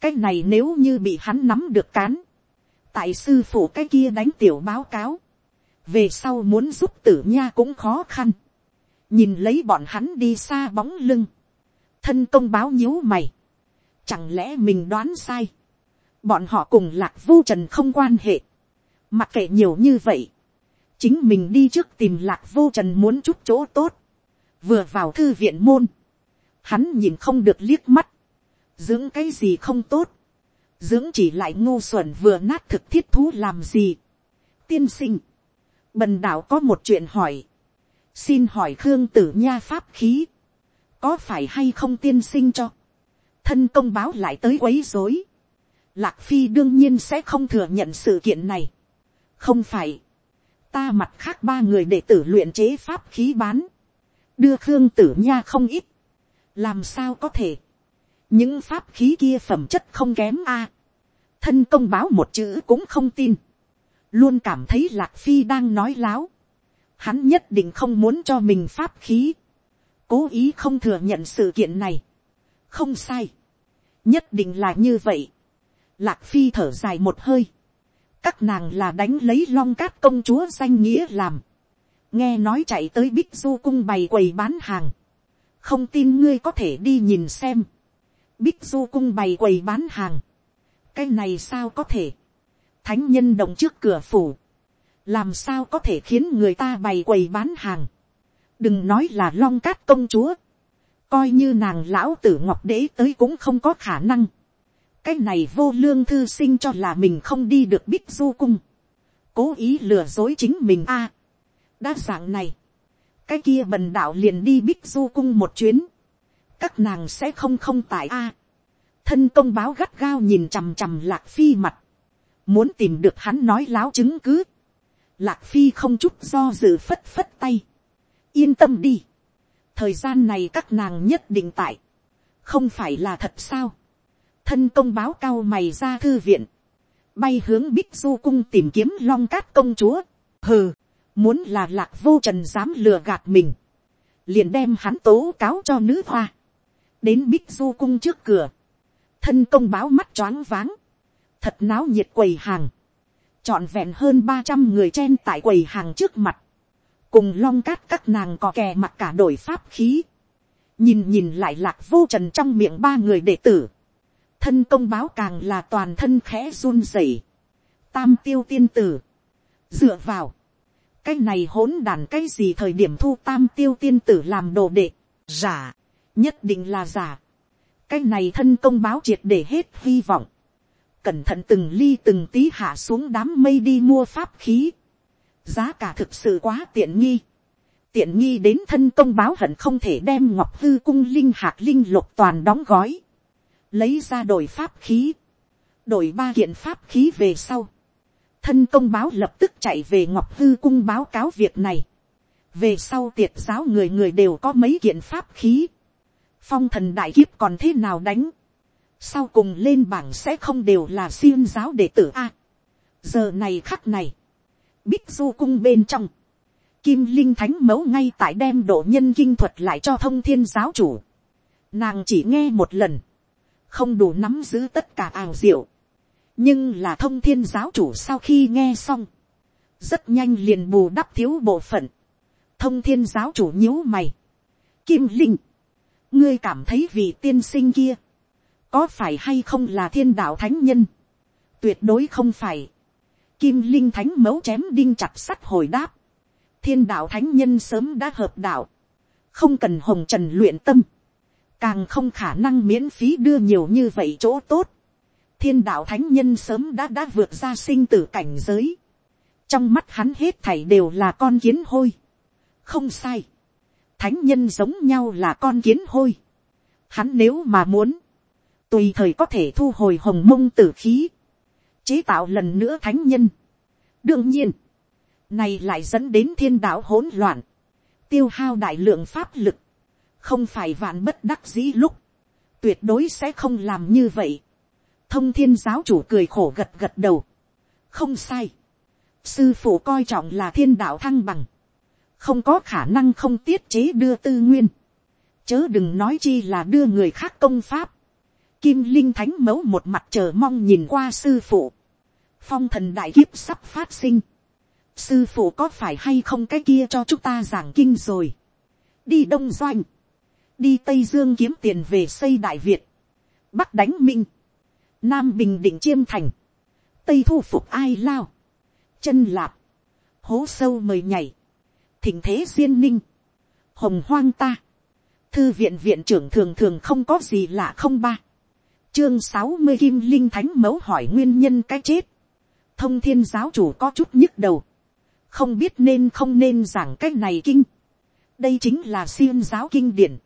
Cách này nếu như bị hắn nắm được cán. Tại sư phụ cái kia đánh tiểu báo cáo, về sau muốn giúp tử nha cũng khó khăn, nhìn lấy bọn hắn đi xa bóng lưng, thân công báo nhíu mày, chẳng lẽ mình đoán sai, bọn họ cùng lạc vu trần không quan hệ, mặc kệ nhiều như vậy, chính mình đi trước tìm lạc vô trần muốn chút chỗ tốt, vừa vào thư viện môn, hắn nhìn không được liếc mắt, dưỡng cái gì không tốt, dưỡng chỉ lại ngu xuẩn vừa nát thực thiết thú làm gì. tiên sinh, bần đạo có một chuyện hỏi, xin hỏi khương tử nha pháp khí, có phải hay không tiên sinh cho, thân công báo lại tới quấy dối, lạc phi đương nhiên sẽ không thừa nhận sự kiện này, không phải, ta mặt khác ba người để tử luyện chế pháp khí bán, đưa khương tử nha không ít, làm sao có thể, những pháp khí kia phẩm chất không kém a, thân công báo một chữ cũng không tin, luôn cảm thấy lạc phi đang nói láo, hắn nhất định không muốn cho mình pháp khí, cố ý không thừa nhận sự kiện này, không sai, nhất định là như vậy, lạc phi thở dài một hơi, các nàng là đánh lấy long cát công chúa danh nghĩa làm, nghe nói chạy tới bích du cung bày quầy bán hàng, không tin ngươi có thể đi nhìn xem, bích du cung bày quầy bán hàng, cái này sao có thể, thánh nhân đồng trước cửa phủ, làm sao có thể khiến người ta bày quầy bán hàng, đừng nói là long cát công chúa, coi như nàng lão tử ngọc đế tới cũng không có khả năng, cái này vô lương thư sinh cho là mình không đi được bích du cung, cố ý lừa dối chính mình a, à, đa dạng này, cái kia bần đạo liền đi bích du cung một chuyến, các nàng sẽ không không tại a, thân công báo gắt gao nhìn chằm chằm lạc phi mặt, muốn tìm được hắn nói láo chứng cứ, lạc phi không chút do dự phất phất tay, yên tâm đi, thời gian này các nàng nhất định tại, không phải là thật sao, thân công báo cao mày ra thư viện, bay hướng bích du cung tìm kiếm long cát công chúa, hừ, muốn là lạc vô trần dám lừa gạt mình, liền đem hắn tố cáo cho nữ hoa, đến bích du cung trước cửa, thân công báo mắt choáng váng, thật náo nhiệt quầy hàng, trọn vẹn hơn ba trăm người chen tại quầy hàng trước mặt, cùng long cát các nàng có kè mặt cả đổi pháp khí, nhìn nhìn lại lạc vô trần trong miệng ba người đệ tử, thân công báo càng là toàn thân khẽ run rẩy, tam tiêu tiên tử, dựa vào, cái này hỗn đàn cái gì thời điểm thu tam tiêu tiên tử làm đồ đệ, giả, nhất định là giả, cái này thân công báo triệt để hết hy vọng, cẩn thận từng ly từng tí hạ xuống đám mây đi mua pháp khí, giá cả thực sự quá tiện nghi, tiện nghi đến thân công báo hận không thể đem ngọc hư cung linh hạt linh lục toàn đóng gói, lấy ra đổi pháp khí, đổi ba kiện pháp khí về sau, thân công báo lập tức chạy về ngọc hư cung báo cáo việc này, về sau tiệt giáo người người đều có mấy kiện pháp khí, phong thần đại kiếp còn thế nào đánh, sau cùng lên bảng sẽ không đều là siêng giáo đệ tử a. giờ này khắc này, bích du cung bên trong, kim linh thánh mẫu ngay tại đem độ nhân kinh thuật lại cho thông thiên giáo chủ. nàng chỉ nghe một lần, không đủ nắm giữ tất cả ảo diệu. nhưng là thông thiên giáo chủ sau khi nghe xong, rất nhanh liền bù đắp thiếu bộ phận. thông thiên giáo chủ nhíu mày. kim linh, ngươi cảm thấy vị tiên sinh kia, có phải hay không là thiên đạo thánh nhân, tuyệt đối không phải. Kim linh thánh mẫu chém đinh chặt sắt hồi đáp, thiên đạo thánh nhân sớm đã hợp đạo, không cần hồng trần luyện tâm, càng không khả năng miễn phí đưa nhiều như vậy chỗ tốt. thiên đạo thánh nhân sớm đã đã vượt ra sinh tử cảnh giới. trong mắt hắn hết thảy đều là con kiến hôi. không sai. thánh nhân giống nhau là con kiến hôi. hắn nếu mà muốn, tùy thời có thể thu hồi hồng mông tử khí, chế tạo lần nữa thánh nhân. đương nhiên, này lại dẫn đến thiên đạo hỗn loạn, tiêu hao đại lượng pháp lực, không phải vạn bất đắc dĩ lúc, tuyệt đối sẽ không làm như vậy. thông thiên giáo chủ cười khổ gật gật đầu, không sai, sư phụ coi trọng là thiên đạo thăng bằng, không có khả năng không tiết chế đưa tư nguyên, chớ đừng nói chi là đưa người khác công pháp, kim linh thánh mẫu một mặt chờ mong nhìn qua sư phụ, phong thần đại kiếp sắp phát sinh, sư phụ có phải hay không cái kia cho chúng ta giảng kinh rồi, đi đông doanh, đi tây dương kiếm tiền về xây đại việt, bắc đánh minh, nam bình định chiêm thành, tây thu phục ai lao, chân lạp, hố sâu mời nhảy, thỉnh thế duyên ninh, hồng hoang ta, thư viện viện trưởng thường thường không có gì lạ không ba, chương sáu mươi kim linh thánh mẫu hỏi nguyên nhân cái chết, thông thiên giáo chủ có chút nhức đầu, không biết nên không nên giảng cái này kinh, đây chính là siêu giáo kinh điển,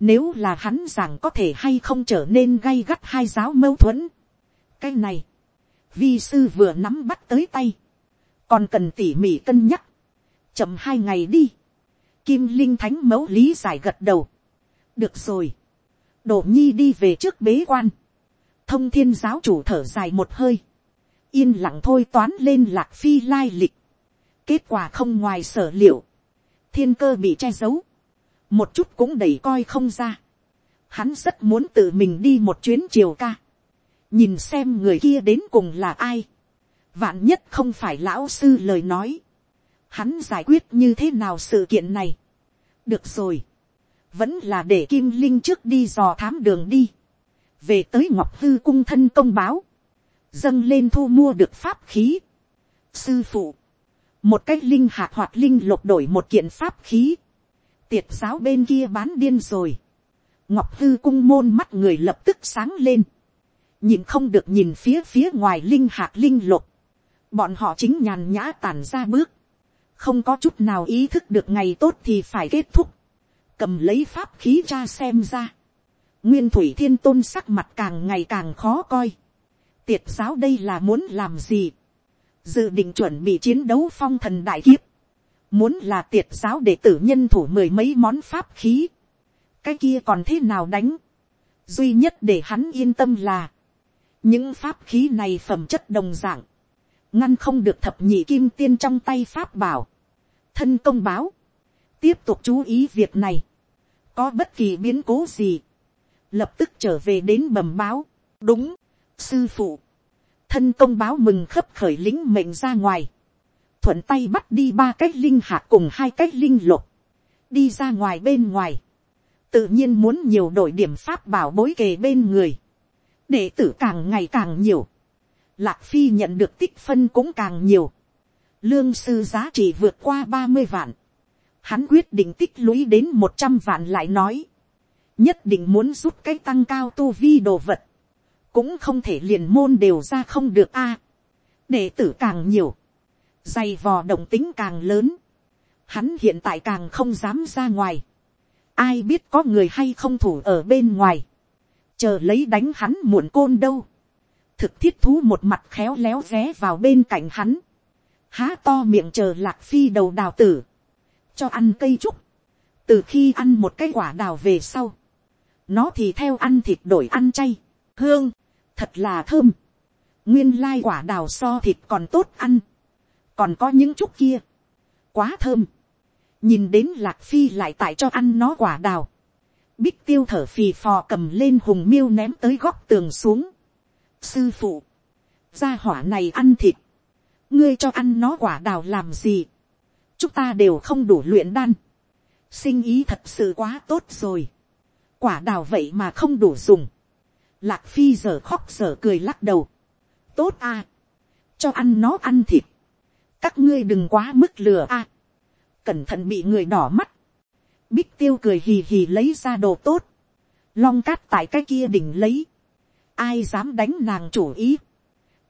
nếu là hắn rằng có thể hay không trở nên gay gắt hai giáo mâu thuẫn, cái này, vi sư vừa nắm bắt tới tay, còn cần tỉ mỉ cân nhắc, chậm hai ngày đi, kim linh thánh mẫu lý giải gật đầu, được rồi, đổ nhi đi về trước bế quan, thông thiên giáo chủ thở dài một hơi, yên lặng thôi toán lên lạc phi lai lịch, kết quả không ngoài sở liệu, thiên cơ bị che giấu, một chút cũng đầy coi không ra, hắn rất muốn tự mình đi một chuyến chiều ca, nhìn xem người kia đến cùng là ai, vạn nhất không phải lão sư lời nói, hắn giải quyết như thế nào sự kiện này, được rồi, vẫn là để kim linh trước đi dò thám đường đi, về tới ngọc hư cung thân công báo, dâng lên thu mua được pháp khí. sư phụ, một cách linh hạt hoạt linh lột đổi một kiện pháp khí, tiệt giáo bên kia bán điên rồi, ngọc hư cung môn mắt người lập tức sáng lên, nhìn không được nhìn phía phía ngoài linh Hạc linh lục, bọn họ chính nhàn nhã tàn ra bước, không có chút nào ý thức được ngày tốt thì phải kết thúc, cầm lấy pháp khí cha xem ra, nguyên thủy thiên tôn sắc mặt càng ngày càng khó coi, tiệt giáo đây là muốn làm gì, dự định chuẩn bị chiến đấu phong thần đại kiếp, muốn là tiệt giáo đệ tử nhân thủ mười mấy món pháp khí, cái kia còn thế nào đánh, duy nhất để hắn yên tâm là, những pháp khí này phẩm chất đồng dạng, ngăn không được thập nhị kim tiên trong tay pháp bảo, thân công báo, tiếp tục chú ý việc này, có bất kỳ biến cố gì, lập tức trở về đến bẩm báo, đúng, sư phụ, thân công báo mừng khấp khởi lính mệnh ra ngoài, thuận tay bắt đi ba cái linh hạt cùng hai cái linh lục, đi ra ngoài bên ngoài, tự nhiên muốn nhiều đổi điểm pháp bảo bối kề bên người, đệ tử càng ngày càng nhiều, lạc phi nhận được tích phân cũng càng nhiều, lương sư giá trị vượt qua ba mươi vạn, hắn quyết định tích lũy đến một trăm vạn lại nói, nhất định muốn giúp cái tăng cao tu vi đồ vật, cũng không thể liền môn đều ra không được a, đệ tử càng nhiều, dày vò động tính càng lớn, hắn hiện tại càng không dám ra ngoài, ai biết có người hay không thủ ở bên ngoài, chờ lấy đánh hắn muộn côn đâu, thực thiết thú một mặt khéo léo ré vào bên cạnh hắn, há to miệng chờ lạc phi đầu đào tử, cho ăn cây trúc, từ khi ăn một cái quả đào về sau, nó thì theo ăn thịt đổi ăn chay, hương, thật là thơm, nguyên lai quả đào so thịt còn tốt ăn, còn có những chút kia, quá thơm, nhìn đến lạc phi lại tại cho ăn nó quả đào, bích tiêu thở phì phò cầm lên hùng miêu ném tới góc tường xuống, sư phụ, gia hỏa này ăn thịt, ngươi cho ăn nó quả đào làm gì, chúng ta đều không đủ luyện đan, sinh ý thật sự quá tốt rồi, quả đào vậy mà không đủ dùng, lạc phi giờ khóc giờ cười lắc đầu, tốt à, cho ăn nó ăn thịt, các ngươi đừng quá mức lừa a, cẩn thận bị người đỏ mắt, bích tiêu cười hì hì lấy ra đồ tốt, long cát tại cái kia đỉnh lấy, ai dám đánh nàng chủ ý,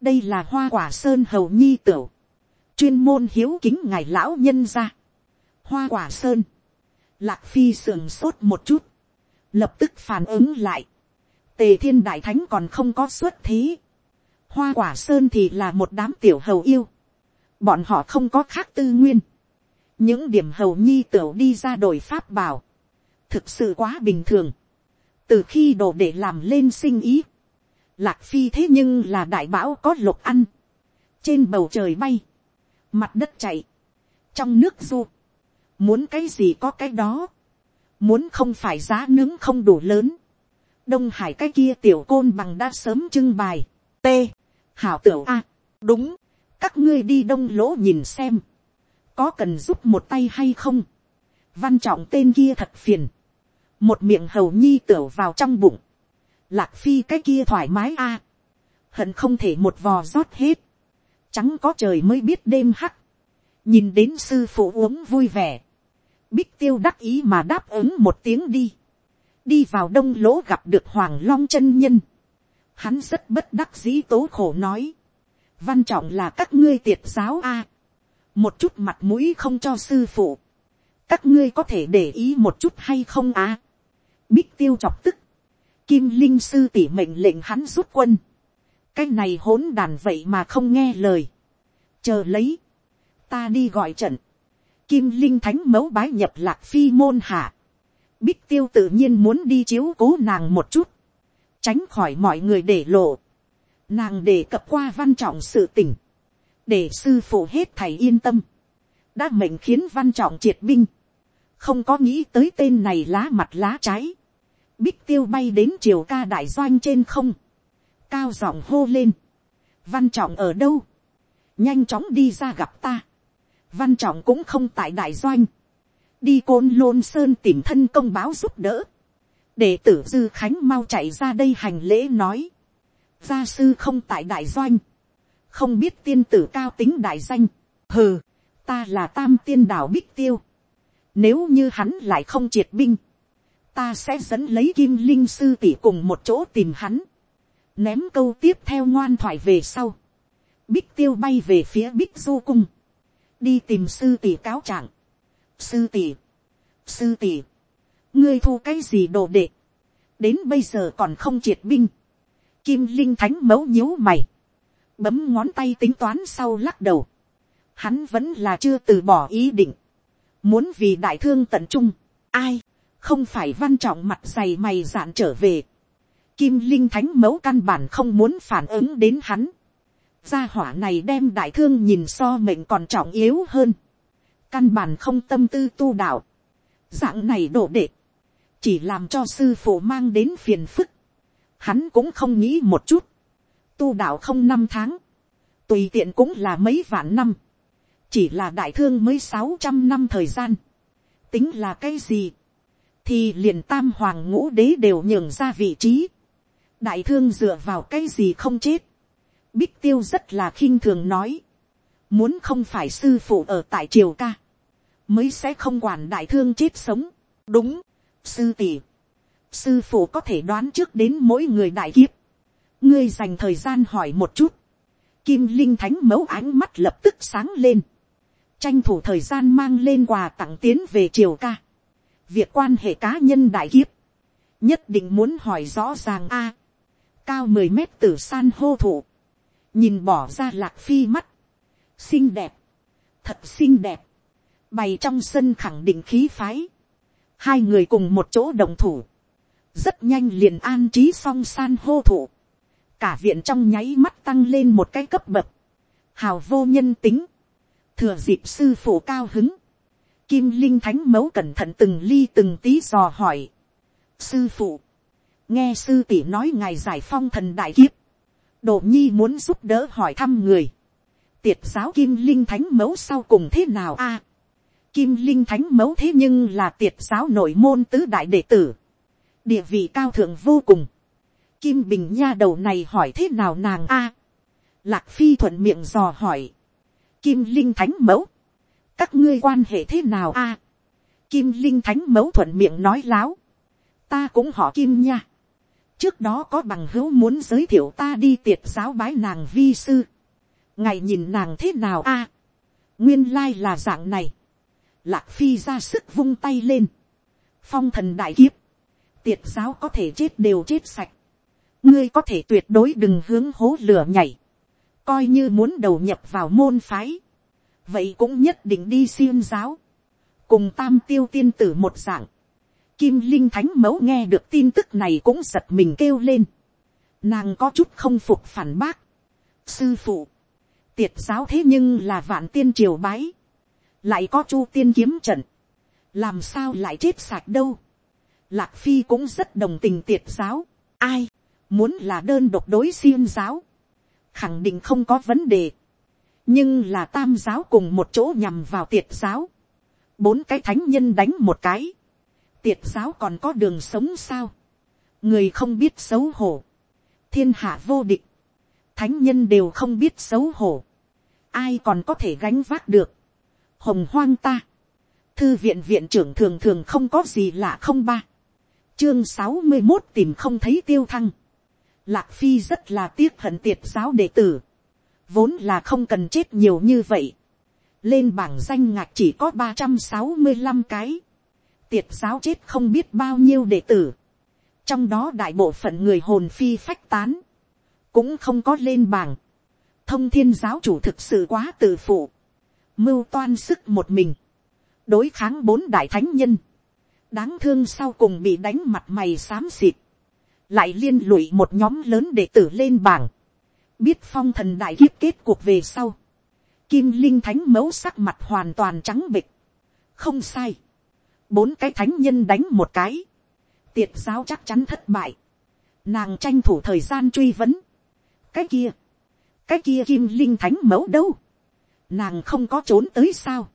đây là hoa quả sơn hầu nhi tửu, chuyên môn hiếu kính ngài lão nhân ra, hoa quả sơn, lạc phi sườn sốt một chút, lập tức phản ứng lại, tề thiên đại thánh còn không có xuất thế, hoa quả sơn thì là một đám tiểu hầu yêu, bọn họ không có khác tư nguyên, những điểm hầu nhi tửu đi ra đổi pháp bảo, thực sự quá bình thường, từ khi đồ để làm lên sinh ý, lạc phi thế nhưng là đại bão có lục ăn, trên bầu trời bay, mặt đất chạy, trong nước du, muốn cái gì có cái đó, muốn không phải giá nướng không đủ lớn, đông hải cái kia tiểu côn bằng đã sớm trưng bài, t, hảo tiểu a, đúng, các ngươi đi đông lỗ nhìn xem, có cần giúp một tay hay không, văn trọng tên kia thật phiền, một miệng hầu nhi tửu vào trong bụng, lạc phi cái kia thoải mái a, hận không thể một vò rót hết, trắng có trời mới biết đêm hắc, nhìn đến sư phụ uống vui vẻ, bích tiêu đắc ý mà đáp ứng một tiếng đi, đi vào đông lỗ gặp được hoàng long chân nhân, hắn rất bất đắc dĩ tố khổ nói, văn trọng là các ngươi tiệt giáo a, một chút mặt mũi không cho sư phụ, các ngươi có thể để ý một chút hay không a, bích tiêu chọc tức, kim linh sư tỉ mệnh lệnh hắn rút quân, cái này hỗn đàn vậy mà không nghe lời, chờ lấy, ta đi gọi trận, kim linh thánh mẫu bái nhập lạc phi môn hạ, bích tiêu tự nhiên muốn đi chiếu cố nàng một chút, tránh khỏi mọi người để lộ, nàng đề cập qua văn trọng sự tình, để sư phụ hết thầy yên tâm, đã mệnh khiến văn trọng triệt binh, không có nghĩ tới tên này lá mặt lá trái, bích tiêu bay đến triều ca đại doanh trên không, cao giọng hô lên, văn trọng ở đâu, nhanh chóng đi ra gặp ta, văn trọng cũng không tại đại doanh, đi côn lôn sơn tìm thân công báo giúp đỡ, để tử dư khánh mau chạy ra đây hành lễ nói, gia sư không tại đại doanh, không biết tiên tử cao tính đại danh, hừ, ta là tam tiên đảo bích tiêu, nếu như hắn lại không triệt binh, ta sẽ dẫn lấy kim linh sư tỷ cùng một chỗ tìm hắn, ném câu tiếp theo ngoan thoại về sau, bích tiêu bay về phía bích du cung, đi tìm sư tỷ cáo trạng, sư tỷ, sư tỷ, ngươi thu cái gì đồ đệ, đến bây giờ còn không triệt binh, kim linh thánh mẫu nhíu mày, bấm ngón tay tính toán sau lắc đầu, hắn vẫn là chưa từ bỏ ý định, muốn vì đại thương tận trung, ai, không phải văn trọng mặt dày mày dạn trở về, kim linh thánh mẫu căn bản không muốn phản ứng đến hắn, gia hỏa này đem đại thương nhìn so mệnh còn trọng yếu hơn, căn bản không tâm tư tu đạo, dạng này đổ đệ, chỉ làm cho sư phụ mang đến phiền phức, hắn cũng không nghĩ một chút, tu đạo không năm tháng, tùy tiện cũng là mấy vạn năm, chỉ là đại thương mới sáu trăm năm thời gian, tính là cái gì, thì liền tam hoàng ngũ đế đều nhường ra vị trí, đại thương dựa vào cái gì không chết, bích tiêu rất là khinh thường nói, muốn không phải sư phụ ở tại triều ca, mới sẽ không quản đại thương chết sống, đúng, sư tỷ, sư phụ có thể đoán trước đến mỗi người đại kiếp, ngươi dành thời gian hỏi một chút, kim linh thánh mẫu ánh mắt lập tức sáng lên, tranh thủ thời gian mang lên quà tặng tiến về triều ca, việc quan hệ cá nhân đại kiếp, nhất định muốn hỏi rõ ràng a, cao mười mét từ san hô thụ, nhìn bỏ ra lạc phi mắt, xinh đẹp, thật xinh đẹp, bày trong sân khẳng định khí phái, hai người cùng một chỗ đồng thủ, rất nhanh liền an trí song san hô thụ, cả viện trong nháy mắt tăng lên một cái cấp bậc, hào vô nhân tính, thừa dịp sư phụ cao hứng, kim linh thánh mẫu cẩn thận từng ly từng tí dò hỏi, sư phụ, nghe sư tỷ nói ngài giải phong thần đại kiếp, đồ nhi muốn giúp đỡ hỏi thăm người, tiệt giáo kim linh thánh mẫu sau cùng thế nào a, kim linh thánh mẫu thế nhưng là tiệt giáo nội môn tứ đại đệ tử, địa vị cao thượng vô cùng, kim bình nha đầu này hỏi thế nào nàng a, lạc phi thuận miệng dò hỏi, kim linh thánh mẫu, các ngươi quan hệ thế nào a, kim linh thánh mẫu thuận miệng nói láo, ta cũng họ kim nha, trước đó có bằng hữu muốn giới thiệu ta đi tiệt giáo bái nàng vi sư, ngày nhìn nàng thế nào a, nguyên lai là dạng này, lạc phi ra sức vung tay lên, phong thần đại kiếp, tiệt giáo có thể chết đều chết sạch, ngươi có thể tuyệt đối đừng hướng hố lửa nhảy, coi như muốn đầu nhập vào môn phái, vậy cũng nhất định đi xiêm giáo, cùng tam tiêu tiên tử một dạng, kim linh thánh mẫu nghe được tin tức này cũng giật mình kêu lên, nàng có chút không phục phản bác, sư phụ, tiệt giáo thế nhưng là vạn tiên triều bái, lại có chu tiên kiếm trận, làm sao lại chết sạch đâu. Lạc phi cũng rất đồng tình tiệt giáo, ai, muốn là đơn độc đối xiêm giáo, khẳng định không có vấn đề, nhưng là tam giáo cùng một chỗ nhằm vào tiệt giáo, bốn cái thánh nhân đánh một cái, tiệt giáo còn có đường sống sao, người không biết xấu hổ, thiên hạ vô địch, thánh nhân đều không biết xấu hổ, ai còn có thể gánh vác được, hồng hoang ta, thư viện viện trưởng thường thường không có gì lạ không ba, chương sáu mươi một tìm không thấy tiêu thăng, lạc phi rất là tiếc hận tiệt giáo đệ tử, vốn là không cần chết nhiều như vậy, lên bảng danh ngạc chỉ có ba trăm sáu mươi năm cái, tiệt giáo chết không biết bao nhiêu đệ tử, trong đó đại bộ phận người hồn phi phách tán, cũng không có lên bảng, thông thiên giáo chủ thực sự quá tự phụ, mưu toan sức một mình, đối kháng bốn đại thánh nhân, đáng thương sau cùng bị đánh mặt mày xám xịt, lại liên lụy một nhóm lớn đệ tử lên bảng, biết phong thần đại kiếp kết cuộc về sau, kim linh thánh mẫu sắc mặt hoàn toàn trắng bịch, không sai, bốn cái thánh nhân đánh một cái, tiệt giáo chắc chắn thất bại, nàng tranh thủ thời gian truy vấn, cái kia, cái kia kim linh thánh mẫu đâu, nàng không có trốn tới sao,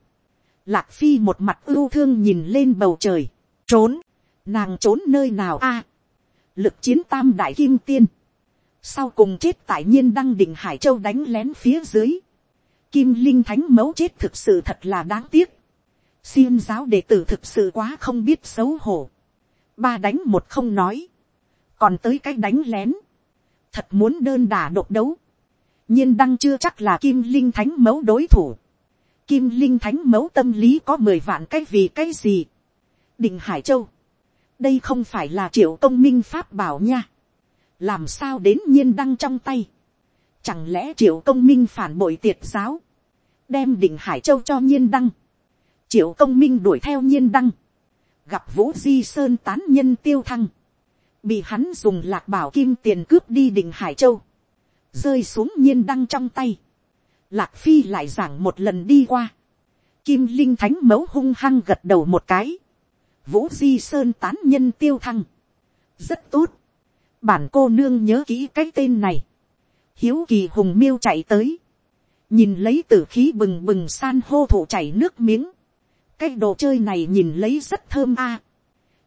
lạc phi một mặt ưu thương nhìn lên bầu trời, trốn, nàng trốn nơi nào a, lực chiến tam đại kim tiên, sau cùng chết tại nhiên đăng đỉnh hải châu đánh lén phía dưới, kim linh thánh mẫu chết thực sự thật là đáng tiếc, xiêm giáo đệ tử thực sự quá không biết xấu hổ, ba đánh một không nói, còn tới cái đánh lén, thật muốn đơn đà độc đấu, nhiên đăng chưa chắc là kim linh thánh mẫu đối thủ, kim linh thánh mẫu tâm lý có mười vạn cái vì cái gì, định hải châu, đây không phải là triệu công minh pháp bảo nha, làm sao đến nhiên đăng trong tay, chẳng lẽ triệu công minh phản bội tiệt giáo, đem định hải châu cho nhiên đăng, triệu công minh đuổi theo nhiên đăng, gặp vũ di sơn tán nhân tiêu thăng, bị hắn dùng lạc bảo kim tiền cướp đi đình hải châu, rơi xuống nhiên đăng trong tay, lạc phi lại giảng một lần đi qua, kim linh thánh mẫu hung hăng gật đầu một cái, vũ di sơn tán nhân tiêu thăng, rất tốt, bản cô nương nhớ kỹ cái tên này, hiếu kỳ hùng miêu chạy tới, nhìn lấy t ử khí bừng bừng san hô thụ chảy nước miếng, cái đồ chơi này nhìn lấy rất thơm a,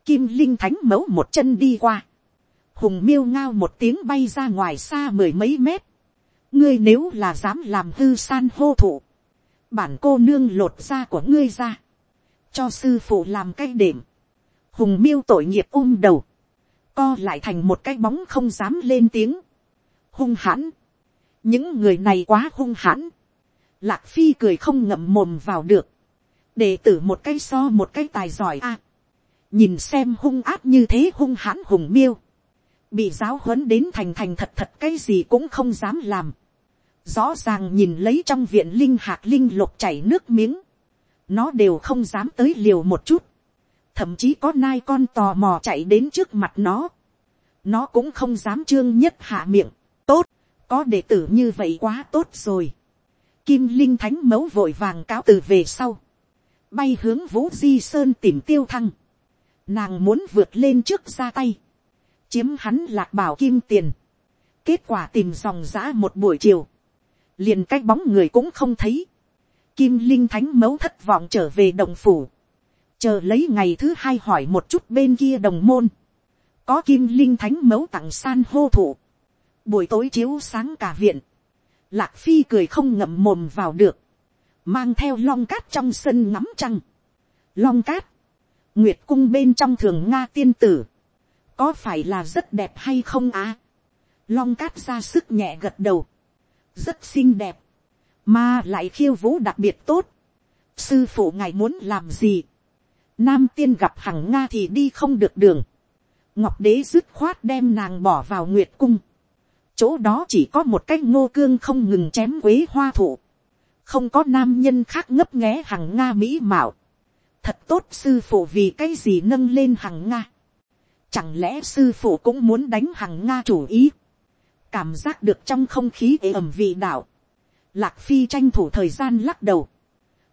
kim linh thánh mẫu một chân đi qua, hùng miêu ngao một tiếng bay ra ngoài xa mười mấy mét, ngươi nếu là dám làm hư san hô thụ, bản cô nương lột da của ngươi ra, cho sư phụ làm cái đệm, hùng miêu tội nghiệp ôm đầu, co lại thành một cái bóng không dám lên tiếng, hung hãn, những người này quá hung hãn, lạc phi cười không ngậm mồm vào được, để tử một cái so một cái tài giỏi a, nhìn xem hung áp như thế hung hãn hùng miêu, bị giáo huấn đến thành thành thật thật cái gì cũng không dám làm, rõ ràng nhìn lấy trong viện linh hạt linh lục chảy nước miếng, nó đều không dám tới liều một chút, thậm chí có nai con tò mò chạy đến trước mặt nó, nó cũng không dám trương nhất hạ miệng, tốt, có đệ tử như vậy quá tốt rồi, kim linh thánh mẫu vội vàng cáo từ về sau, bay hướng vũ di sơn tìm tiêu thăng, nàng muốn vượt lên trước ra tay, chiếm hắn lạc bảo kim tiền, kết quả tìm dòng giã một buổi chiều, liền cái bóng người cũng không thấy, kim linh thánh mẫu thất vọng trở về đồng phủ, chờ lấy ngày thứ hai hỏi một chút bên kia đồng môn, có kim linh thánh mẫu tặng san hô thụ, buổi tối chiếu sáng cả viện, lạc phi cười không ngậm mồm vào được, mang theo long cát trong sân ngắm trăng, long cát, nguyệt cung bên trong thường nga tiên tử, có phải là rất đẹp hay không á, long cát ra sức nhẹ gật đầu, rất xinh đẹp, mà lại khiêu vũ đặc biệt tốt, sư phụ ngài muốn làm gì, nam tiên gặp hằng nga thì đi không được đường, ngọc đế dứt khoát đem nàng bỏ vào nguyệt cung, chỗ đó chỉ có một cái ngô cương không ngừng chém quế hoa thụ, không có nam nhân khác ngấp nghé hằng nga mỹ mạo, thật tốt sư phụ vì cái gì nâng lên hằng nga, chẳng lẽ sư phụ cũng muốn đánh hằng nga chủ ý, cảm giác được trong không khí ế ẩm vị đạo, lạc phi tranh thủ thời gian lắc đầu,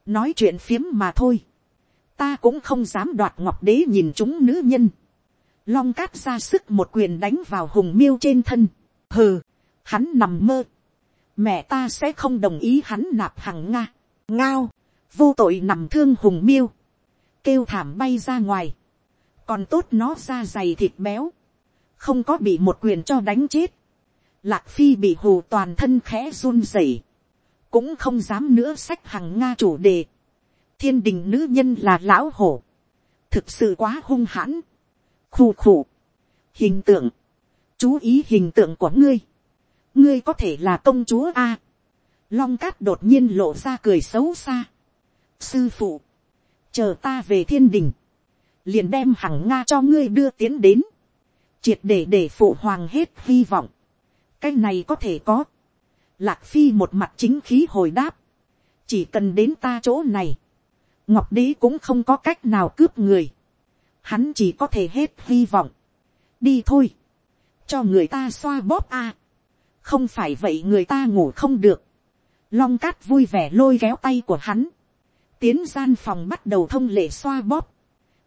nói chuyện phiếm mà thôi, ta cũng không dám đoạt ngọc đế nhìn chúng nữ nhân, long cát ra sức một quyền đánh vào hùng miêu trên thân, hừ, hắn nằm mơ, mẹ ta sẽ không đồng ý hắn nạp hằng nga, ngao, vô tội nằm thương hùng miêu, kêu thảm bay ra ngoài, còn tốt nó ra dày thịt béo, không có bị một quyền cho đánh chết, lạc phi bị hù toàn thân khẽ run rẩy, cũng không dám nữa sách hằng nga chủ đề, thiên đình nữ nhân là lão hổ, thực sự quá hung hãn, khù khù, hình tượng, chú ý hình tượng của ngươi, ngươi có thể là công chúa a, long cát đột nhiên lộ ra cười xấu xa, sư phụ, chờ ta về thiên đình, liền đem hằng nga cho ngươi đưa tiến đến, triệt để để phụ hoàng hết hy vọng, cái này có thể có, lạc phi một mặt chính khí hồi đáp, chỉ cần đến ta chỗ này, ngọc đế cũng không có cách nào cướp người, hắn chỉ có thể hết hy vọng, đi thôi, cho người ta xoa bóp a, không phải vậy người ta ngủ không được, long cát vui vẻ lôi kéo tay của hắn, tiến gian phòng bắt đầu thông lệ xoa bóp,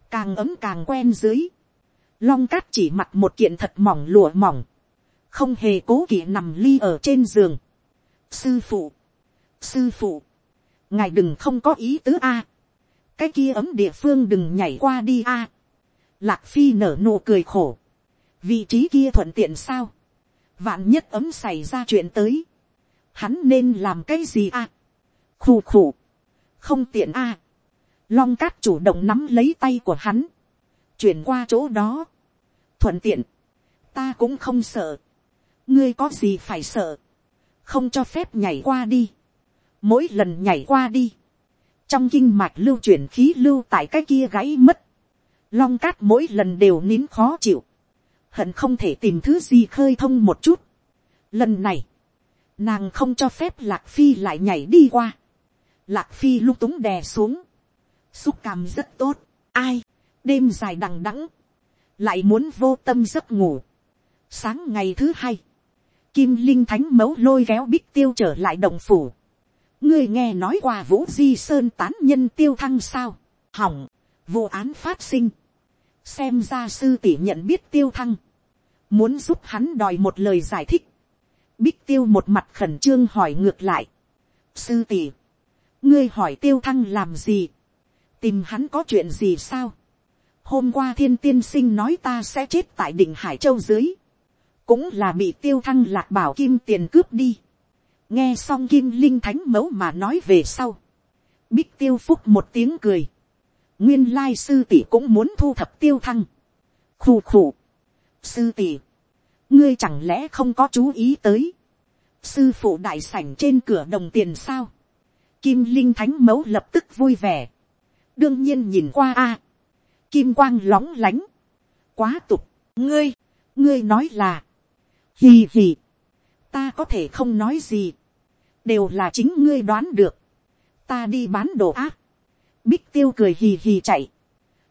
càng ấm càng quen dưới, long cát chỉ mặc một kiện thật mỏng lụa mỏng, không hề cố kỵ nằm ly ở trên giường. sư phụ, sư phụ, ngài đừng không có ý tứ a, cái kia ấm địa phương đừng nhảy qua đi a, lạc phi nở nụ cười khổ, vị trí kia thuận tiện sao, vạn nhất ấm xảy ra chuyện tới, hắn nên làm cái gì a, khù khù, không tiện a, long cát chủ động nắm lấy tay của hắn, chuyển qua chỗ đó, thuận tiện, ta cũng không sợ, ngươi có gì phải sợ, không cho phép nhảy qua đi, mỗi lần nhảy qua đi, trong kinh mạch lưu chuyển khí lưu tại cái kia gãy mất, long cát mỗi lần đều nín khó chịu, hận không thể tìm thứ gì khơi thông một chút. Lần này, nàng không cho phép lạc phi lại nhảy đi qua, lạc phi lung túng đè xuống, xúc cảm rất tốt, ai, đêm dài đằng đẵng, lại muốn vô tâm giấc ngủ. Sáng ngày thứ hai, kim linh thánh mấu lôi kéo bích tiêu trở lại đồng phủ ngươi nghe nói qua vũ di sơn tán nhân tiêu thăng sao, hỏng, vụ án phát sinh. xem ra sư tỷ nhận biết tiêu thăng, muốn giúp hắn đòi một lời giải thích. bích tiêu một mặt khẩn trương hỏi ngược lại. sư tỷ, ngươi hỏi tiêu thăng làm gì, tìm hắn có chuyện gì sao. hôm qua thiên tiên sinh nói ta sẽ chết tại đỉnh hải châu dưới cũng là bị tiêu thăng lạc bảo kim tiền cướp đi nghe xong kim linh thánh mẫu mà nói về sau. bích tiêu phúc một tiếng cười. nguyên lai sư tỷ cũng muốn thu thập tiêu thăng. khù khù. sư tỷ. ngươi chẳng lẽ không có chú ý tới. sư phụ đại sảnh trên cửa đồng tiền sao. kim linh thánh mẫu lập tức vui vẻ. đương nhiên nhìn qua a. kim quang lóng lánh. quá tục. ngươi, ngươi nói là, Hì hì. Ta có thể không nói gì. Đều là chính ngươi đoán được. Ta đi bán đồ ác. Bích tiêu cười hì hì chạy.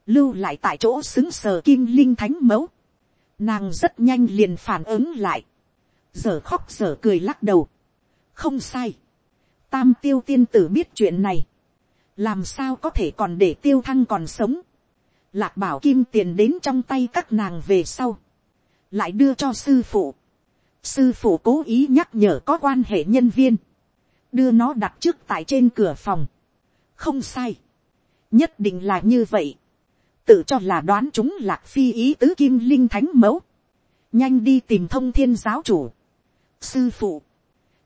Lưu lại tại chỗ xứng sờ kim linh thánh mẫu. Nàng rất nhanh liền phản ứng lại. Giờ khóc giờ cười lắc đầu. Không sai. Tam tiêu tiên tử biết chuyện này. Làm sao có thể còn để tiêu thăng còn sống. Lạc bảo kim tiền đến trong tay các nàng về sau. Lại đưa cho sư phụ sư phụ cố ý nhắc nhở có quan hệ nhân viên, đưa nó đặt trước tại trên cửa phòng. không sai, nhất định là như vậy, tự cho là đoán chúng lạc phi ý tứ kim linh thánh mẫu, nhanh đi tìm thông thiên giáo chủ. sư phụ,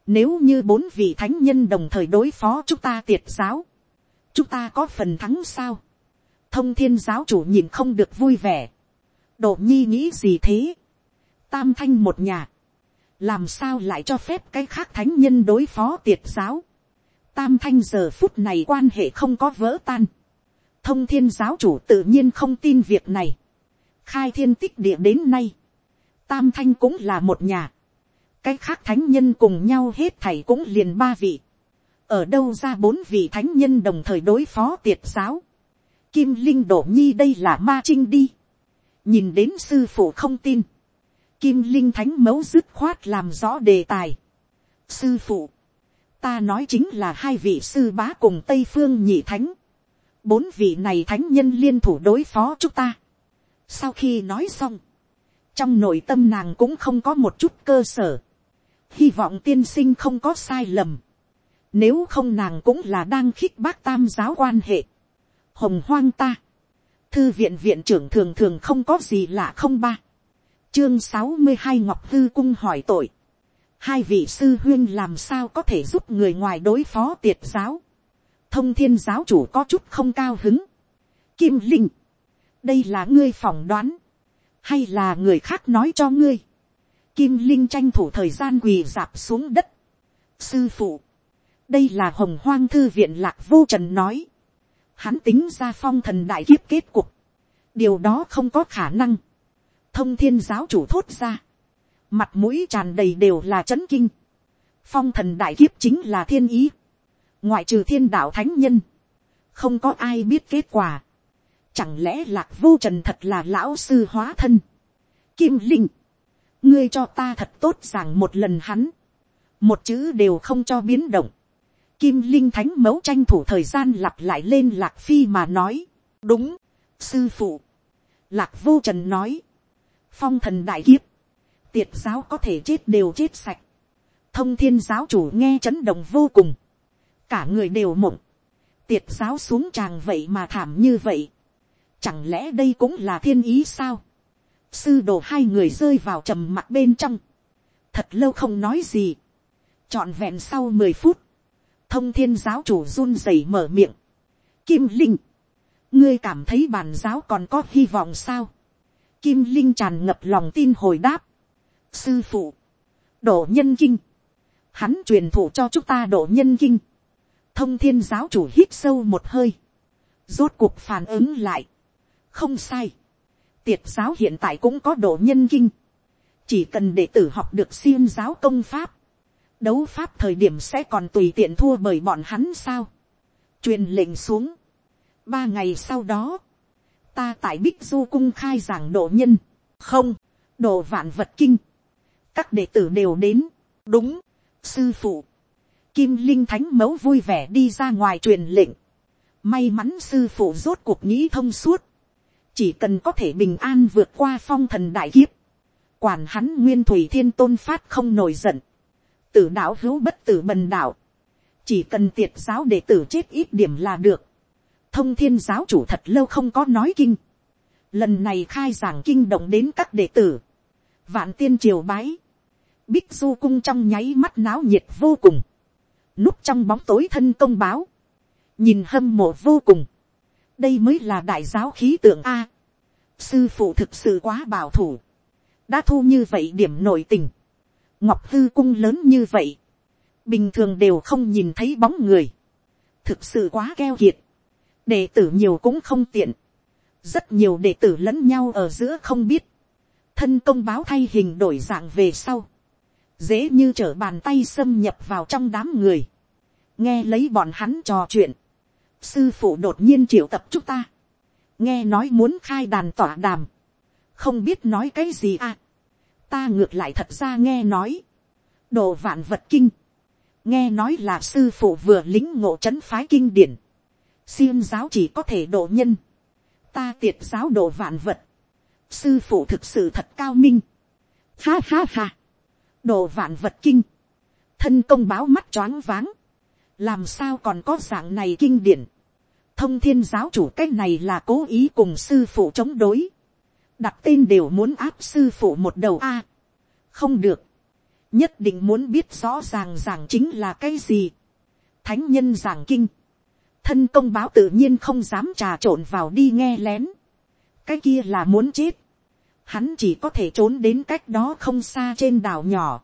nếu như bốn vị thánh nhân đồng thời đối phó chúng ta tiệt giáo, chúng ta có phần thắng sao. thông thiên giáo chủ nhìn không được vui vẻ. độ nhi nghĩ gì thế. tam thanh một nhà, làm sao lại cho phép cái khác thánh nhân đối phó tiệt giáo. tam thanh giờ phút này quan hệ không có vỡ tan. thông thiên giáo chủ tự nhiên không tin việc này. khai thiên tích địa đến nay. tam thanh cũng là một nhà. cái khác thánh nhân cùng nhau hết thảy cũng liền ba vị. ở đâu ra bốn vị thánh nhân đồng thời đối phó tiệt giáo. kim linh đổ nhi đây là ma trinh đi. nhìn đến sư phụ không tin Kim Linh Thánh Mẫu dứt khoát làm rõ đề tài. Sư phụ. Ta nói chính là hai vị sư bá cùng Tây Phương Nhị Thánh. Bốn vị này thánh nhân liên thủ đối phó chúng ta. Sau khi nói xong. Trong nội tâm nàng cũng không có một chút cơ sở. Hy vọng tiên sinh không có sai lầm. Nếu không nàng cũng là đang khích bác tam giáo quan hệ. Hồng hoang ta. Thư viện viện trưởng thường thường không có gì lạ không ba chương sáu mươi hai ngọc hư cung hỏi tội. hai vị sư huyên làm sao có thể giúp người ngoài đối phó tiệt giáo. thông thiên giáo chủ có chút không cao hứng. kim linh, đây là ngươi phỏng đoán, hay là người khác nói cho ngươi. kim linh tranh thủ thời gian quỳ dạp xuống đất. sư phụ, đây là hồng hoang thư viện lạc vô trần nói. hắn tính ra phong thần đại kiếp kết cục. điều đó không có khả năng thông thiên giáo chủ thốt ra. mặt mũi tràn đầy đều là c h ấ n kinh. phong thần đại kiếp chính là thiên ý. ngoại trừ thiên đạo thánh nhân. không có ai biết kết quả. chẳng lẽ lạc vô trần thật là lão sư hóa thân. kim linh. ngươi cho ta thật tốt rằng một lần hắn. một chữ đều không cho biến động Kim Linh Thánh Mẫu tranh thủ thời gian lặp lại lên Lạc Phi mà nói. Đúng, sư phụ. Lạc Vô Trần nói. Phong thần đại kiếp. Tiệt giáo có thể chết đều chết sạch. Thông thiên giáo chủ nghe chấn động vô cùng. Cả người đều mộng. Tiệt giáo xuống tràng vậy mà thảm như vậy. Chẳng lẽ đây cũng là thiên ý sao? Sư đồ hai người rơi vào trầm mặt bên trong. Thật lâu không nói gì. trọn vẹn sau mười phút thông thiên giáo chủ run rẩy mở miệng. Kim Linh, ngươi cảm thấy bản giáo còn có hy vọng sao? Kim Linh tràn ngập lòng tin hồi đáp. Sư phụ, độ nhân kinh. Hắn truyền thụ cho chúng ta độ nhân kinh. Thông thiên giáo chủ hít sâu một hơi. Rốt cuộc phản ứng lại. Không sai. Tiệt giáo hiện tại cũng có độ nhân kinh. Chỉ cần đệ tử học được siêng giáo công pháp đấu pháp thời điểm sẽ còn tùy tiện thua bởi bọn hắn sao. truyền lệnh xuống. ba ngày sau đó, ta tại bích du cung khai giảng độ nhân, không, độ vạn vật kinh. các đệ tử đều đến, đúng, sư phụ. kim linh thánh mẫu vui vẻ đi ra ngoài truyền lệnh. may mắn sư phụ rốt cuộc nghĩ thông suốt. chỉ cần có thể bình an vượt qua phong thần đại kiếp. quản hắn nguyên thủy thiên tôn phát không nổi giận tử đạo hữu bất tử bần đạo, chỉ cần tiệt giáo đệ tử chết ít điểm là được thông thiên giáo chủ thật lâu không có nói kinh, lần này khai giảng kinh động đến các đệ tử, vạn tiên triều bái, bích du cung trong nháy mắt náo nhiệt vô cùng, núp trong bóng tối thân công báo, nhìn hâm mộ vô cùng, đây mới là đại giáo khí tượng a, sư phụ thực sự quá bảo thủ, đã thu như vậy điểm nội tình, ngọc hư cung lớn như vậy, bình thường đều không nhìn thấy bóng người, thực sự quá keo kiệt, đệ tử nhiều cũng không tiện, rất nhiều đệ tử lẫn nhau ở giữa không biết, thân công báo thay hình đổi dạng về sau, dễ như trở bàn tay xâm nhập vào trong đám người, nghe lấy bọn hắn trò chuyện, sư phụ đột nhiên triệu tập chúng ta, nghe nói muốn khai đàn tỏa đàm, không biết nói cái gì à, ta ngược lại thật ra nghe nói, đồ vạn vật kinh, nghe nói là sư phụ vừa lính ngộ c h ấ n phái kinh điển, xiêm giáo chỉ có thể độ nhân, ta tiệt giáo độ vạn vật, sư phụ thực sự thật cao minh, ha ha ha, độ vạn vật kinh, thân công báo mắt choáng váng, làm sao còn có dạng này kinh điển, thông thiên giáo chủ cái này là cố ý cùng sư phụ chống đối, đặt tên đều muốn áp sư phụ một đầu a. không được. nhất định muốn biết rõ ràng rằng chính là cái gì. thánh nhân giảng kinh thân công báo tự nhiên không dám trà trộn vào đi nghe lén. cái kia là muốn chết. hắn chỉ có thể trốn đến cách đó không xa trên đảo nhỏ.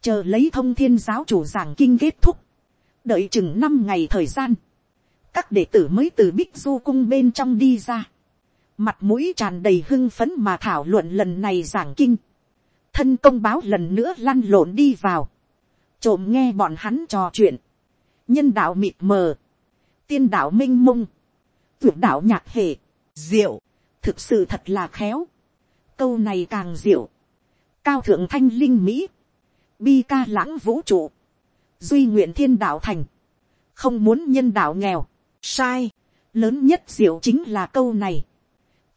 chờ lấy thông thiên giáo chủ giảng kinh kết thúc. đợi chừng năm ngày thời gian. các đệ tử mới từ bích du cung bên trong đi ra mặt mũi tràn đầy hưng phấn mà thảo luận lần này giảng kinh, thân công báo lần nữa lăn lộn đi vào, trộm nghe bọn hắn trò chuyện, nhân đạo mịt mờ, tiên đạo m i n h mông, tuyệt đạo nhạc hệ, diệu, thực sự thật là khéo, câu này càng diệu, cao thượng thanh linh mỹ, bi ca lãng vũ trụ, duy nguyện thiên đạo thành, không muốn nhân đạo nghèo, sai, lớn nhất diệu chính là câu này,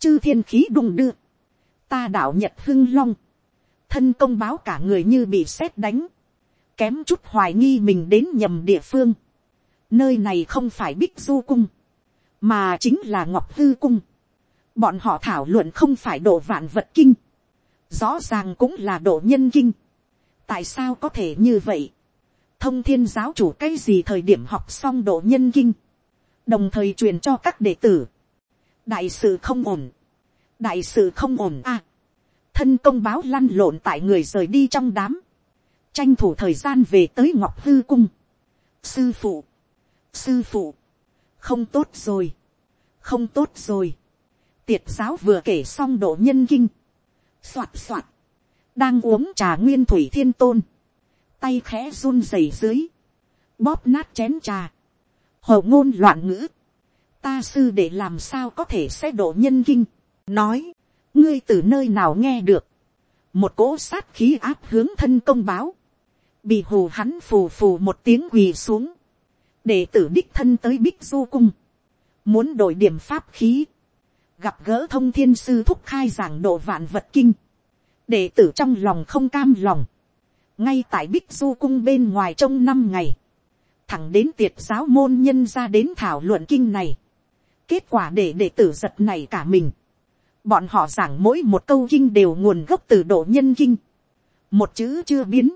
chư thiên khí đùng đưa, ta đạo nhật hưng long, thân công báo cả người như bị sét đánh, kém chút hoài nghi mình đến nhầm địa phương, nơi này không phải bích du cung, mà chính là ngọc hư cung, bọn họ thảo luận không phải độ vạn vật kinh, rõ ràng cũng là độ nhân kinh, tại sao có thể như vậy, thông thiên giáo chủ cái gì thời điểm học xong độ nhân kinh, đồng thời truyền cho các đệ tử, đại sự không ổn, đại sự không ổn a, à, thân công báo lăn lộn tại người rời đi trong đám, tranh thủ thời gian về tới ngọc hư cung, sư phụ, sư phụ, không tốt rồi, không tốt rồi, tiệt giáo vừa kể xong độ nhân kinh, soạt soạt, đang uống trà nguyên thủy thiên tôn, tay khẽ run rẩy dưới, bóp nát chén trà, hầu ngôn loạn ngữ, ta sư để làm sao có thể sẽ độ nhân kinh, nói, ngươi từ nơi nào nghe được, một cỗ sát khí áp hướng thân công báo, bị hù hắn phù phù một tiếng quỳ xuống, để tử đích thân tới bích du cung, muốn đổi điểm pháp khí, gặp gỡ thông thiên sư thúc khai giảng độ vạn vật kinh, đệ tử trong lòng không cam lòng, ngay tại bích du cung bên ngoài trong năm ngày, thẳng đến tiệt giáo môn nhân ra đến thảo luận kinh này, kết quả để đệ tử giật này cả mình, bọn họ giảng mỗi một câu kinh đều nguồn gốc từ độ nhân kinh, một chữ chưa biến,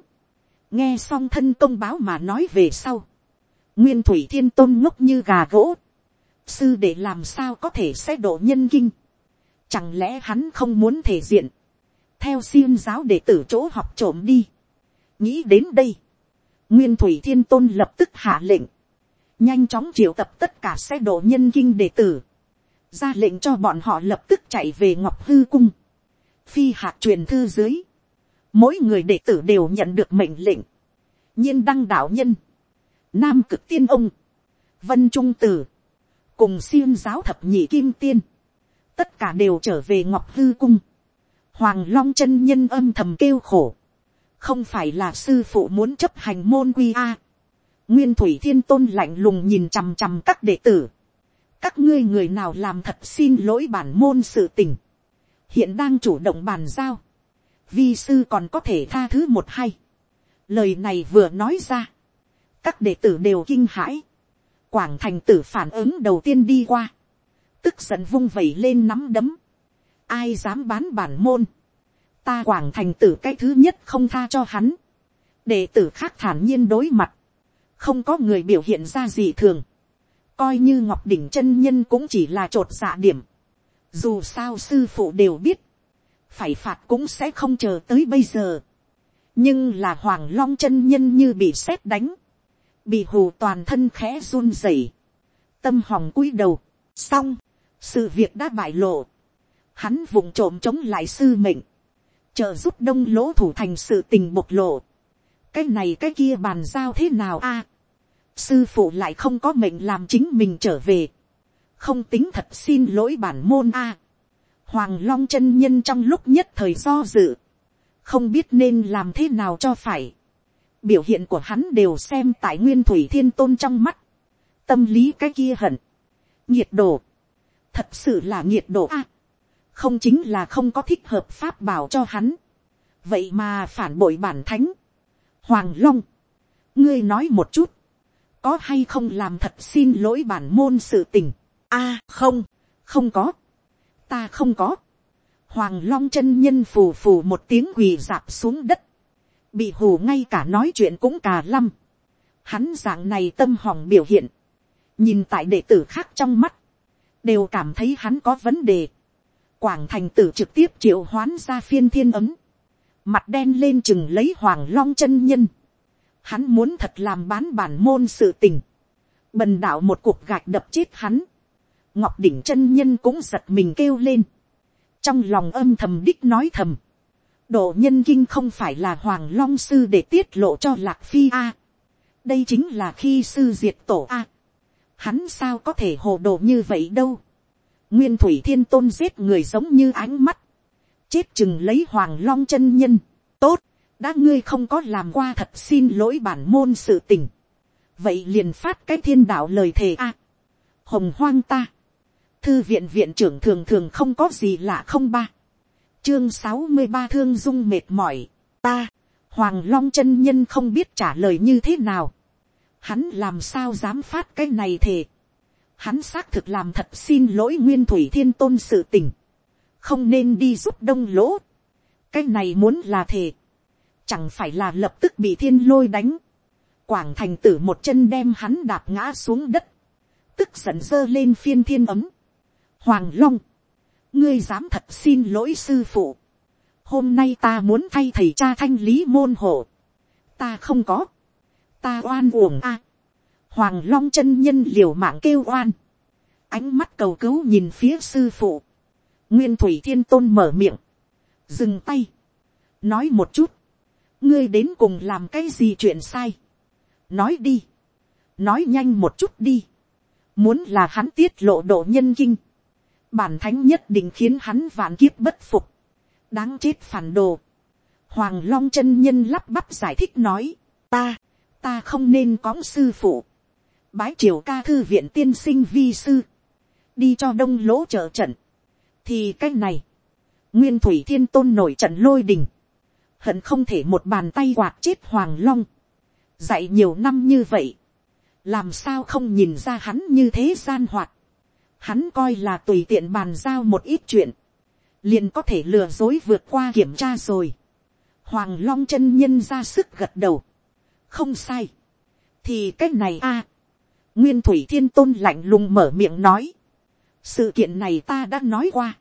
nghe xong thân công báo mà nói về sau, nguyên thủy thiên tôn ngốc như gà gỗ, sư để làm sao có thể sẽ độ nhân kinh, chẳng lẽ hắn không muốn thể diện, theo xiêm giáo để tử chỗ học trộm đi, nghĩ đến đây, nguyên thủy thiên tôn lập tức hạ lệnh, nhanh chóng triệu tập tất cả xe độ nhân kinh đệ tử, ra lệnh cho bọn họ lập tức chạy về ngọc hư cung, phi hạt truyền thư dưới, mỗi người đệ tử đều nhận được mệnh lệnh, nhiên đăng đạo nhân, nam cực tiên ông, vân trung tử, cùng xiêm giáo thập nhị kim tiên, tất cả đều trở về ngọc hư cung, hoàng long chân nhân âm thầm kêu khổ, không phải là sư phụ muốn chấp hành môn quy a, nguyên thủy thiên tôn lạnh lùng nhìn chằm chằm các đệ tử, các ngươi người nào làm thật xin lỗi bản môn sự tình, hiện đang chủ động bàn giao, vi sư còn có thể tha thứ một hay, lời này vừa nói ra, các đệ tử đều kinh hãi, quảng thành tử phản ứng đầu tiên đi qua, tức giận vung vẩy lên nắm đấm, ai dám bán bản môn, ta quảng thành tử cái thứ nhất không tha cho hắn, đệ tử khác thản nhiên đối mặt, không có người biểu hiện ra gì thường, coi như ngọc đỉnh chân nhân cũng chỉ là t r ộ t dạ điểm, dù sao sư phụ đều biết, phải phạt cũng sẽ không chờ tới bây giờ, nhưng là hoàng long chân nhân như bị sét đánh, bị hù toàn thân khẽ run rẩy, tâm hòng cúi đầu, xong, sự việc đã bại lộ, hắn vùng trộm chống lại sư mệnh, trợ giúp đông lỗ thủ thành sự tình bộc lộ, cái này cái kia bàn giao thế nào a, sư phụ lại không có mệnh làm chính mình trở về, không tính thật xin lỗi bản môn a. Hoàng long chân nhân trong lúc nhất thời do dự, không biết nên làm thế nào cho phải biểu hiện của hắn đều xem tại nguyên thủy thiên tôn trong mắt, tâm lý cái kia hận, nhiệt độ, thật sự là nhiệt độ a. không chính là không có thích hợp pháp bảo cho hắn, vậy mà phản bội bản thánh. Hoàng long, ngươi nói một chút, có hay không làm thật xin lỗi bản môn sự tình. a không, không có, ta không có. hoàng long chân nhân phù phù một tiếng quỳ dạp xuống đất, bị hù ngay cả nói chuyện cũng cà lăm. hắn dạng này tâm hỏng biểu hiện, nhìn tại đệ tử khác trong mắt, đều cảm thấy hắn có vấn đề. quảng thành tử trực tiếp triệu hoán ra phiên thiên ấm, mặt đen lên chừng lấy hoàng long chân nhân Hắn muốn thật làm bán bản môn sự tình. Bần đạo một cuộc gạch đập chết hắn. Ngọc đỉnh chân nhân cũng giật mình kêu lên. Trong lòng âm thầm đích nói thầm. Độ nhân kinh không phải là hoàng long sư để tiết lộ cho lạc phi a. Đây chính là khi sư diệt tổ a. Hắn sao có thể hồ đồ như vậy đâu. Nguyên thủy thiên tôn giết người giống như ánh mắt. Chết chừng lấy hoàng long chân nhân. Tốt đã ngươi không có làm qua thật xin lỗi bản môn sự tình, vậy liền phát cái thiên đạo lời thề a, hồng hoang ta, thư viện viện trưởng thường thường không có gì lạ không ba, chương sáu mươi ba thương dung mệt mỏi, ta, hoàng long chân nhân không biết trả lời như thế nào, hắn làm sao dám phát cái này thề, hắn xác thực làm thật xin lỗi nguyên thủy thiên tôn sự tình, không nên đi giúp đông lỗ, cái này muốn là thề, chẳng phải là lập tức bị thiên lôi đánh, quảng thành tử một chân đem hắn đạp ngã xuống đất, tức giận dơ lên phiên thiên ấm. Hoàng Long, ngươi dám thật xin lỗi sư phụ. Hôm nay ta muốn thay thầy cha thanh lý môn hộ. Ta không có. Ta oan uổng a. Hoàng Long chân nhân liều mạng kêu oan. Ánh mắt cầu cứu nhìn phía sư phụ. Nguyên Thủy Thiên Tôn mở miệng. Dừng tay. Nói một chút. Ngươi đến cùng làm cái gì chuyện sai. Nói đi. Nói nhanh một chút đi. Muốn là hắn tiết lộ độ nhân kinh. Bản thánh nhất định khiến hắn vạn kiếp bất phục. Đáng chết phản đồ. Hoàng Long chân nhân lắp bắp giải thích nói. Ta, ta không nên có sư phụ. Bái triều ca thư viện tiên sinh vi sư. Đi cho đông lỗ trợ trận. Thì cái này. Nguyên thủy thiên tôn nổi trận lôi đình. Hận không thể một bàn tay quạt chết Hoàng Long. Dạy nhiều năm như vậy. Làm sao không nhìn ra hắn như thế gian hoạt. Hắn coi là tùy tiện bàn giao một ít chuyện. Liền có thể lừa dối vượt qua kiểm tra rồi. Hoàng Long chân nhân ra sức gật đầu. Không sai. Thì cái này a Nguyên Thủy Thiên Tôn lạnh lùng mở miệng nói. Sự kiện này ta đã nói qua.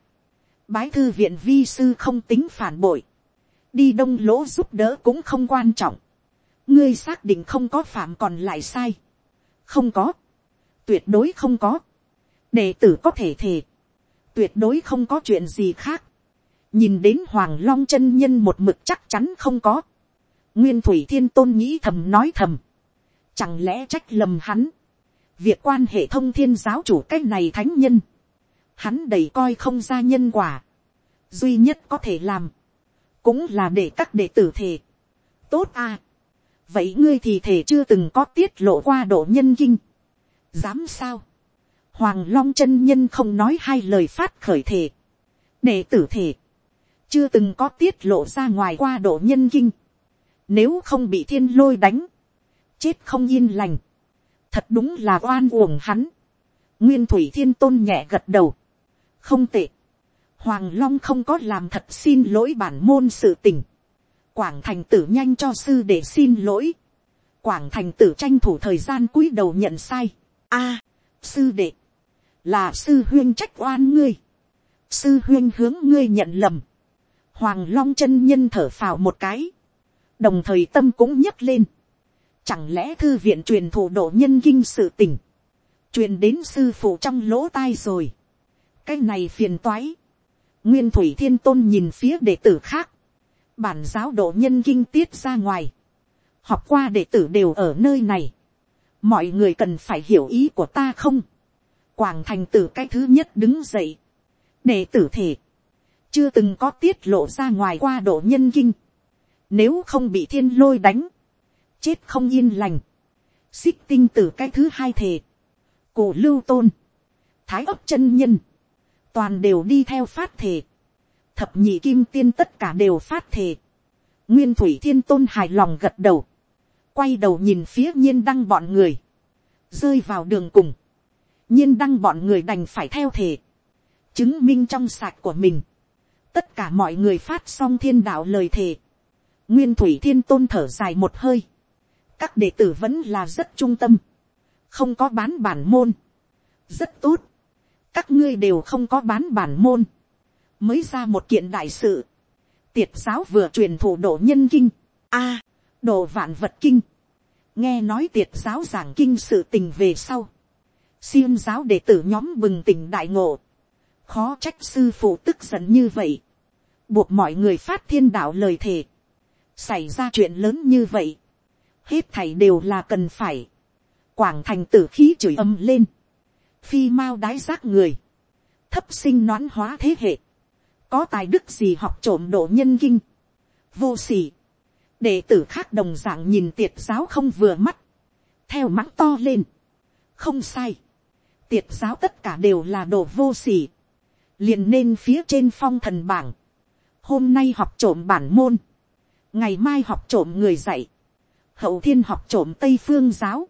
Bái thư viện vi sư không tính phản bội. Đi đông lỗ giúp đỡ cũng không quan trọng. Ngươi xác định không có phạm còn lại sai. Không có. Tuyệt đối không có. Đệ tử có thể thề. Tuyệt đối không có chuyện gì khác. Nhìn đến Hoàng Long chân nhân một mực chắc chắn không có. Nguyên Thủy Thiên Tôn nghĩ thầm nói thầm. Chẳng lẽ trách lầm hắn. Việc quan hệ thông thiên giáo chủ cách này thánh nhân. Hắn đầy coi không ra nhân quả. Duy nhất có thể làm. Cũng là để các đệ tử thề. Tốt à. Vậy ngươi thì thể chưa từng có tiết lộ qua độ nhân kinh. Dám sao? Hoàng Long chân nhân không nói hai lời phát khởi thể. Đệ tử thể. Chưa từng có tiết lộ ra ngoài qua độ nhân kinh. Nếu không bị thiên lôi đánh. Chết không yên lành. Thật đúng là oan uổng hắn. Nguyên Thủy Thiên Tôn nhẹ gật đầu. Không tệ. Hoàng Long không có làm thật xin lỗi bản môn sự tình. Quảng thành tử nhanh cho sư để xin lỗi. Quảng thành tử tranh thủ thời gian cúi đầu nhận sai. a, sư đệ. Là sư huyên trách oan ngươi. Sư huyên hướng ngươi nhận lầm. Hoàng Long chân nhân thở phào một cái. Đồng thời tâm cũng nhấc lên. Chẳng lẽ thư viện truyền thụ độ nhân kinh sự tình. Truyền đến sư phụ trong lỗ tai rồi. Cái này phiền toái. Nguyên Thủy Thiên Tôn nhìn phía đệ tử khác. Bản giáo độ nhân kinh tiết ra ngoài. Học qua đệ tử đều ở nơi này. Mọi người cần phải hiểu ý của ta không? Quảng thành tử cái thứ nhất đứng dậy. Đệ tử thể. Chưa từng có tiết lộ ra ngoài qua độ nhân kinh. Nếu không bị thiên lôi đánh. Chết không yên lành. Xích tinh tử cái thứ hai thể. Cổ lưu tôn. Thái ấp chân nhân. Toàn đều đi theo phát thể. Thập nhị kim tiên tất cả đều phát thể. Nguyên thủy thiên tôn hài lòng gật đầu. Quay đầu nhìn phía nhiên đăng bọn người. Rơi vào đường cùng nhiên đăng bọn người đành phải theo thể, chứng minh trong sạch của mình, tất cả mọi người phát xong thiên đạo lời thề, nguyên thủy thiên tôn thở dài một hơi, các đệ tử vẫn là rất trung tâm, không có bán bản môn, rất tốt, các ngươi đều không có bán bản môn, mới ra một kiện đại sự, tiệt giáo vừa truyền thủ độ nhân kinh, a, độ vạn vật kinh, nghe nói tiệt giáo giảng kinh sự tình về sau, xiêm giáo đệ tử nhóm bừng tỉnh đại ngộ, khó trách sư phụ tức giận như vậy, buộc mọi người phát thiên đạo lời thề, xảy ra chuyện lớn như vậy, hết thảy đều là cần phải, quảng thành tử khí chửi âm lên, phi mau đái giác người, thấp sinh noãn hóa thế hệ, có tài đức gì học trộm độ nhân kinh, vô s ỉ đệ tử khác đồng d ạ n g nhìn tiệt giáo không vừa mắt, theo mắng to lên, không sai, tiệt giáo tất cả đều là đồ vô sỉ, liền nên phía trên phong thần bảng, hôm nay học trộm bản môn, ngày mai học trộm người dạy, hậu thiên học trộm tây phương giáo,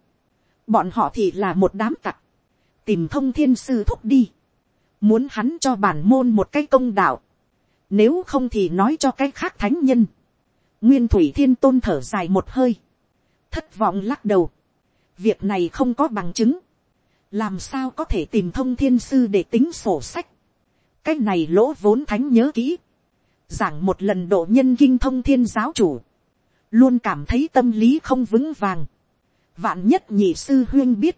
bọn họ thì là một đám tặc, tìm thông thiên sư thúc đi, muốn hắn cho bản môn một cái công đạo, nếu không thì nói cho cái khác thánh nhân, nguyên thủy thiên tôn thở dài một hơi, thất vọng lắc đầu, việc này không có bằng chứng, làm sao có thể tìm thông thiên sư để tính sổ sách, cái này lỗ vốn thánh nhớ kỹ, giảng một lần độ nhân kinh thông thiên giáo chủ, luôn cảm thấy tâm lý không vững vàng, vạn nhất nhị sư huyên biết,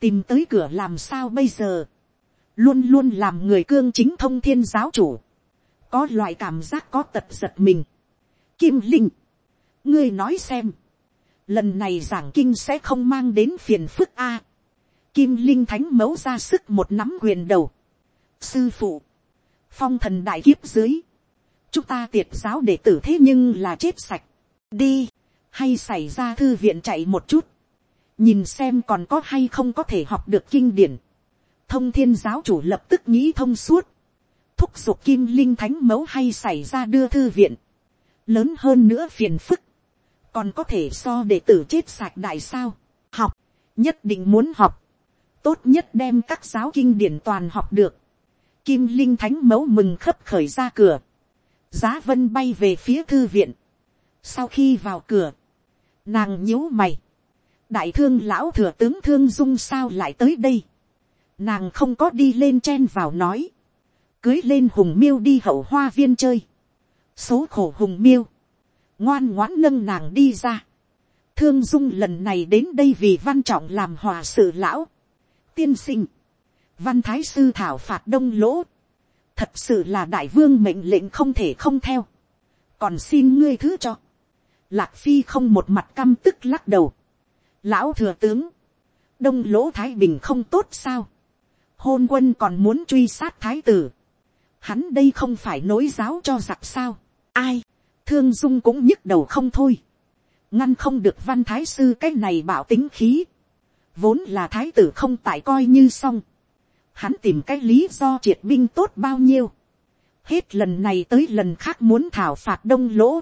tìm tới cửa làm sao bây giờ, luôn luôn làm người cương chính thông thiên giáo chủ, có loại cảm giác có tật giật mình. Kim Linh, ngươi nói xem, lần này giảng kinh sẽ không mang đến phiền phức a. Kim Linh thánh mấu ra sức một nắm quyền đầu. Sư phụ, phong thần đại kiếp dưới, chúng ta tiệt giáo đệ tử thế nhưng là chết sạch. đi, hay xảy ra thư viện chạy một chút, nhìn xem còn có hay không có thể học được kinh điển. thông thiên giáo chủ lập tức nghĩ thông suốt, thúc giục kim linh thánh mẫu hay xảy ra đưa thư viện, lớn hơn nữa phiền phức, còn có thể so để tử chết sạch đại sao, học, nhất định muốn học, tốt nhất đem các giáo kinh điển toàn học được, kim linh thánh mẫu mừng khấp khởi ra cửa, giá vân bay về phía thư viện, sau khi vào cửa, nàng nhíu mày, đại thương lão thừa tướng thương dung sao lại tới đây, nàng không có đi lên chen vào nói, cưới lên hùng miêu đi hậu hoa viên chơi, số khổ hùng miêu, ngoan ngoãn nâng nàng đi ra, thương dung lần này đến đây vì văn trọng làm hòa sự lão, tiên sinh, văn thái sư thảo phạt đông lỗ, thật sự là đại vương mệnh lệnh không thể không theo, còn xin ngươi thứ cho, lạc phi không một mặt căm tức lắc đầu, lão thừa tướng, đông lỗ thái bình không tốt sao, hôn quân còn muốn truy sát thái tử, hắn đây không phải nối giáo cho giặc sao, ai, thương dung cũng nhức đầu không thôi, ngăn không được văn thái sư cái này bảo tính khí, vốn là thái tử không tại coi như xong, hắn tìm cái lý do triệt binh tốt bao nhiêu, hết lần này tới lần khác muốn thảo phạt đông lỗ,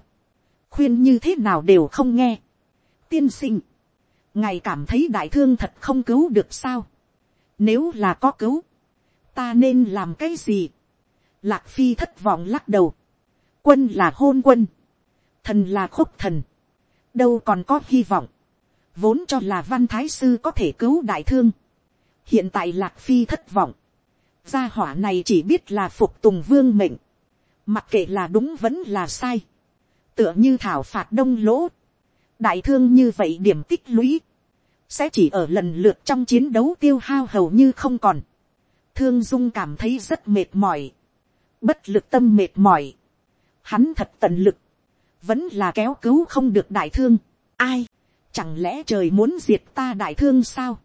khuyên như thế nào đều không nghe, tiên sinh, ngài cảm thấy đại thương thật không cứu được sao, nếu là có cứu, ta nên làm cái gì, lạc phi thất vọng lắc đầu, quân là hôn quân, thần là khúc thần, đâu còn có hy vọng, vốn cho là văn thái sư có thể cứu đại thương, hiện tại lạc phi thất vọng, gia hỏa này chỉ biết là phục tùng vương mệnh, mặc kệ là đúng vẫn là sai, tựa như thảo phạt đông lỗ, đại thương như vậy điểm tích lũy, sẽ chỉ ở lần lượt trong chiến đấu tiêu hao hầu như không còn. Thương Dung cảm thấy rất mệt mỏi, bất lực tâm mệt mỏi. Hắn thật tận lực, vẫn là kéo cứu không được đại thương. Ai, chẳng lẽ trời muốn diệt ta đại thương sao?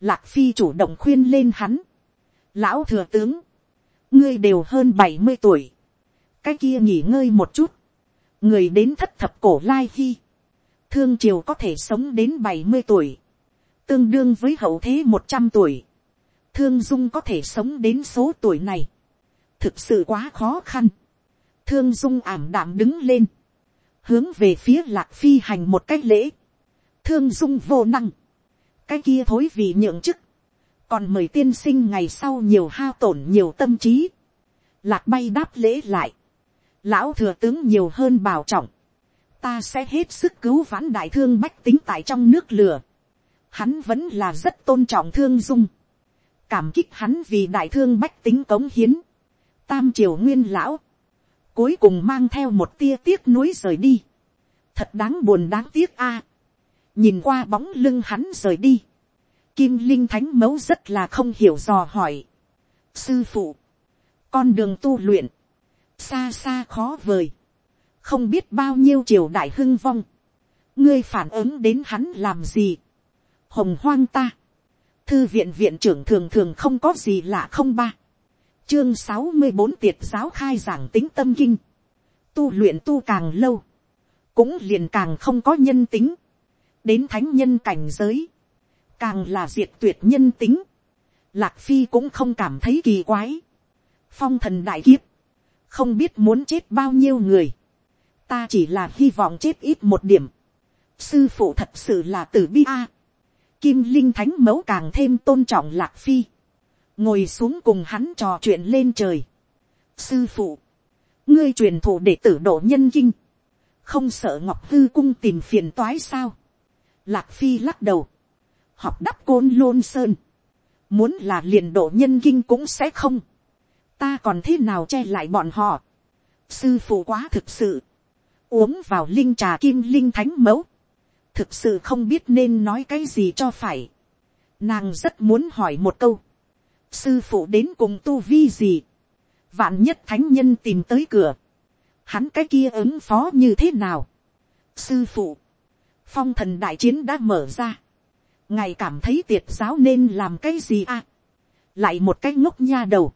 Lạc Phi chủ động khuyên lên hắn. Lão thừa tướng, ngươi đều hơn bảy mươi tuổi. Cái kia nghỉ ngơi một chút. Người đến thất thập cổ lai khi. Thương triều có thể sống đến bảy mươi tuổi tương đương với hậu thế một trăm tuổi, thương dung có thể sống đến số tuổi này, thực sự quá khó khăn, thương dung ảm đạm đứng lên, hướng về phía lạc phi hành một cách lễ, thương dung vô năng, cái kia thối vì nhượng chức, còn mời tiên sinh ngày sau nhiều hao tổn nhiều tâm trí, lạc bay đáp lễ lại, lão thừa tướng nhiều hơn bảo trọng, ta sẽ hết sức cứu vãn đại thương bách tính tại trong nước lửa, hắn vẫn là rất tôn trọng thương dung, cảm kích hắn vì đại thương bách tính cống hiến, tam triều nguyên lão, cuối cùng mang theo một tia tiếc nuối rời đi, thật đáng buồn đáng tiếc a, nhìn qua bóng lưng hắn rời đi, kim linh thánh mẫu rất là không hiểu dò hỏi, sư phụ, con đường tu luyện, xa xa khó vời, không biết bao nhiêu triều đại hưng vong, ngươi phản ứng đến hắn làm gì, hồng hoang ta, thư viện viện trưởng thường thường không có gì lạ không ba, chương sáu mươi bốn tiệt giáo khai giảng tính tâm kinh, tu luyện tu càng lâu, cũng liền càng không có nhân tính, đến thánh nhân cảnh giới, càng là diệt tuyệt nhân tính, lạc phi cũng không cảm thấy kỳ quái, phong thần đại kiếp, không biết muốn chết bao nhiêu người, ta chỉ là hy vọng chết ít một điểm, sư phụ thật sự là tử bi a, Kim Linh Thánh Mẫu càng thêm tôn trọng Lạc Phi. Ngồi xuống cùng hắn trò chuyện lên trời. Sư phụ. Ngươi truyền thụ để tử độ nhân kinh. Không sợ Ngọc Hư Cung tìm phiền toái sao. Lạc Phi lắc đầu. Học đắp côn lôn sơn. muốn là liền độ nhân kinh cũng sẽ không, ta còn thế nào che lại bọn họ, sư phụ quá thực sự, uống vào linh trà kim linh thánh mẫu, thực sự không biết nên nói cái gì cho phải, nàng rất muốn hỏi một câu, sư phụ đến cùng tu vi gì, vạn nhất thánh nhân tìm tới cửa, hắn cái kia ứng phó như thế nào, sư phụ, phong thần đại chiến đã mở ra, ngài cảm thấy tiệt giáo nên làm cái gì à, lại một cái ngốc nha đầu,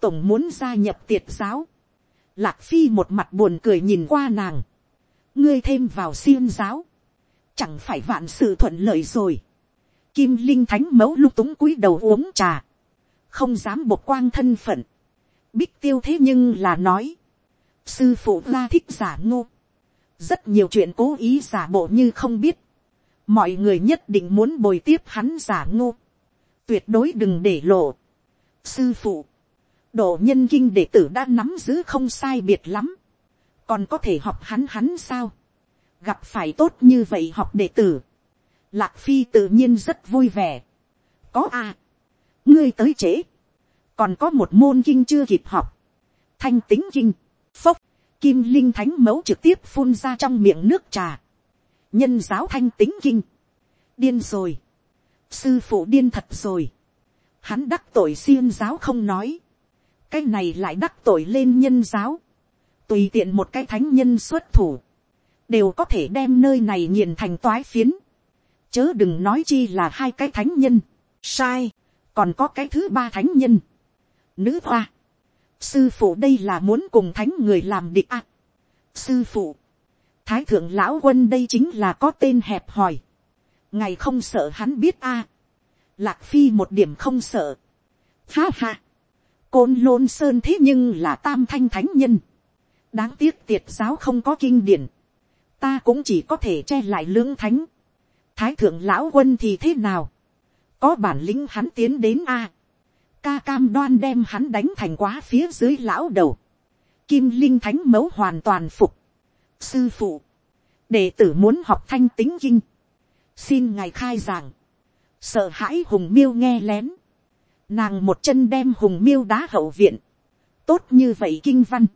tổng muốn gia nhập tiệt giáo, lạc phi một mặt buồn cười nhìn qua nàng, ngươi thêm vào xiêm giáo, chẳng phải vạn sự thuận lợi rồi, kim linh thánh mẫu lung túng cúi đầu uống trà, không dám bộc quang thân phận, bích tiêu thế nhưng là nói, sư phụ la thích giả ngô, rất nhiều chuyện cố ý giả bộ như không biết, mọi người nhất định muốn bồi tiếp hắn giả ngô, tuyệt đối đừng để lộ. sư phụ, độ nhân kinh đệ tử đã nắm giữ không sai biệt lắm, còn có thể học hắn hắn sao, gặp phải tốt như vậy học đệ tử, lạc phi tự nhiên rất vui vẻ. có à, ngươi tới trễ, còn có một môn kinh chưa kịp học, thanh tính kinh, phốc, kim linh thánh mẫu trực tiếp phun ra trong miệng nước trà, nhân giáo thanh tính kinh, điên rồi, sư phụ điên thật rồi, hắn đắc tội xiêm giáo không nói, cái này lại đắc tội lên nhân giáo, tùy tiện một cái thánh nhân xuất thủ, đều có thể đem nơi này nghiền thành toái phiến, chớ đừng nói chi là hai cái thánh nhân, sai, còn có cái thứ ba thánh nhân, nữ hoa, sư phụ đây là muốn cùng thánh người làm địch à. sư phụ, thái thượng lão quân đây chính là có tên hẹp hòi, ngày không sợ hắn biết a, lạc phi một điểm không sợ, ha ha, côn lôn sơn thế nhưng là tam thanh thánh nhân, đáng tiếc tiệt giáo không có kinh điển, ta cũng chỉ có thể che lại lưỡng thánh, thái thượng lão quân thì thế nào, có bản lĩnh hắn tiến đến a, ca cam đoan đem hắn đánh thành quá phía dưới lão đầu, kim linh thánh mẫu hoàn toàn phục, sư phụ, đệ tử muốn học thanh tính kinh, xin ngài khai giảng, sợ hãi hùng miêu nghe lén, nàng một chân đem hùng miêu đá hậu viện, tốt như vậy kinh văn,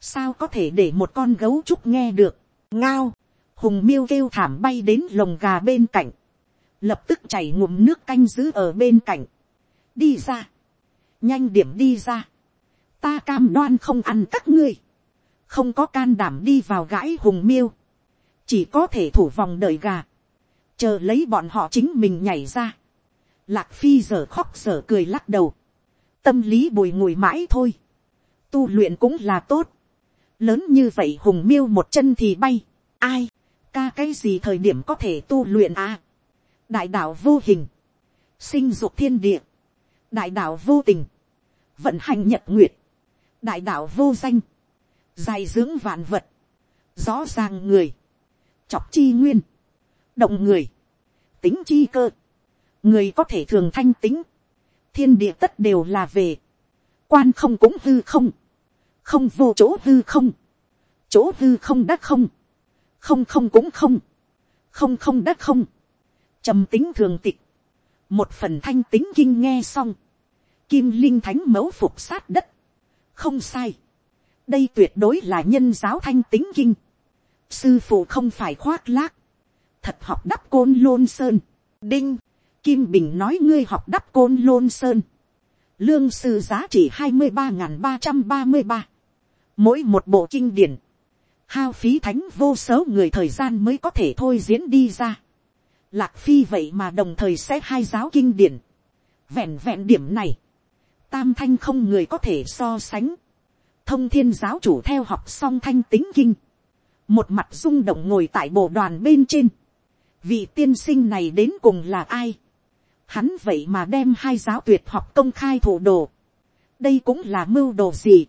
sao có thể để một con gấu trúc nghe được, ngao, hùng miêu kêu thảm bay đến lồng gà bên cạnh, lập tức chảy ngụm nước canh giữ ở bên cạnh, đi ra, nhanh điểm đi ra, ta cam đoan không ăn các ngươi, không có can đảm đi vào gãi hùng miêu, chỉ có thể thủ vòng đợi gà, chờ lấy bọn họ chính mình nhảy ra, lạc phi giờ khóc giờ cười lắc đầu, tâm lý bùi ngùi mãi thôi, tu luyện cũng là tốt, lớn như vậy hùng miêu một chân thì bay, ai, ca cái gì thời điểm có thể tu luyện à, đại đạo vô hình, sinh dục thiên địa, đại đạo vô tình, vận hành nhật nguyệt, đại đạo vô danh, dài dưỡng vạn vật, rõ ràng người, chọc chi nguyên, động người, tính chi cơ, người có thể thường thanh tính, thiên địa tất đều là về, quan không cũng hư không, không vô chỗ hư không, chỗ hư không đắc không, không không cũng không, không không đắc không, trầm tính thường tịch, một phần thanh tính kinh nghe xong, kim linh thánh mẫu phục sát đất, không sai, đây tuyệt đối là nhân giáo thanh tính kinh, sư phụ không phải khoác lác, thật học đắp côn lôn sơn, đinh, kim bình nói ngươi học đắp côn lôn sơn, lương sư giá trị hai mươi ba n ba trăm ba mươi ba, mỗi một bộ kinh điển, hao phí thánh vô số người thời gian mới có thể thôi diễn đi ra. Lạc phi vậy mà đồng thời sẽ hai giáo kinh điển. Vẹn vẹn điểm này. Tam thanh không người có thể so sánh. Thông thiên giáo chủ theo học song thanh tính kinh. Một mặt rung động ngồi tại bộ đoàn bên trên. Vị tiên sinh này đến cùng là ai? Hắn vậy mà đem hai giáo tuyệt học công khai thủ đồ. Đây cũng là mưu đồ gì?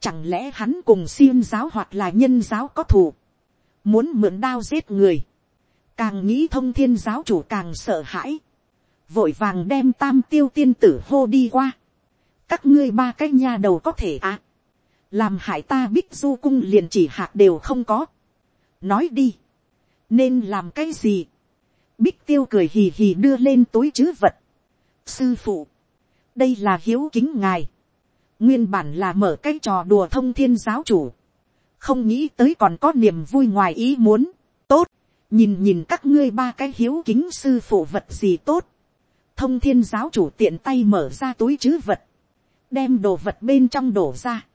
Chẳng lẽ hắn cùng xiêm giáo hoặc là nhân giáo có thù. Muốn mượn đao giết người. Càng nghĩ thông thiên giáo chủ càng sợ hãi. Vội vàng đem tam tiêu tiên tử hô đi qua. Các ngươi ba cái nha đầu có thể à. Làm hại ta bích du cung liền chỉ hạt đều không có. Nói đi. Nên làm cái gì? Bích tiêu cười hì hì đưa lên túi chứ vật. sư phụ, đây là hiếu kính ngài, nguyên bản là mở cái trò đùa thông thiên giáo chủ, không nghĩ tới còn có niềm vui ngoài ý muốn, tốt, nhìn nhìn các ngươi ba cái hiếu kính sư phụ vật gì tốt, thông thiên giáo chủ tiện tay mở ra túi chứ vật, đem đồ vật bên trong đổ ra,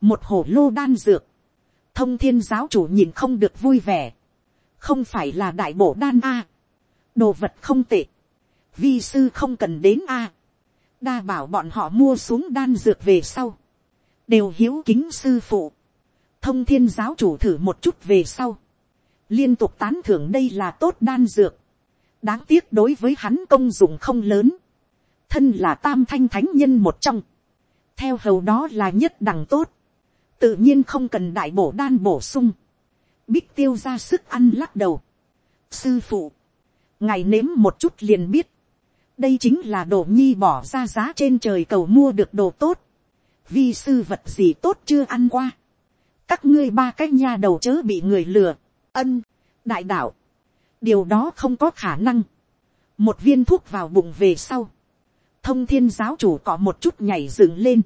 một hổ lô đan dược, thông thiên giáo chủ nhìn không được vui vẻ, không phải là đại bổ đan a, đồ vật không tệ, vi sư không cần đến a, đa bảo bọn họ mua xuống đan dược về sau, đều hiếu kính sư phụ, thông thiên giáo chủ thử một chút về sau, liên tục tán thưởng đây là tốt đan dược, đáng tiếc đối với hắn công dụng không lớn, thân là tam thanh thánh nhân một trong, theo hầu đó là nhất đẳng tốt, tự nhiên không cần đại bổ đan bổ sung, bích tiêu ra sức ăn lắc đầu, sư phụ, ngài nếm một chút liền biết, đây chính là đồ nhi bỏ ra giá trên trời cầu mua được đồ tốt, vi sư vật gì tốt chưa ăn qua, các ngươi ba cái nha đầu chớ bị người lừa, ân, đại đạo, điều đó không có khả năng, một viên thuốc vào bụng về sau, thông thiên giáo chủ cọ một chút nhảy dựng lên,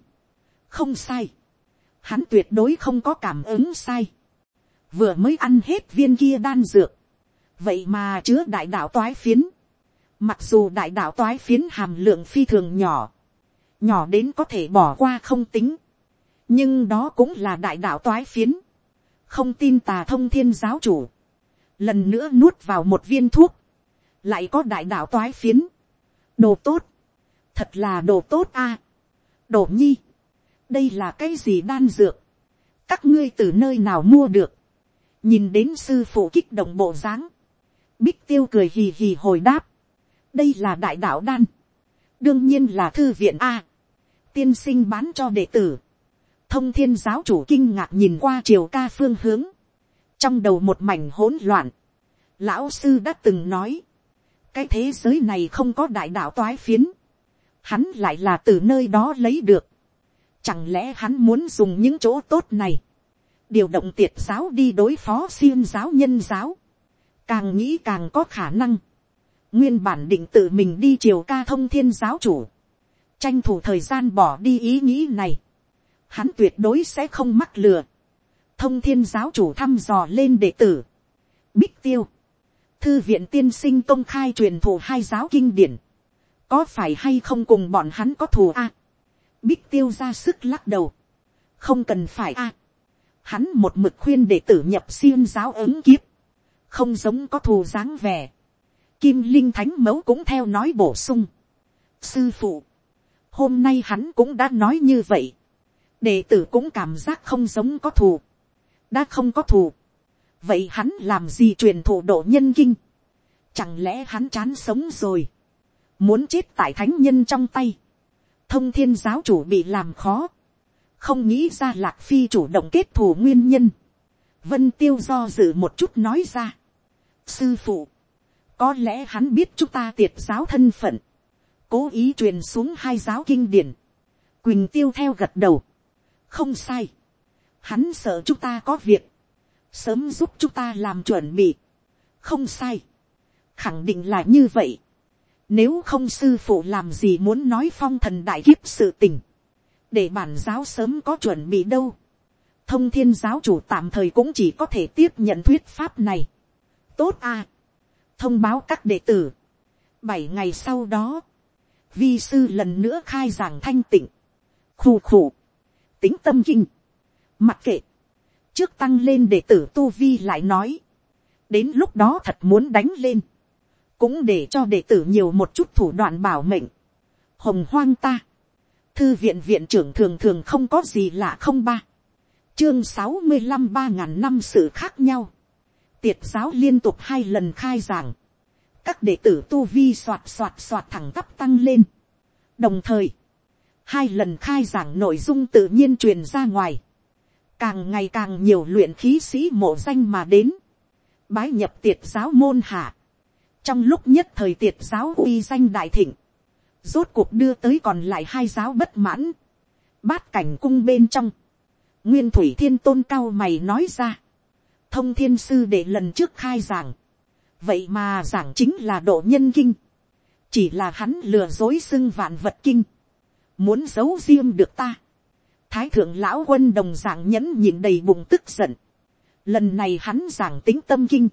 không sai, hắn tuyệt đối không có cảm ứng sai, vừa mới ăn hết viên kia đan dược, vậy mà chứa đại đạo toái phiến, mặc dù đại đạo toái phiến hàm lượng phi thường nhỏ, nhỏ đến có thể bỏ qua không tính, nhưng đó cũng là đại đạo toái phiến, không tin tà thông thiên giáo chủ, lần nữa nuốt vào một viên thuốc, lại có đại đạo toái phiến, đồ tốt, thật là đồ tốt a, đồ nhi, đây là cái gì đan dược, các ngươi từ nơi nào mua được, nhìn đến sư phụ kích động bộ dáng, bích tiêu cười hì hì hồi đáp, đây là đại đạo đan, đương nhiên là thư viện a, tiên sinh bán cho đệ tử, thông thiên giáo chủ kinh ngạc nhìn qua triều ca phương hướng, trong đầu một mảnh hỗn loạn, lão sư đã từng nói, cái thế giới này không có đại đạo toái phiến, hắn lại là từ nơi đó lấy được, chẳng lẽ hắn muốn dùng những chỗ tốt này, điều động tiệt giáo đi đối phó xiêm giáo nhân giáo, càng nghĩ càng có khả năng, nguyên bản định tự mình đi triều ca thông thiên giáo chủ, tranh thủ thời gian bỏ đi ý nghĩ này, hắn tuyệt đối sẽ không mắc lừa, thông thiên giáo chủ thăm dò lên đệ tử, bích tiêu, thư viện tiên sinh công khai truyền thụ hai giáo kinh điển, có phải hay không cùng bọn hắn có thù a, bích tiêu ra sức lắc đầu, không cần phải a, hắn một mực khuyên đệ tử nhập xiêm giáo ứng kiếp, không giống có thù dáng vẻ, kim linh thánh mẫu cũng theo nói bổ sung, sư phụ, hôm nay hắn cũng đã nói như vậy, đệ tử cũng cảm giác không giống có thù, đã không có thù, vậy hắn làm gì truyền thụ độ nhân kinh, chẳng lẽ hắn chán sống rồi, muốn chết tại thánh nhân trong tay, thông thiên giáo chủ bị làm khó, không nghĩ ra lạc phi chủ động kết thù nguyên nhân, vân tiêu do dự một chút nói ra, sư phụ, có lẽ hắn biết chúng ta tiệt giáo thân phận, cố ý truyền xuống hai giáo kinh điển, quỳnh tiêu theo gật đầu, không sai, hắn sợ chúng ta có việc, sớm giúp chúng ta làm chuẩn bị, không sai, khẳng định là như vậy, nếu không sư phụ làm gì muốn nói phong thần đại kiếp sự tình, để bản giáo sớm có chuẩn bị đâu, thông thiên giáo chủ tạm thời cũng chỉ có thể tiếp nhận thuyết pháp này, tốt à, thông báo các đệ tử, bảy ngày sau đó, vi sư lần nữa khai giảng thanh tịnh, khù khủ, tính tâm kinh, mặc kệ, trước tăng lên để tử tu vi lại nói, đến lúc đó thật muốn đánh lên, cũng để cho đệ tử nhiều một chút thủ đoạn bảo mệnh, hồng hoang ta, thư viện viện trưởng thường thường không có gì lạ không ba, chương sáu mươi năm ba ngàn năm sự khác nhau, tiệt giáo liên tục hai lần khai giảng, các đệ tử tu vi soạt soạt soạt thẳng tắp tăng lên. đồng thời, hai lần khai giảng nội dung tự nhiên truyền ra ngoài, càng ngày càng nhiều luyện khí sĩ mộ danh mà đến, bái nhập tiệt giáo môn hạ, trong lúc nhất thời tiệt giáo uy danh đại thịnh, rốt cuộc đưa tới còn lại hai giáo bất mãn, bát cảnh cung bên trong, nguyên thủy thiên tôn cao mày nói ra, thông thiên sư để lần trước khai giảng, vậy mà giảng chính là độ nhân kinh, chỉ là hắn lừa dối xưng vạn vật kinh, muốn giấu riêng được ta. thái thượng lão quân đồng dạng nhẫn nhịn đầy bụng tức giận. lần này hắn giảng tính tâm kinh,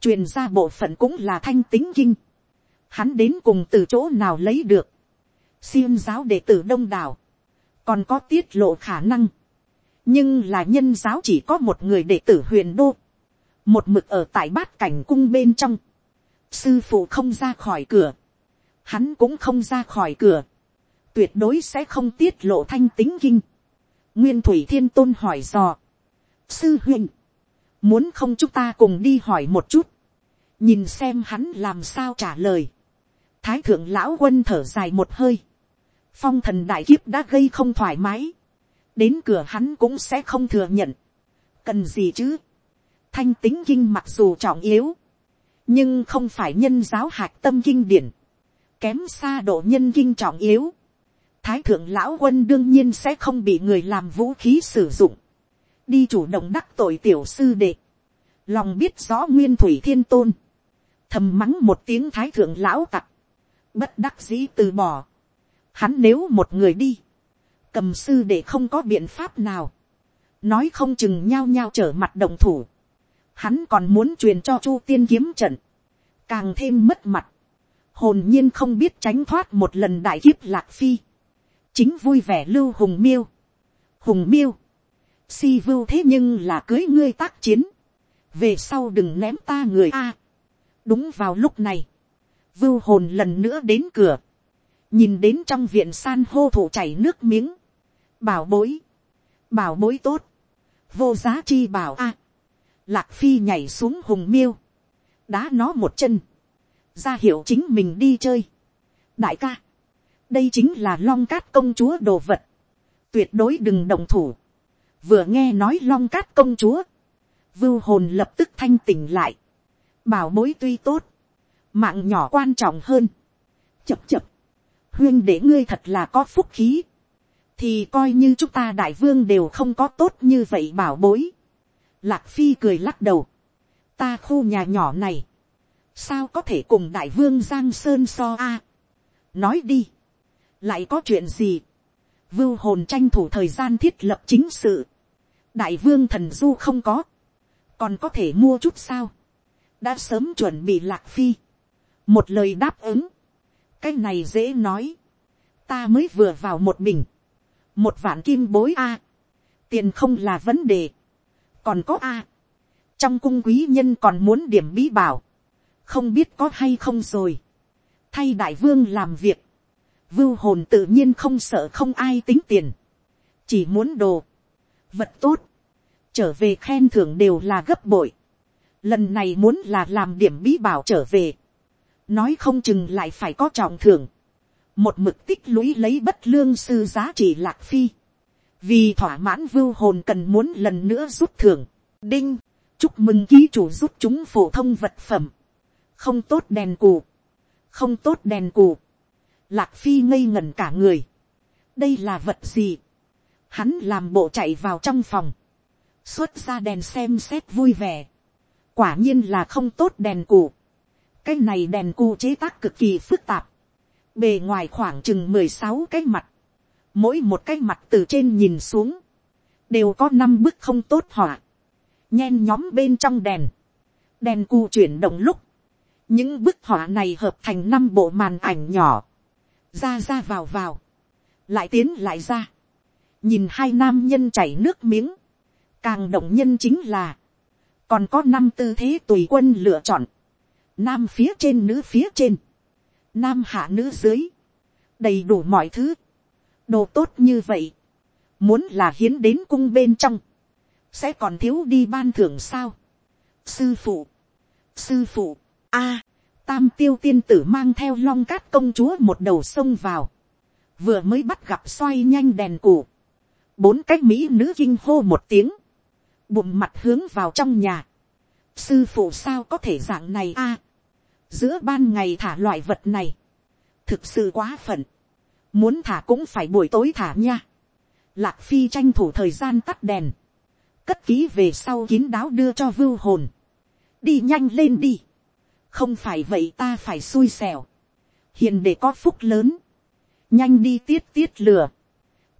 truyền ra bộ phận cũng là thanh tính kinh. hắn đến cùng từ chỗ nào lấy được, xiêm giáo đệ tử đông đảo, còn có tiết lộ khả năng, nhưng là nhân giáo chỉ có một người đệ tử huyền đô, một mực ở tại bát cảnh cung bên trong, sư phụ không ra khỏi cửa, hắn cũng không ra khỏi cửa, tuyệt đối sẽ không tiết lộ thanh tính kinh. nguyên thủy thiên tôn hỏi dò, sư huynh, muốn không chúng ta cùng đi hỏi một chút, nhìn xem hắn làm sao trả lời. thái thượng lão quân thở dài một hơi, phong thần đại kiếp đã gây không thoải mái, đến cửa hắn cũng sẽ không thừa nhận, cần gì chứ, thanh tính kinh mặc dù trọng yếu, nhưng không phải nhân giáo hạt tâm kinh điển, kém xa độ nhân kinh trọng yếu. Thái thượng lão quân đương nhiên sẽ không bị người làm vũ khí sử dụng, đi chủ động đắc tội tiểu sư đệ, lòng biết rõ nguyên thủy thiên tôn, thầm mắng một tiếng thái thượng lão tặc, bất đắc dĩ từ bỏ, hắn nếu một người đi, cầm sư để không có biện pháp nào, nói không chừng nhao nhao trở mặt đồng thủ, hắn còn muốn truyền cho chu tiên kiếm trận, càng thêm mất mặt, hồn nhiên không biết tránh thoát một lần đại kiếp lạc phi, chính vui vẻ lưu hùng miêu, hùng miêu, si vưu thế nhưng là cưới ngươi tác chiến, về sau đừng ném ta người a, đúng vào lúc này, vưu hồn lần nữa đến cửa, nhìn đến trong viện san hô thủ chảy nước miếng, bảo bối, bảo bối tốt, vô giá chi bảo a, lạc phi nhảy xuống hùng miêu, đá nó một chân, ra hiệu chính mình đi chơi. đại ca, đây chính là long cát công chúa đồ vật, tuyệt đối đừng đồng thủ, vừa nghe nói long cát công chúa, vưu hồn lập tức thanh tỉnh lại, bảo bối tuy tốt, mạng nhỏ quan trọng hơn, chập chập, huyên để ngươi thật là có phúc khí, thì coi như chúng ta đại vương đều không có tốt như vậy bảo bối. Lạc phi cười lắc đầu, ta khu nhà nhỏ này, sao có thể cùng đại vương giang sơn so a. nói đi, lại có chuyện gì, vưu hồn tranh thủ thời gian thiết lập chính sự, đại vương thần du không có, còn có thể mua chút sao, đã sớm chuẩn bị lạc phi, một lời đáp ứng, cái này dễ nói, ta mới vừa vào một bình, một vạn kim bối a, tiền không là vấn đề, còn có a, trong cung quý nhân còn muốn điểm bí bảo, không biết có hay không rồi, thay đại vương làm việc, vưu hồn tự nhiên không sợ không ai tính tiền, chỉ muốn đồ, vật tốt, trở về khen thưởng đều là gấp bội, lần này muốn là làm điểm bí bảo trở về, nói không chừng lại phải có trọng thưởng, một mực tích lũy lấy bất lương sư giá trị lạc phi, vì thỏa mãn vưu hồn cần muốn lần nữa rút thưởng, đinh, chúc mừng ký chủ rút chúng phổ thông vật phẩm, không tốt đèn cù, không tốt đèn cù, lạc phi ngây ngẩn cả người, đây là vật gì, hắn làm bộ chạy vào trong phòng, xuất ra đèn xem xét vui vẻ, quả nhiên là không tốt đèn cụ. cái này đèn cụ chế tác cực kỳ phức tạp, bề ngoài khoảng chừng mười sáu cái mặt, mỗi một cái mặt từ trên nhìn xuống, đều có năm bức không tốt họa, nhen nhóm bên trong đèn, đèn cụ chuyển động lúc, những bức họa này hợp thành năm bộ màn ảnh nhỏ, ra ra vào vào, lại tiến lại ra, nhìn hai nam nhân chảy nước miếng, càng động nhân chính là, còn có năm tư thế tùy quân lựa chọn, nam phía trên nữ phía trên, nam hạ nữ dưới, đầy đủ mọi thứ, đồ tốt như vậy, muốn là hiến đến cung bên trong, sẽ còn thiếu đi ban thưởng sao. sư phụ, sư phụ, a, tam tiêu tiên tử mang theo long cát công chúa một đầu sông vào, vừa mới bắt gặp xoay nhanh đèn cụ, bốn cái mỹ nữ kinh hô một tiếng, bụng mặt hướng vào trong nhà, sư phụ sao có thể dạng này a, giữa ban ngày thả loại vật này, thực sự quá phận, muốn thả cũng phải buổi tối thả nha, lạc phi tranh thủ thời gian tắt đèn, cất ký về sau kín đáo đưa cho vưu hồn, đi nhanh lên đi, không phải vậy ta phải xui xẻo, hiền để có phúc lớn, nhanh đi tiết tiết lừa,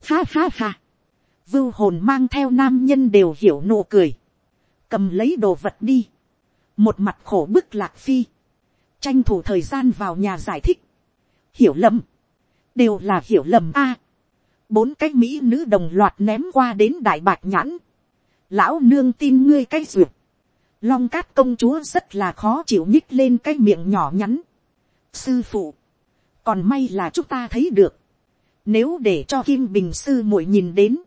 ha ha ha, vưu hồn mang theo nam nhân đều hiểu nụ cười, cầm lấy đồ vật đi, một mặt khổ bức lạc phi, tranh thủ thời gian vào nhà giải thích, hiểu lầm, đều là hiểu lầm a, bốn cái mỹ nữ đồng loạt ném qua đến đại bạc nhãn, lão nương tin ngươi cái duyệt, long cát công chúa rất là khó chịu nhích lên cái miệng nhỏ nhắn, sư phụ, còn may là chúng ta thấy được, nếu để cho kim bình sư muội nhìn đến,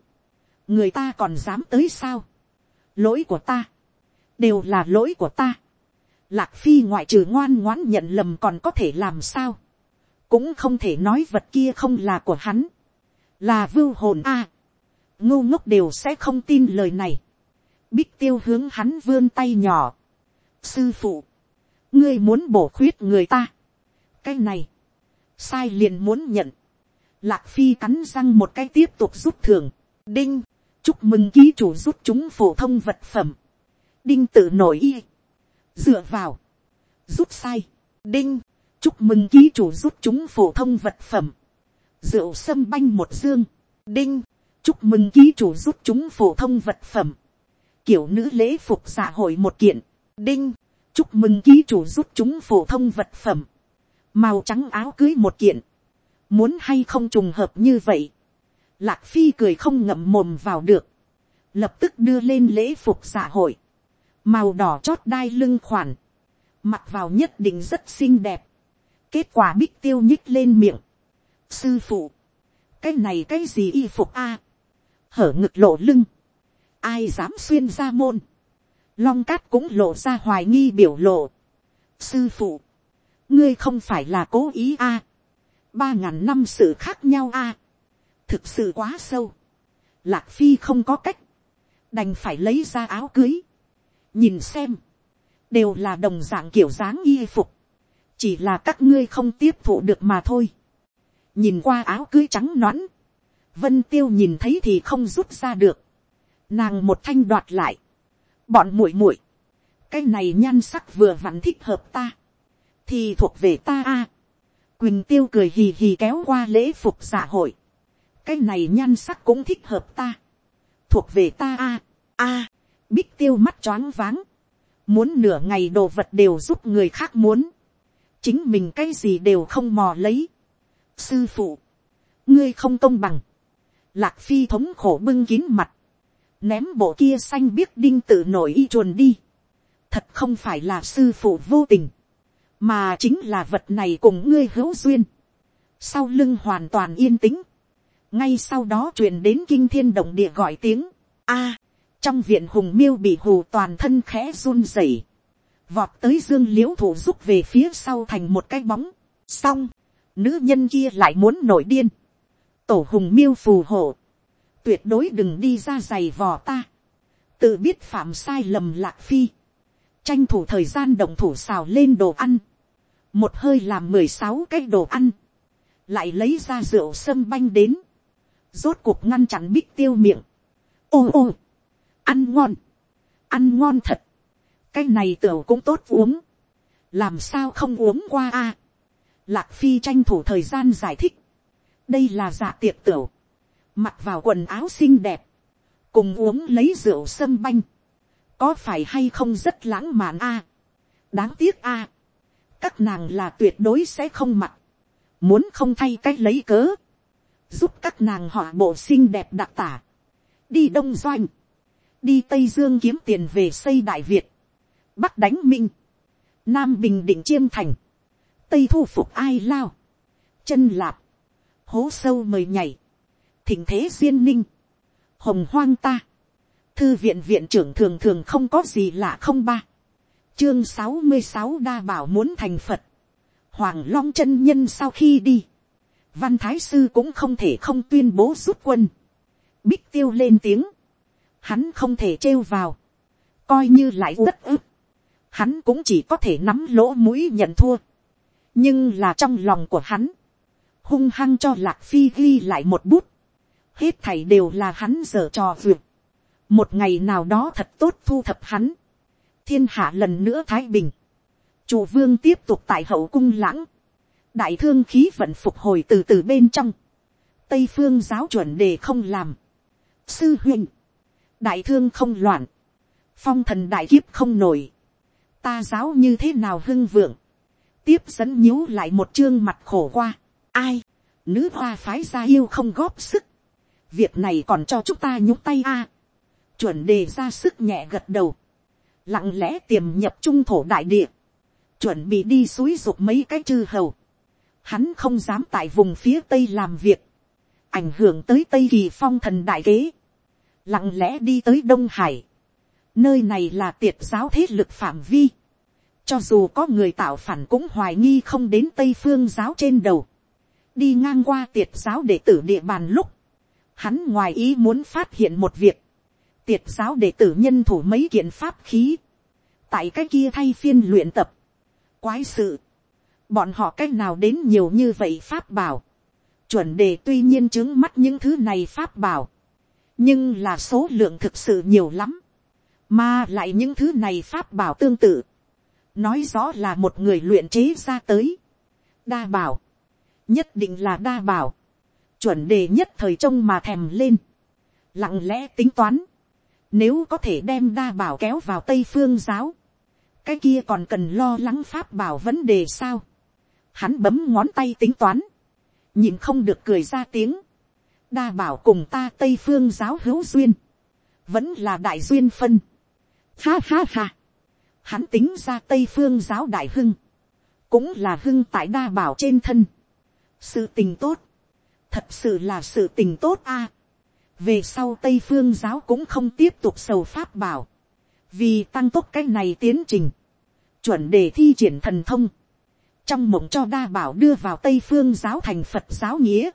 người ta còn dám tới sao, lỗi của ta, đều là lỗi của ta, lạc phi ngoại trừ ngoan ngoãn nhận lầm còn có thể làm sao, cũng không thể nói vật kia không là của hắn, là vưu hồn a, à, ngốc đều sẽ không tin lời này, bích tiêu hướng hắn vươn tay nhỏ, sư phụ, ngươi muốn bổ khuyết người ta, cái này, sai liền muốn nhận, lạc phi cắn răng một cái tiếp tục rút thường, đinh, chúc mừng ký chủ rút chúng phổ thông vật phẩm, đinh tự nổi y, dựa vào, rút sai, đinh, chúc mừng ký chủ rút chúng phổ thông vật phẩm, rượu sâm banh một dương, đinh, chúc mừng ký chủ rút chúng phổ thông vật phẩm, kiểu nữ lễ phục xã hội một kiện, đinh, chúc mừng ký chủ rút chúng phổ thông vật phẩm, màu trắng áo cưới một kiện, muốn hay không trùng hợp như vậy, lạc phi cười không ngậm mồm vào được, lập tức đưa lên lễ phục xã hội, màu đỏ chót đai lưng khoản, mặc vào nhất định rất xinh đẹp, kết quả bích tiêu nhích lên miệng, sư phụ, cái này cái gì y phục a, hở ngực lộ lưng, ai dám xuyên ra môn, long cát cũng lộ ra hoài nghi biểu lộ, sư phụ, ngươi không phải là cố ý a, ba ngàn năm sự khác nhau a, thực sự quá sâu, lạc phi không có cách, đành phải lấy ra áo cưới, nhìn xem, đều là đồng dạng kiểu dáng y phục, chỉ là các ngươi không tiếp thụ được mà thôi. nhìn qua áo cưới trắng nõn, vân tiêu nhìn thấy thì không rút ra được, nàng một thanh đoạt lại, bọn muội muội, cái này nhan sắc vừa vặn thích hợp ta, thì thuộc về ta a. quỳnh tiêu cười hì hì kéo qua lễ phục xã hội, cái này nhan sắc cũng thích hợp ta, thuộc về ta a. a, bích tiêu mắt choáng váng, muốn nửa ngày đồ vật đều giúp người khác muốn, chính mình cái gì đều không mò lấy. sư phụ, ngươi không công bằng, lạc phi thống khổ bưng kín mặt, ném bộ kia xanh biết đinh tự nổi y chuồn đi, thật không phải là sư phụ vô tình, mà chính là vật này cùng ngươi hữu duyên, sau lưng hoàn toàn yên tĩnh, ngay sau đó truyền đến kinh thiên động địa gọi tiếng, a, trong viện hùng miêu bị hù toàn thân khẽ run rẩy, vọt tới dương l i ễ u thủ rút về phía sau thành một cái bóng, xong, nữ nhân kia lại muốn nổi điên, tổ hùng miêu phù hộ, tuyệt đối đừng đi ra giày vò ta, tự biết phạm sai lầm lạc phi, tranh thủ thời gian động thủ xào lên đồ ăn, một hơi làm mười sáu cái đồ ăn, lại lấy ra rượu sâm banh đến, rốt cuộc ngăn chặn bích tiêu miệng, ô ô, ăn ngon, ăn ngon thật, cái này tửu cũng tốt uống, làm sao không uống qua a. lạc phi tranh thủ thời gian giải thích, đây là dạ tiệc tửu, mặc vào quần áo xinh đẹp, cùng uống lấy rượu sâm banh, có phải hay không rất lãng mạn a. đáng tiếc a, các nàng là tuyệt đối sẽ không mặc, muốn không thay cách lấy cớ, giúp các nàng họ bộ xinh đẹp đặc tả, đi đông doanh, đi tây dương kiếm tiền về xây đại việt, bắc đánh minh, nam bình định chiêm thành, tây thu phục ai lao, chân lạp, hố sâu mời nhảy, thỉnh thế duyên ninh, hồng hoang ta, thư viện viện trưởng thường thường không có gì lạ không ba, chương sáu mươi sáu đa bảo muốn thành phật, hoàng long chân nhân sau khi đi, văn thái sư cũng không thể không tuyên bố rút quân, bích tiêu lên tiếng, hắn không thể trêu vào, coi như lại rất ức, hắn cũng chỉ có thể nắm lỗ mũi nhận thua, nhưng là trong lòng của hắn, hung hăng cho lạc phi ghi lại một bút, hết thảy đều là hắn dở trò vượt, một ngày nào đó thật tốt thu thập hắn, thiên hạ lần nữa thái bình, chủ vương tiếp tục tại hậu cung lãng, đại thương khí vận phục hồi từ từ bên trong, tây phương giáo chuẩn đề không làm, sư huynh, đại thương không loạn, phong thần đại kiếp không nổi, ta giáo như thế nào hưng vượng, tiếp dẫn nhíu lại một chương mặt khổ qua, ai, nữ hoa phái ra yêu không góp sức, việc này còn cho chúng ta nhúc tay a, chuẩn đề ra sức nhẹ gật đầu, lặng lẽ tiềm nhập trung thổ đại địa, chuẩn bị đi suối dục mấy cái chư hầu, hắn không dám tại vùng phía tây làm việc, ảnh hưởng tới tây kỳ phong thần đại kế, lặng lẽ đi tới đông hải, nơi này là tiệt giáo thế lực phạm vi, cho dù có người tạo phản cũng hoài nghi không đến tây phương giáo trên đầu, đi ngang qua tiệt giáo đệ tử địa bàn lúc, hắn ngoài ý muốn phát hiện một việc, tiệt giáo đệ tử nhân thủ mấy kiện pháp khí, tại cái kia thay phiên luyện tập, quái sự, bọn họ cách nào đến nhiều như vậy pháp bảo, chuẩn đề tuy nhiên chứng mắt những thứ này pháp bảo, nhưng là số lượng thực sự nhiều lắm, mà lại những thứ này pháp bảo tương tự, nói rõ là một người luyện chế ra tới, đa bảo, nhất định là đa bảo, chuẩn đề nhất thời trông mà thèm lên, lặng lẽ tính toán, nếu có thể đem đa bảo kéo vào tây phương giáo, cái kia còn cần lo lắng pháp bảo vấn đề sao, hắn bấm ngón tay tính toán, nhìn không được cười ra tiếng, đa bảo cùng ta tây phương giáo hữu duyên, vẫn là đại duyên phân. Ha ha ha, hắn tính ra tây phương giáo đại hưng, cũng là hưng tại đa bảo trên thân. sự tình tốt, thật sự là sự tình tốt a. về sau tây phương giáo cũng không tiếp tục sầu pháp bảo, vì tăng tốc cái này tiến trình, chuẩn đề thi triển thần thông, trong mộng cho đa bảo đưa vào tây phương giáo thành phật giáo nghĩa,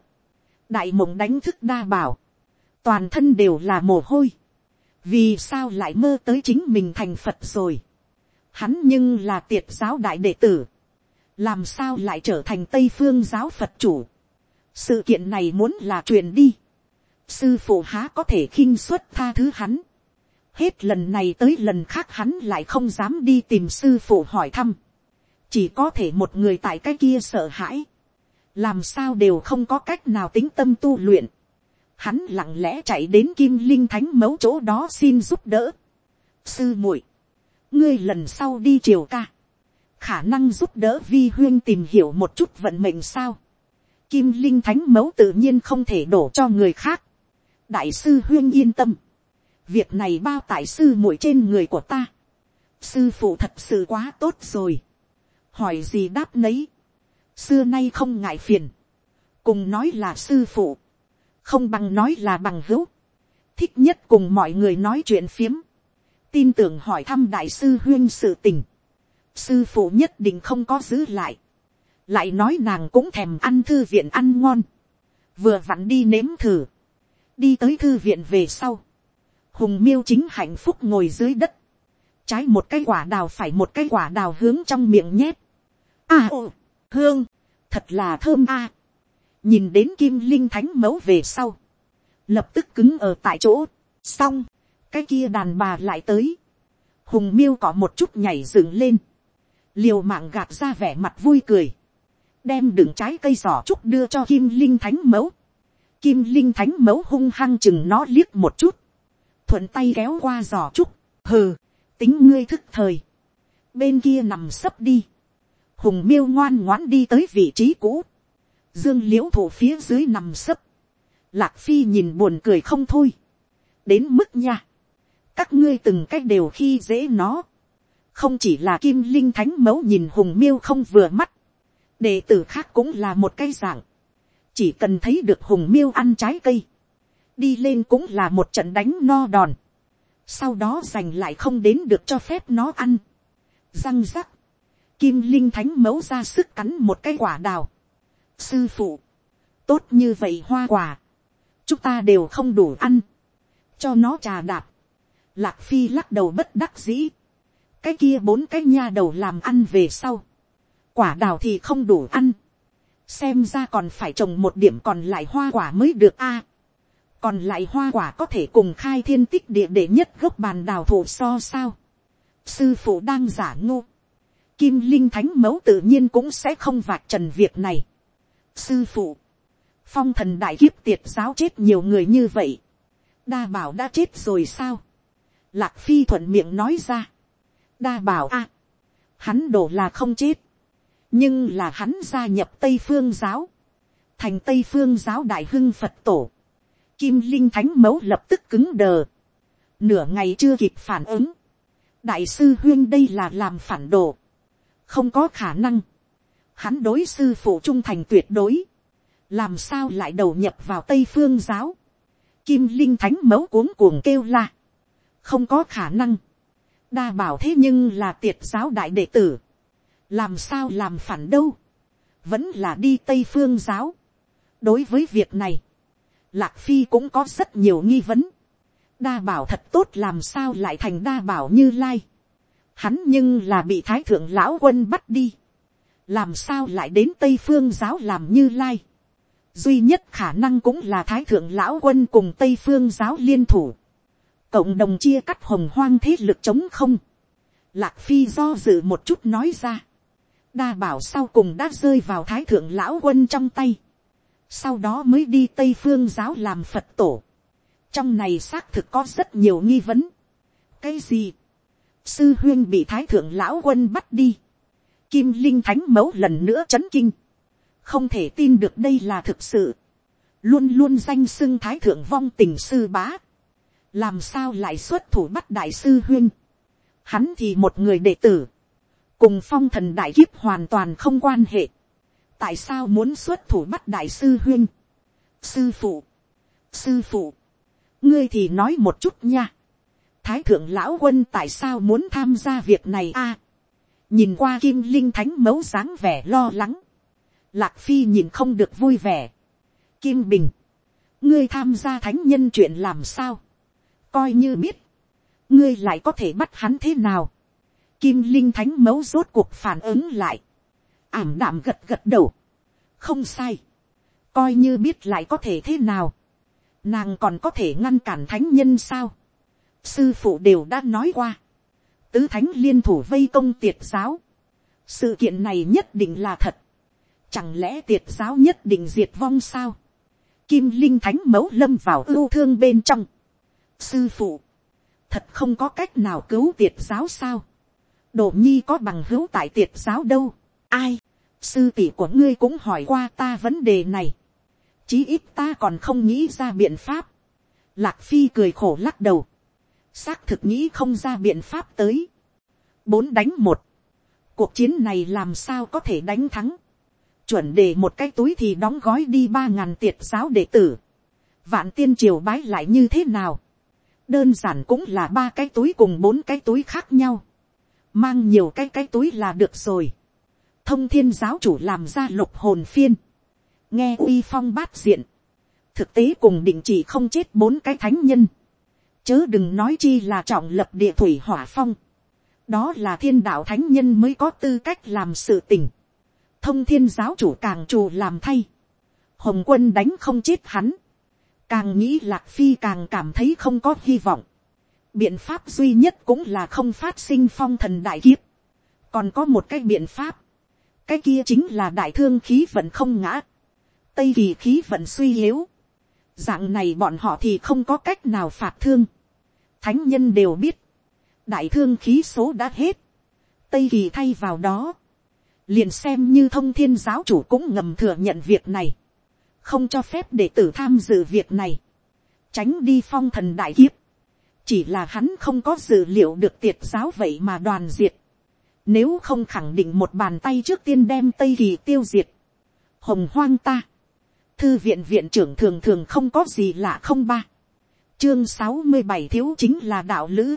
đại mộng đánh thức đa bảo, toàn thân đều là mồ hôi, vì sao lại mơ tới chính mình thành phật rồi, hắn nhưng là tiệt giáo đại đệ tử, làm sao lại trở thành tây phương giáo phật chủ, sự kiện này muốn là truyền đi, sư phụ há có thể khinh suất tha thứ hắn, hết lần này tới lần khác hắn lại không dám đi tìm sư phụ hỏi thăm, chỉ có thể một người tại cái kia sợ hãi, làm sao đều không có cách nào tính tâm tu luyện, hắn lặng lẽ chạy đến kim linh thánh mấu chỗ đó xin giúp đỡ. sư muội, ngươi lần sau đi triều ca, khả năng giúp đỡ vi huyên tìm hiểu một chút vận mệnh sao kim linh thánh Mẫu tự nhiên không thể đổ cho người khác. đại sư huyên yên tâm, việc này bao tại sư muội trên người của ta. sư phụ thật sự quá tốt rồi. hỏi gì đáp nấy. xưa nay không ngại phiền. cùng nói là sư phụ không bằng nói là bằng hữu, thích nhất cùng mọi người nói chuyện phiếm, tin tưởng hỏi thăm đại sư huyên sự tình, sư phụ nhất định không có giữ lại, lại nói nàng cũng thèm ăn thư viện ăn ngon, vừa vặn đi nếm thử, đi tới thư viện về sau, hùng miêu chính hạnh phúc ngồi dưới đất, trái một cái quả đào phải một cái quả đào hướng trong miệng nhét, a ô, hương, thật là thơm a, nhìn đến kim linh thánh mẫu về sau, lập tức cứng ở tại chỗ, xong, cái kia đàn bà lại tới, hùng miêu có một chút nhảy dựng lên, liều mạng gạt ra vẻ mặt vui cười, đem đựng trái cây giỏ trúc đưa cho kim linh thánh mẫu, kim linh thánh mẫu hung hăng chừng nó liếc một chút, thuận tay kéo qua giỏ trúc, hừ, tính ngươi thức thời, bên kia nằm sấp đi, hùng miêu ngoan ngoãn đi tới vị trí cũ, dương l i ễ u thủ phía dưới nằm sấp, lạc phi nhìn buồn cười không thôi, đến mức nha, các ngươi từng cách đều khi dễ nó, không chỉ là kim linh thánh mẫu nhìn hùng miêu không vừa mắt, đệ tử khác cũng là một cái dạng, chỉ cần thấy được hùng miêu ăn trái cây, đi lên cũng là một trận đánh no đòn, sau đó giành lại không đến được cho phép nó ăn, răng rắc, kim linh thánh mẫu ra sức cắn một cái quả đào, sư phụ, tốt như vậy hoa quả, chúng ta đều không đủ ăn, cho nó trà đạp, lạc phi lắc đầu bất đắc dĩ, cái kia bốn cái nha đầu làm ăn về sau, quả đào thì không đủ ăn, xem ra còn phải trồng một điểm còn lại hoa quả mới được a, còn lại hoa quả có thể cùng khai thiên tích địa để nhất gốc bàn đào thủ so sao, sư phụ đang giả ngô, Kim Linh Thánh Mẫu tự nhiên cũng sẽ không vạch trần việc này. Sư phụ. Phong thần đại kiếp tiệt giáo chết nhiều người như vậy. Đa bảo đã chết rồi sao? Lạc Phi thuận miệng nói ra. Đa bảo a Hắn đổ là không chết. Nhưng là hắn gia nhập Tây Phương giáo. Thành Tây Phương giáo đại hưng Phật tổ. Kim Linh Thánh Mẫu lập tức cứng đờ. Nửa ngày chưa kịp phản ứng. Đại sư Huyên đây là làm phản đồ không có khả năng, hắn đối sư phụ trung thành tuyệt đối, làm sao lại đầu nhập vào tây phương giáo, kim linh thánh mẫu cuống cuồng kêu la, không có khả năng, đa bảo thế nhưng là tiệt giáo đại đệ tử, làm sao làm phản đâu, vẫn là đi tây phương giáo. đối với việc này, lạc phi cũng có rất nhiều nghi vấn, đa bảo thật tốt làm sao lại thành đa bảo như lai, Hắn nhưng là bị thái thượng lão quân bắt đi. Làm sao lại đến Tây Phương giáo làm như lai. Duy nhất khả năng cũng là thái thượng lão quân cùng Tây Phương giáo liên thủ. Cộng đồng chia cắt hồng hoang thế lực chống không. Lạc Phi do dự một chút nói ra. Đa bảo sau cùng đã rơi vào thái thượng lão quân trong tay. Sau đó mới đi Tây Phương giáo làm Phật tổ. Trong này xác thực có rất nhiều nghi vấn. Cái gì? sư huyên bị thái thượng lão quân bắt đi, kim linh thánh mẫu lần nữa c h ấ n kinh, không thể tin được đây là thực sự, luôn luôn danh xưng thái thượng vong tình sư bá, làm sao lại xuất thủ bắt đại sư huyên, hắn thì một người đệ tử, cùng phong thần đại kiếp hoàn toàn không quan hệ, tại sao muốn xuất thủ bắt đại sư huyên, sư phụ, sư phụ, ngươi thì nói một chút nha, thái thượng lão quân tại sao muốn tham gia việc này a? Nhìn qua kim linh thánh mấu dáng vẻ lo lắng. Lạc phi nhìn không được vui vẻ. Kim bình. Ngươi tham gia thánh nhân chuyện làm sao? Coi như biết. Ngươi lại có thể bắt hắn thế nào? Kim linh thánh mẫu rốt cuộc phản ứng lại. Ảm đạm gật gật đầu. Không sai. Coi như biết lại có thể thế nào. Nàng còn có thể ngăn cản thánh nhân sao? Sư phụ đều đã nói qua, tứ thánh liên thủ vây công tiệt giáo, sự kiện này nhất định là thật, chẳng lẽ tiệt giáo nhất định diệt vong sao, kim linh thánh mẫu lâm vào ưu thương bên trong, sư phụ, thật không có cách nào cứu tiệt giáo sao, đồ nhi có bằng hữu tại tiệt giáo đâu, ai, sư tỷ của ngươi cũng hỏi qua ta vấn đề này, chí ít ta còn không nghĩ ra biện pháp, lạc phi cười khổ lắc đầu, xác thực nghĩ không ra biện pháp tới. bốn đánh một, cuộc chiến này làm sao có thể đánh thắng. chuẩn để một cái túi thì đóng gói đi ba ngàn tiệt giáo đệ tử. vạn tiên triều bái lại như thế nào. đơn giản cũng là ba cái túi cùng bốn cái túi khác nhau mang nhiều cái cái túi là được rồi. thông thiên giáo chủ làm ra lục hồn phiên. nghe uy phong bát diện. thực tế cùng định chỉ không chết bốn cái thánh nhân chớ đừng nói chi là trọng lập địa thủy hỏa phong. đó là thiên đạo thánh nhân mới có tư cách làm sự tình. thông thiên giáo chủ càng trù làm thay. hồng quân đánh không chết hắn. càng nghĩ lạc phi càng cảm thấy không có hy vọng biện pháp duy nhất cũng là không phát sinh phong thần đại kiếp. còn có một cái biện pháp. cái kia chính là đại thương khí vận không ngã. tây kỳ khí vận suy yếu. Dạng này bọn họ thì không có cách nào phạt thương. Thánh nhân đều biết, đại thương khí số đã hết, tây kỳ thay vào đó, liền xem như thông thiên giáo chủ cũng ngầm thừa nhận việc này, không cho phép đệ tử tham dự việc này, tránh đi phong thần đại kiếp, chỉ là hắn không có dự liệu được tiệt giáo vậy mà đoàn diệt, nếu không khẳng định một bàn tay trước tiên đem tây kỳ tiêu diệt, hồng hoang ta, thư viện viện trưởng thường thường không có gì lạ không ba, chương sáu mươi bảy thiếu chính là đạo lữ.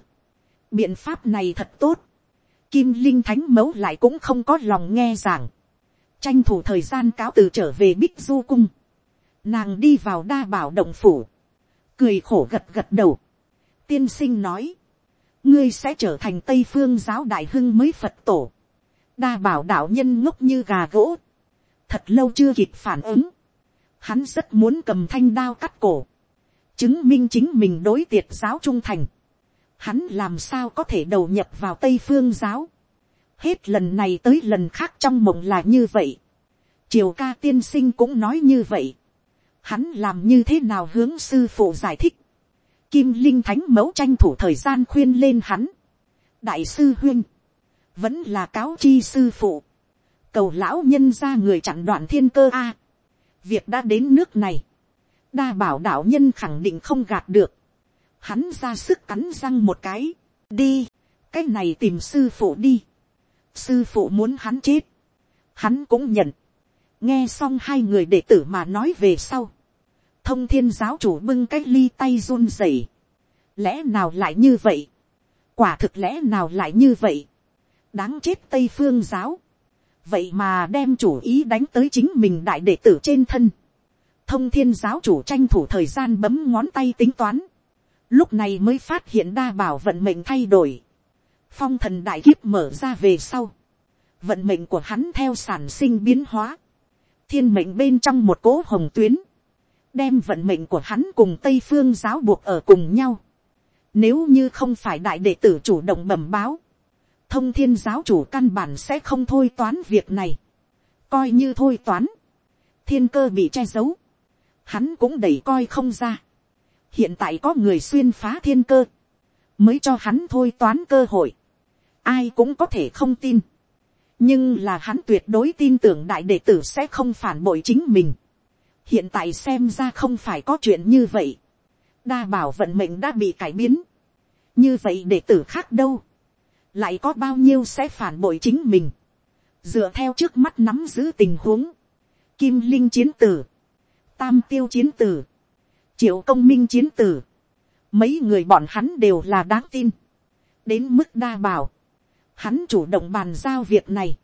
biện pháp này thật tốt. kim linh thánh mẫu lại cũng không có lòng nghe giảng. tranh thủ thời gian cáo từ trở về bích du cung. nàng đi vào đa bảo động phủ. cười khổ gật gật đầu tiên sinh nói. ngươi sẽ trở thành tây phương giáo đại hưng mới phật tổ. đa bảo đạo nhân ngốc như gà gỗ. thật lâu chưa kịp phản ứng. hắn rất muốn cầm thanh đao cắt cổ chứng minh chính mình đối tiệt giáo trung thành, hắn làm sao có thể đầu nhập vào tây phương giáo, Hết lần này tới lần khác trong mộng là như vậy. Triều ca tiên sinh cũng nói như vậy. Hắn làm như thế nào hướng sư phụ giải thích. Kim Linh Thánh mẫu tranh thủ thời gian khuyên lên hắn. Đại sư huyên. Vẫn là cáo chi sư phụ. Cầu lão nhân ra người chặn đoạn thiên cơ a. việc đã đến nước này. Đa bảo đạo nhân khẳng định không gạt được. Hắn ra sức cắn răng một cái. Đi. Cái này tìm sư phụ đi. Sư phụ muốn hắn chết. Hắn cũng nhận. Nghe xong hai người đệ tử mà nói về sau thông thiên giáo chủ bưng cái ly tay run rẩy. lẽ nào lại như vậy, quả thực lẽ nào lại như vậy, đáng chết tây phương giáo, vậy mà đem chủ ý đánh tới chính mình đại đệ tử trên thân, thông thiên giáo chủ tranh thủ thời gian bấm ngón tay tính toán, lúc này mới phát hiện đa bảo vận mệnh thay đổi, phong thần đại kiếp mở ra về sau, vận mệnh của hắn theo sản sinh biến hóa, thiên mệnh bên trong một cỗ hồng tuyến, đem vận mệnh của hắn cùng tây phương giáo buộc ở cùng nhau. Nếu như không phải đại đệ tử chủ động bẩm báo, thông thiên giáo chủ căn bản sẽ không thôi toán việc này. Coi như thôi toán, thiên cơ bị che giấu, hắn cũng đẩy coi không ra. Hiện tại có người xuyên phá thiên cơ, mới cho hắn thôi toán cơ hội. Ai cũng có thể không tin. Nhưng là hắn tuyệt đối tin tưởng đại đệ tử sẽ không phản bội chính mình hiện tại xem ra không phải có chuyện như vậy. đa bảo vận mệnh đã bị cải biến. như vậy để tử khác đâu. lại có bao nhiêu sẽ phản bội chính mình. dựa theo trước mắt nắm giữ tình huống. kim linh chiến tử. tam tiêu chiến tử. triệu công minh chiến tử. mấy người bọn hắn đều là đáng tin. đến mức đa bảo. hắn chủ động bàn giao việc này.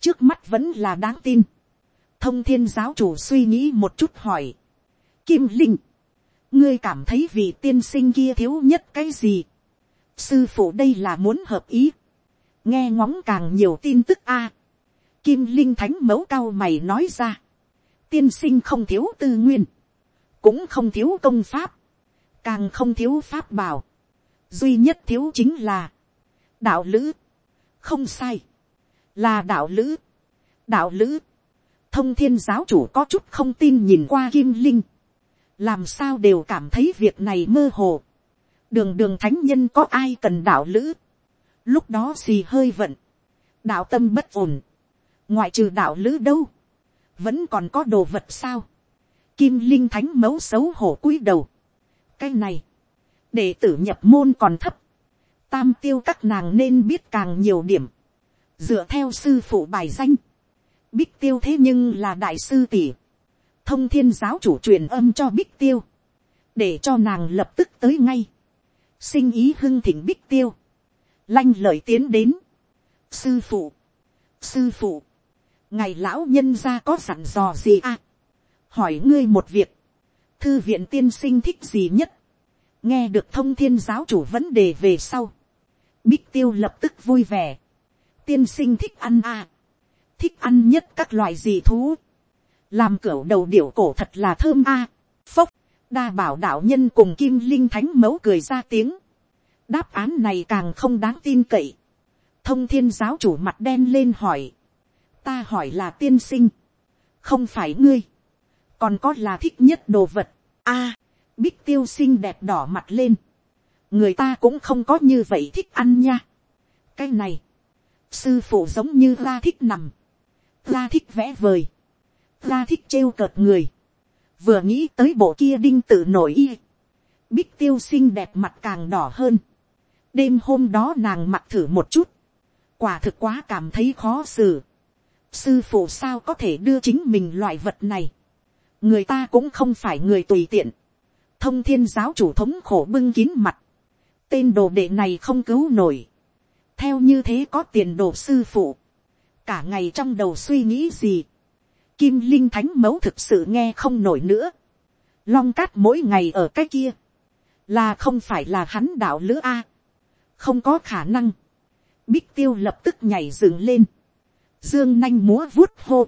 trước mắt vẫn là đáng tin thông thiên giáo chủ suy nghĩ một chút hỏi. Kim Linh, ngươi cảm thấy vị tiên sinh kia thiếu nhất cái gì? Sư phụ đây là muốn hợp ý. Nghe ngóng càng nhiều tin tức a. Kim Linh thánh mẫu cao mày nói ra. Tiên sinh không thiếu tư nguyên. Cũng không thiếu công pháp. Càng không thiếu pháp bảo. Duy nhất thiếu chính là. Đạo lữ. Không sai. Là đạo lữ. Đạo lữ thông thiên giáo chủ có chút không tin nhìn qua kim linh, làm sao đều cảm thấy việc này mơ hồ, đường đường thánh nhân có ai cần đạo lữ, lúc đó xì hơi vận, đạo tâm bất ổn, ngoại trừ đạo lữ đâu, vẫn còn có đồ vật sao, kim linh thánh mẫu xấu hổ cúi đầu, cái này, để tử nhập môn còn thấp, tam tiêu các nàng nên biết càng nhiều điểm, dựa theo sư phụ bài danh, Bích tiêu thế nhưng là đại sư tỷ. Thông thiên giáo chủ truyền âm cho Bích tiêu. Để cho nàng lập tức tới ngay. Sinh ý hưng thỉnh Bích tiêu. Lanh lời tiến đến. Sư phụ. Sư phụ. Ngày lão nhân ra có sẵn dò gì à? Hỏi ngươi một việc. Thư viện tiên sinh thích gì nhất? Nghe được thông thiên giáo chủ vấn đề về sau. Bích tiêu lập tức vui vẻ. Tiên sinh thích ăn à thích ăn nhất các loại gì thú. làm cửa đầu điểu cổ thật là thơm a. phốc, đa bảo đạo nhân cùng kim linh thánh mẫu cười ra tiếng. đáp án này càng không đáng tin cậy. thông thiên giáo chủ mặt đen lên hỏi. ta hỏi là tiên sinh. không phải ngươi. còn có là thích nhất đồ vật. a, bích tiêu sinh đẹp đỏ mặt lên. người ta cũng không có như vậy thích ăn nha. cái này, sư phụ giống như la thích nằm ra thích vẽ vời, ra thích trêu cợt người, vừa nghĩ tới bộ kia đinh tự nổi y, bích tiêu xinh đẹp mặt càng đỏ hơn, đêm hôm đó nàng mặc thử một chút, quả thực quá cảm thấy khó xử, sư phụ sao có thể đưa chính mình loại vật này, người ta cũng không phải người tùy tiện, thông thiên giáo chủ thống khổ bưng kín mặt, tên đồ đệ này không cứu nổi, theo như thế có tiền đồ sư phụ, cả ngày trong đầu suy nghĩ gì, kim linh thánh mẫu thực sự nghe không nổi nữa, long cát mỗi ngày ở cái kia, là không phải là hắn đạo lữ a, không có khả năng, bích tiêu lập tức nhảy dựng lên, dương nanh múa vuốt hô,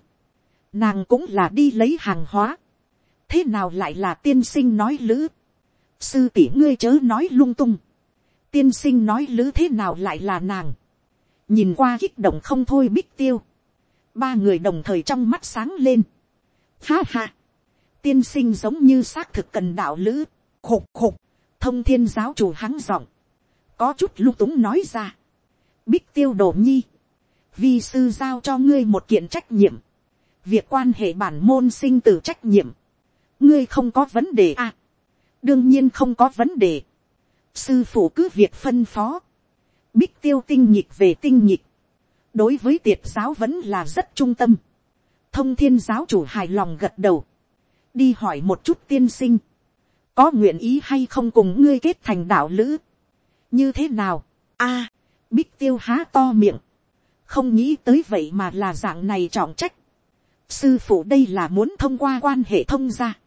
nàng cũng là đi lấy hàng hóa, thế nào lại là tiên sinh nói lữ, sư tỷ ngươi chớ nói lung tung, tiên sinh nói lữ thế nào lại là nàng, nhìn qua kích động không thôi bích tiêu, ba người đồng thời trong mắt sáng lên, ha ha, tiên sinh giống như xác thực cần đạo lữ, khục khục, thông thiên giáo chủ hắng giọng, có chút lung túng nói ra, bích tiêu đồ nhi, vi sư giao cho ngươi một kiện trách nhiệm, việc quan hệ bản môn sinh tử trách nhiệm, ngươi không có vấn đề à, đương nhiên không có vấn đề, sư phụ cứ việc phân phó, bích tiêu tinh nhịp về tinh nhịp, đối với tiệt giáo vẫn là rất trung tâm, thông thiên giáo chủ hài lòng gật đầu, đi hỏi một chút tiên sinh, có nguyện ý hay không cùng ngươi kết thành đạo lữ, như thế nào, a, bích tiêu há to miệng, không nghĩ tới vậy mà là dạng này trọng trách, sư phụ đây là muốn thông qua quan hệ thông ra,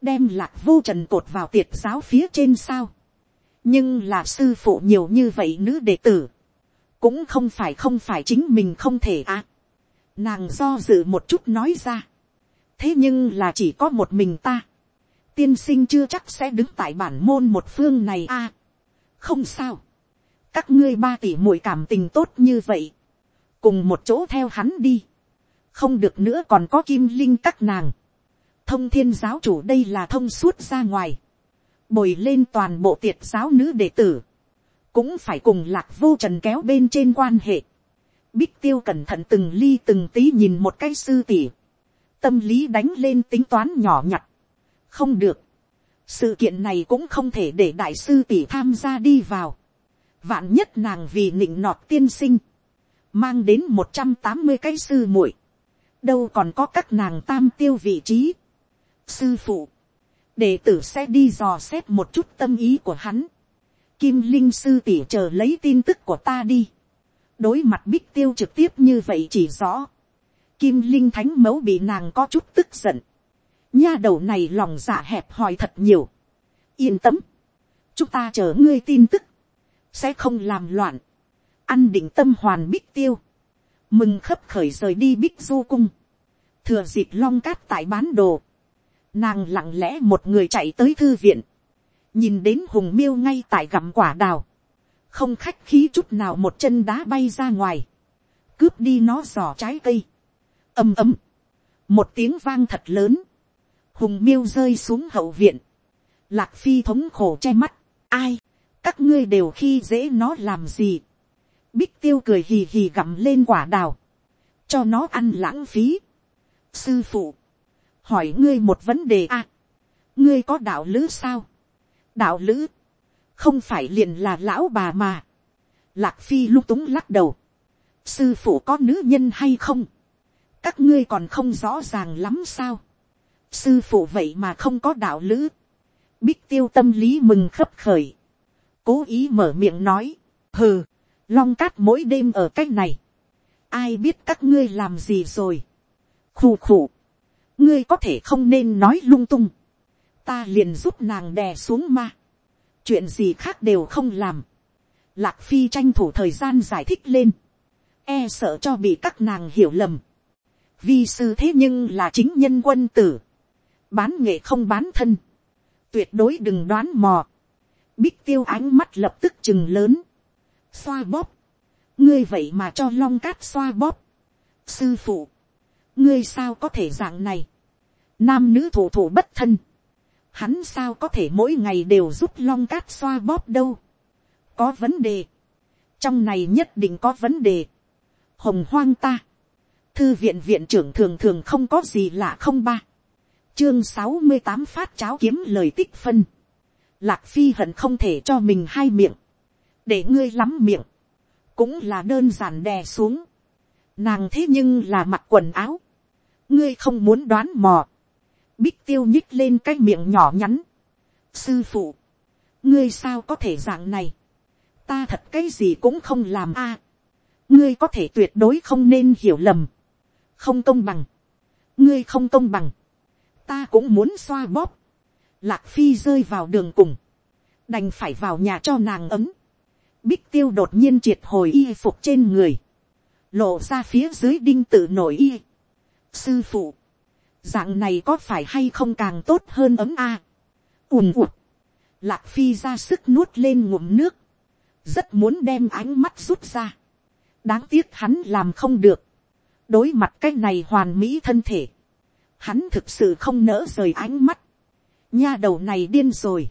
đem lạc vô trần cột vào tiệt giáo phía trên sao, nhưng là sư phụ nhiều như vậy nữ đệ tử, cũng không phải không phải chính mình không thể à. Nàng do dự một chút nói ra. thế nhưng là chỉ có một mình ta. tiên sinh chưa chắc sẽ đứng tại bản môn một phương này à. không sao. các ngươi ba tỷ muội cảm tình tốt như vậy. cùng một chỗ theo hắn đi. không được nữa còn có kim linh các nàng. thông thiên giáo chủ đây là thông suốt ra ngoài bồi lên toàn bộ tiệt giáo nữ đệ tử, cũng phải cùng lạc vô trần kéo bên trên quan hệ. Bích tiêu cẩn thận từng ly từng tí nhìn một cái sư tỷ, tâm lý đánh lên tính toán nhỏ nhặt. không được, sự kiện này cũng không thể để đại sư tỷ tham gia đi vào. vạn nhất nàng vì nịnh nọt tiên sinh, mang đến một trăm tám mươi cái sư muội, đâu còn có các nàng tam tiêu vị trí. sư phụ, đệ tử sẽ đi dò xét một chút tâm ý của hắn. Kim linh sư tỷ chờ lấy tin tức của ta đi. đối mặt bích tiêu trực tiếp như vậy chỉ rõ. Kim linh thánh mẫu bị nàng có chút tức giận. nha đầu này lòng dạ hẹp hòi thật nhiều. yên tâm. chúng ta chờ ngươi tin tức. sẽ không làm loạn. ăn định tâm hoàn bích tiêu. mừng khấp khởi rời đi bích du cung. thừa dịp long cát tại bán đồ Nàng lặng lẽ một người chạy tới thư viện. Nhìn đến hùng miêu ngay tại gặm quả đào. Không khách khí chút nào một chân đá bay ra ngoài. Cướp đi nó giò trái cây. ầm ầm. Một tiếng vang thật lớn. Hùng miêu rơi xuống hậu viện. Lạc phi thống khổ che mắt. Ai? Các ngươi đều khi dễ nó làm gì? Bích tiêu cười hì hì gặm lên quả đào. Cho nó ăn lãng phí. Sư phụ hỏi ngươi một vấn đề a, à, ngươi có đạo lữ sao, đạo lữ, không phải liền là lão bà mà, lạc phi lung túng lắc đầu, sư phụ có nữ nhân hay không, các ngươi còn không rõ ràng lắm sao, sư phụ vậy mà không có đạo lữ, bích tiêu tâm lý mừng khấp khởi, cố ý mở miệng nói, hừ, long cát mỗi đêm ở c á c h này, ai biết các ngươi làm gì rồi, khù khù, ngươi có thể không nên nói lung tung, ta liền giúp nàng đè xuống ma, chuyện gì khác đều không làm, lạc phi tranh thủ thời gian giải thích lên, e sợ cho bị các nàng hiểu lầm, vi sư thế nhưng là chính nhân quân tử, bán nghệ không bán thân, tuyệt đối đừng đoán mò, bích tiêu ánh mắt lập tức chừng lớn, xoa bóp, ngươi vậy mà cho long cát xoa bóp, sư phụ, ngươi sao có thể dạng này, nam nữ thủ thủ bất thân, hắn sao có thể mỗi ngày đều giúp long cát xoa bóp đâu, có vấn đề, trong này nhất định có vấn đề, hồng hoang ta, thư viện viện trưởng thường thường không có gì lạ không ba, chương sáu mươi tám phát cháo kiếm lời tích phân, lạc phi hận không thể cho mình hai miệng, để ngươi lắm miệng, cũng là đơn giản đè xuống, nàng thế nhưng là mặc quần áo, ngươi không muốn đoán mò, bích tiêu nhích lên cái miệng nhỏ nhắn. sư phụ, ngươi sao có thể dạng này, ta thật cái gì cũng không làm a, ngươi có thể tuyệt đối không nên hiểu lầm, không công bằng, ngươi không công bằng, ta cũng muốn xoa bóp, lạc phi rơi vào đường cùng, đành phải vào nhà cho nàng ấm, bích tiêu đột nhiên triệt hồi y phục trên người, lộ ra phía dưới đinh tự nổi y sư phụ, dạng này có phải hay không càng tốt hơn ấm a. À? ùm ụt, lạc phi ra sức nuốt lên ngụm nước, rất muốn đem ánh mắt rút ra, đáng tiếc hắn làm không được, đối mặt cái này hoàn mỹ thân thể, hắn thực sự không nỡ rời ánh mắt, nha đầu này điên rồi,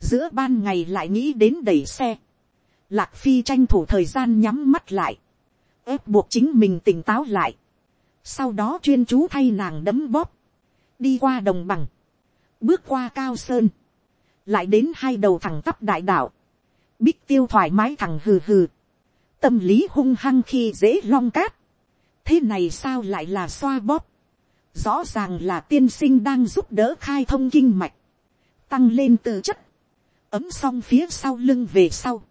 giữa ban ngày lại nghĩ đến đẩy xe, lạc phi tranh thủ thời gian nhắm mắt lại, ép buộc chính mình tỉnh táo lại, sau đó chuyên chú thay nàng đấm bóp, đi qua đồng bằng, bước qua cao sơn, lại đến hai đầu thẳng tắp đại đạo, bích tiêu thoải mái thẳng hừ hừ, tâm lý hung hăng khi dễ long cát, thế này sao lại là xoa bóp, rõ ràng là tiên sinh đang giúp đỡ khai thông kinh mạch, tăng lên tư chất, ấm xong phía sau lưng về sau,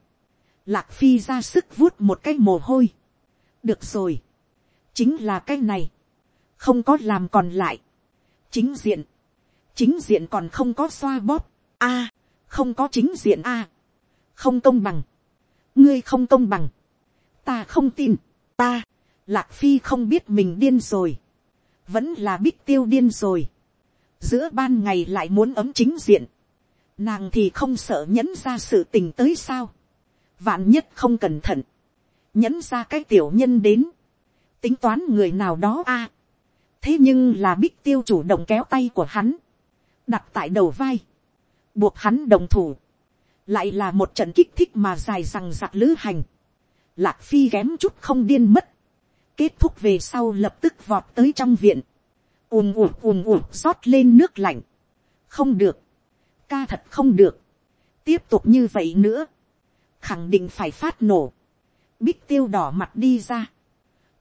lạc phi ra sức vuốt một cái mồ hôi, được rồi, chính là cái này, không có làm còn lại, chính diện, chính diện còn không có xoa bóp, a, không có chính diện a, không công bằng, ngươi không công bằng, ta không tin, ta, lạc phi không biết mình điên rồi, vẫn là bích tiêu điên rồi, giữa ban ngày lại muốn ấm chính diện, nàng thì không sợ nhẫn ra sự tình tới sao, vạn nhất không cẩn thận, nhẫn ra cái tiểu nhân đến, tính toán người nào đó a, thế nhưng là bích tiêu chủ động kéo tay của hắn, đặt tại đầu vai, buộc hắn đồng thủ, lại là một trận kích thích mà dài rằng giặc lữ hành, lạc phi kém chút không điên mất, kết thúc về sau lập tức vọt tới trong viện, ùm ùm ùm ùm rót lên nước lạnh, không được, ca thật không được, tiếp tục như vậy nữa, khẳng định phải phát nổ, bích tiêu đỏ mặt đi ra,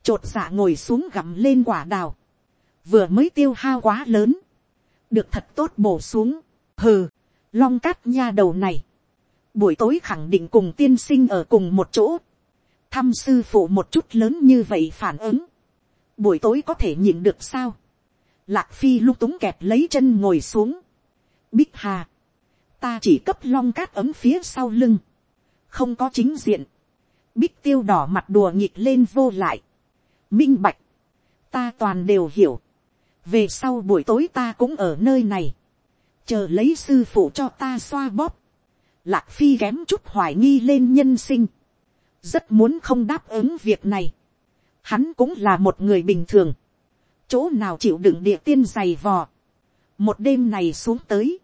Chột dạ ngồi xuống gặm lên quả đào, vừa mới tiêu hao quá lớn, được thật tốt bổ xuống, hừ, long cát nha đầu này, buổi tối khẳng định cùng tiên sinh ở cùng một chỗ, thăm sư phụ một chút lớn như vậy phản ứng, buổi tối có thể nhìn được sao, lạc phi lung túng kẹp lấy chân ngồi xuống, bích hà, ta chỉ cấp long cát ấm phía sau lưng, không có chính diện, bích tiêu đỏ mặt đùa nhịp lên vô lại, minh bạch, ta toàn đều hiểu, về sau buổi tối ta cũng ở nơi này, chờ lấy sư phụ cho ta xoa bóp, lạc phi kém chút hoài nghi lên nhân sinh, rất muốn không đáp ứng việc này, hắn cũng là một người bình thường, chỗ nào chịu đựng địa tiên dày vò, một đêm này xuống tới,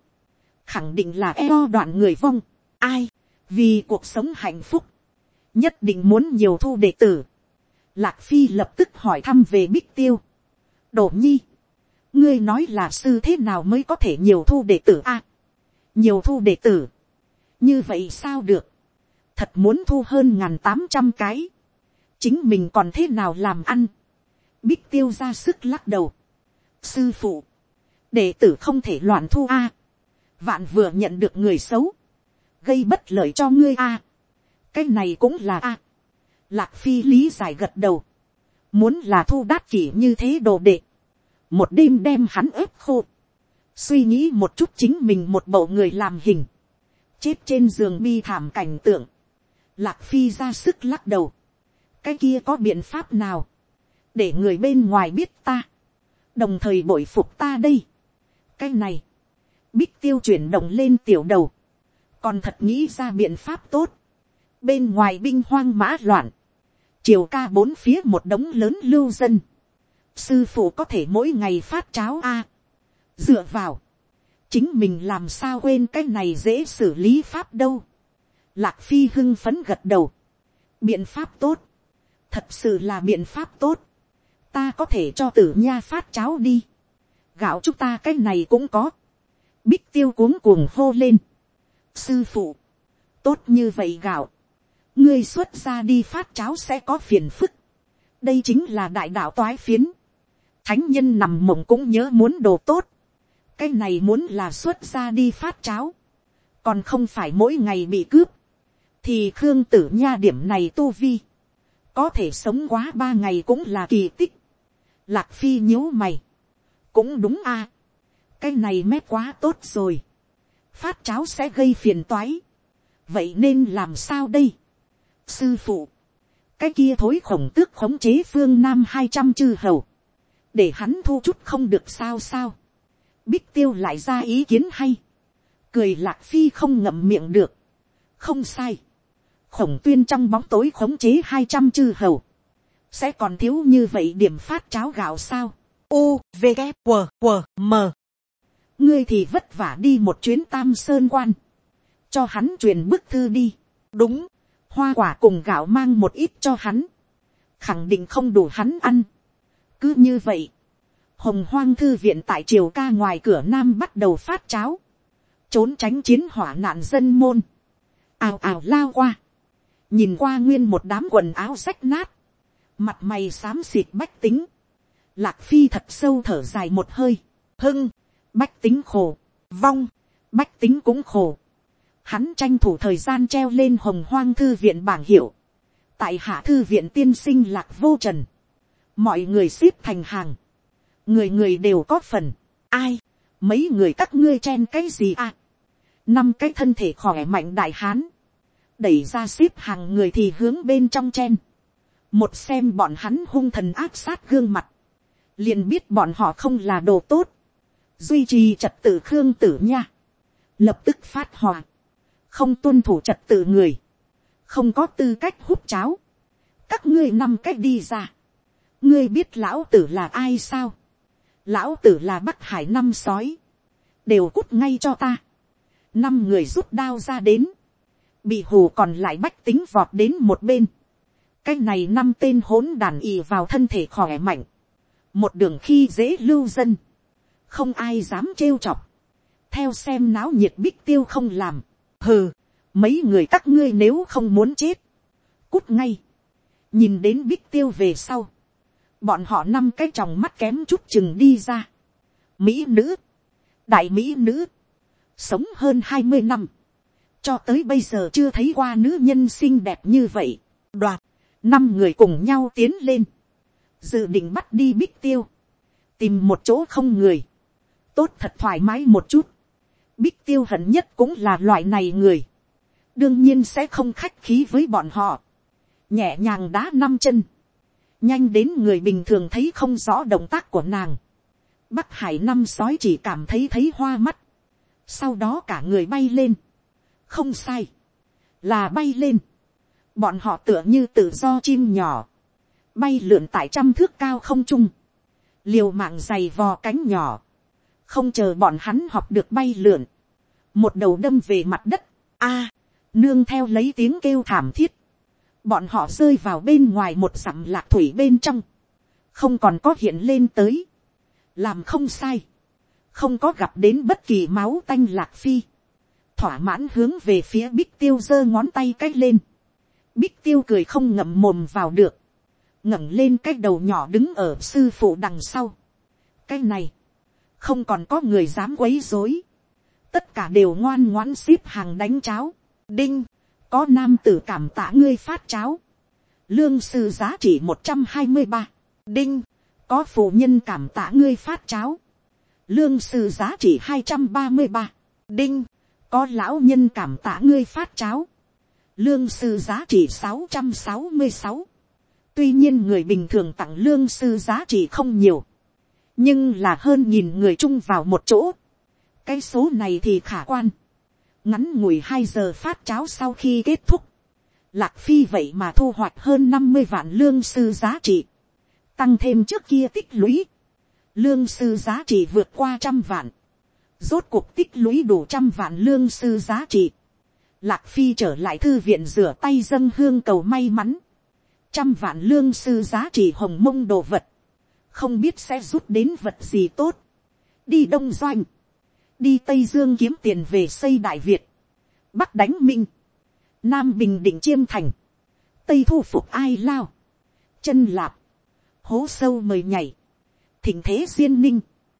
khẳng định là eo đoạn người vong, ai, vì cuộc sống hạnh phúc, nhất định muốn nhiều thu đệ tử. Lạc phi lập tức hỏi thăm về bích tiêu. đổ nhi, ngươi nói là sư thế nào mới có thể nhiều thu đệ tử a. nhiều thu đệ tử. như vậy sao được. thật muốn thu hơn ngàn tám trăm cái. chính mình còn thế nào làm ăn. bích tiêu ra sức lắc đầu. sư phụ, đệ tử không thể loạn thu a. vạn vừa nhận được người xấu gây bất lợi cho ngươi a. cái này cũng là a lạc phi lý giải gật đầu. muốn là thu đát chỉ như thế đồ đệ. một đêm đem hắn ép khô. suy nghĩ một chút chính mình một bộ người làm hình. chết trên giường bi thảm cảnh tượng. lạc phi ra sức lắc đầu. cái kia có biện pháp nào. để người bên ngoài biết ta. đồng thời bội phục ta đây. cái này. bích tiêu chuyển động lên tiểu đầu còn thật nghĩ ra biện pháp tốt, bên ngoài binh hoang mã loạn, chiều ca bốn phía một đống lớn lưu dân, sư phụ có thể mỗi ngày phát cháo a, dựa vào, chính mình làm sao quên cái này dễ xử lý pháp đâu, lạc phi hưng phấn gật đầu, biện pháp tốt, thật sự là biện pháp tốt, ta có thể cho tử nha phát cháo đi, gạo chúng ta cái này cũng có, bích tiêu cuống cuồng hô lên, sư phụ, tốt như vậy gạo, ngươi xuất ra đi phát cháo sẽ có phiền phức, đây chính là đại đạo toái phiến, thánh nhân nằm mộng cũng nhớ muốn đồ tốt, cái này muốn là xuất ra đi phát cháo, còn không phải mỗi ngày bị cướp, thì khương tử nha điểm này tu vi, có thể sống quá ba ngày cũng là kỳ tích, lạc phi nhíu mày, cũng đúng a, cái này mép quá tốt rồi, phát cháo sẽ gây phiền toái. vậy nên làm sao đây sư phụ, cái kia thối khổng tước khống chế phương nam hai trăm chư hầu, để hắn thu chút không được sao sao. bích tiêu lại ra ý kiến hay, cười lạc phi không ngậm miệng được. không sai, khổng tuyên trong bóng tối khống chế hai trăm chư hầu, sẽ còn thiếu như vậy điểm phát cháo gạo sao. U, V, K, W, W, M. ngươi thì vất vả đi một chuyến tam sơn quan, cho hắn truyền bức thư đi. đúng, hoa quả cùng gạo mang một ít cho hắn, khẳng định không đủ hắn ăn. cứ như vậy, hồng hoang thư viện tại triều ca ngoài cửa nam bắt đầu phát cháo, trốn tránh chiến hỏa nạn dân môn, ào ào lao qua, nhìn qua nguyên một đám quần áo rách nát, mặt mày xám xịt bách tính, lạc phi thật sâu thở dài một hơi, hưng, bách tính khổ, vong, bách tính cũng khổ, hắn tranh thủ thời gian treo lên hồng hoang thư viện bảng hiệu, tại hạ thư viện tiên sinh lạc vô trần, mọi người xếp thành hàng, người người đều có phần, ai, mấy người các ngươi chen cái gì à, năm cái thân thể khỏe mạnh đại hán, đẩy ra xếp hàng người thì hướng bên trong chen, một xem bọn hắn hung thần áp sát gương mặt, liền biết bọn họ không là đồ tốt, duy trì trật tự khương tử nha, lập tức phát hòa, không tuân thủ trật tự người, không có tư cách hút cháo, các ngươi năm cách đi ra, ngươi biết lão tử là ai sao, lão tử là bắc hải năm sói, đều cút ngay cho ta, năm người rút đao ra đến, bị hù còn lại bách tính vọt đến một bên, cái này năm tên hỗn đàn ì vào thân thể khỏe mạnh, một đường khi dễ lưu dân, không ai dám trêu chọc, theo xem náo nhiệt bích tiêu không làm, hừ, mấy người các ngươi nếu không muốn chết, cút ngay, nhìn đến bích tiêu về sau, bọn họ năm cái tròng mắt kém chút chừng đi ra, mỹ nữ, đại mỹ nữ, sống hơn hai mươi năm, cho tới bây giờ chưa thấy qua nữ nhân xinh đẹp như vậy, đoạt, năm người cùng nhau tiến lên, dự định bắt đi bích tiêu, tìm một chỗ không người, tốt thật thoải mái một chút, bích tiêu hận nhất cũng là loại này người, đương nhiên sẽ không khách khí với bọn họ, nhẹ nhàng đá năm chân, nhanh đến người bình thường thấy không rõ động tác của nàng, bắc hải năm sói chỉ cảm thấy thấy hoa mắt, sau đó cả người bay lên, không sai, là bay lên, bọn họ tựa như tự do chim nhỏ, bay lượn tại trăm thước cao không trung, liều mạng dày vò cánh nhỏ, không chờ bọn hắn học được bay lượn, một đầu đâm về mặt đất, a, nương theo lấy tiếng kêu thảm thiết, bọn họ rơi vào bên ngoài một dặm lạc thủy bên trong, không còn có hiện lên tới, làm không sai, không có gặp đến bất kỳ máu tanh lạc phi, thỏa mãn hướng về phía bích tiêu giơ ngón tay c á c h lên, bích tiêu cười không ngậm mồm vào được, ngẩng lên cái đầu nhỏ đứng ở sư phụ đằng sau. cái này, không còn có người dám quấy dối, tất cả đều ngoan ngoãn xếp hàng đánh cháo, đinh, có nam tử cảm tạ ngươi phát cháo, lương sư giá trị một trăm hai mươi ba, đinh, có phụ nhân cảm tạ ngươi phát cháo, lương sư giá trị hai trăm ba mươi ba, đinh, có lão nhân cảm tạ ngươi phát cháo, lương sư giá trị sáu trăm sáu mươi sáu, tuy nhiên người bình thường tặng lương sư giá trị không nhiều, nhưng là hơn nhìn người chung vào một chỗ, cái số này thì khả quan, ngắn ngủi hai giờ phát cháo sau khi kết thúc, lạc phi vậy mà thu hoạch hơn năm mươi vạn lương sư giá trị, tăng thêm trước kia tích lũy, lương sư giá trị vượt qua trăm vạn, rốt cuộc tích lũy đủ trăm vạn lương sư giá trị, lạc phi trở lại thư viện rửa tay dâng hương cầu may mắn, trăm vạn lương sư giá trị hồng mông đồ vật, không biết sẽ rút đến vật gì tốt, đi đông doanh, đi tây dương kiếm tiền về xây đại việt, bắc đánh minh, nam bình định chiêm thành, tây thu phục ai lao, chân lạp, hố sâu mời nhảy, thỉnh thế duyên ninh,